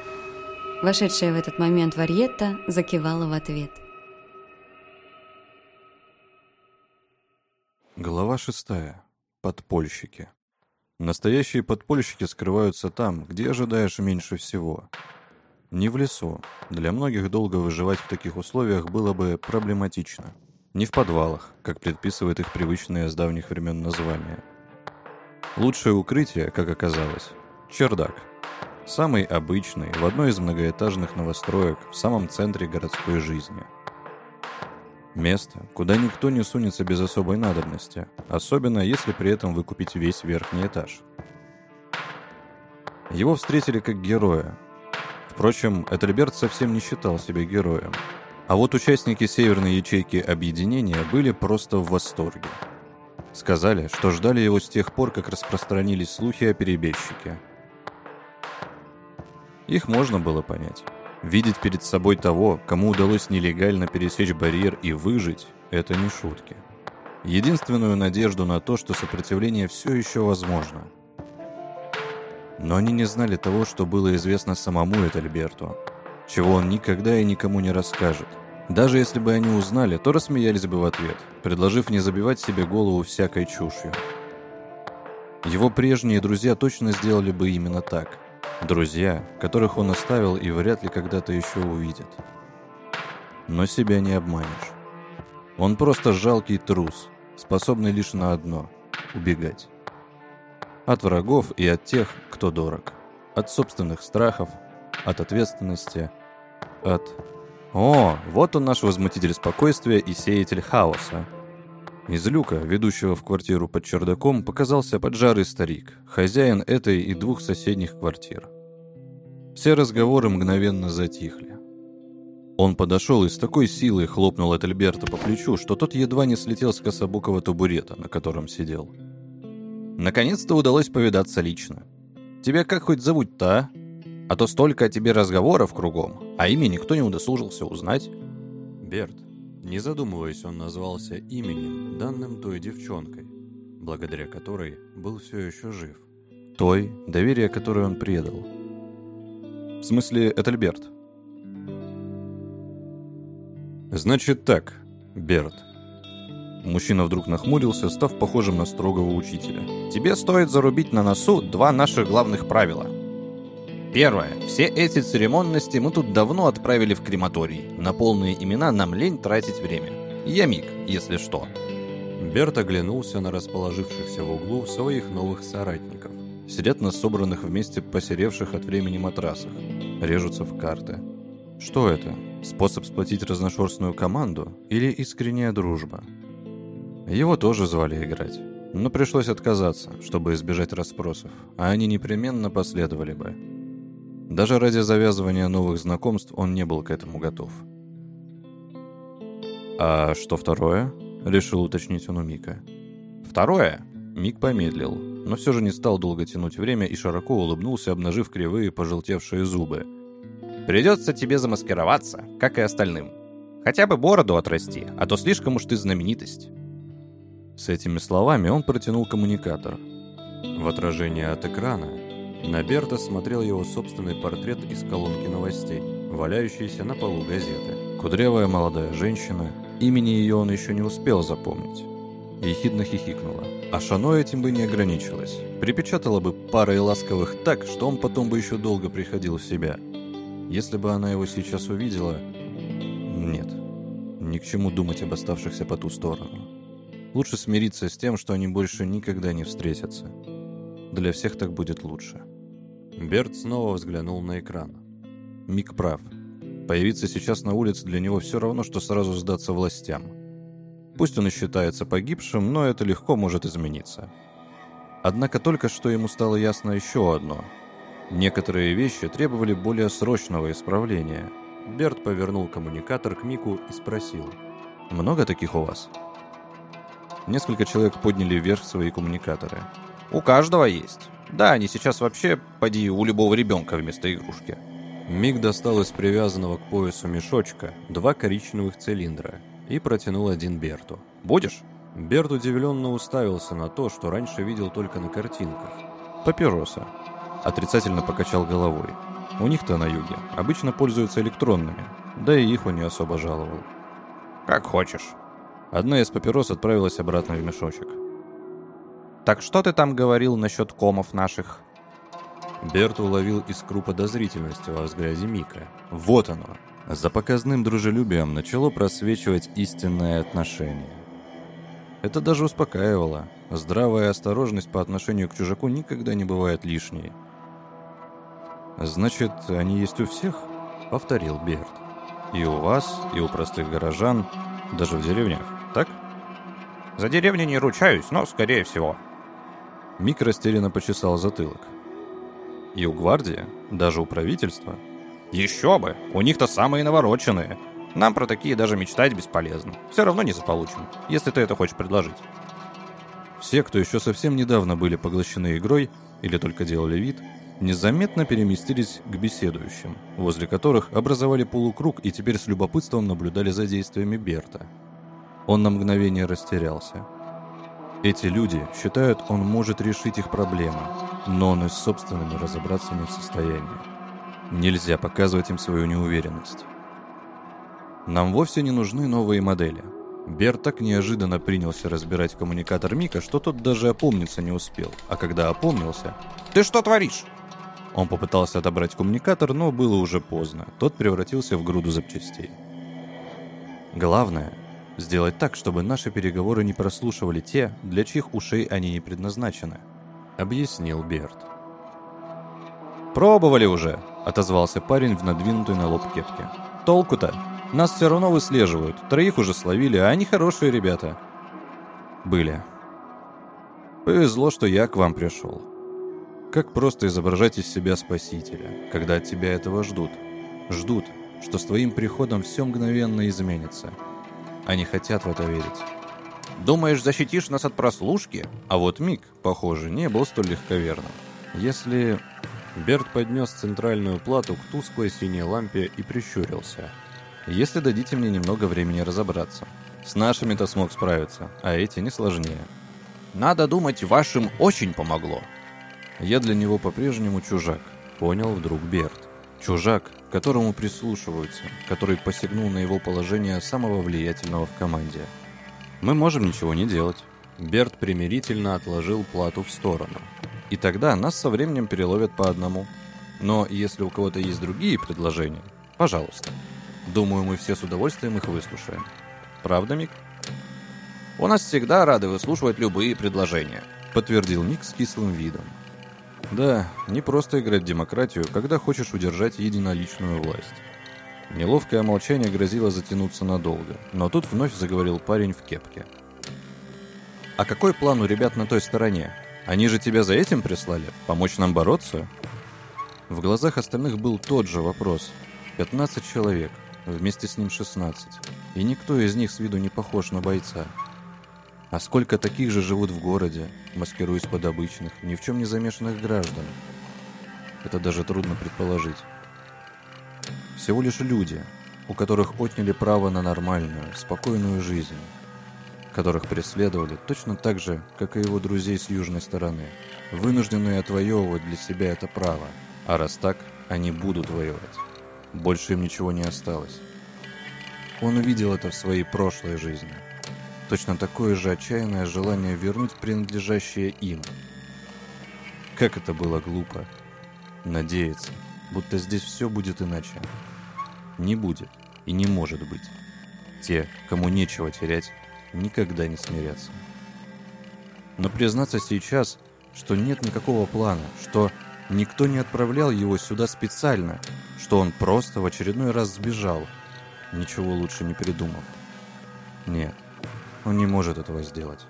Вошедшая в этот момент Варьетта закивала в ответ. Глава шестая. Подпольщики. Настоящие подпольщики скрываются там, где ожидаешь меньше всего. Не в лесу. Для многих долго выживать в таких условиях было бы проблематично. Не в подвалах, как предписывает их привычное с давних времен название. Лучшее укрытие, как оказалось, чердак. Самый обычный, в одной из многоэтажных новостроек в самом центре городской жизни – Место, куда никто не сунется без особой надобности, особенно если при этом выкупить весь верхний этаж. Его встретили как героя. Впрочем, Этельберт совсем не считал себя героем. А вот участники северной ячейки объединения были просто в восторге. Сказали, что ждали его с тех пор, как распространились слухи о перебежчике. Их можно было понять. Видеть перед собой того, кому удалось нелегально пересечь барьер и выжить, это не шутки. Единственную надежду на то, что сопротивление все еще возможно. Но они не знали того, что было известно самому Этельберту, чего он никогда и никому не расскажет. Даже если бы они узнали, то рассмеялись бы в ответ, предложив не забивать себе голову всякой чушью. Его прежние друзья точно сделали бы именно так – Друзья, которых он оставил и вряд ли когда-то еще увидит. Но себя не обманешь. Он просто жалкий трус, способный лишь на одно – убегать. От врагов и от тех, кто дорог. От собственных страхов, от ответственности, от... О, вот он наш возмутитель спокойствия и сеятель хаоса. Из люка, ведущего в квартиру под чердаком, показался поджарый старик, хозяин этой и двух соседних квартир. Все разговоры мгновенно затихли. Он подошел и с такой силой хлопнул от Альберта по плечу, что тот едва не слетел с кособокого табурета, на котором сидел. «Наконец-то удалось повидаться лично. Тебя как хоть зовут-то, а? А то столько о тебе разговоров кругом, а имя никто не удосужился узнать». «Берт», не задумываясь, он назвался именем, данным той девчонкой, благодаря которой был все еще жив. Той, доверие которой он предал. В смысле, Этельберт. Значит так, Берт. Мужчина вдруг нахмурился, став похожим на строгого учителя. Тебе стоит зарубить на носу два наших главных правила – Первое. Все эти церемонности мы тут давно отправили в крематорий. На полные имена нам лень тратить время. Я Миг, если что. Берт оглянулся на расположившихся в углу своих новых соратников. Сидят на собранных вместе посеревших от времени матрасах. Режутся в карты. Что это? Способ сплотить разношерстную команду или искренняя дружба? Его тоже звали играть. Но пришлось отказаться, чтобы избежать расспросов, а они непременно последовали бы. Даже ради завязывания новых знакомств он не был к этому готов. «А что второе?» — решил уточнить он у Мика. «Второе?» Мик помедлил, но все же не стал долго тянуть время и широко улыбнулся, обнажив кривые пожелтевшие зубы. «Придется тебе замаскироваться, как и остальным. Хотя бы бороду отрасти, а то слишком уж ты знаменитость». С этими словами он протянул коммуникатор. В отражении от экрана На Берта смотрел его собственный портрет из колонки новостей, валяющийся на полу газеты. Кудрявая молодая женщина, имени ее он еще не успел запомнить. Ехидно хихикнула. А Шано этим бы не ограничилась. Припечатала бы парой ласковых так, что он потом бы еще долго приходил в себя. Если бы она его сейчас увидела... Нет, ни к чему думать об оставшихся по ту сторону. Лучше смириться с тем, что они больше никогда не встретятся. Для всех так будет лучше. Берт снова взглянул на экран. Мик прав. Появиться сейчас на улице для него все равно, что сразу сдаться властям. Пусть он и считается погибшим, но это легко может измениться. Однако только что ему стало ясно еще одно. Некоторые вещи требовали более срочного исправления. Берт повернул коммуникатор к Мику и спросил. «Много таких у вас?» Несколько человек подняли вверх свои коммуникаторы. «У каждого есть. Да, они сейчас вообще, поди, у любого ребенка вместо игрушки». Миг достал из привязанного к поясу мешочка два коричневых цилиндра и протянул один Берту. «Будешь?» Берт удивленно уставился на то, что раньше видел только на картинках. «Папироса». Отрицательно покачал головой. У них-то на юге обычно пользуются электронными, да и их он не особо жаловал. «Как хочешь». Одна из папирос отправилась обратно в мешочек. «Так что ты там говорил насчет комов наших?» Берт уловил искру подозрительности во взгляде Мика. Вот оно. За показным дружелюбием начало просвечивать истинное отношение. Это даже успокаивало. Здравая осторожность по отношению к чужаку никогда не бывает лишней. «Значит, они есть у всех?» — повторил Берт. «И у вас, и у простых горожан, даже в деревнях, так?» «За деревню не ручаюсь, но скорее всего». Мик растерянно почесал затылок. «И у гвардии? Даже у правительства?» «Еще бы! У них-то самые навороченные. Нам про такие даже мечтать бесполезно. Все равно не заполучим, если ты это хочешь предложить». Все, кто еще совсем недавно были поглощены игрой или только делали вид, незаметно переместились к беседующим, возле которых образовали полукруг и теперь с любопытством наблюдали за действиями Берта. Он на мгновение растерялся. Эти люди считают, он может решить их проблемы, но он и с собственными разобраться не в состоянии. Нельзя показывать им свою неуверенность. Нам вовсе не нужны новые модели. Берт так неожиданно принялся разбирать коммуникатор Мика, что тот даже опомниться не успел. А когда опомнился... «Ты что творишь?» Он попытался отобрать коммуникатор, но было уже поздно. Тот превратился в груду запчастей. Главное — сделать так, чтобы наши переговоры не прослушивали те, для чьих ушей они не предназначены, — объяснил Берт. «Пробовали уже», — отозвался парень в надвинутой на лоб кепке. «Толку-то? Нас все равно выслеживают. Троих уже словили, а они хорошие ребята». «Были. Повезло, что я к вам пришел. Как просто изображать из себя спасителя, когда от тебя этого ждут. Ждут, что с твоим приходом все мгновенно изменится. Они хотят в это верить. Думаешь, защитишь нас от прослушки? А вот Мик, похоже, не был столь легковерным. Если... Берт поднес центральную плату к тусклой синей лампе и прищурился. Если дадите мне немного времени разобраться. С нашими-то смог справиться, а эти не сложнее. Надо думать, вашим очень помогло. Я для него по-прежнему чужак, понял вдруг Берт. Чужак, к которому прислушиваются, который посягнул на его положение самого влиятельного в команде. Мы можем ничего не делать. Берт примирительно отложил плату в сторону. И тогда нас со временем переловят по одному. Но если у кого-то есть другие предложения, пожалуйста. Думаю, мы все с удовольствием их выслушаем. Правда, Мик? У нас всегда рады выслушивать любые предложения, подтвердил Мик с кислым видом. Да, не просто играть в демократию, когда хочешь удержать единоличную власть. Неловкое молчание грозило затянуться надолго, но тут вновь заговорил парень в кепке. «А какой план у ребят на той стороне? Они же тебя за этим прислали? Помочь нам бороться?» В глазах остальных был тот же вопрос. 15 человек, вместе с ним 16, и никто из них с виду не похож на бойца. А сколько таких же живут в городе, маскируясь под обычных, ни в чем не замешанных граждан? Это даже трудно предположить. Всего лишь люди, у которых отняли право на нормальную, спокойную жизнь. которых преследовали точно так же, как и его друзей с южной стороны, вынужденные отвоевывать для себя это право. А раз так, они будут воевать. Больше им ничего не осталось. Он увидел это в своей прошлой жизни. Точно такое же отчаянное желание вернуть принадлежащее им. Как это было глупо. Надеяться, будто здесь все будет иначе. Не будет и не может быть. Те, кому нечего терять, никогда не смирятся. Но признаться сейчас, что нет никакого плана, что никто не отправлял его сюда специально, что он просто в очередной раз сбежал, ничего лучше не придумав. Нет, он не может этого сделать.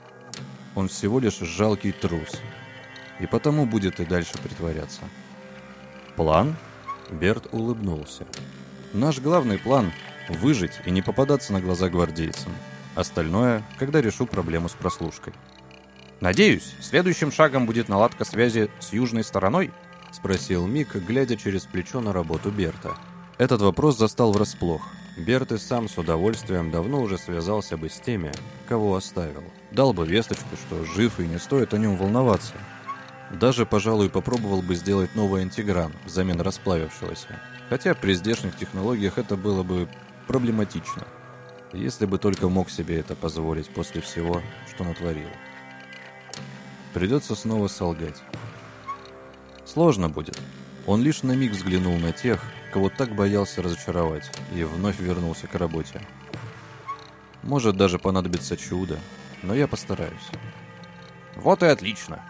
Он всего лишь жалкий трус. И потому будет и дальше притворяться. План? Берт улыбнулся. Наш главный план – выжить и не попадаться на глаза гвардейцам. Остальное, когда решу проблему с прослушкой. «Надеюсь, следующим шагом будет наладка связи с южной стороной?» — спросил Мик, глядя через плечо на работу Берта. Этот вопрос застал врасплох. Берт и сам с удовольствием давно уже связался бы с теми, кого оставил. Дал бы весточку, что жив и не стоит о нем волноваться. Даже, пожалуй, попробовал бы сделать новый антигран взамен расплавившегося. Хотя при здешних технологиях это было бы проблематично. Если бы только мог себе это позволить после всего, что натворил. Придется снова солгать. Сложно будет. Он лишь на миг взглянул на тех, кого так боялся разочаровать, и вновь вернулся к работе. Может, даже понадобится чудо, но я постараюсь. Вот и отлично.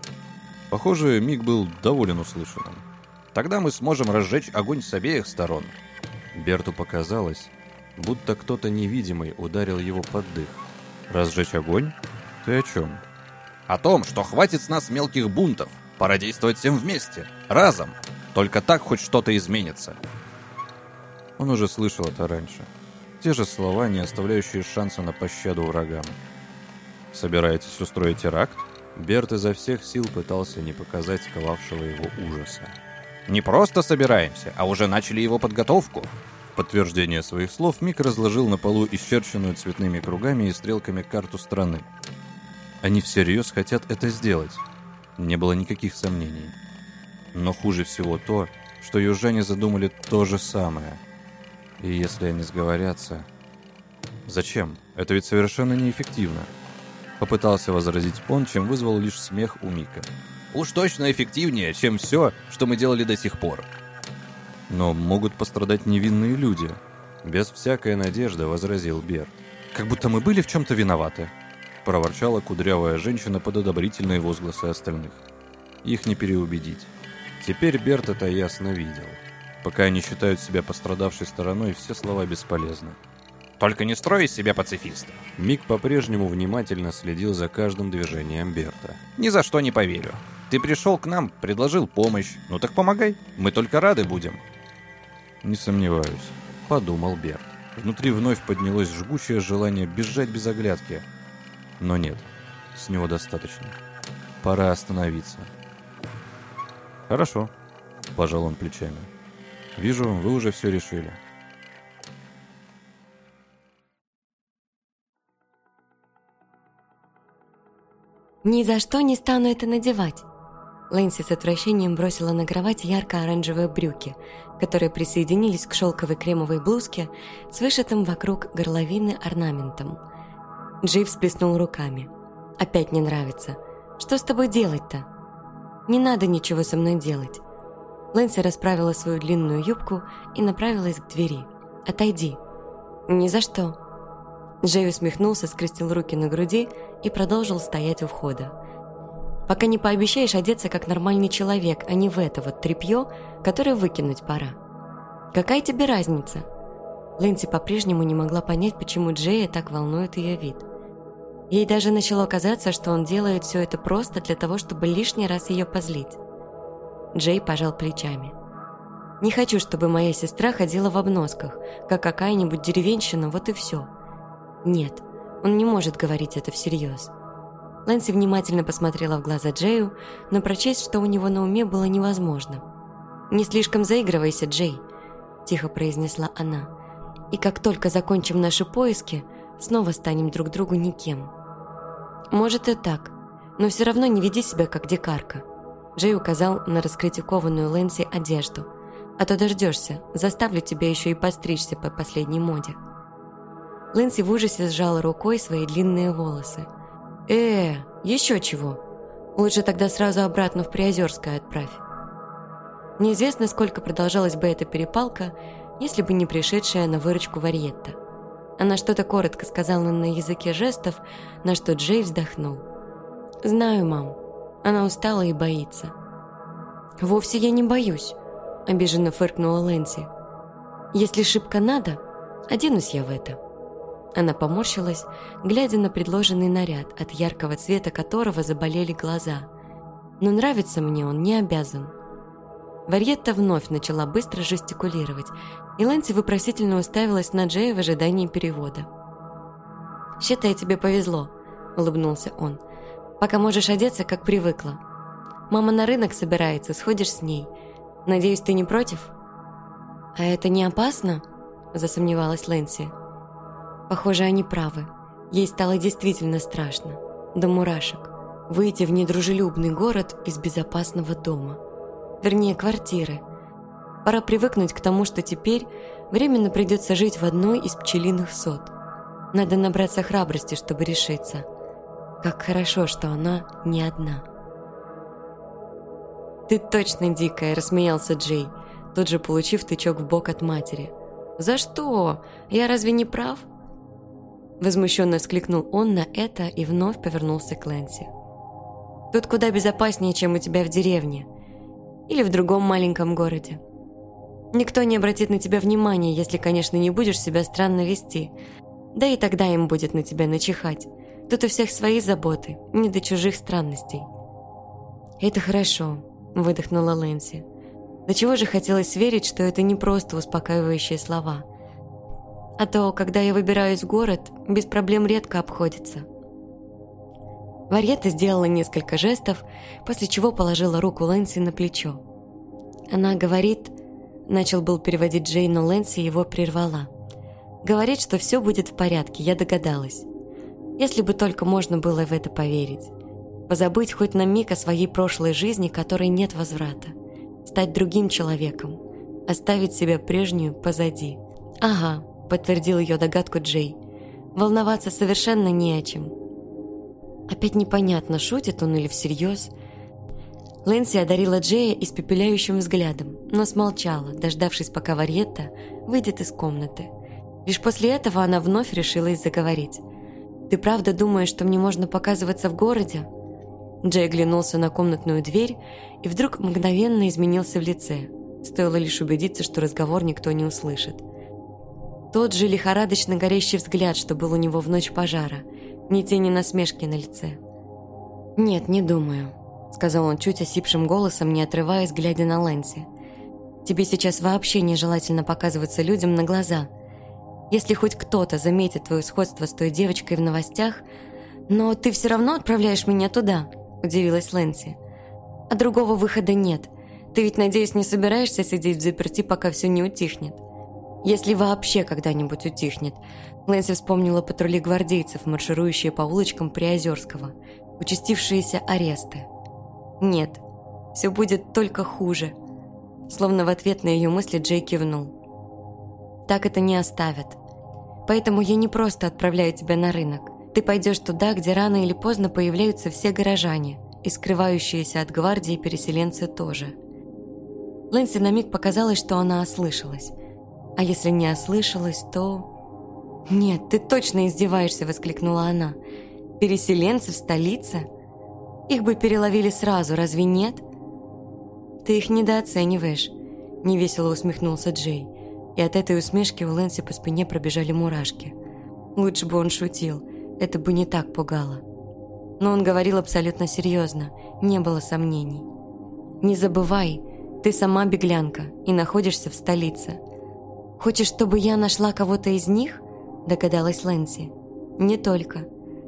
Похоже, Миг был доволен услышанным. Тогда мы сможем разжечь огонь с обеих сторон. Берту показалось, будто кто-то невидимый ударил его под дых. «Разжечь огонь? Ты о чем?» «О том, что хватит с нас мелких бунтов. Пора действовать всем вместе, разом. Только так хоть что-то изменится». Он уже слышал это раньше. Те же слова, не оставляющие шанса на пощаду врагам. «Собираетесь устроить теракт?» Берт изо всех сил пытался не показать сковавшего его ужаса. «Не просто собираемся, а уже начали его подготовку подтверждение своих слов Мик разложил на полу исчерченную цветными кругами и стрелками карту страны. Они всерьез хотят это сделать. Не было никаких сомнений. Но хуже всего то, что южане задумали то же самое. И если они сговорятся... Зачем? Это ведь совершенно неэффективно. Попытался возразить он, чем вызвал лишь смех у Мика. Уж точно эффективнее, чем все, что мы делали до сих пор. Но могут пострадать невинные люди. Без всякой надежды возразил Бер. Как будто мы были в чем-то виноваты. Проворчала кудрявая женщина под одобрительные возгласы остальных. Их не переубедить. Теперь Берт это ясно видел. Пока они считают себя пострадавшей стороной, все слова бесполезны. «Только не строй из себя пацифиста!» Мик по-прежнему внимательно следил за каждым движением Берта. «Ни за что не поверю. Ты пришел к нам, предложил помощь. Ну так помогай. Мы только рады будем. «Не сомневаюсь», — подумал Берт. Внутри вновь поднялось жгучее желание бежать без оглядки. Но нет, с него достаточно. Пора остановиться. «Хорошо», — пожал он плечами. «Вижу, вы уже все решили». «Ни за что не стану это надевать», Лэнси с отвращением бросила на кровать ярко-оранжевые брюки, которые присоединились к шелковой кремовой блузке с вышитым вокруг горловины орнаментом. Джив всплеснул руками. «Опять не нравится. Что с тобой делать-то?» «Не надо ничего со мной делать». Лэнси расправила свою длинную юбку и направилась к двери. «Отойди». «Ни за что». Джей усмехнулся, скрестил руки на груди и продолжил стоять у входа пока не пообещаешь одеться как нормальный человек, а не в это вот тряпье, которое выкинуть пора. Какая тебе разница? Лэнси по-прежнему не могла понять, почему Джея так волнует ее вид. Ей даже начало казаться, что он делает все это просто для того, чтобы лишний раз ее позлить. Джей пожал плечами. «Не хочу, чтобы моя сестра ходила в обносках, как какая-нибудь деревенщина, вот и все». «Нет, он не может говорить это всерьез». Лэнси внимательно посмотрела в глаза Джею, но прочесть, что у него на уме, было невозможно. «Не слишком заигрывайся, Джей», – тихо произнесла она. «И как только закончим наши поиски, снова станем друг другу никем». «Может и так, но все равно не веди себя как дикарка». Джей указал на раскритикованную Лэнси одежду. «А то дождешься, заставлю тебя еще и постричься по последней моде». Лэнси в ужасе сжала рукой свои длинные волосы. «Э, еще чего? Лучше тогда сразу обратно в Приозерское отправь». Неизвестно, сколько продолжалась бы эта перепалка, если бы не пришедшая на выручку Варьетта. Она что-то коротко сказала на языке жестов, на что Джей вздохнул. «Знаю, мам. Она устала и боится». «Вовсе я не боюсь», — обиженно фыркнула Лэнси. «Если шибко надо, оденусь я в это». Она поморщилась, глядя на предложенный наряд, от яркого цвета которого заболели глаза. Но нравится мне он не обязан. Варьетта вновь начала быстро жестикулировать, и Лэнси вопросительно уставилась на Джея в ожидании перевода. «Считай, тебе повезло», — улыбнулся он. «Пока можешь одеться, как привыкла. Мама на рынок собирается, сходишь с ней. Надеюсь, ты не против?» «А это не опасно?» – засомневалась Лэнси. Похоже, они правы. Ей стало действительно страшно. До мурашек. Выйти в недружелюбный город из безопасного дома. Вернее, квартиры. Пора привыкнуть к тому, что теперь временно придется жить в одной из пчелиных сот. Надо набраться храбрости, чтобы решиться. Как хорошо, что она не одна. «Ты точно дикая», – рассмеялся Джей, тут же получив тычок в бок от матери. «За что? Я разве не прав?» Возмущенно вскликнул он на это и вновь повернулся к Лэнси. «Тут куда безопаснее, чем у тебя в деревне. Или в другом маленьком городе. Никто не обратит на тебя внимания, если, конечно, не будешь себя странно вести. Да и тогда им будет на тебя начихать. Тут у всех свои заботы, не до чужих странностей». «Это хорошо», – выдохнула Лэнси. До чего же хотелось верить, что это не просто успокаивающие слова – а то, когда я выбираюсь в город, без проблем редко обходится. Варьета сделала несколько жестов, после чего положила руку Лэнси на плечо. Она говорит... Начал был переводить Джей, но Лэнси его прервала. Говорит, что все будет в порядке, я догадалась. Если бы только можно было в это поверить. Позабыть хоть на миг о своей прошлой жизни, которой нет возврата. Стать другим человеком. Оставить себя прежнюю позади. Ага, подтвердил ее догадку Джей. Волноваться совершенно не о чем. Опять непонятно, шутит он или всерьез. Лэнси одарила Джея испепеляющим взглядом, но смолчала, дождавшись, пока Варьетта выйдет из комнаты. Лишь после этого она вновь решилась заговорить. «Ты правда думаешь, что мне можно показываться в городе?» Джей оглянулся на комнатную дверь и вдруг мгновенно изменился в лице. Стоило лишь убедиться, что разговор никто не услышит. Тот же лихорадочно горящий взгляд, что был у него в ночь пожара. Ни тени насмешки на лице. «Нет, не думаю», — сказал он чуть осипшим голосом, не отрываясь, глядя на Лэнси. «Тебе сейчас вообще нежелательно показываться людям на глаза. Если хоть кто-то заметит твое сходство с той девочкой в новостях, но ты все равно отправляешь меня туда», — удивилась Лэнси. «А другого выхода нет. Ты ведь, надеюсь, не собираешься сидеть в заперти, пока все не утихнет?» Если вообще когда-нибудь утихнет. Лэнси вспомнила патрули гвардейцев, марширующие по улочкам Приозерского, участившиеся аресты. Нет, все будет только хуже. Словно в ответ на ее мысли Джей кивнул. Так это не оставят. Поэтому я не просто отправляю тебя на рынок. Ты пойдешь туда, где рано или поздно появляются все горожане, и скрывающиеся от гвардии переселенцы тоже. Лэнси на миг показалось, что она ослышалась. А если не ослышалась, то... «Нет, ты точно издеваешься!» – воскликнула она. «Переселенцы в столице? Их бы переловили сразу, разве нет?» «Ты их недооцениваешь», – невесело усмехнулся Джей. И от этой усмешки у Лэнси по спине пробежали мурашки. Лучше бы он шутил, это бы не так пугало. Но он говорил абсолютно серьезно, не было сомнений. «Не забывай, ты сама беглянка и находишься в столице. «Хочешь, чтобы я нашла кого-то из них?» – догадалась Лэнси. «Не только.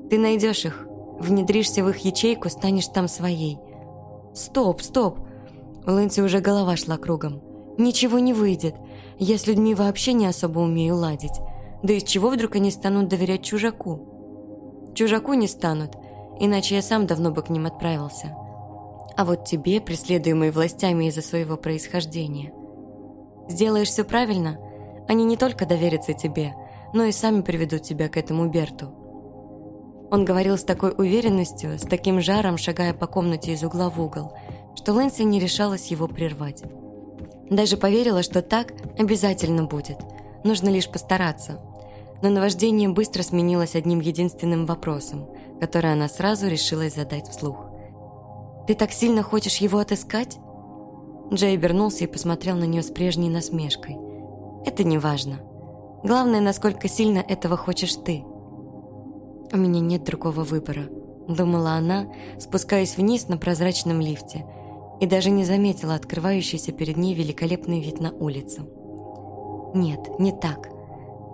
Ты найдешь их, внедришься в их ячейку, станешь там своей». «Стоп, стоп!» У Лэнси уже голова шла кругом. «Ничего не выйдет. Я с людьми вообще не особо умею ладить. Да из чего вдруг они станут доверять чужаку?» «Чужаку не станут. иначе я сам давно бы к ним отправился. А вот тебе, преследуемый властями из-за своего происхождения. Сделаешь все правильно, они не только доверятся тебе, но и сами приведут тебя к этому Берту. Он говорил с такой уверенностью, с таким жаром, шагая по комнате из угла в угол, что Лэнси не решалась его прервать. Даже поверила, что так обязательно будет. Нужно лишь постараться. Но наваждение быстро сменилось одним единственным вопросом, который она сразу решилась задать вслух. «Ты так сильно хочешь его отыскать?» Джей обернулся и посмотрел на нее с прежней насмешкой. «Это не важно. Главное, насколько сильно этого хочешь ты». «У меня нет другого выбора», — думала она, спускаясь вниз на прозрачном лифте, и даже не заметила открывающийся перед ней великолепный вид на улицу. «Нет, не так.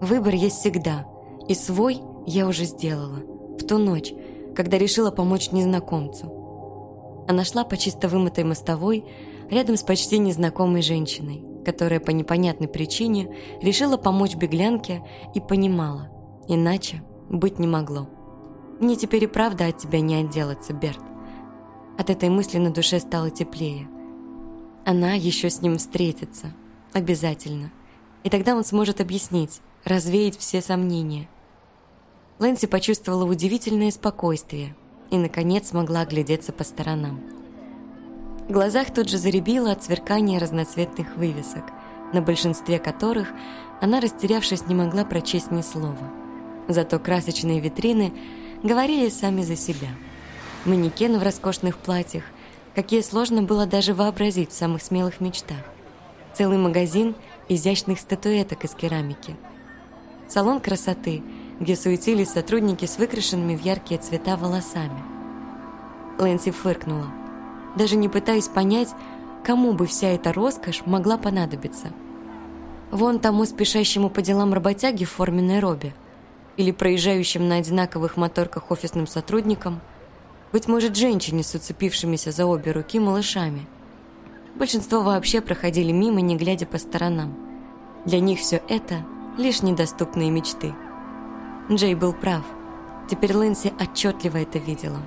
Выбор есть всегда, и свой я уже сделала, в ту ночь, когда решила помочь незнакомцу. Она шла по чисто вымытой мостовой рядом с почти незнакомой женщиной, которая по непонятной причине решила помочь беглянке и понимала, иначе быть не могло. Мне теперь и правда от тебя не отделаться, Берт. От этой мысли на душе стало теплее. Она еще с ним встретится. Обязательно. И тогда он сможет объяснить, развеять все сомнения. Лэнси почувствовала удивительное спокойствие – и, наконец, смогла оглядеться по сторонам. В глазах тут же заребило от сверкания разноцветных вывесок, на большинстве которых она, растерявшись, не могла прочесть ни слова. Зато красочные витрины говорили сами за себя. Манекены в роскошных платьях, какие сложно было даже вообразить в самых смелых мечтах. Целый магазин изящных статуэток из керамики. Салон красоты – где суетились сотрудники с выкрашенными в яркие цвета волосами. Лэнси фыркнула, даже не пытаясь понять, кому бы вся эта роскошь могла понадобиться. Вон тому спешащему по делам работяге в форменной робе или проезжающим на одинаковых моторках офисным сотрудникам, быть может, женщине с уцепившимися за обе руки малышами. Большинство вообще проходили мимо, не глядя по сторонам. Для них все это – лишь недоступные мечты – Джей был прав. Теперь Лэнси отчетливо это видела.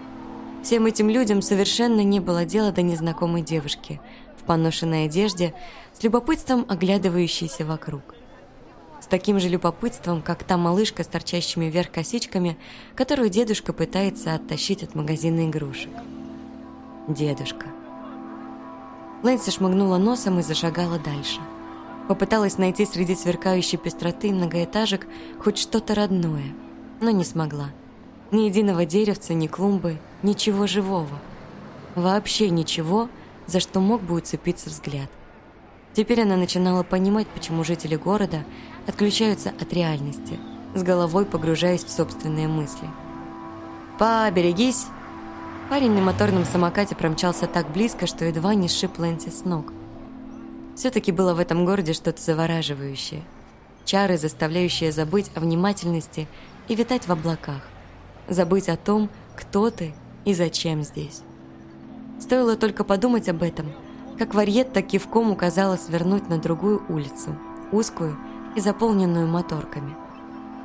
Всем этим людям совершенно не было дела до незнакомой девушки в поношенной одежде, с любопытством оглядывающейся вокруг. Таким же любопытством, как та малышка с торчащими вверх косичками, которую дедушка пытается оттащить от магазина игрушек. Дедушка. Лэнси шмыгнула носом и зашагала дальше. Попыталась найти среди сверкающей пестроты многоэтажек хоть что-то родное, но не смогла. Ни единого деревца, ни клумбы, ничего живого. Вообще ничего, за что мог бы уцепиться взгляд. Теперь она начинала понимать, почему жители города отключаются от реальности, с головой погружаясь в собственные мысли. «Поберегись!» Парень на моторном самокате промчался так близко, что едва не сшиб Лэнси с ног – все-таки было в этом городе что-то завораживающее. Чары, заставляющие забыть о внимательности и витать в облаках. Забыть о том, кто ты и зачем здесь. Стоило только подумать об этом, как Варьетта кивком указала свернуть на другую улицу, узкую и заполненную моторками.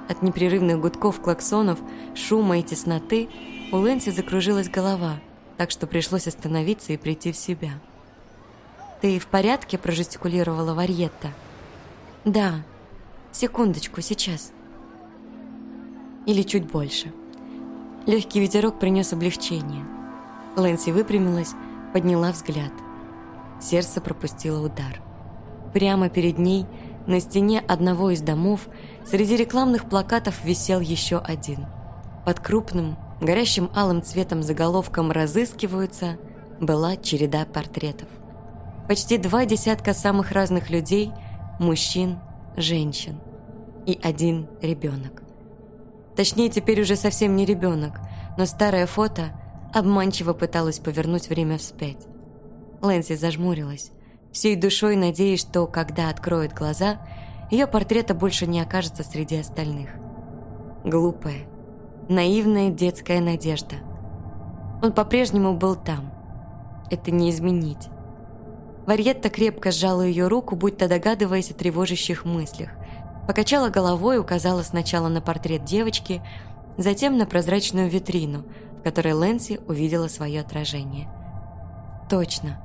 От непрерывных гудков клаксонов, шума и тесноты у Лэнси закружилась голова, так что пришлось остановиться и прийти в себя. «Ты в порядке?» – прожестикулировала Варьетта. «Да. Секундочку, сейчас». Или чуть больше. Легкий ветерок принес облегчение. Лэнси выпрямилась, подняла взгляд. Сердце пропустило удар. Прямо перед ней, на стене одного из домов, среди рекламных плакатов висел еще один. Под крупным, горящим алым цветом заголовком «Разыскиваются» была череда портретов. Почти два десятка самых разных людей, мужчин, женщин. И один ребенок. Точнее, теперь уже совсем не ребенок, но старое фото обманчиво пыталось повернуть время вспять. Лэнси зажмурилась, всей душой надеясь, что, когда откроет глаза, ее портрета больше не окажется среди остальных. Глупая, наивная детская надежда. Он по-прежнему был там. Это не изменить. Варьетта крепко сжала ее руку, будто догадываясь о тревожащих мыслях. Покачала головой, указала сначала на портрет девочки, затем на прозрачную витрину, в которой Лэнси увидела свое отражение. Точно.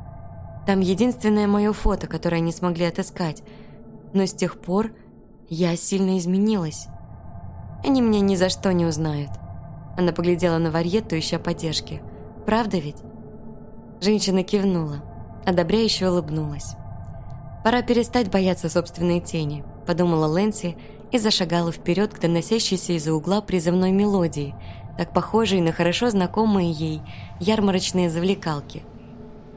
Там единственное мое фото, которое они смогли отыскать. Но с тех пор я сильно изменилась. Они меня ни за что не узнают. Она поглядела на Варьетту, ища поддержки. «Правда ведь?» Женщина кивнула, одобряюще улыбнулась. «Пора перестать бояться собственной тени», – подумала Лэнси и зашагала вперед к доносящейся из-за угла призывной мелодии, так похожей на хорошо знакомые ей ярмарочные завлекалки.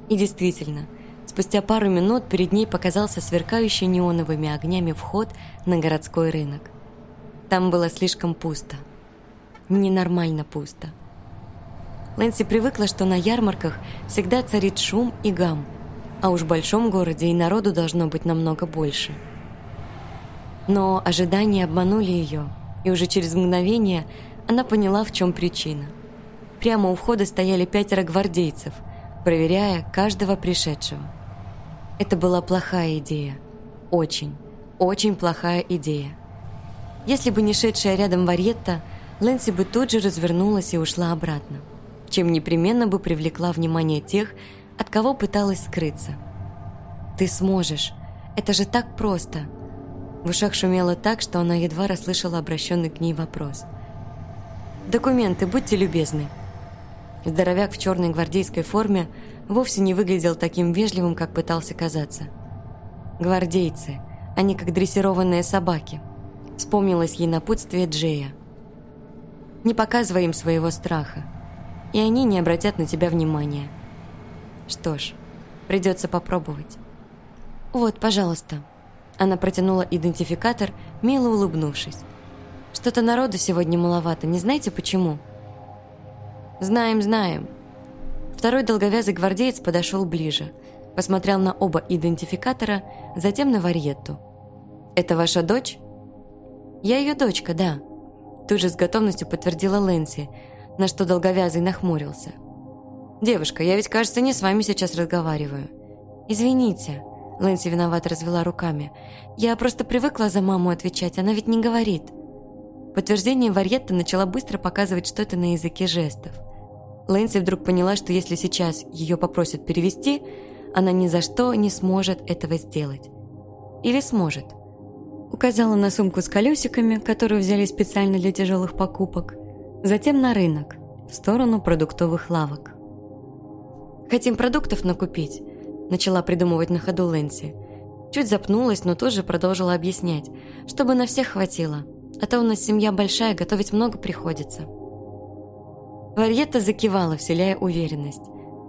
И действительно, спустя пару минут перед ней показался сверкающий неоновыми огнями вход на городской рынок. Там было слишком пусто. Ненормально пусто. Лэнси привыкла, что на ярмарках всегда царит шум и гам, а уж в большом городе и народу должно быть намного больше. Но ожидания обманули ее, и уже через мгновение она поняла, в чем причина. Прямо у входа стояли пятеро гвардейцев, проверяя каждого пришедшего. Это была плохая идея. Очень, очень плохая идея. Если бы не шедшая рядом Варьетта, Лэнси бы тут же развернулась и ушла обратно чем непременно бы привлекла внимание тех, от кого пыталась скрыться. «Ты сможешь. Это же так просто!» В ушах шумело так, что она едва расслышала обращенный к ней вопрос. «Документы, будьте любезны». Здоровяк в черной гвардейской форме вовсе не выглядел таким вежливым, как пытался казаться. «Гвардейцы, они как дрессированные собаки», вспомнилось ей напутствие Джея. «Не показывай им своего страха и они не обратят на тебя внимания. Что ж, придется попробовать. Вот, пожалуйста. Она протянула идентификатор, мило улыбнувшись. Что-то народу сегодня маловато, не знаете почему? Знаем, знаем. Второй долговязый гвардеец подошел ближе, посмотрел на оба идентификатора, затем на Варьетту. «Это ваша дочь?» «Я ее дочка, да», тут же с готовностью подтвердила Лэнси, на что долговязый нахмурился. «Девушка, я ведь, кажется, не с вами сейчас разговариваю». «Извините», — Лэнси виновато развела руками. «Я просто привыкла за маму отвечать, она ведь не говорит». Подтверждение Варьетта начала быстро показывать что-то на языке жестов. Лэнси вдруг поняла, что если сейчас ее попросят перевести, она ни за что не сможет этого сделать. Или сможет. Указала на сумку с колесиками, которую взяли специально для тяжелых покупок, Затем на рынок, в сторону продуктовых лавок. «Хотим продуктов накупить», – начала придумывать на ходу Лэнси. Чуть запнулась, но тут же продолжила объяснять, чтобы на всех хватило, а то у нас семья большая, готовить много приходится. Варьетта закивала, вселяя уверенность.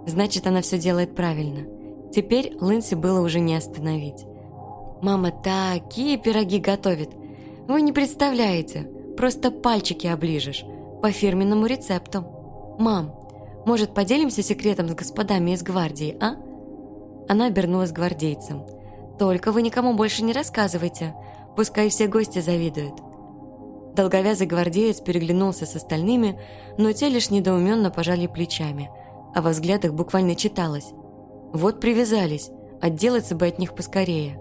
Значит, она все делает правильно. Теперь Лэнси было уже не остановить. «Мама такие пироги готовит! Вы не представляете! Просто пальчики оближешь!» по фирменному рецепту. «Мам, может, поделимся секретом с господами из гвардии, а?» Она обернулась гвардейцем. «Только вы никому больше не рассказывайте, пускай все гости завидуют». Долговязый гвардеец переглянулся с остальными, но те лишь недоуменно пожали плечами, а во взглядах буквально читалось. «Вот привязались, отделаться бы от них поскорее».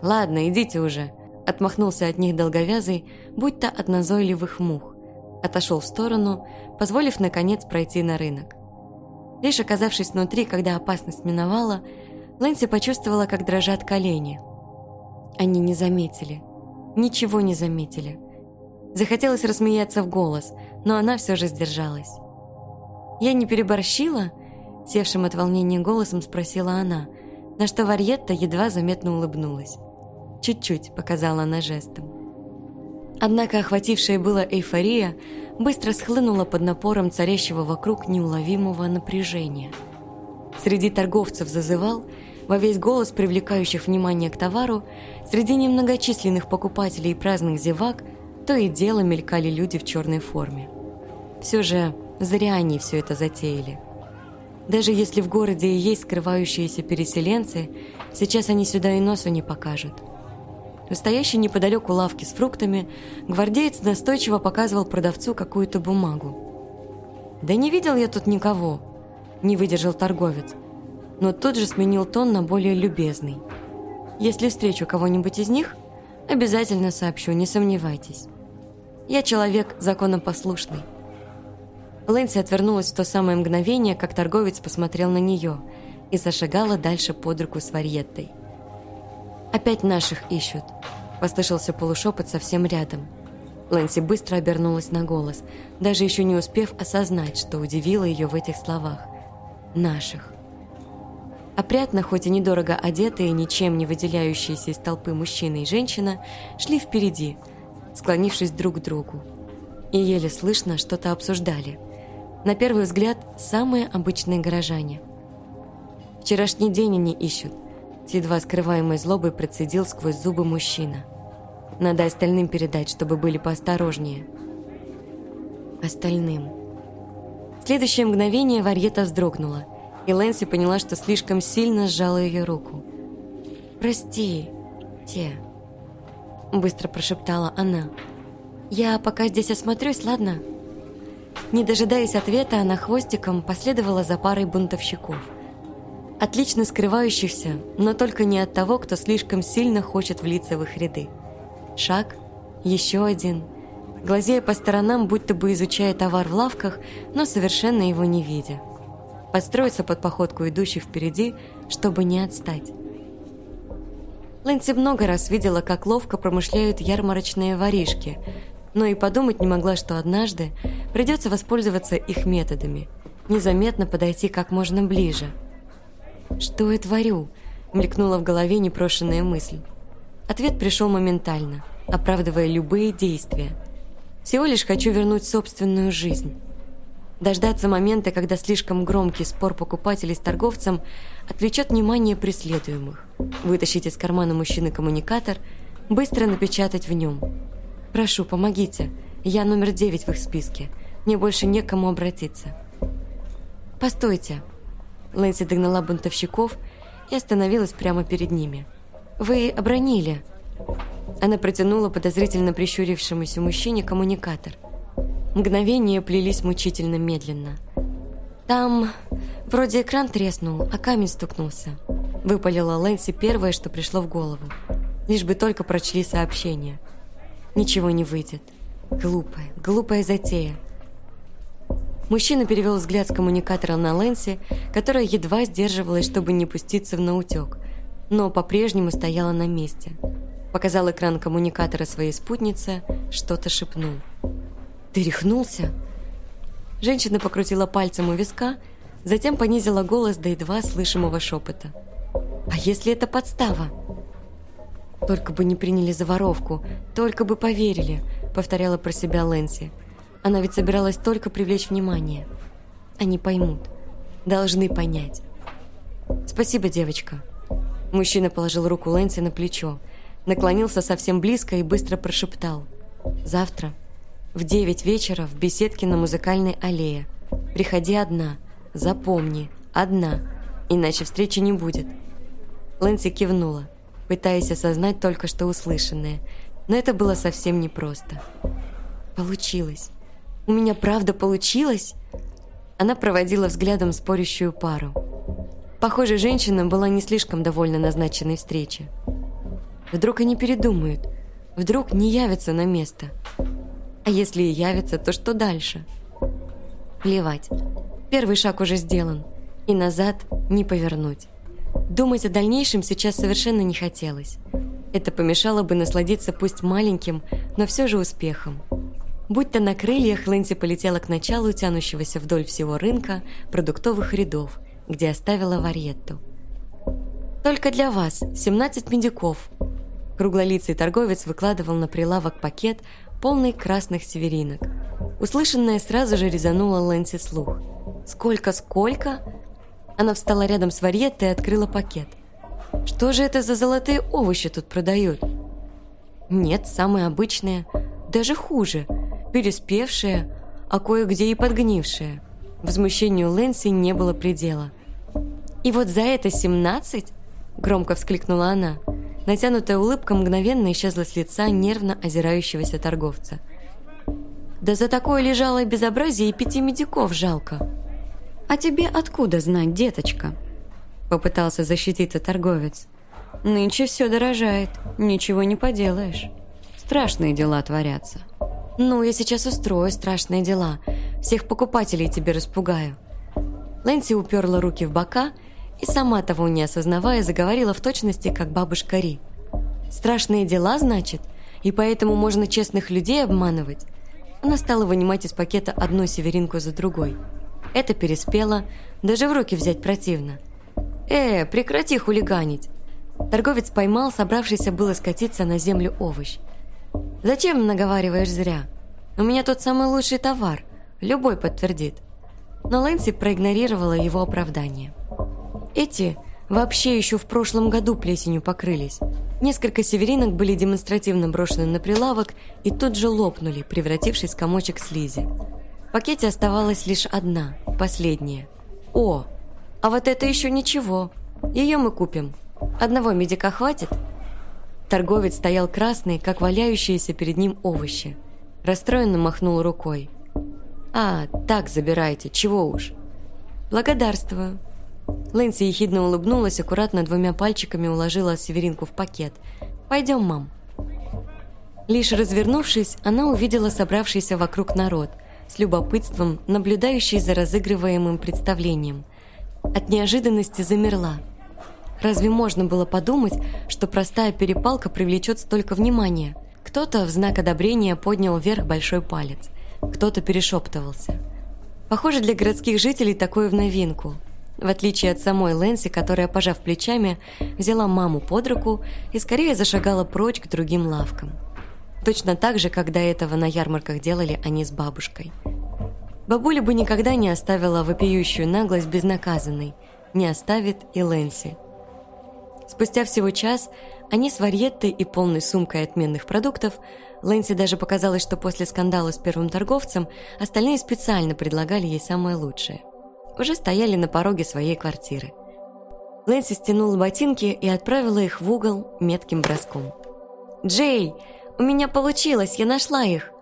«Ладно, идите уже», — отмахнулся от них долговязый, будь-то от назойливых мух отошел в сторону, позволив, наконец, пройти на рынок. Лишь оказавшись внутри, когда опасность миновала, Лэнси почувствовала, как дрожат колени. Они не заметили. Ничего не заметили. Захотелось рассмеяться в голос, но она все же сдержалась. «Я не переборщила?» Севшим от волнения голосом спросила она, на что Варьетта едва заметно улыбнулась. «Чуть-чуть», — показала она жестом. Однако охватившая была эйфория быстро схлынула под напором царящего вокруг неуловимого напряжения. Среди торговцев зазывал, во весь голос привлекающих внимание к товару, среди немногочисленных покупателей и праздных зевак, то и дело мелькали люди в черной форме. Все же зря они все это затеяли. Даже если в городе и есть скрывающиеся переселенцы, сейчас они сюда и носу не покажут. В неподалеку лавки с фруктами гвардеец настойчиво показывал продавцу какую-то бумагу. «Да не видел я тут никого», – не выдержал торговец, но тут же сменил тон на более любезный. «Если встречу кого-нибудь из них, обязательно сообщу, не сомневайтесь. Я человек законопослушный». Лэнси отвернулась в то самое мгновение, как торговец посмотрел на нее и зашагала дальше под руку с Варьеттой. «Опять наших ищут», – послышался полушепот совсем рядом. Лэнси быстро обернулась на голос, даже еще не успев осознать, что удивило ее в этих словах. «Наших». Опрятно, хоть и недорого одетые, ничем не выделяющиеся из толпы мужчина и женщина, шли впереди, склонившись друг к другу. И еле слышно что-то обсуждали – на первый взгляд, самые обычные горожане. Вчерашний день они ищут. С едва скрываемой злобой процедил сквозь зубы мужчина. Надо остальным передать, чтобы были поосторожнее. Остальным. В следующее мгновение Варьета вздрогнула, и Лэнси поняла, что слишком сильно сжала ее руку. «Прости, те», — быстро прошептала она. «Я пока здесь осмотрюсь, ладно?» Не дожидаясь ответа, она хвостиком последовала за парой бунтовщиков. Отлично скрывающихся, но только не от того, кто слишком сильно хочет влиться в их ряды. Шаг, еще один. Глазея по сторонам, будто бы изучая товар в лавках, но совершенно его не видя. Подстроиться под походку идущих впереди, чтобы не отстать. Лэнси много раз видела, как ловко промышляют ярмарочные воришки, но и подумать не могла, что однажды придется воспользоваться их методами, незаметно подойти как можно ближе. «Что я творю?» – мелькнула в голове непрошенная мысль. Ответ пришел моментально, оправдывая любые действия. Всего лишь хочу вернуть собственную жизнь. Дождаться момента, когда слишком громкий спор покупателей с торговцем отвлечет внимание преследуемых, вытащить из кармана мужчины коммуникатор, быстро напечатать в нем – Прошу, помогите. Я номер девять в их списке. Мне больше некому обратиться. Постойте. Лэнси догнала бунтовщиков и остановилась прямо перед ними. Вы обронили. Она протянула подозрительно прищурившемуся мужчине коммуникатор. Мгновения плелись мучительно медленно. Там вроде экран треснул, а камень стукнулся. Выпалила Лэнси первое, что пришло в голову. Лишь бы только прочли сообщение – ничего не выйдет. Глупая, глупая затея. Мужчина перевел взгляд с коммуникатора на Лэнси, которая едва сдерживалась, чтобы не пуститься в наутек, но по-прежнему стояла на месте. Показал экран коммуникатора своей спутнице, что-то шепнул. «Ты рехнулся?» Женщина покрутила пальцем у виска, затем понизила голос до едва слышимого шепота. «А если это подстава?» «Только бы не приняли за воровку, только бы поверили», — повторяла про себя Лэнси. Она ведь собиралась только привлечь внимание. Они поймут. Должны понять. «Спасибо, девочка». Мужчина положил руку Лэнси на плечо, наклонился совсем близко и быстро прошептал. «Завтра в девять вечера в беседке на музыкальной аллее. Приходи одна. Запомни, одна. Иначе встречи не будет». Лэнси кивнула пытаясь осознать только что услышанное. Но это было совсем непросто. Получилось. У меня правда получилось? Она проводила взглядом спорящую пару. Похоже, женщина была не слишком довольна назначенной встрече. Вдруг они передумают, вдруг не явятся на место. А если и явятся, то что дальше? Плевать. Первый шаг уже сделан, и назад не повернуть. Думать о дальнейшем сейчас совершенно не хотелось. Это помешало бы насладиться пусть маленьким, но все же успехом. Будь-то на крыльях Лэнси полетела к началу тянущегося вдоль всего рынка продуктовых рядов, где оставила варьетту. «Только для вас, 17 медиков!» Круглолицый торговец выкладывал на прилавок пакет, полный красных северинок. Услышанное сразу же резануло Лэнси слух. «Сколько-сколько?» Она встала рядом с Варьеттой и открыла пакет. «Что же это за золотые овощи тут продают?» «Нет, самые обычные, даже хуже, переспевшие, а кое-где и подгнившие». Возмущению Лэнси не было предела. «И вот за это семнадцать?» – громко вскликнула она. Натянутая улыбка мгновенно исчезла с лица нервно озирающегося торговца. «Да за такое лежало безобразие и пяти медиков жалко!» «А тебе откуда знать, деточка?» Попытался защититься торговец. «Нынче все дорожает, ничего не поделаешь. Страшные дела творятся». «Ну, я сейчас устрою страшные дела. Всех покупателей тебе распугаю». Лэнси уперла руки в бока и, сама того не осознавая, заговорила в точности, как бабушка Ри. «Страшные дела, значит? И поэтому можно честных людей обманывать?» Она стала вынимать из пакета одну северинку за другой. Это переспело, даже в руки взять противно. «Э, прекрати хулиганить!» Торговец поймал собравшийся было скатиться на землю овощ. «Зачем наговариваешь зря? У меня тот самый лучший товар, любой подтвердит». Но Лэнси проигнорировала его оправдание. Эти вообще еще в прошлом году плесенью покрылись. Несколько северинок были демонстративно брошены на прилавок и тут же лопнули, превратившись в комочек слизи. В пакете оставалась лишь одна, последняя. «О, а вот это еще ничего. Ее мы купим. Одного медика хватит?» Торговец стоял красный, как валяющиеся перед ним овощи. Расстроенно махнул рукой. «А, так забирайте, чего уж». «Благодарствую», Лэнси ехидно улыбнулась, аккуратно двумя пальчиками уложила Северинку в пакет. «Пойдем, мам». Лишь развернувшись, она увидела собравшийся вокруг народ, с любопытством наблюдающий за разыгрываемым представлением. От неожиданности замерла. Разве можно было подумать, что простая перепалка привлечет столько внимания? Кто-то в знак одобрения поднял вверх большой палец, кто-то перешептывался. Похоже, для городских жителей такое в новинку – в отличие от самой Лэнси, которая, пожав плечами, взяла маму под руку и скорее зашагала прочь к другим лавкам. Точно так же, как до этого на ярмарках делали они с бабушкой. Бабуля бы никогда не оставила вопиющую наглость безнаказанной, не оставит и Лэнси. Спустя всего час они с варьеттой и полной сумкой отменных продуктов Лэнси даже показалось, что после скандала с первым торговцем остальные специально предлагали ей самое лучшее уже стояли на пороге своей квартиры. Лэнси стянула ботинки и отправила их в угол метким броском. «Джей, у меня получилось, я нашла их!»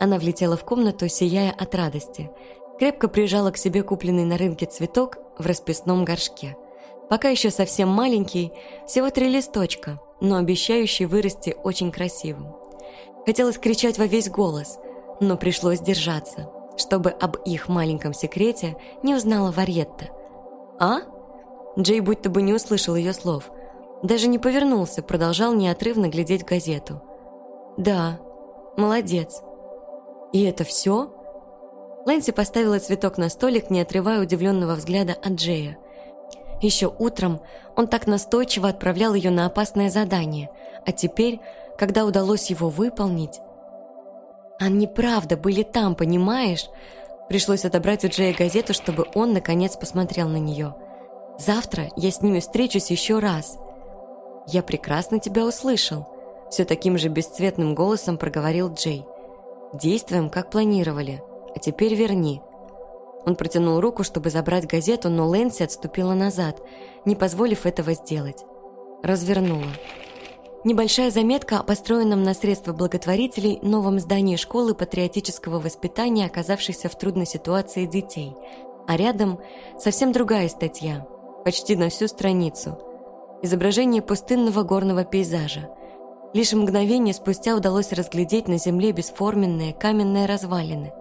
Она влетела в комнату, сияя от радости. Крепко прижала к себе купленный на рынке цветок в расписном горшке. Пока еще совсем маленький, всего три листочка, но обещающий вырасти очень красивым. Хотелось кричать во весь голос, но пришлось держаться чтобы об их маленьком секрете не узнала Варьетта. «А?» Джей будто бы не услышал ее слов. Даже не повернулся, продолжал неотрывно глядеть газету. «Да, молодец». «И это все?» Лэнси поставила цветок на столик, не отрывая удивленного взгляда от Джея. Еще утром он так настойчиво отправлял ее на опасное задание, а теперь, когда удалось его выполнить, они правда были там, понимаешь? Пришлось отобрать у Джея газету, чтобы он, наконец, посмотрел на нее. Завтра я с ними встречусь еще раз. Я прекрасно тебя услышал. Все таким же бесцветным голосом проговорил Джей. Действуем, как планировали. А теперь верни. Он протянул руку, чтобы забрать газету, но Лэнси отступила назад, не позволив этого сделать. Развернула. Небольшая заметка о построенном на средства благотворителей новом здании школы патриотического воспитания, оказавшихся в трудной ситуации детей. А рядом совсем другая статья, почти на всю страницу. Изображение пустынного горного пейзажа. Лишь мгновение спустя удалось разглядеть на земле бесформенные каменные развалины.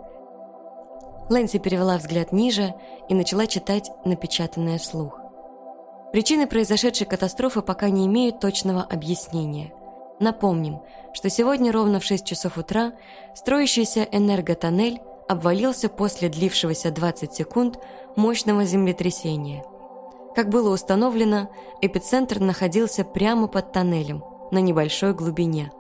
Лэнси перевела взгляд ниже и начала читать напечатанное вслух. Причины произошедшей катастрофы пока не имеют точного объяснения. Напомним, что сегодня ровно в 6 часов утра строящийся энерготоннель обвалился после длившегося 20 секунд мощного землетрясения. Как было установлено, эпицентр находился прямо под тоннелем, на небольшой глубине.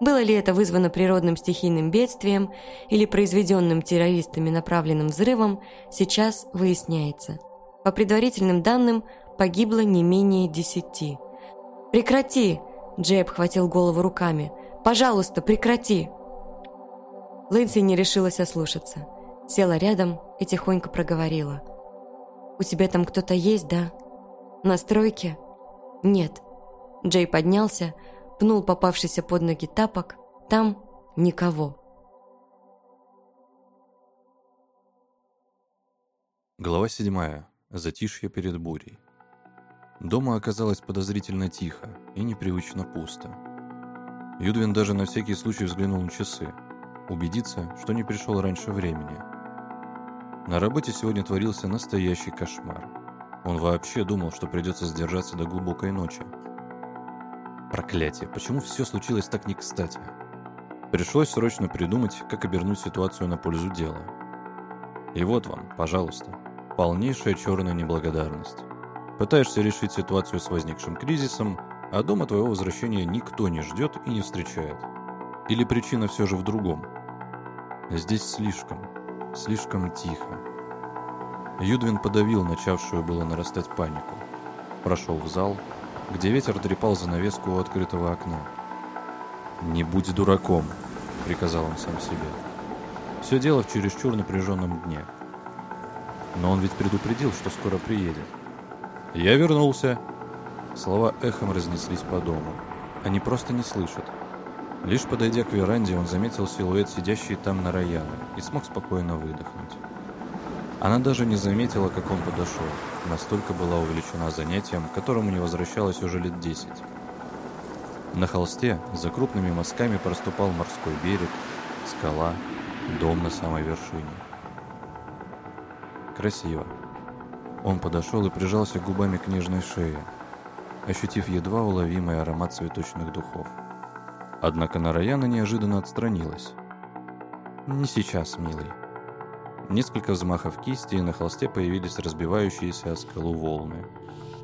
Было ли это вызвано природным стихийным бедствием или произведенным террористами направленным взрывом, сейчас выясняется. По предварительным данным, погибло не менее десяти. «Прекрати!» – Джей обхватил голову руками. «Пожалуйста, прекрати!» Лэнси не решилась ослушаться. Села рядом и тихонько проговорила. «У тебя там кто-то есть, да? На стройке?» «Нет». Джей поднялся, пнул попавшийся под ноги тапок. «Там никого». Глава седьмая. Затишье перед бурей. Дома оказалось подозрительно тихо и непривычно пусто. Юдвин даже на всякий случай взглянул на часы, убедиться, что не пришел раньше времени. На работе сегодня творился настоящий кошмар. Он вообще думал, что придется сдержаться до глубокой ночи. Проклятие, почему все случилось так не кстати? Пришлось срочно придумать, как обернуть ситуацию на пользу дела. И вот вам, пожалуйста, полнейшая черная неблагодарность. Пытаешься решить ситуацию с возникшим кризисом, а дома твоего возвращения никто не ждет и не встречает. Или причина все же в другом. Здесь слишком, слишком тихо. Юдвин подавил начавшую было нарастать панику. Прошел в зал, где ветер трепал занавеску у открытого окна. «Не будь дураком», — приказал он сам себе. Все дело в чересчур напряженном дне. Но он ведь предупредил, что скоро приедет. «Я вернулся!» Слова эхом разнеслись по дому. Они просто не слышат. Лишь подойдя к веранде, он заметил силуэт, сидящий там на Раяна, и смог спокойно выдохнуть. Она даже не заметила, как он подошел. Настолько была увлечена занятием, которому не возвращалась уже лет десять. На холсте за крупными мазками проступал морской берег, скала, дом на самой вершине. Красиво. Он подошел и прижался губами к нежной шее, ощутив едва уловимый аромат цветочных духов. Однако Нараяна неожиданно отстранилась. «Не сейчас, милый». Несколько взмахов кисти, и на холсте появились разбивающиеся о скалу волны.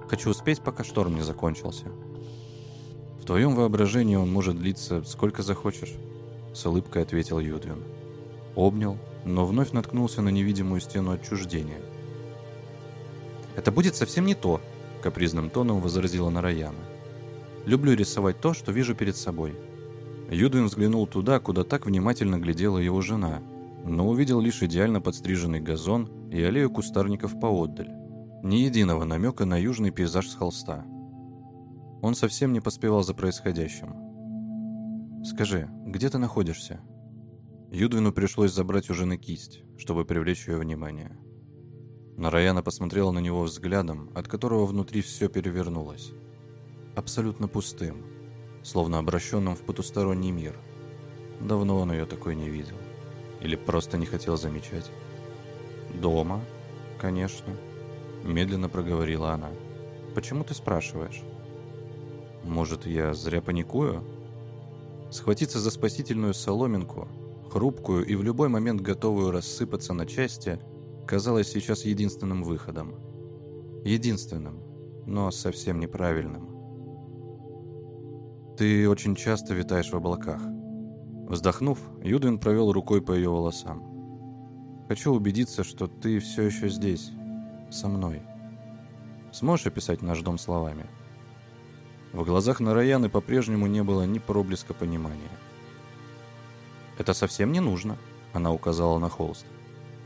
«Хочу успеть, пока шторм не закончился». «В твоем воображении он может длиться сколько захочешь», — с улыбкой ответил Юдвин. Обнял, но вновь наткнулся на невидимую стену отчуждения. «Это будет совсем не то», — капризным тоном возразила Нараяна. «Люблю рисовать то, что вижу перед собой». Юдвин взглянул туда, куда так внимательно глядела его жена, но увидел лишь идеально подстриженный газон и аллею кустарников поотдаль. Ни единого намека на южный пейзаж с холста. Он совсем не поспевал за происходящим. «Скажи, где ты находишься?» Юдвину пришлось забрать у жены кисть, чтобы привлечь ее внимание. Нараяна посмотрела на него взглядом, от которого внутри все перевернулось. Абсолютно пустым, словно обращенным в потусторонний мир. Давно он ее такой не видел. Или просто не хотел замечать. «Дома, конечно», — медленно проговорила она. «Почему ты спрашиваешь?» «Может, я зря паникую?» Схватиться за спасительную соломинку, хрупкую и в любой момент готовую рассыпаться на части, казалось сейчас единственным выходом. Единственным, но совсем неправильным. Ты очень часто витаешь в облаках. Вздохнув, Юдвин провел рукой по ее волосам. Хочу убедиться, что ты все еще здесь, со мной. Сможешь описать наш дом словами? В глазах Нараяны по-прежнему не было ни проблеска понимания. «Это совсем не нужно», — она указала на холст.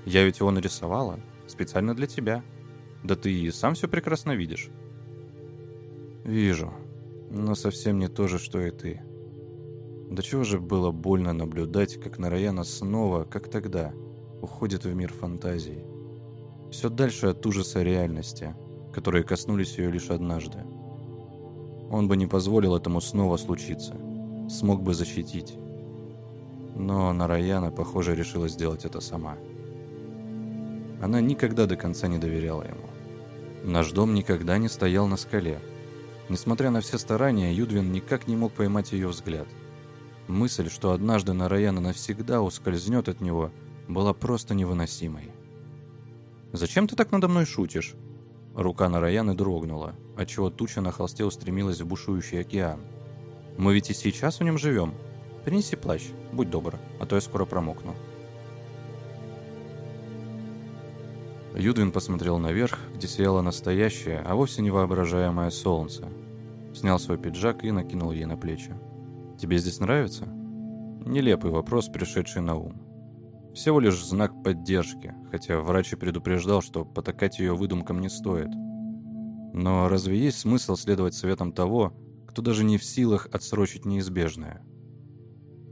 «Я ведь его нарисовала, специально для тебя. Да ты и сам все прекрасно видишь». «Вижу», но совсем не то же, что и ты. До чего же было больно наблюдать, как Нараяна снова, как тогда, уходит в мир фантазии. Все дальше от ужаса реальности, которые коснулись ее лишь однажды. Он бы не позволил этому снова случиться, смог бы защитить. Но Нараяна, похоже, решила сделать это сама. Она никогда до конца не доверяла ему. Наш дом никогда не стоял на скале – Несмотря на все старания, Юдвин никак не мог поймать ее взгляд. Мысль, что однажды Нараяна навсегда ускользнет от него, была просто невыносимой. «Зачем ты так надо мной шутишь?» Рука Нараяны дрогнула, отчего туча на холсте устремилась в бушующий океан. «Мы ведь и сейчас в нем живем. Принеси плащ, будь добр, а то я скоро промокну». Юдвин посмотрел наверх, где сияло настоящее, а вовсе не воображаемое солнце. Снял свой пиджак и накинул ей на плечи. «Тебе здесь нравится?» Нелепый вопрос, пришедший на ум. Всего лишь знак поддержки, хотя врач и предупреждал, что потакать ее выдумкам не стоит. Но разве есть смысл следовать советам того, кто даже не в силах отсрочить неизбежное?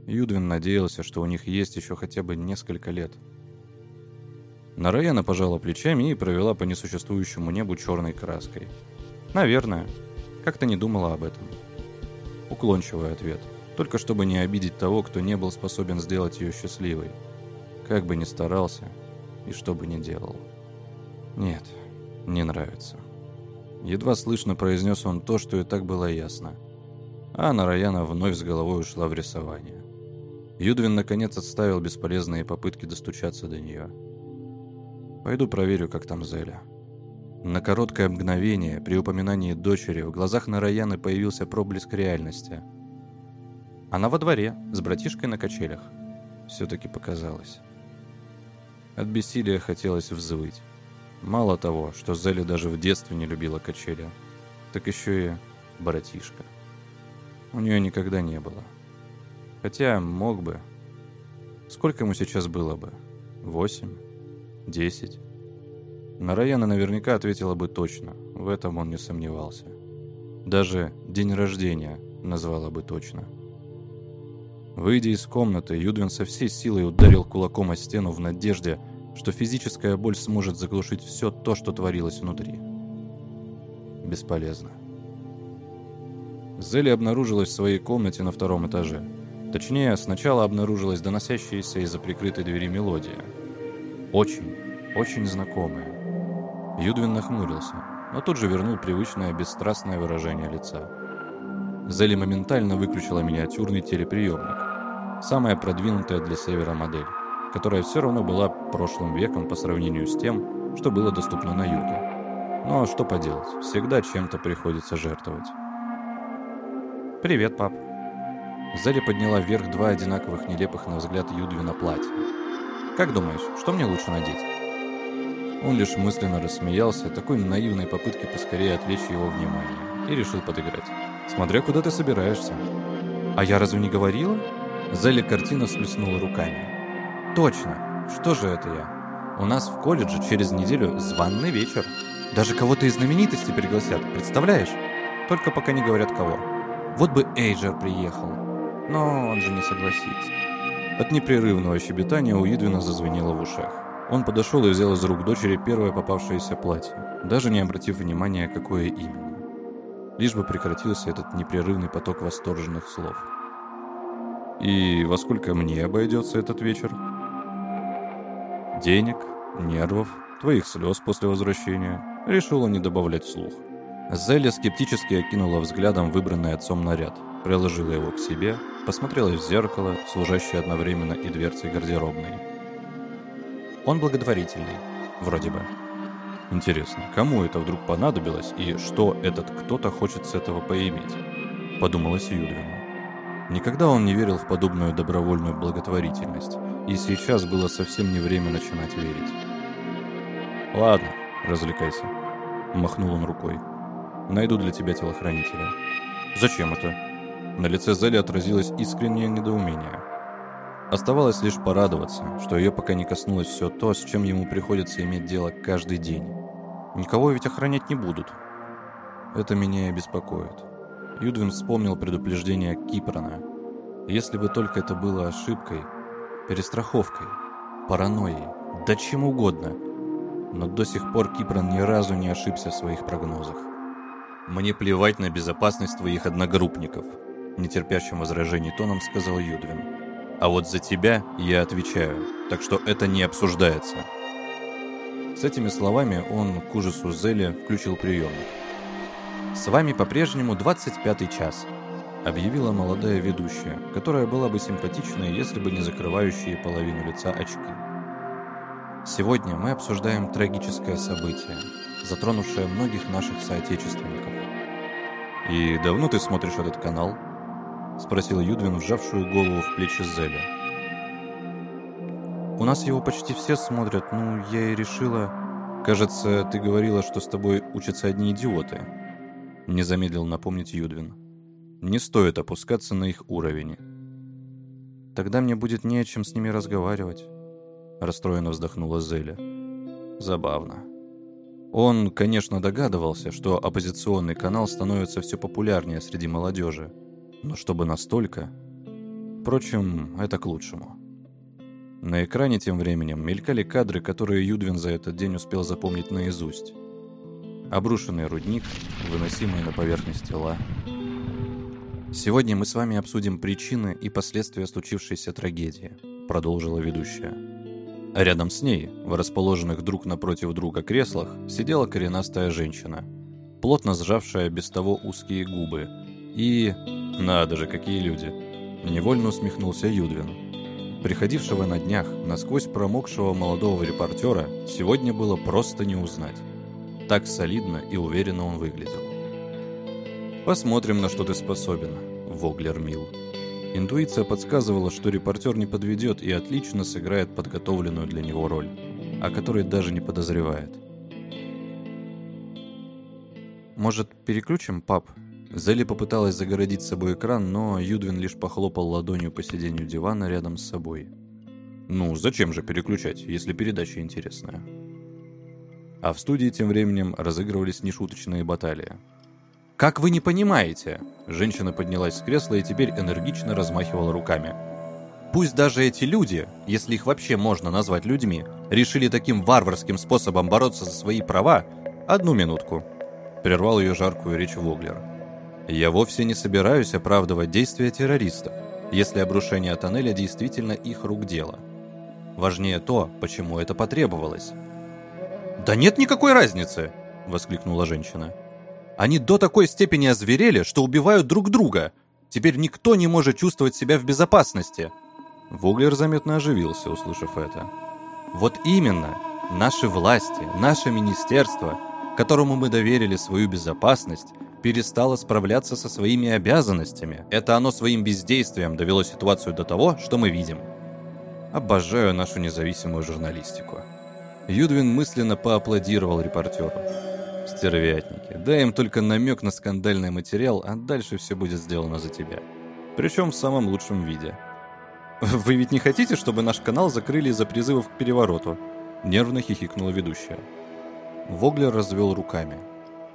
Юдвин надеялся, что у них есть еще хотя бы несколько лет – Нараяна пожала плечами и провела по несуществующему небу черной краской. «Наверное. Как-то не думала об этом». Уклончивый ответ. Только чтобы не обидеть того, кто не был способен сделать ее счастливой. Как бы ни старался, и что бы ни делал. Нет, не нравится. Едва слышно произнес он то, что и так было ясно. А Нараяна вновь с головой ушла в рисование. Юдвин наконец отставил бесполезные попытки достучаться до нее. «Пойду проверю, как там Зеля». На короткое мгновение при упоминании дочери в глазах Нараяны появился проблеск реальности. Она во дворе, с братишкой на качелях. Все-таки показалось. От бессилия хотелось взвыть. Мало того, что Зеля даже в детстве не любила качели, так еще и братишка. У нее никогда не было. Хотя мог бы. Сколько ему сейчас было бы? Восемь? Десять? Нараяна наверняка ответила бы точно. В этом он не сомневался. Даже день рождения назвала бы точно. Выйдя из комнаты, Юдвин со всей силой ударил кулаком о стену в надежде, что физическая боль сможет заглушить все то, что творилось внутри. Бесполезно. Зелли обнаружилась в своей комнате на втором этаже. Точнее, сначала обнаружилась доносящаяся из-за прикрытой двери мелодия. Очень, очень знакомая. Юдвин нахмурился, но тут же вернул привычное бесстрастное выражение лица. Зелли моментально выключила миниатюрный телеприемник. Самая продвинутая для севера модель которая все равно была прошлым веком по сравнению с тем, что было доступно на юге. Но что поделать, всегда чем-то приходится жертвовать. «Привет, пап». Зелли подняла вверх два одинаковых нелепых на взгляд Юдвина платья. «Как думаешь, что мне лучше надеть?» Он лишь мысленно рассмеялся такой наивной попытке поскорее отвлечь его внимание и решил подыграть. «Смотря куда ты собираешься». «А я разве не говорила?» Зелли картина всплеснула руками. Точно. Что же это я? У нас в колледже через неделю званный вечер. Даже кого-то из знаменитостей пригласят, представляешь? Только пока не говорят кого. Вот бы Эйджер приехал. Но он же не согласится. От непрерывного щебетания у Идвина зазвенело в ушах. Он подошел и взял из рук дочери первое попавшееся платье, даже не обратив внимания, какое именно. Лишь бы прекратился этот непрерывный поток восторженных слов. «И во сколько мне обойдется этот вечер?» Денег, нервов, твоих слез после возвращения. Решила не добавлять слух. Зелля скептически окинула взглядом выбранный отцом наряд, приложила его к себе, посмотрела в зеркало, служащее одновременно и дверцей гардеробной. Он благотворительный, вроде бы. Интересно, кому это вдруг понадобилось и что этот кто-то хочет с этого поиметь? Подумалось Юдвину. Никогда он не верил в подобную добровольную благотворительность, и сейчас было совсем не время начинать верить. «Ладно, развлекайся», — махнул он рукой. «Найду для тебя телохранителя». «Зачем это?» На лице Зели отразилось искреннее недоумение. Оставалось лишь порадоваться, что ее пока не коснулось все то, с чем ему приходится иметь дело каждый день. Никого ведь охранять не будут. Это меня и беспокоит. Юдвин вспомнил предупреждение Кипрона. Если бы только это было ошибкой, перестраховкой, паранойей, да чем угодно. Но до сих пор Кипрон ни разу не ошибся в своих прогнозах. «Мне плевать на безопасность твоих одногруппников», нетерпящим возражений тоном сказал Юдвин. «А вот за тебя я отвечаю, так что это не обсуждается». С этими словами он, к ужасу Зелли, включил приемник. «С вами по-прежнему 25 час», — объявила молодая ведущая, которая была бы симпатичной, если бы не закрывающие половину лица очки. Сегодня мы обсуждаем трагическое событие, затронувшее многих наших соотечественников. «И давно ты смотришь этот канал?» — спросил Юдвин, вжавшую голову в плечи Зеля. «У нас его почти все смотрят, ну, я и решила...» «Кажется, ты говорила, что с тобой учатся одни идиоты», — не замедлил напомнить Юдвин. Не стоит опускаться на их уровень. Тогда мне будет не о чем с ними разговаривать. Расстроенно вздохнула Зеля. Забавно. Он, конечно, догадывался, что оппозиционный канал становится все популярнее среди молодежи. Но чтобы настолько... Впрочем, это к лучшему. На экране тем временем мелькали кадры, которые Юдвин за этот день успел запомнить наизусть. Обрушенный рудник, выносимые на поверхность тела, «Сегодня мы с вами обсудим причины и последствия случившейся трагедии», — продолжила ведущая. А рядом с ней, в расположенных друг напротив друга креслах, сидела коренастая женщина, плотно сжавшая без того узкие губы. И... Надо же, какие люди! Невольно усмехнулся Юдвин. Приходившего на днях, насквозь промокшего молодого репортера, сегодня было просто не узнать. Так солидно и уверенно он выглядел. «Посмотрим, на что ты способен, Воглер Мил». Интуиция подсказывала, что репортер не подведет и отлично сыграет подготовленную для него роль, о которой даже не подозревает. «Может, переключим, пап?» Зелли попыталась загородить собой экран, но Юдвин лишь похлопал ладонью по сиденью дивана рядом с собой. «Ну, зачем же переключать, если передача интересная?» А в студии тем временем разыгрывались нешуточные баталии. «Как вы не понимаете?» Женщина поднялась с кресла и теперь энергично размахивала руками. «Пусть даже эти люди, если их вообще можно назвать людьми, решили таким варварским способом бороться за свои права, одну минутку». Прервал ее жаркую речь Воглер. «Я вовсе не собираюсь оправдывать действия террористов, если обрушение тоннеля действительно их рук дело. Важнее то, почему это потребовалось». «Да нет никакой разницы!» — воскликнула женщина. Они до такой степени озверели, что убивают друг друга. Теперь никто не может чувствовать себя в безопасности. Вуглер заметно оживился, услышав это. Вот именно, наши власти, наше министерство, которому мы доверили свою безопасность, перестало справляться со своими обязанностями. Это оно своим бездействием довело ситуацию до того, что мы видим. Обожаю нашу независимую журналистику. Юдвин мысленно поаплодировал репортеру. Стервятники. Дай им только намек на скандальный материал, а дальше все будет сделано за тебя. Причем в самом лучшем виде. «Вы ведь не хотите, чтобы наш канал закрыли из-за призывов к перевороту?» Нервно хихикнула ведущая. Воглер развел руками.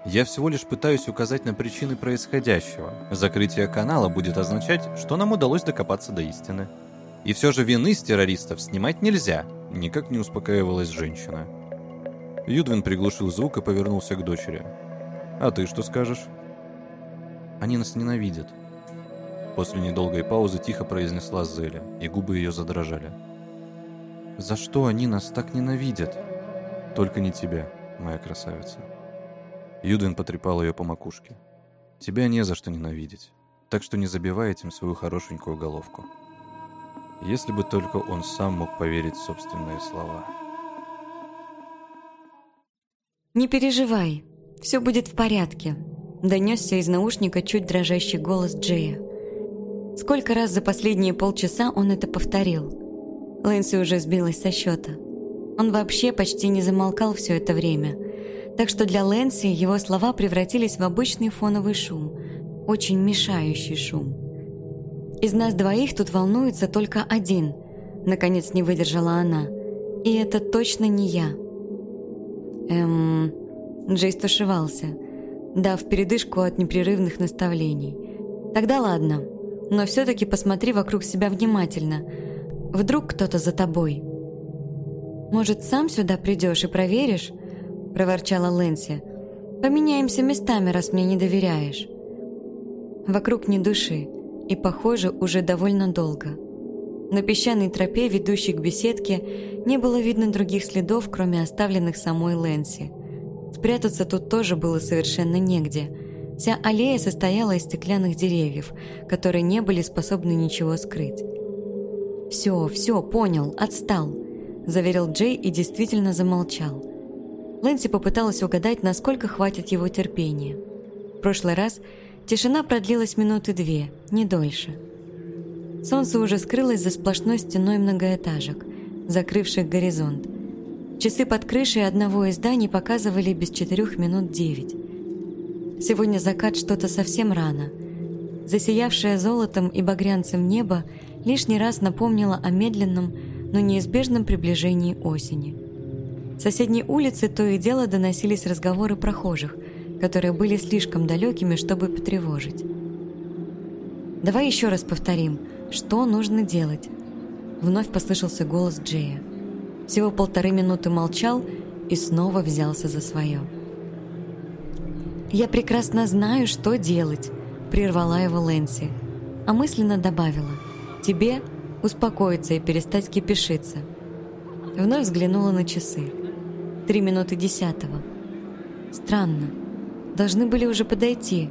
«Я всего лишь пытаюсь указать на причины происходящего. Закрытие канала будет означать, что нам удалось докопаться до истины. И все же вины с террористов снимать нельзя», никак не успокаивалась женщина. Юдвин приглушил звук и повернулся к дочери. «А ты что скажешь?» «Они нас ненавидят». После недолгой паузы тихо произнесла Зеля, и губы ее задрожали. «За что они нас так ненавидят?» «Только не тебя, моя красавица». Юдвин потрепал ее по макушке. «Тебя не за что ненавидеть, так что не забивай этим свою хорошенькую головку». Если бы только он сам мог поверить в собственные слова. «Не переживай, все будет в порядке», — донесся из наушника чуть дрожащий голос Джея. Сколько раз за последние полчаса он это повторил. Лэнси уже сбилась со счета. Он вообще почти не замолкал все это время, так что для Лэнси его слова превратились в обычный фоновый шум, очень мешающий шум. «Из нас двоих тут волнуется только один», — наконец не выдержала она. «И это точно не я». Эм... Джей стушевался, дав передышку от непрерывных наставлений. «Тогда ладно, но все-таки посмотри вокруг себя внимательно. Вдруг кто-то за тобой». «Может, сам сюда придешь и проверишь?» – проворчала Лэнси. «Поменяемся местами, раз мне не доверяешь». Вокруг ни души, и, похоже, уже довольно долго. На песчаной тропе, ведущей к беседке, не было видно других следов, кроме оставленных самой Лэнси. Спрятаться тут тоже было совершенно негде. Вся аллея состояла из стеклянных деревьев, которые не были способны ничего скрыть. «Все, все, понял, отстал», – заверил Джей и действительно замолчал. Лэнси попыталась угадать, насколько хватит его терпения. В прошлый раз тишина продлилась минуты две, не дольше – Солнце уже скрылось за сплошной стеной многоэтажек, закрывших горизонт. Часы под крышей одного из зданий показывали без четырех минут девять. Сегодня закат что-то совсем рано. Засиявшее золотом и багрянцем небо лишний раз напомнило о медленном, но неизбежном приближении осени. С соседней улицы то и дело доносились разговоры прохожих, которые были слишком далекими, чтобы потревожить. «Давай еще раз повторим», что нужно делать? Вновь послышался голос Джея. Всего полторы минуты молчал и снова взялся за свое. «Я прекрасно знаю, что делать», — прервала его Лэнси, а мысленно добавила. «Тебе успокоиться и перестать кипишиться. Вновь взглянула на часы. Три минуты десятого. Странно. Должны были уже подойти.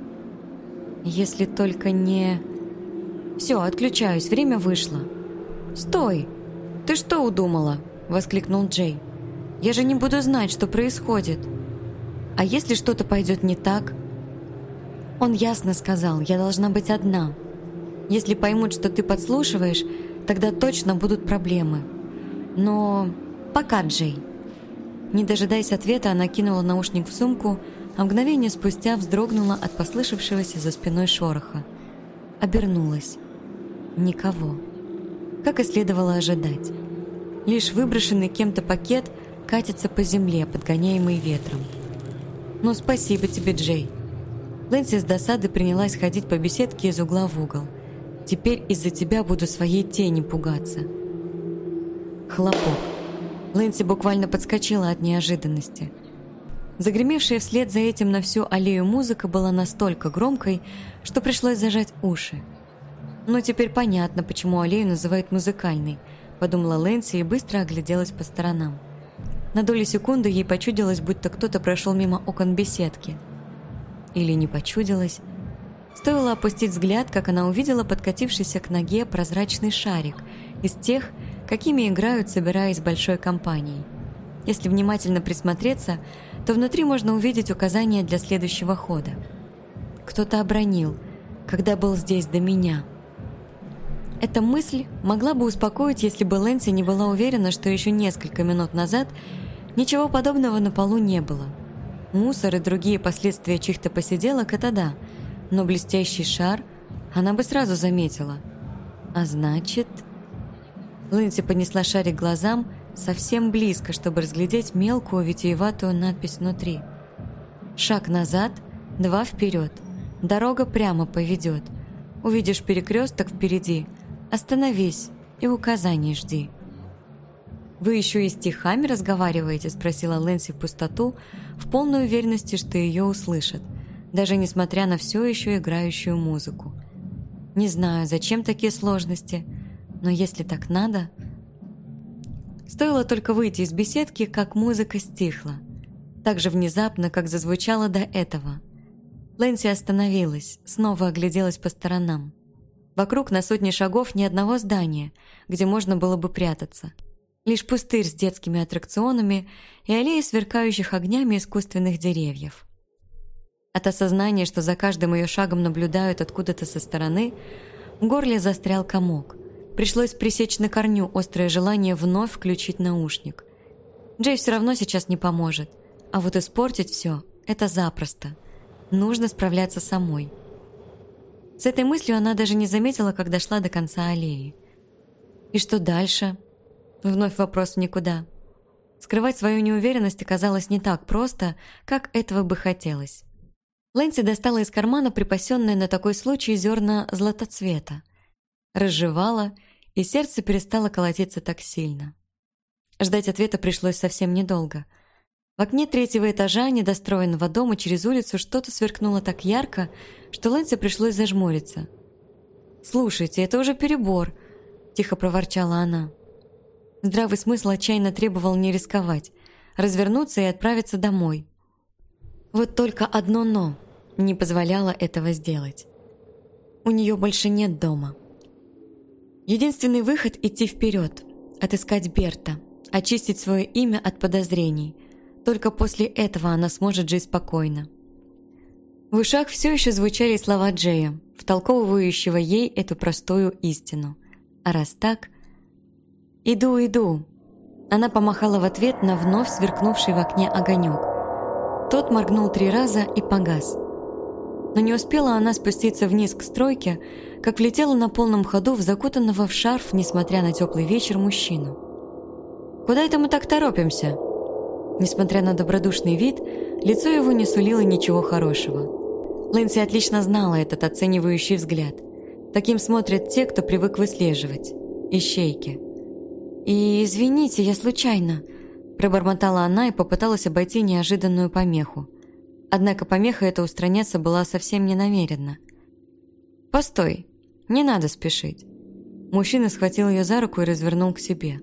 Если только не... Все, отключаюсь, время вышло. «Стой! Ты что удумала?» — воскликнул Джей. «Я же не буду знать, что происходит. А если что-то пойдет не так?» Он ясно сказал, я должна быть одна. Если поймут, что ты подслушиваешь, тогда точно будут проблемы. Но пока, Джей. Не дожидаясь ответа, она кинула наушник в сумку, а мгновение спустя вздрогнула от послышавшегося за спиной шороха. Обернулась. Никого. Как и следовало ожидать. Лишь выброшенный кем-то пакет катится по земле, подгоняемый ветром. «Ну, спасибо тебе, Джей». Лэнси с досады принялась ходить по беседке из угла в угол. «Теперь из-за тебя буду своей тени пугаться». Хлопок. Лэнси буквально подскочила от неожиданности. Загремевшая вслед за этим на всю аллею музыка была настолько громкой, что пришлось зажать уши. «Ну, теперь понятно, почему аллею называют музыкальной», — подумала Лэнси и быстро огляделась по сторонам. На долю секунды ей почудилось, будто кто-то прошел мимо окон беседки. Или не почудилось. Стоило опустить взгляд, как она увидела подкатившийся к ноге прозрачный шарик из тех, какими играют, собираясь большой компанией. Если внимательно присмотреться, то внутри можно увидеть указания для следующего хода. Кто-то обронил, когда был здесь до меня. Эта мысль могла бы успокоить, если бы Лэнси не была уверена, что еще несколько минут назад ничего подобного на полу не было. Мусор и другие последствия чьих-то посиделок – это да, но блестящий шар она бы сразу заметила. А значит... Лэнси поднесла шарик глазам совсем близко, чтобы разглядеть мелкую витиеватую надпись внутри. Шаг назад, два вперед. Дорога прямо поведет. Увидишь перекресток впереди. Остановись и указаний жди. «Вы еще и стихами разговариваете?» – спросила Лэнси в пустоту, в полной уверенности, что ее услышат, даже несмотря на все еще играющую музыку. «Не знаю, зачем такие сложности, но если так надо...» Стоило только выйти из беседки, как музыка стихла. Так же внезапно, как зазвучала до этого. Лэнси остановилась, снова огляделась по сторонам. Вокруг на сотни шагов ни одного здания, где можно было бы прятаться. Лишь пустырь с детскими аттракционами и аллеи сверкающих огнями искусственных деревьев. От осознания, что за каждым ее шагом наблюдают откуда-то со стороны, в горле застрял комок – Пришлось пресечь на корню острое желание вновь включить наушник. Джей все равно сейчас не поможет. А вот испортить все – это запросто. Нужно справляться самой. С этой мыслью она даже не заметила, как дошла до конца аллеи. И что дальше? Вновь вопрос в никуда. Скрывать свою неуверенность оказалось не так просто, как этого бы хотелось. Лэнси достала из кармана припасенное на такой случай зерна златоцвета. Разжевала и сердце перестало колотиться так сильно. Ждать ответа пришлось совсем недолго. В окне третьего этажа недостроенного дома через улицу что-то сверкнуло так ярко, что Лэнси пришлось зажмуриться. «Слушайте, это уже перебор», – тихо проворчала она. Здравый смысл отчаянно требовал не рисковать, развернуться и отправиться домой. Вот только одно «но» не позволяло этого сделать. У нее больше нет дома. Единственный выход – идти вперед, отыскать Берта, очистить свое имя от подозрений. Только после этого она сможет жить спокойно. В ушах все еще звучали слова Джея, втолковывающего ей эту простую истину. А раз так... «Иду, иду!» Она помахала в ответ на вновь сверкнувший в окне огонек. Тот моргнул три раза и погас – но не успела она спуститься вниз к стройке, как влетела на полном ходу в закутанного в шарф, несмотря на теплый вечер, мужчину. «Куда это мы так торопимся?» Несмотря на добродушный вид, лицо его не сулило ничего хорошего. Лэнси отлично знала этот оценивающий взгляд. Таким смотрят те, кто привык выслеживать. Ищейки. «И извините, я случайно», – пробормотала она и попыталась обойти неожиданную помеху. Однако помеха эта устраняться была совсем не намерена. «Постой, не надо спешить». Мужчина схватил ее за руку и развернул к себе.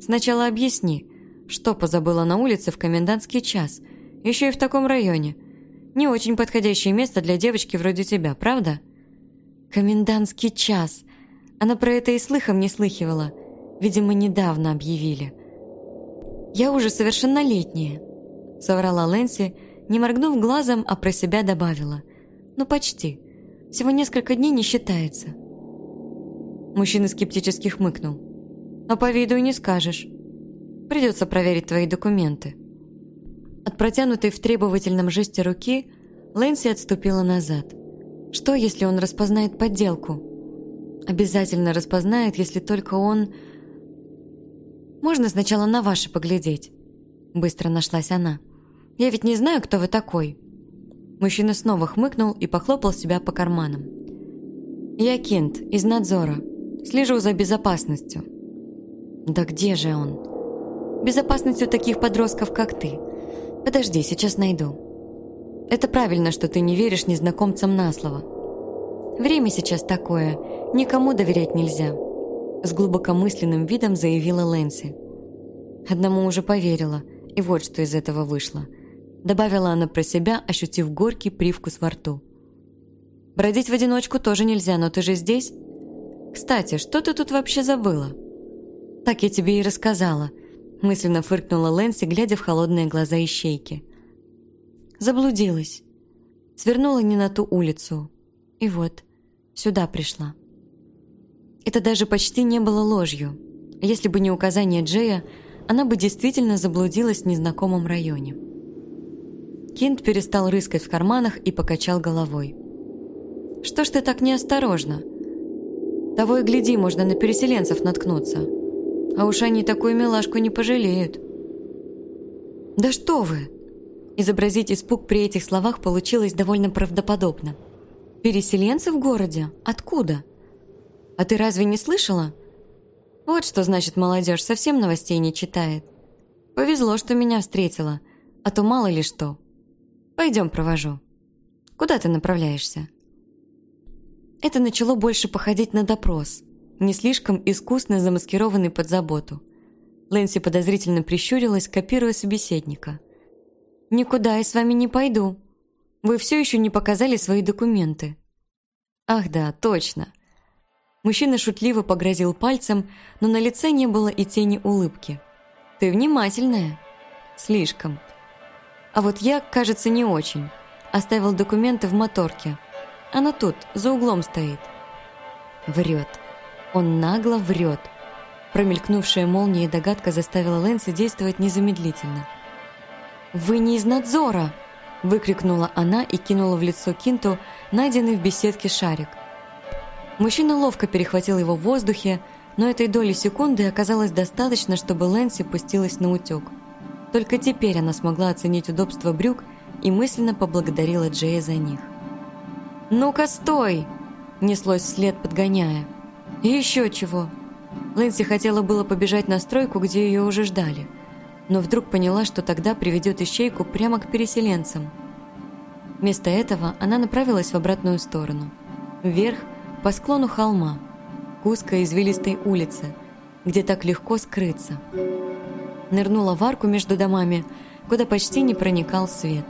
Сначала объясни, что позабыла на улице в комендантский час, еще и в таком районе. Не очень подходящее место для девочки вроде тебя, правда? Комендантский час. Она про это и слыхом не слыхивала. Видимо, недавно объявили. «Я уже совершеннолетняя», — соврала Лэнси, не моргнув глазом, а про себя добавила. «Ну, почти. Всего несколько дней не считается». Мужчина скептически хмыкнул. «А по виду и не скажешь. Придется проверить твои документы». От протянутой в требовательном жесте руки Лэнси отступила назад. Что, если он распознает подделку? Обязательно распознает, если только он... «Можно сначала на ваши поглядеть?» Быстро нашлась она. «Я ведь не знаю, кто вы такой». Мужчина снова хмыкнул и похлопал себя по карманам. «Я Кент, из надзора. Слежу за безопасностью». «Да где же он?» «Безопасностью таких подростков, как ты. Подожди, сейчас найду». «Это правильно, что ты не веришь незнакомцам на слово. Время сейчас такое, никому доверять нельзя». С глубокомысленным видом заявила Лэнси. Одному уже поверила, и вот что из этого вышло. Добавила она про себя, ощутив горький привкус во рту. «Бродить в одиночку тоже нельзя, но ты же здесь?» «Кстати, что ты тут вообще забыла?» «Так я тебе и рассказала», – мысленно фыркнула Лэнси, глядя в холодные глаза ищейки. Заблудилась. Свернула не на ту улицу. И вот, сюда пришла. Это даже почти не было ложью. Если бы не указание Джея, она бы действительно заблудилась в незнакомом районе. Кинт перестал рыскать в карманах и покачал головой. «Что ж ты так неосторожна? Того и гляди, можно на переселенцев наткнуться. А уж они такую милашку не пожалеют». «Да что вы!» Изобразить испуг при этих словах получилось довольно правдоподобно. «Переселенцы в городе? Откуда?» А ты разве не слышала? Вот что значит молодежь, совсем новостей не читает. Повезло, что меня встретила, а то мало ли что. Пойдем провожу. Куда ты направляешься? Это начало больше походить на допрос, не слишком искусно замаскированный под заботу. Лэнси подозрительно прищурилась, копируя собеседника. «Никуда я с вами не пойду. Вы все еще не показали свои документы». «Ах да, точно. Мужчина шутливо погрозил пальцем, но на лице не было и тени улыбки. «Ты внимательная?» «Слишком». «А вот я, кажется, не очень. Оставил документы в моторке. Она тут, за углом стоит». Врет. Он нагло врет. Промелькнувшая молния догадка заставила Лэнси действовать незамедлительно. «Вы не из надзора!» выкрикнула она и кинула в лицо Кинту найденный в беседке шарик – Мужчина ловко перехватил его в воздухе, но этой доли секунды оказалось достаточно, чтобы Лэнси пустилась на утек. Только теперь она смогла оценить удобство брюк и мысленно поблагодарила Джея за них. «Ну-ка, стой!» – неслось вслед, подгоняя. «И еще чего!» Лэнси хотела было побежать на стройку, где ее уже ждали, но вдруг поняла, что тогда приведет ищейку прямо к переселенцам. Вместо этого она направилась в обратную сторону. Вверх – по склону холма, к узкой извилистой улице, где так легко скрыться. Нырнула в арку между домами, куда почти не проникал свет.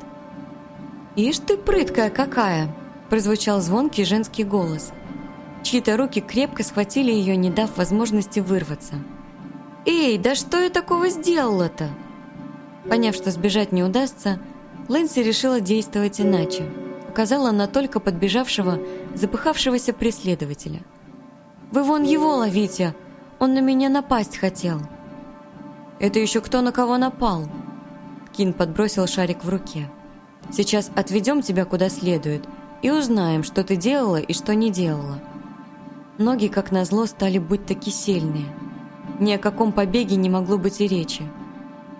«Ишь ты прыткая какая!» – прозвучал звонкий женский голос. Чьи-то руки крепко схватили ее, не дав возможности вырваться. «Эй, да что я такого сделала-то?» Поняв, что сбежать не удастся, Лэнси решила действовать иначе – указала на только подбежавшего, запыхавшегося преследователя. «Вы вон его ловите! Он на меня напасть хотел!» «Это еще кто на кого напал?» Кин подбросил шарик в руке. «Сейчас отведем тебя куда следует и узнаем, что ты делала и что не делала». Ноги, как назло, стали быть таки сильные. Ни о каком побеге не могло быть и речи.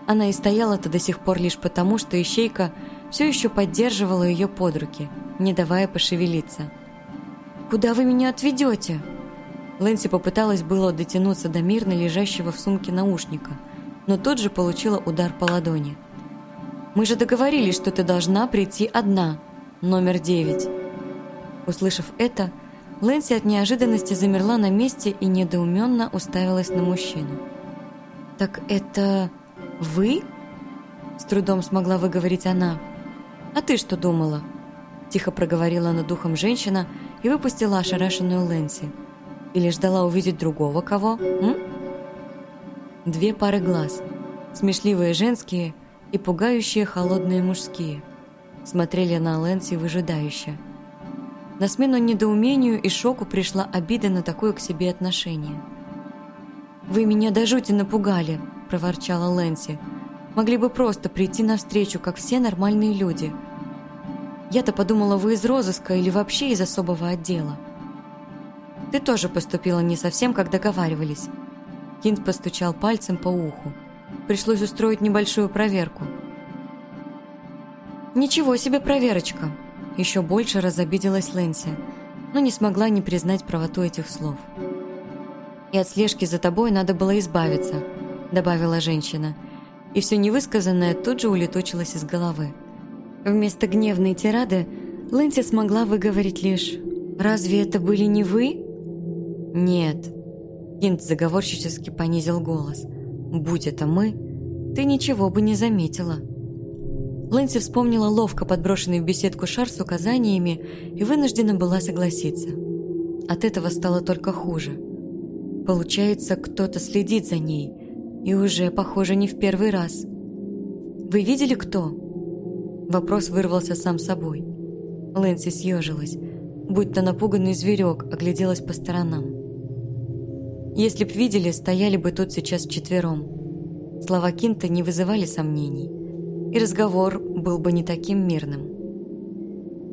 Она и стояла-то до сих пор лишь потому, что ищейка – все еще поддерживала ее под руки, не давая пошевелиться. «Куда вы меня отведете?» Лэнси попыталась было дотянуться до мирно лежащего в сумке наушника, но тут же получила удар по ладони. «Мы же договорились, что ты должна прийти одна, номер девять». Услышав это, Лэнси от неожиданности замерла на месте и недоуменно уставилась на мужчину. «Так это вы?» С трудом смогла выговорить она. «А ты что думала?» Тихо проговорила над духом женщина и выпустила ошарашенную Лэнси. Или ждала увидеть другого кого? М? Две пары глаз. Смешливые женские и пугающие холодные мужские. Смотрели на Лэнси выжидающе. На смену недоумению и шоку пришла обида на такое к себе отношение. «Вы меня до жути напугали», – проворчала Лэнси. «Могли бы просто прийти навстречу, как все нормальные люди. Я-то подумала, вы из розыска или вообще из особого отдела». «Ты тоже поступила не совсем, как договаривались». Кинт постучал пальцем по уху. Пришлось устроить небольшую проверку. «Ничего себе проверочка!» Еще больше разобиделась Лэнси, но не смогла не признать правоту этих слов. «И от слежки за тобой надо было избавиться», добавила женщина, и все невысказанное тут же улетучилось из головы. Вместо гневной тирады Лэнси смогла выговорить лишь «Разве это были не вы?» «Нет», Кинт заговорщически понизил голос. «Будь это мы, ты ничего бы не заметила». Лэнси вспомнила ловко подброшенный в беседку шар с указаниями и вынуждена была согласиться. От этого стало только хуже. Получается, кто-то следит за ней, и уже, похоже, не в первый раз. «Вы видели, кто?» Вопрос вырвался сам собой. Лэнси съежилась, будто напуганный зверек, огляделась по сторонам. Если б видели, стояли бы тут сейчас четвером. Слова Кинта не вызывали сомнений и разговор был бы не таким мирным.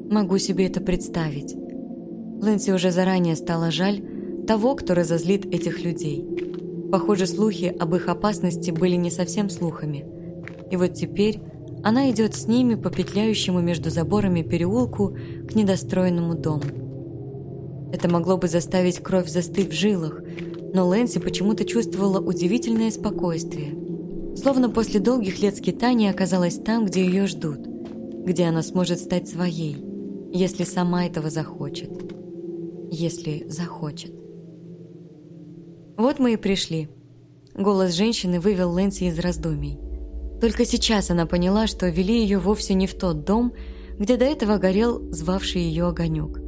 Могу себе это представить. Лэнси уже заранее стало жаль того, кто разозлит этих людей. Похоже, слухи об их опасности были не совсем слухами. И вот теперь она идет с ними по петляющему между заборами переулку к недостроенному дому. Это могло бы заставить кровь застыть в жилах, но Лэнси почему-то чувствовала удивительное спокойствие – Словно после долгих лет скитания оказалась там, где ее ждут, где она сможет стать своей, если сама этого захочет. Если захочет. Вот мы и пришли. Голос женщины вывел Лэнси из раздумий. Только сейчас она поняла, что вели ее вовсе не в тот дом, где до этого горел звавший ее огонек.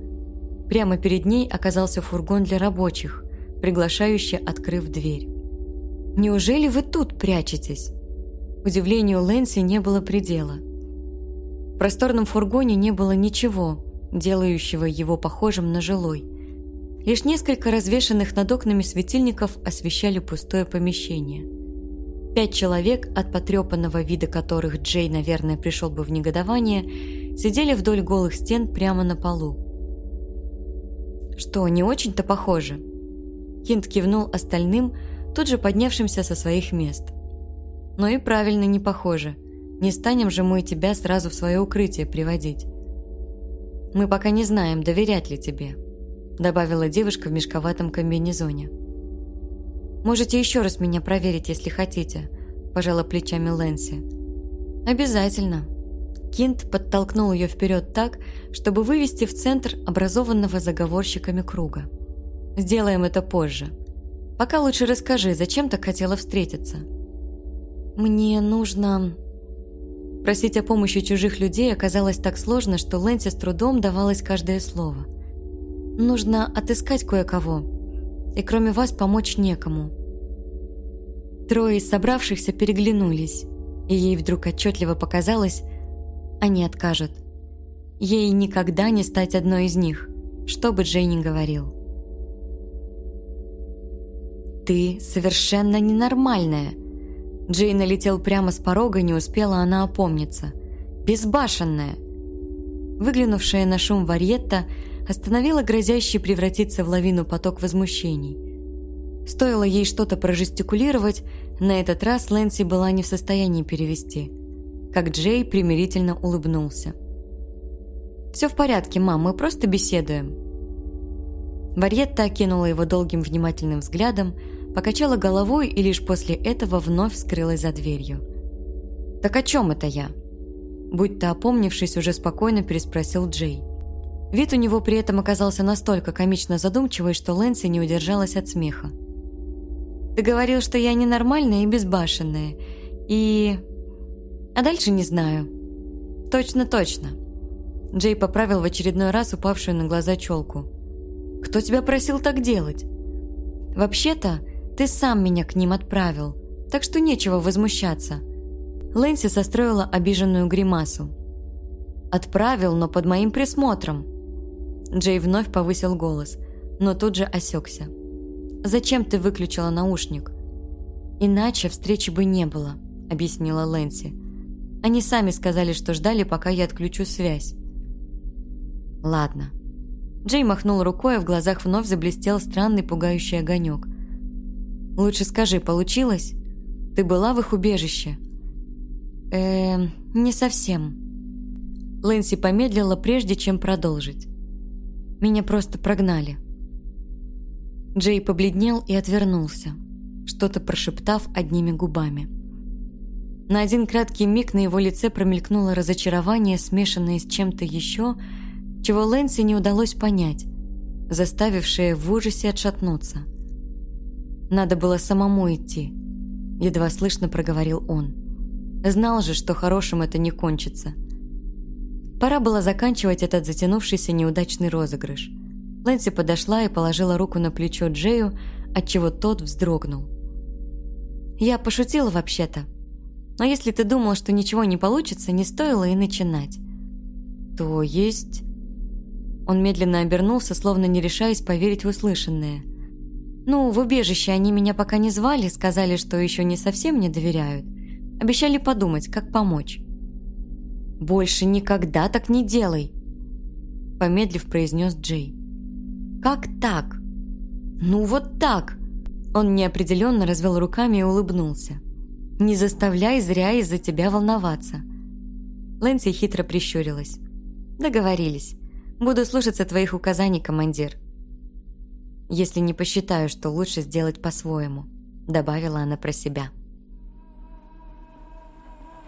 Прямо перед ней оказался фургон для рабочих, приглашающий, открыв дверь. Неужели вы тут прячетесь?» Удивлению Лэнси не было предела. В просторном фургоне не было ничего, делающего его похожим на жилой. Лишь несколько развешанных над окнами светильников освещали пустое помещение. Пять человек, от потрепанного вида которых Джей, наверное, пришел бы в негодование, сидели вдоль голых стен прямо на полу. «Что, не очень-то похоже?» Кинт кивнул остальным, тут же поднявшимся со своих мест. Но и правильно не похоже. Не станем же мы тебя сразу в свое укрытие приводить. Мы пока не знаем, доверять ли тебе, добавила девушка в мешковатом комбинезоне. Можете еще раз меня проверить, если хотите, пожала плечами Лэнси. Обязательно. Кинт подтолкнул ее вперед так, чтобы вывести в центр образованного заговорщиками круга. Сделаем это позже. Пока лучше расскажи, зачем так хотела встретиться?» «Мне нужно...» Просить о помощи чужих людей оказалось так сложно, что Лэнси с трудом давалось каждое слово. «Нужно отыскать кое-кого, и кроме вас помочь некому». Трое из собравшихся переглянулись, и ей вдруг отчетливо показалось, они откажут. Ей никогда не стать одной из них, что бы Джей ни говорил. «Ты совершенно ненормальная!» Джей налетел прямо с порога, не успела она опомниться. «Безбашенная!» Выглянувшая на шум Варьетта остановила грозящий превратиться в лавину поток возмущений. Стоило ей что-то прожестикулировать, на этот раз Лэнси была не в состоянии перевести. Как Джей примирительно улыбнулся. «Все в порядке, мам, мы просто беседуем». Варьетта окинула его долгим внимательным взглядом, покачала головой и лишь после этого вновь скрылась за дверью. «Так о чем это я?» Будь-то опомнившись, уже спокойно переспросил Джей. Вид у него при этом оказался настолько комично задумчивый, что Лэнси не удержалась от смеха. Ты говорил, что я ненормальная и безбашенная. И... А дальше не знаю. Точно-точно. Джей поправил в очередной раз упавшую на глаза челку. «Кто тебя просил так делать?» «Вообще-то, ты сам меня к ним отправил, так что нечего возмущаться». Лэнси состроила обиженную гримасу. «Отправил, но под моим присмотром». Джей вновь повысил голос, но тут же осекся. «Зачем ты выключила наушник?» «Иначе встречи бы не было», — объяснила Лэнси. «Они сами сказали, что ждали, пока я отключу связь». «Ладно». Джей махнул рукой, а в глазах вновь заблестел странный пугающий огонек. «Лучше скажи, получилось? Ты была в их убежище?» «Эм, не совсем». Лэнси помедлила, прежде чем продолжить. «Меня просто прогнали». Джей побледнел и отвернулся, что-то прошептав одними губами. На один краткий миг на его лице промелькнуло разочарование, смешанное с чем-то еще, чего Лэнси не удалось понять, заставившее в ужасе отшатнуться. «Надо было самому идти», — едва слышно проговорил он. «Знал же, что хорошим это не кончится». Пора было заканчивать этот затянувшийся неудачный розыгрыш. Лэнси подошла и положила руку на плечо Джею, отчего тот вздрогнул. «Я пошутила вообще-то. Но если ты думал, что ничего не получится, не стоило и начинать». «То есть...» Он медленно обернулся, словно не решаясь поверить в услышанное. «Ну, в убежище они меня пока не звали, сказали, что еще не совсем не доверяют. Обещали подумать, как помочь». «Больше никогда так не делай!» Помедлив, произнес Джей. «Как так?» «Ну вот так!» Он неопределенно развел руками и улыбнулся. «Не заставляй зря из-за тебя волноваться». Лэнси хитро прищурилась. «Договорились. Буду слушаться твоих указаний, командир. Если не посчитаю, что лучше сделать по-своему», добавила она про себя.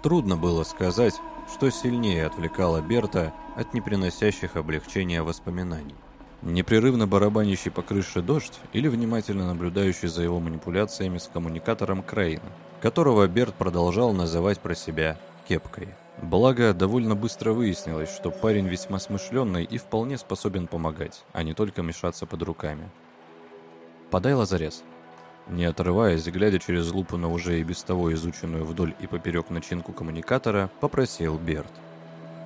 Трудно было сказать, что сильнее отвлекало Берта от неприносящих облегчения воспоминаний. Непрерывно барабанящий по крыше дождь или внимательно наблюдающий за его манипуляциями с коммуникатором Крейна, которого Берт продолжал называть про себя «кепкой». Благо, довольно быстро выяснилось, что парень весьма смышленный и вполне способен помогать, а не только мешаться под руками. «Подай лазарез». Не отрываясь, глядя через лупу на уже и без того изученную вдоль и поперек начинку коммуникатора, попросил Берт –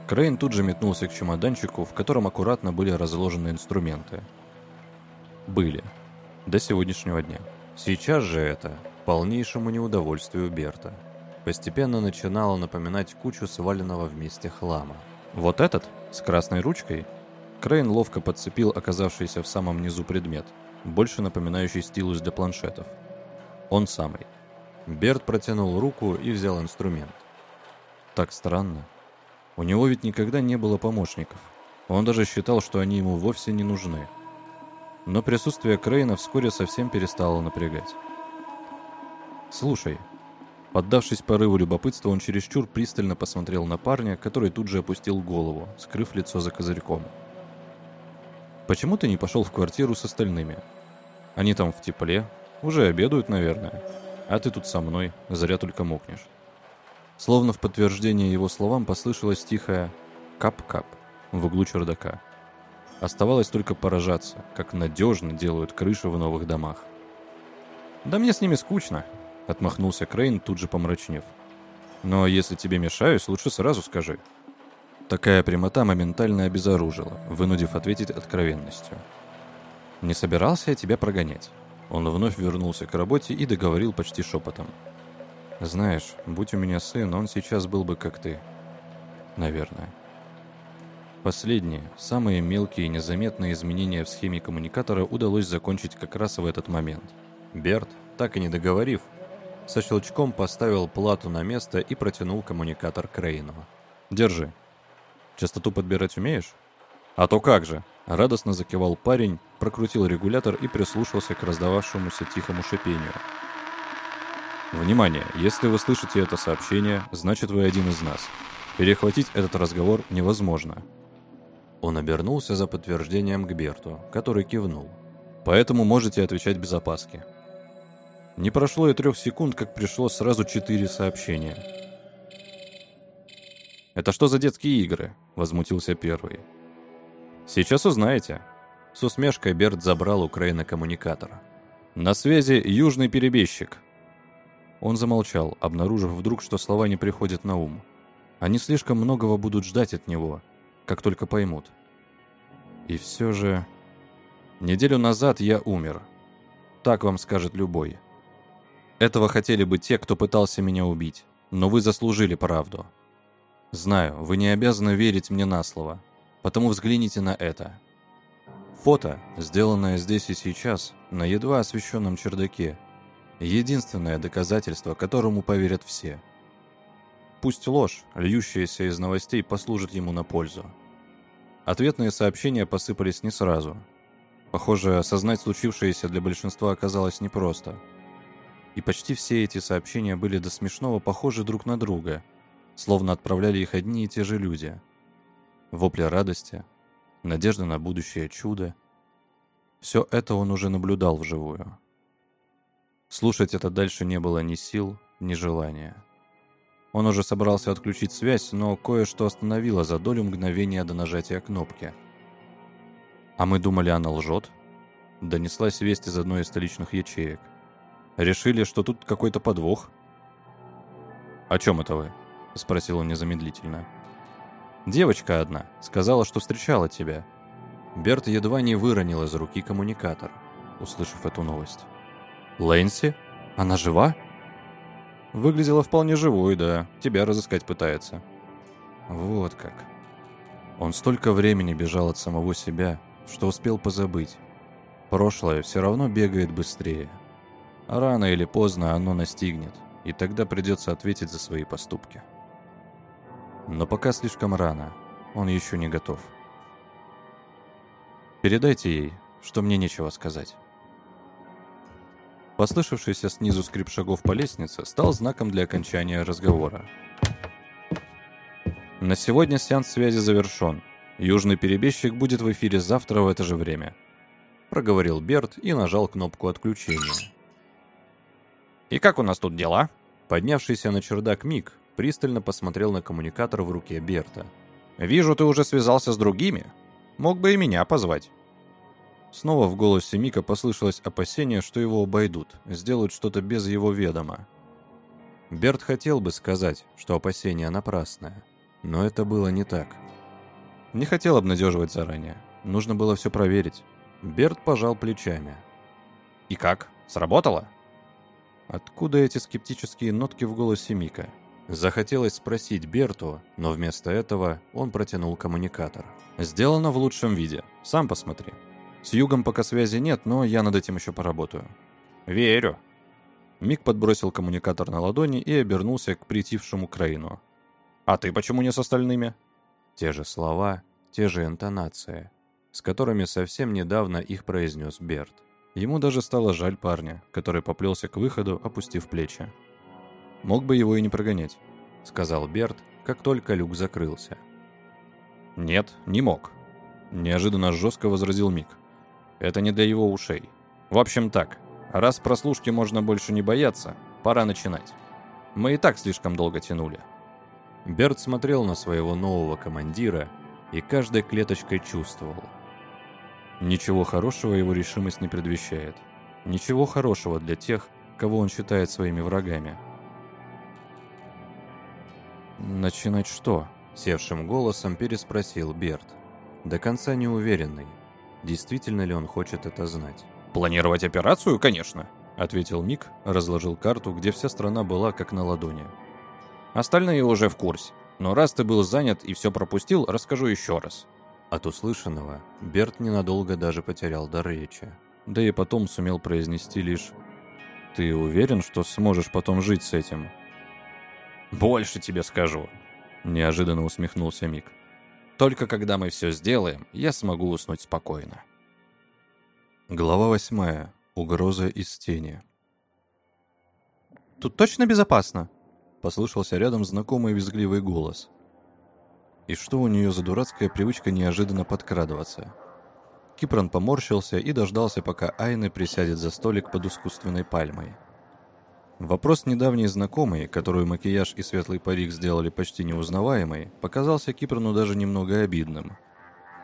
Крейн тут же метнулся к чемоданчику, в котором аккуратно были разложены инструменты. Были. До сегодняшнего дня. Сейчас же это полнейшему неудовольствию Берта. Постепенно начинало напоминать кучу сваленного вместе хлама. Вот этот, с красной ручкой, Крейн ловко подцепил оказавшийся в самом низу предмет, больше напоминающий стилус для планшетов. Он самый. Берт протянул руку и взял инструмент. Так странно. У него ведь никогда не было помощников. Он даже считал, что они ему вовсе не нужны. Но присутствие Крейна вскоре совсем перестало напрягать. «Слушай». Поддавшись порыву любопытства, он чересчур пристально посмотрел на парня, который тут же опустил голову, скрыв лицо за козырьком. «Почему ты не пошел в квартиру с остальными? Они там в тепле, уже обедают, наверное. А ты тут со мной, зря только мокнешь». Словно в подтверждение его словам послышалось тихое «кап-кап» в углу чердака. Оставалось только поражаться, как надежно делают крыши в новых домах. «Да мне с ними скучно», — отмахнулся Крейн, тут же помрачнев. «Но если тебе мешаюсь, лучше сразу скажи». Такая прямота моментально обезоружила, вынудив ответить откровенностью. «Не собирался я тебя прогонять». Он вновь вернулся к работе и договорил почти шепотом. Знаешь, будь у меня сын, он сейчас был бы как ты. Наверное. Последние, самые мелкие и незаметные изменения в схеме коммуникатора удалось закончить как раз в этот момент. Берт, так и не договорив, со щелчком поставил плату на место и протянул коммуникатор Крейну. «Держи. Частоту подбирать умеешь?» «А то как же!» Радостно закивал парень, прокрутил регулятор и прислушался к раздававшемуся тихому шипению. Внимание! Если вы слышите это сообщение, значит вы один из нас. Перехватить этот разговор невозможно. Он обернулся за подтверждением к Берту, который кивнул. Поэтому можете отвечать без опаски. Не прошло и трех секунд, как пришло сразу четыре сообщения. «Это что за детские игры?» — возмутился первый. «Сейчас узнаете». С усмешкой Берт забрал у Крейна коммуникатор. «На связи южный перебежчик». Он замолчал, обнаружив вдруг, что слова не приходят на ум. Они слишком многого будут ждать от него, как только поймут. И все же... Неделю назад я умер. Так вам скажет любой. Этого хотели бы те, кто пытался меня убить. Но вы заслужили правду. Знаю, вы не обязаны верить мне на слово. Потому взгляните на это. Фото, сделанное здесь и сейчас, на едва освещенном чердаке. Единственное доказательство, которому поверят все. Пусть ложь, льющаяся из новостей, послужит ему на пользу. Ответные сообщения посыпались не сразу. Похоже, осознать случившееся для большинства оказалось непросто. И почти все эти сообщения были до смешного похожи друг на друга, словно отправляли их одни и те же люди. Вопли радости, надежда на будущее чудо. Все это он уже наблюдал вживую. Слушать это дальше не было ни сил, ни желания. Он уже собрался отключить связь, но кое-что остановило за долю мгновения до нажатия кнопки. «А мы думали, она лжет?» Донеслась весть из одной из столичных ячеек. «Решили, что тут какой-то подвох?» «О чем это вы?» — спросил он незамедлительно. «Девочка одна. Сказала, что встречала тебя». Берт едва не выронил из руки коммуникатор, услышав эту новость. «Лэнси? Она жива?» Выглядела вполне живой, да. Тебя разыскать пытается. Вот как. Он столько времени бежал от самого себя, что успел позабыть. Прошлое все равно бегает быстрее. Рано или поздно оно настигнет, и тогда придется ответить за свои поступки. Но пока слишком рано, он еще не готов. Передайте ей, что мне нечего сказать. Послышавшийся снизу скрип шагов по лестнице стал знаком для окончания разговора. На сегодня сеанс связи завершен. Южный перебежчик будет в эфире завтра в это же время. Проговорил Берт и нажал кнопку отключения. «И как у нас тут дела?» Поднявшийся на чердак Мик пристально посмотрел на коммуникатор в руке Берта. «Вижу, ты уже связался с другими. Мог бы и меня позвать». Снова в голосе Мика послышалось опасение, что его обойдут, сделают что-то без его ведома. Берт хотел бы сказать, что опасение напрасное, но это было не так. Не хотел обнадеживать заранее, нужно было все проверить. Берт пожал плечами. «И как? Сработало?» Откуда эти скептические нотки в голосе Мика? Захотелось спросить Берту, но вместо этого он протянул коммуникатор. «Сделано в лучшем виде. Сам посмотри». С югом пока связи нет, но я над этим еще поработаю. Верю. Мик подбросил коммуникатор на ладони и обернулся к притившему Крейну. А ты почему не с остальными? Те же слова, те же интонации, с которыми совсем недавно их произнес Берт. Ему даже стало жаль парня, который поплелся к выходу, опустив плечи. «Мог бы его и не прогонять», — сказал Берт, как только люк закрылся. «Нет, не мог», — неожиданно жестко возразил Мик. Это не для его ушей. В общем так, раз прослушки можно больше не бояться, пора начинать. Мы и так слишком долго тянули. Берт смотрел на своего нового командира и каждой клеточкой чувствовал. Ничего хорошего его решимость не предвещает. Ничего хорошего для тех, кого он считает своими врагами. «Начинать что?» — севшим голосом переспросил Берт, до конца неуверенный, действительно ли он хочет это знать. «Планировать операцию, конечно», — ответил Мик, разложил карту, где вся страна была как на ладони. «Остальные уже в курсе, но раз ты был занят и все пропустил, расскажу еще раз». От услышанного Берт ненадолго даже потерял дар речи. Да и потом сумел произнести лишь «Ты уверен, что сможешь потом жить с этим?» «Больше тебе скажу», — неожиданно усмехнулся Мик. Только когда мы все сделаем, я смогу уснуть спокойно. Глава восьмая. Угроза из тени. «Тут точно безопасно?» — послышался рядом знакомый визгливый голос. И что у нее за дурацкая привычка неожиданно подкрадываться? Кипрон поморщился и дождался, пока Айны присядет за столик под искусственной пальмой. Вопрос недавней знакомой, которую макияж и светлый парик сделали почти неузнаваемой, показался Кипрону даже немного обидным.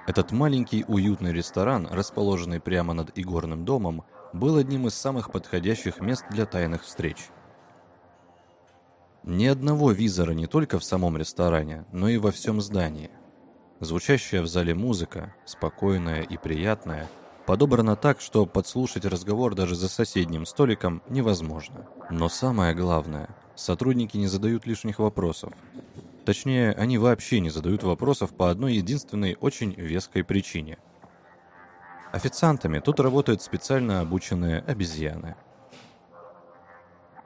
Этот маленький уютный ресторан, расположенный прямо над игорным домом, был одним из самых подходящих мест для тайных встреч. Ни одного визора не только в самом ресторане, но и во всем здании. Звучащая в зале музыка, спокойная и приятная, подобрана так, что подслушать разговор даже за соседним столиком невозможно. Но самое главное, сотрудники не задают лишних вопросов. Точнее, они вообще не задают вопросов по одной единственной очень веской причине – Официантами тут работают специально обученные обезьяны.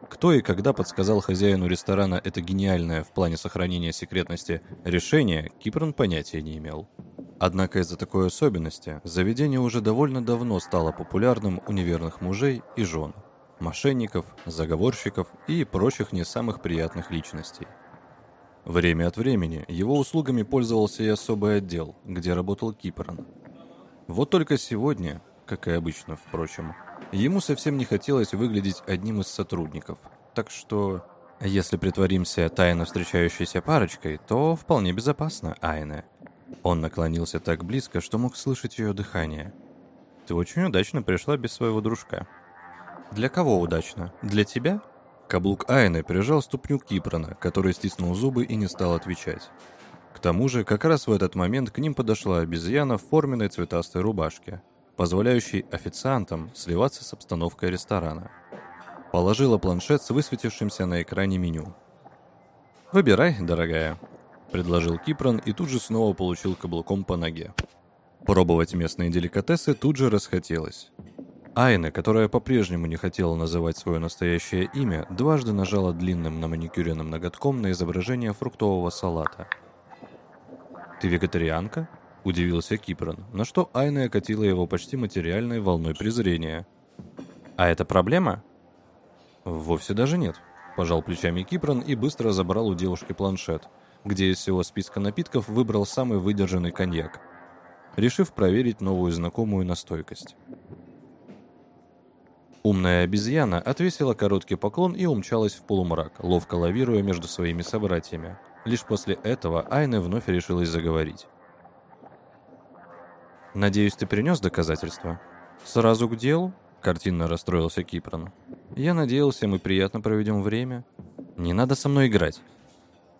Кто и когда подсказал хозяину ресторана это гениальное в плане сохранения секретности решение, Кипрон понятия не имел. Однако из-за такой особенности заведение уже довольно давно стало популярным у неверных мужей и жен, мошенников, заговорщиков и прочих не самых приятных личностей. Время от времени его услугами пользовался и особый отдел, где работал Кипрон – вот только сегодня, как и обычно, впрочем, ему совсем не хотелось выглядеть одним из сотрудников. Так что, если притворимся тайно встречающейся парочкой, то вполне безопасно, Айне. Он наклонился так близко, что мог слышать ее дыхание. Ты очень удачно пришла без своего дружка. Для кого удачно? Для тебя? Каблук Айны прижал ступню Кипрона, который стиснул зубы и не стал отвечать. К тому же, как раз в этот момент к ним подошла обезьяна в форменной цветастой рубашке, позволяющей официантам сливаться с обстановкой ресторана. Положила планшет с высветившимся на экране меню. «Выбирай, дорогая», — предложил Кипрон и тут же снова получил каблуком по ноге. Пробовать местные деликатесы тут же расхотелось. Айна, которая по-прежнему не хотела называть свое настоящее имя, дважды нажала длинным на маникюренным ноготком на изображение фруктового салата — «Ты вегетарианка?» – удивился Кипрон, на что Айна окатила его почти материальной волной презрения. «А это проблема?» «Вовсе даже нет», – пожал плечами Кипрон и быстро забрал у девушки планшет, где из всего списка напитков выбрал самый выдержанный коньяк, решив проверить новую знакомую настойкость. Умная обезьяна отвесила короткий поклон и умчалась в полумрак, ловко лавируя между своими собратьями – Лишь после этого Айна вновь решилась заговорить. «Надеюсь, ты принес доказательства?» «Сразу к делу?» — картинно расстроился Кипрон. «Я надеялся, мы приятно проведем время. Не надо со мной играть».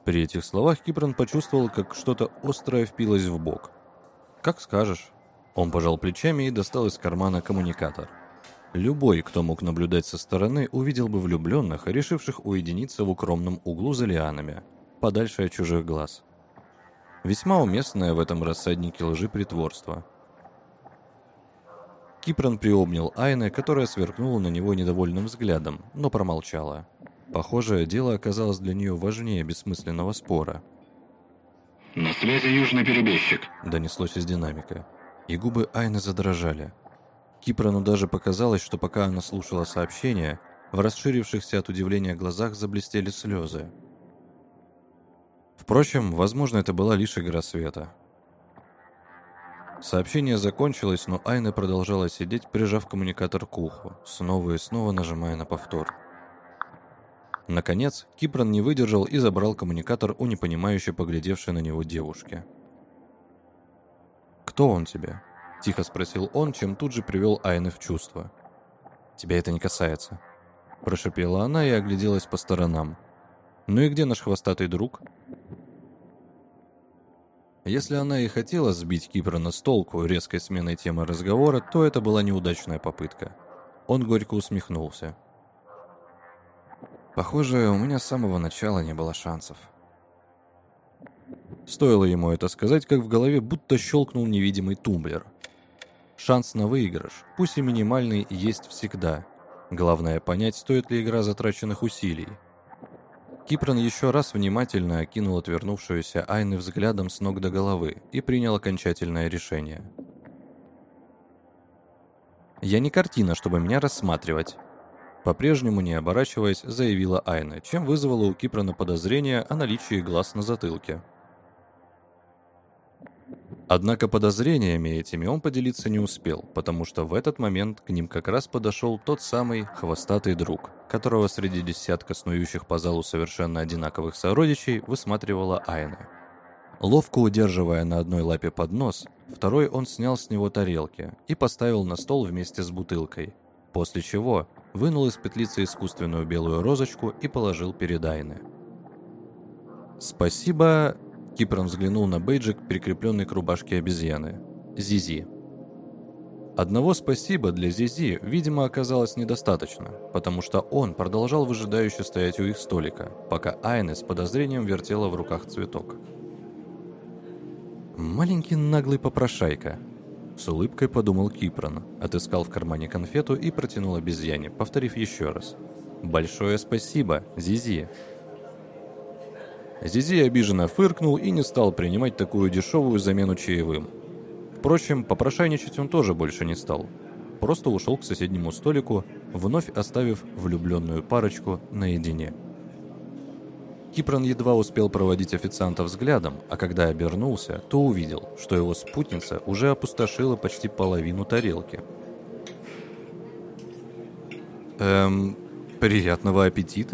При этих словах Кипрон почувствовал, как что-то острое впилось в бок. «Как скажешь». Он пожал плечами и достал из кармана коммуникатор. Любой, кто мог наблюдать со стороны, увидел бы влюбленных, решивших уединиться в укромном углу за лианами — подальше от чужих глаз. Весьма уместное в этом рассаднике лжи притворство. Кипрон приобнял Айне, которая сверкнула на него недовольным взглядом, но промолчала. Похоже, дело оказалось для нее важнее бессмысленного спора. «На связи южный перебежчик», — донеслось из динамика. И губы Айны задрожали. Кипрону даже показалось, что пока она слушала сообщение, в расширившихся от удивления глазах заблестели слезы. Впрочем, возможно, это была лишь игра света. Сообщение закончилось, но Айна продолжала сидеть, прижав коммуникатор к уху, снова и снова нажимая на повтор. Наконец, Кипрон не выдержал и забрал коммуникатор у непонимающе поглядевшей на него девушки. «Кто он тебе?» – тихо спросил он, чем тут же привел Айны в чувство. «Тебя это не касается», – прошепела она и огляделась по сторонам. «Ну и где наш хвостатый друг?» Если она и хотела сбить Кипрона с толку резкой сменой темы разговора, то это была неудачная попытка. Он горько усмехнулся. Похоже, у меня с самого начала не было шансов. Стоило ему это сказать, как в голове будто щелкнул невидимый тумблер. Шанс на выигрыш, пусть и минимальный, есть всегда. Главное понять, стоит ли игра затраченных усилий – Кипрон еще раз внимательно окинул отвернувшуюся Айны взглядом с ног до головы и принял окончательное решение. «Я не картина, чтобы меня рассматривать», по-прежнему не оборачиваясь, заявила Айна, чем вызвала у Кипрона подозрение о наличии глаз на затылке. Однако подозрениями этими он поделиться не успел, потому что в этот момент к ним как раз подошел тот самый хвостатый друг, которого среди десятка снующих по залу совершенно одинаковых сородичей высматривала Айна. Ловко удерживая на одной лапе поднос, второй он снял с него тарелки и поставил на стол вместе с бутылкой, после чего вынул из петлицы искусственную белую розочку и положил перед Айне. «Спасибо Кипрон взглянул на бейджик, прикрепленный к рубашке обезьяны. Зизи. Одного спасибо для Зизи, видимо, оказалось недостаточно, потому что он продолжал выжидающе стоять у их столика, пока Айне с подозрением вертела в руках цветок. «Маленький наглый попрошайка», — с улыбкой подумал Кипрон, отыскал в кармане конфету и протянул обезьяне, повторив еще раз. «Большое спасибо, Зизи!» Зизи обиженно фыркнул и не стал принимать такую дешевую замену чаевым. Впрочем, попрошайничать он тоже больше не стал. Просто ушел к соседнему столику, вновь оставив влюбленную парочку наедине. Кипрон едва успел проводить официанта взглядом, а когда обернулся, то увидел, что его спутница уже опустошила почти половину тарелки. «Эм, приятного аппетита?»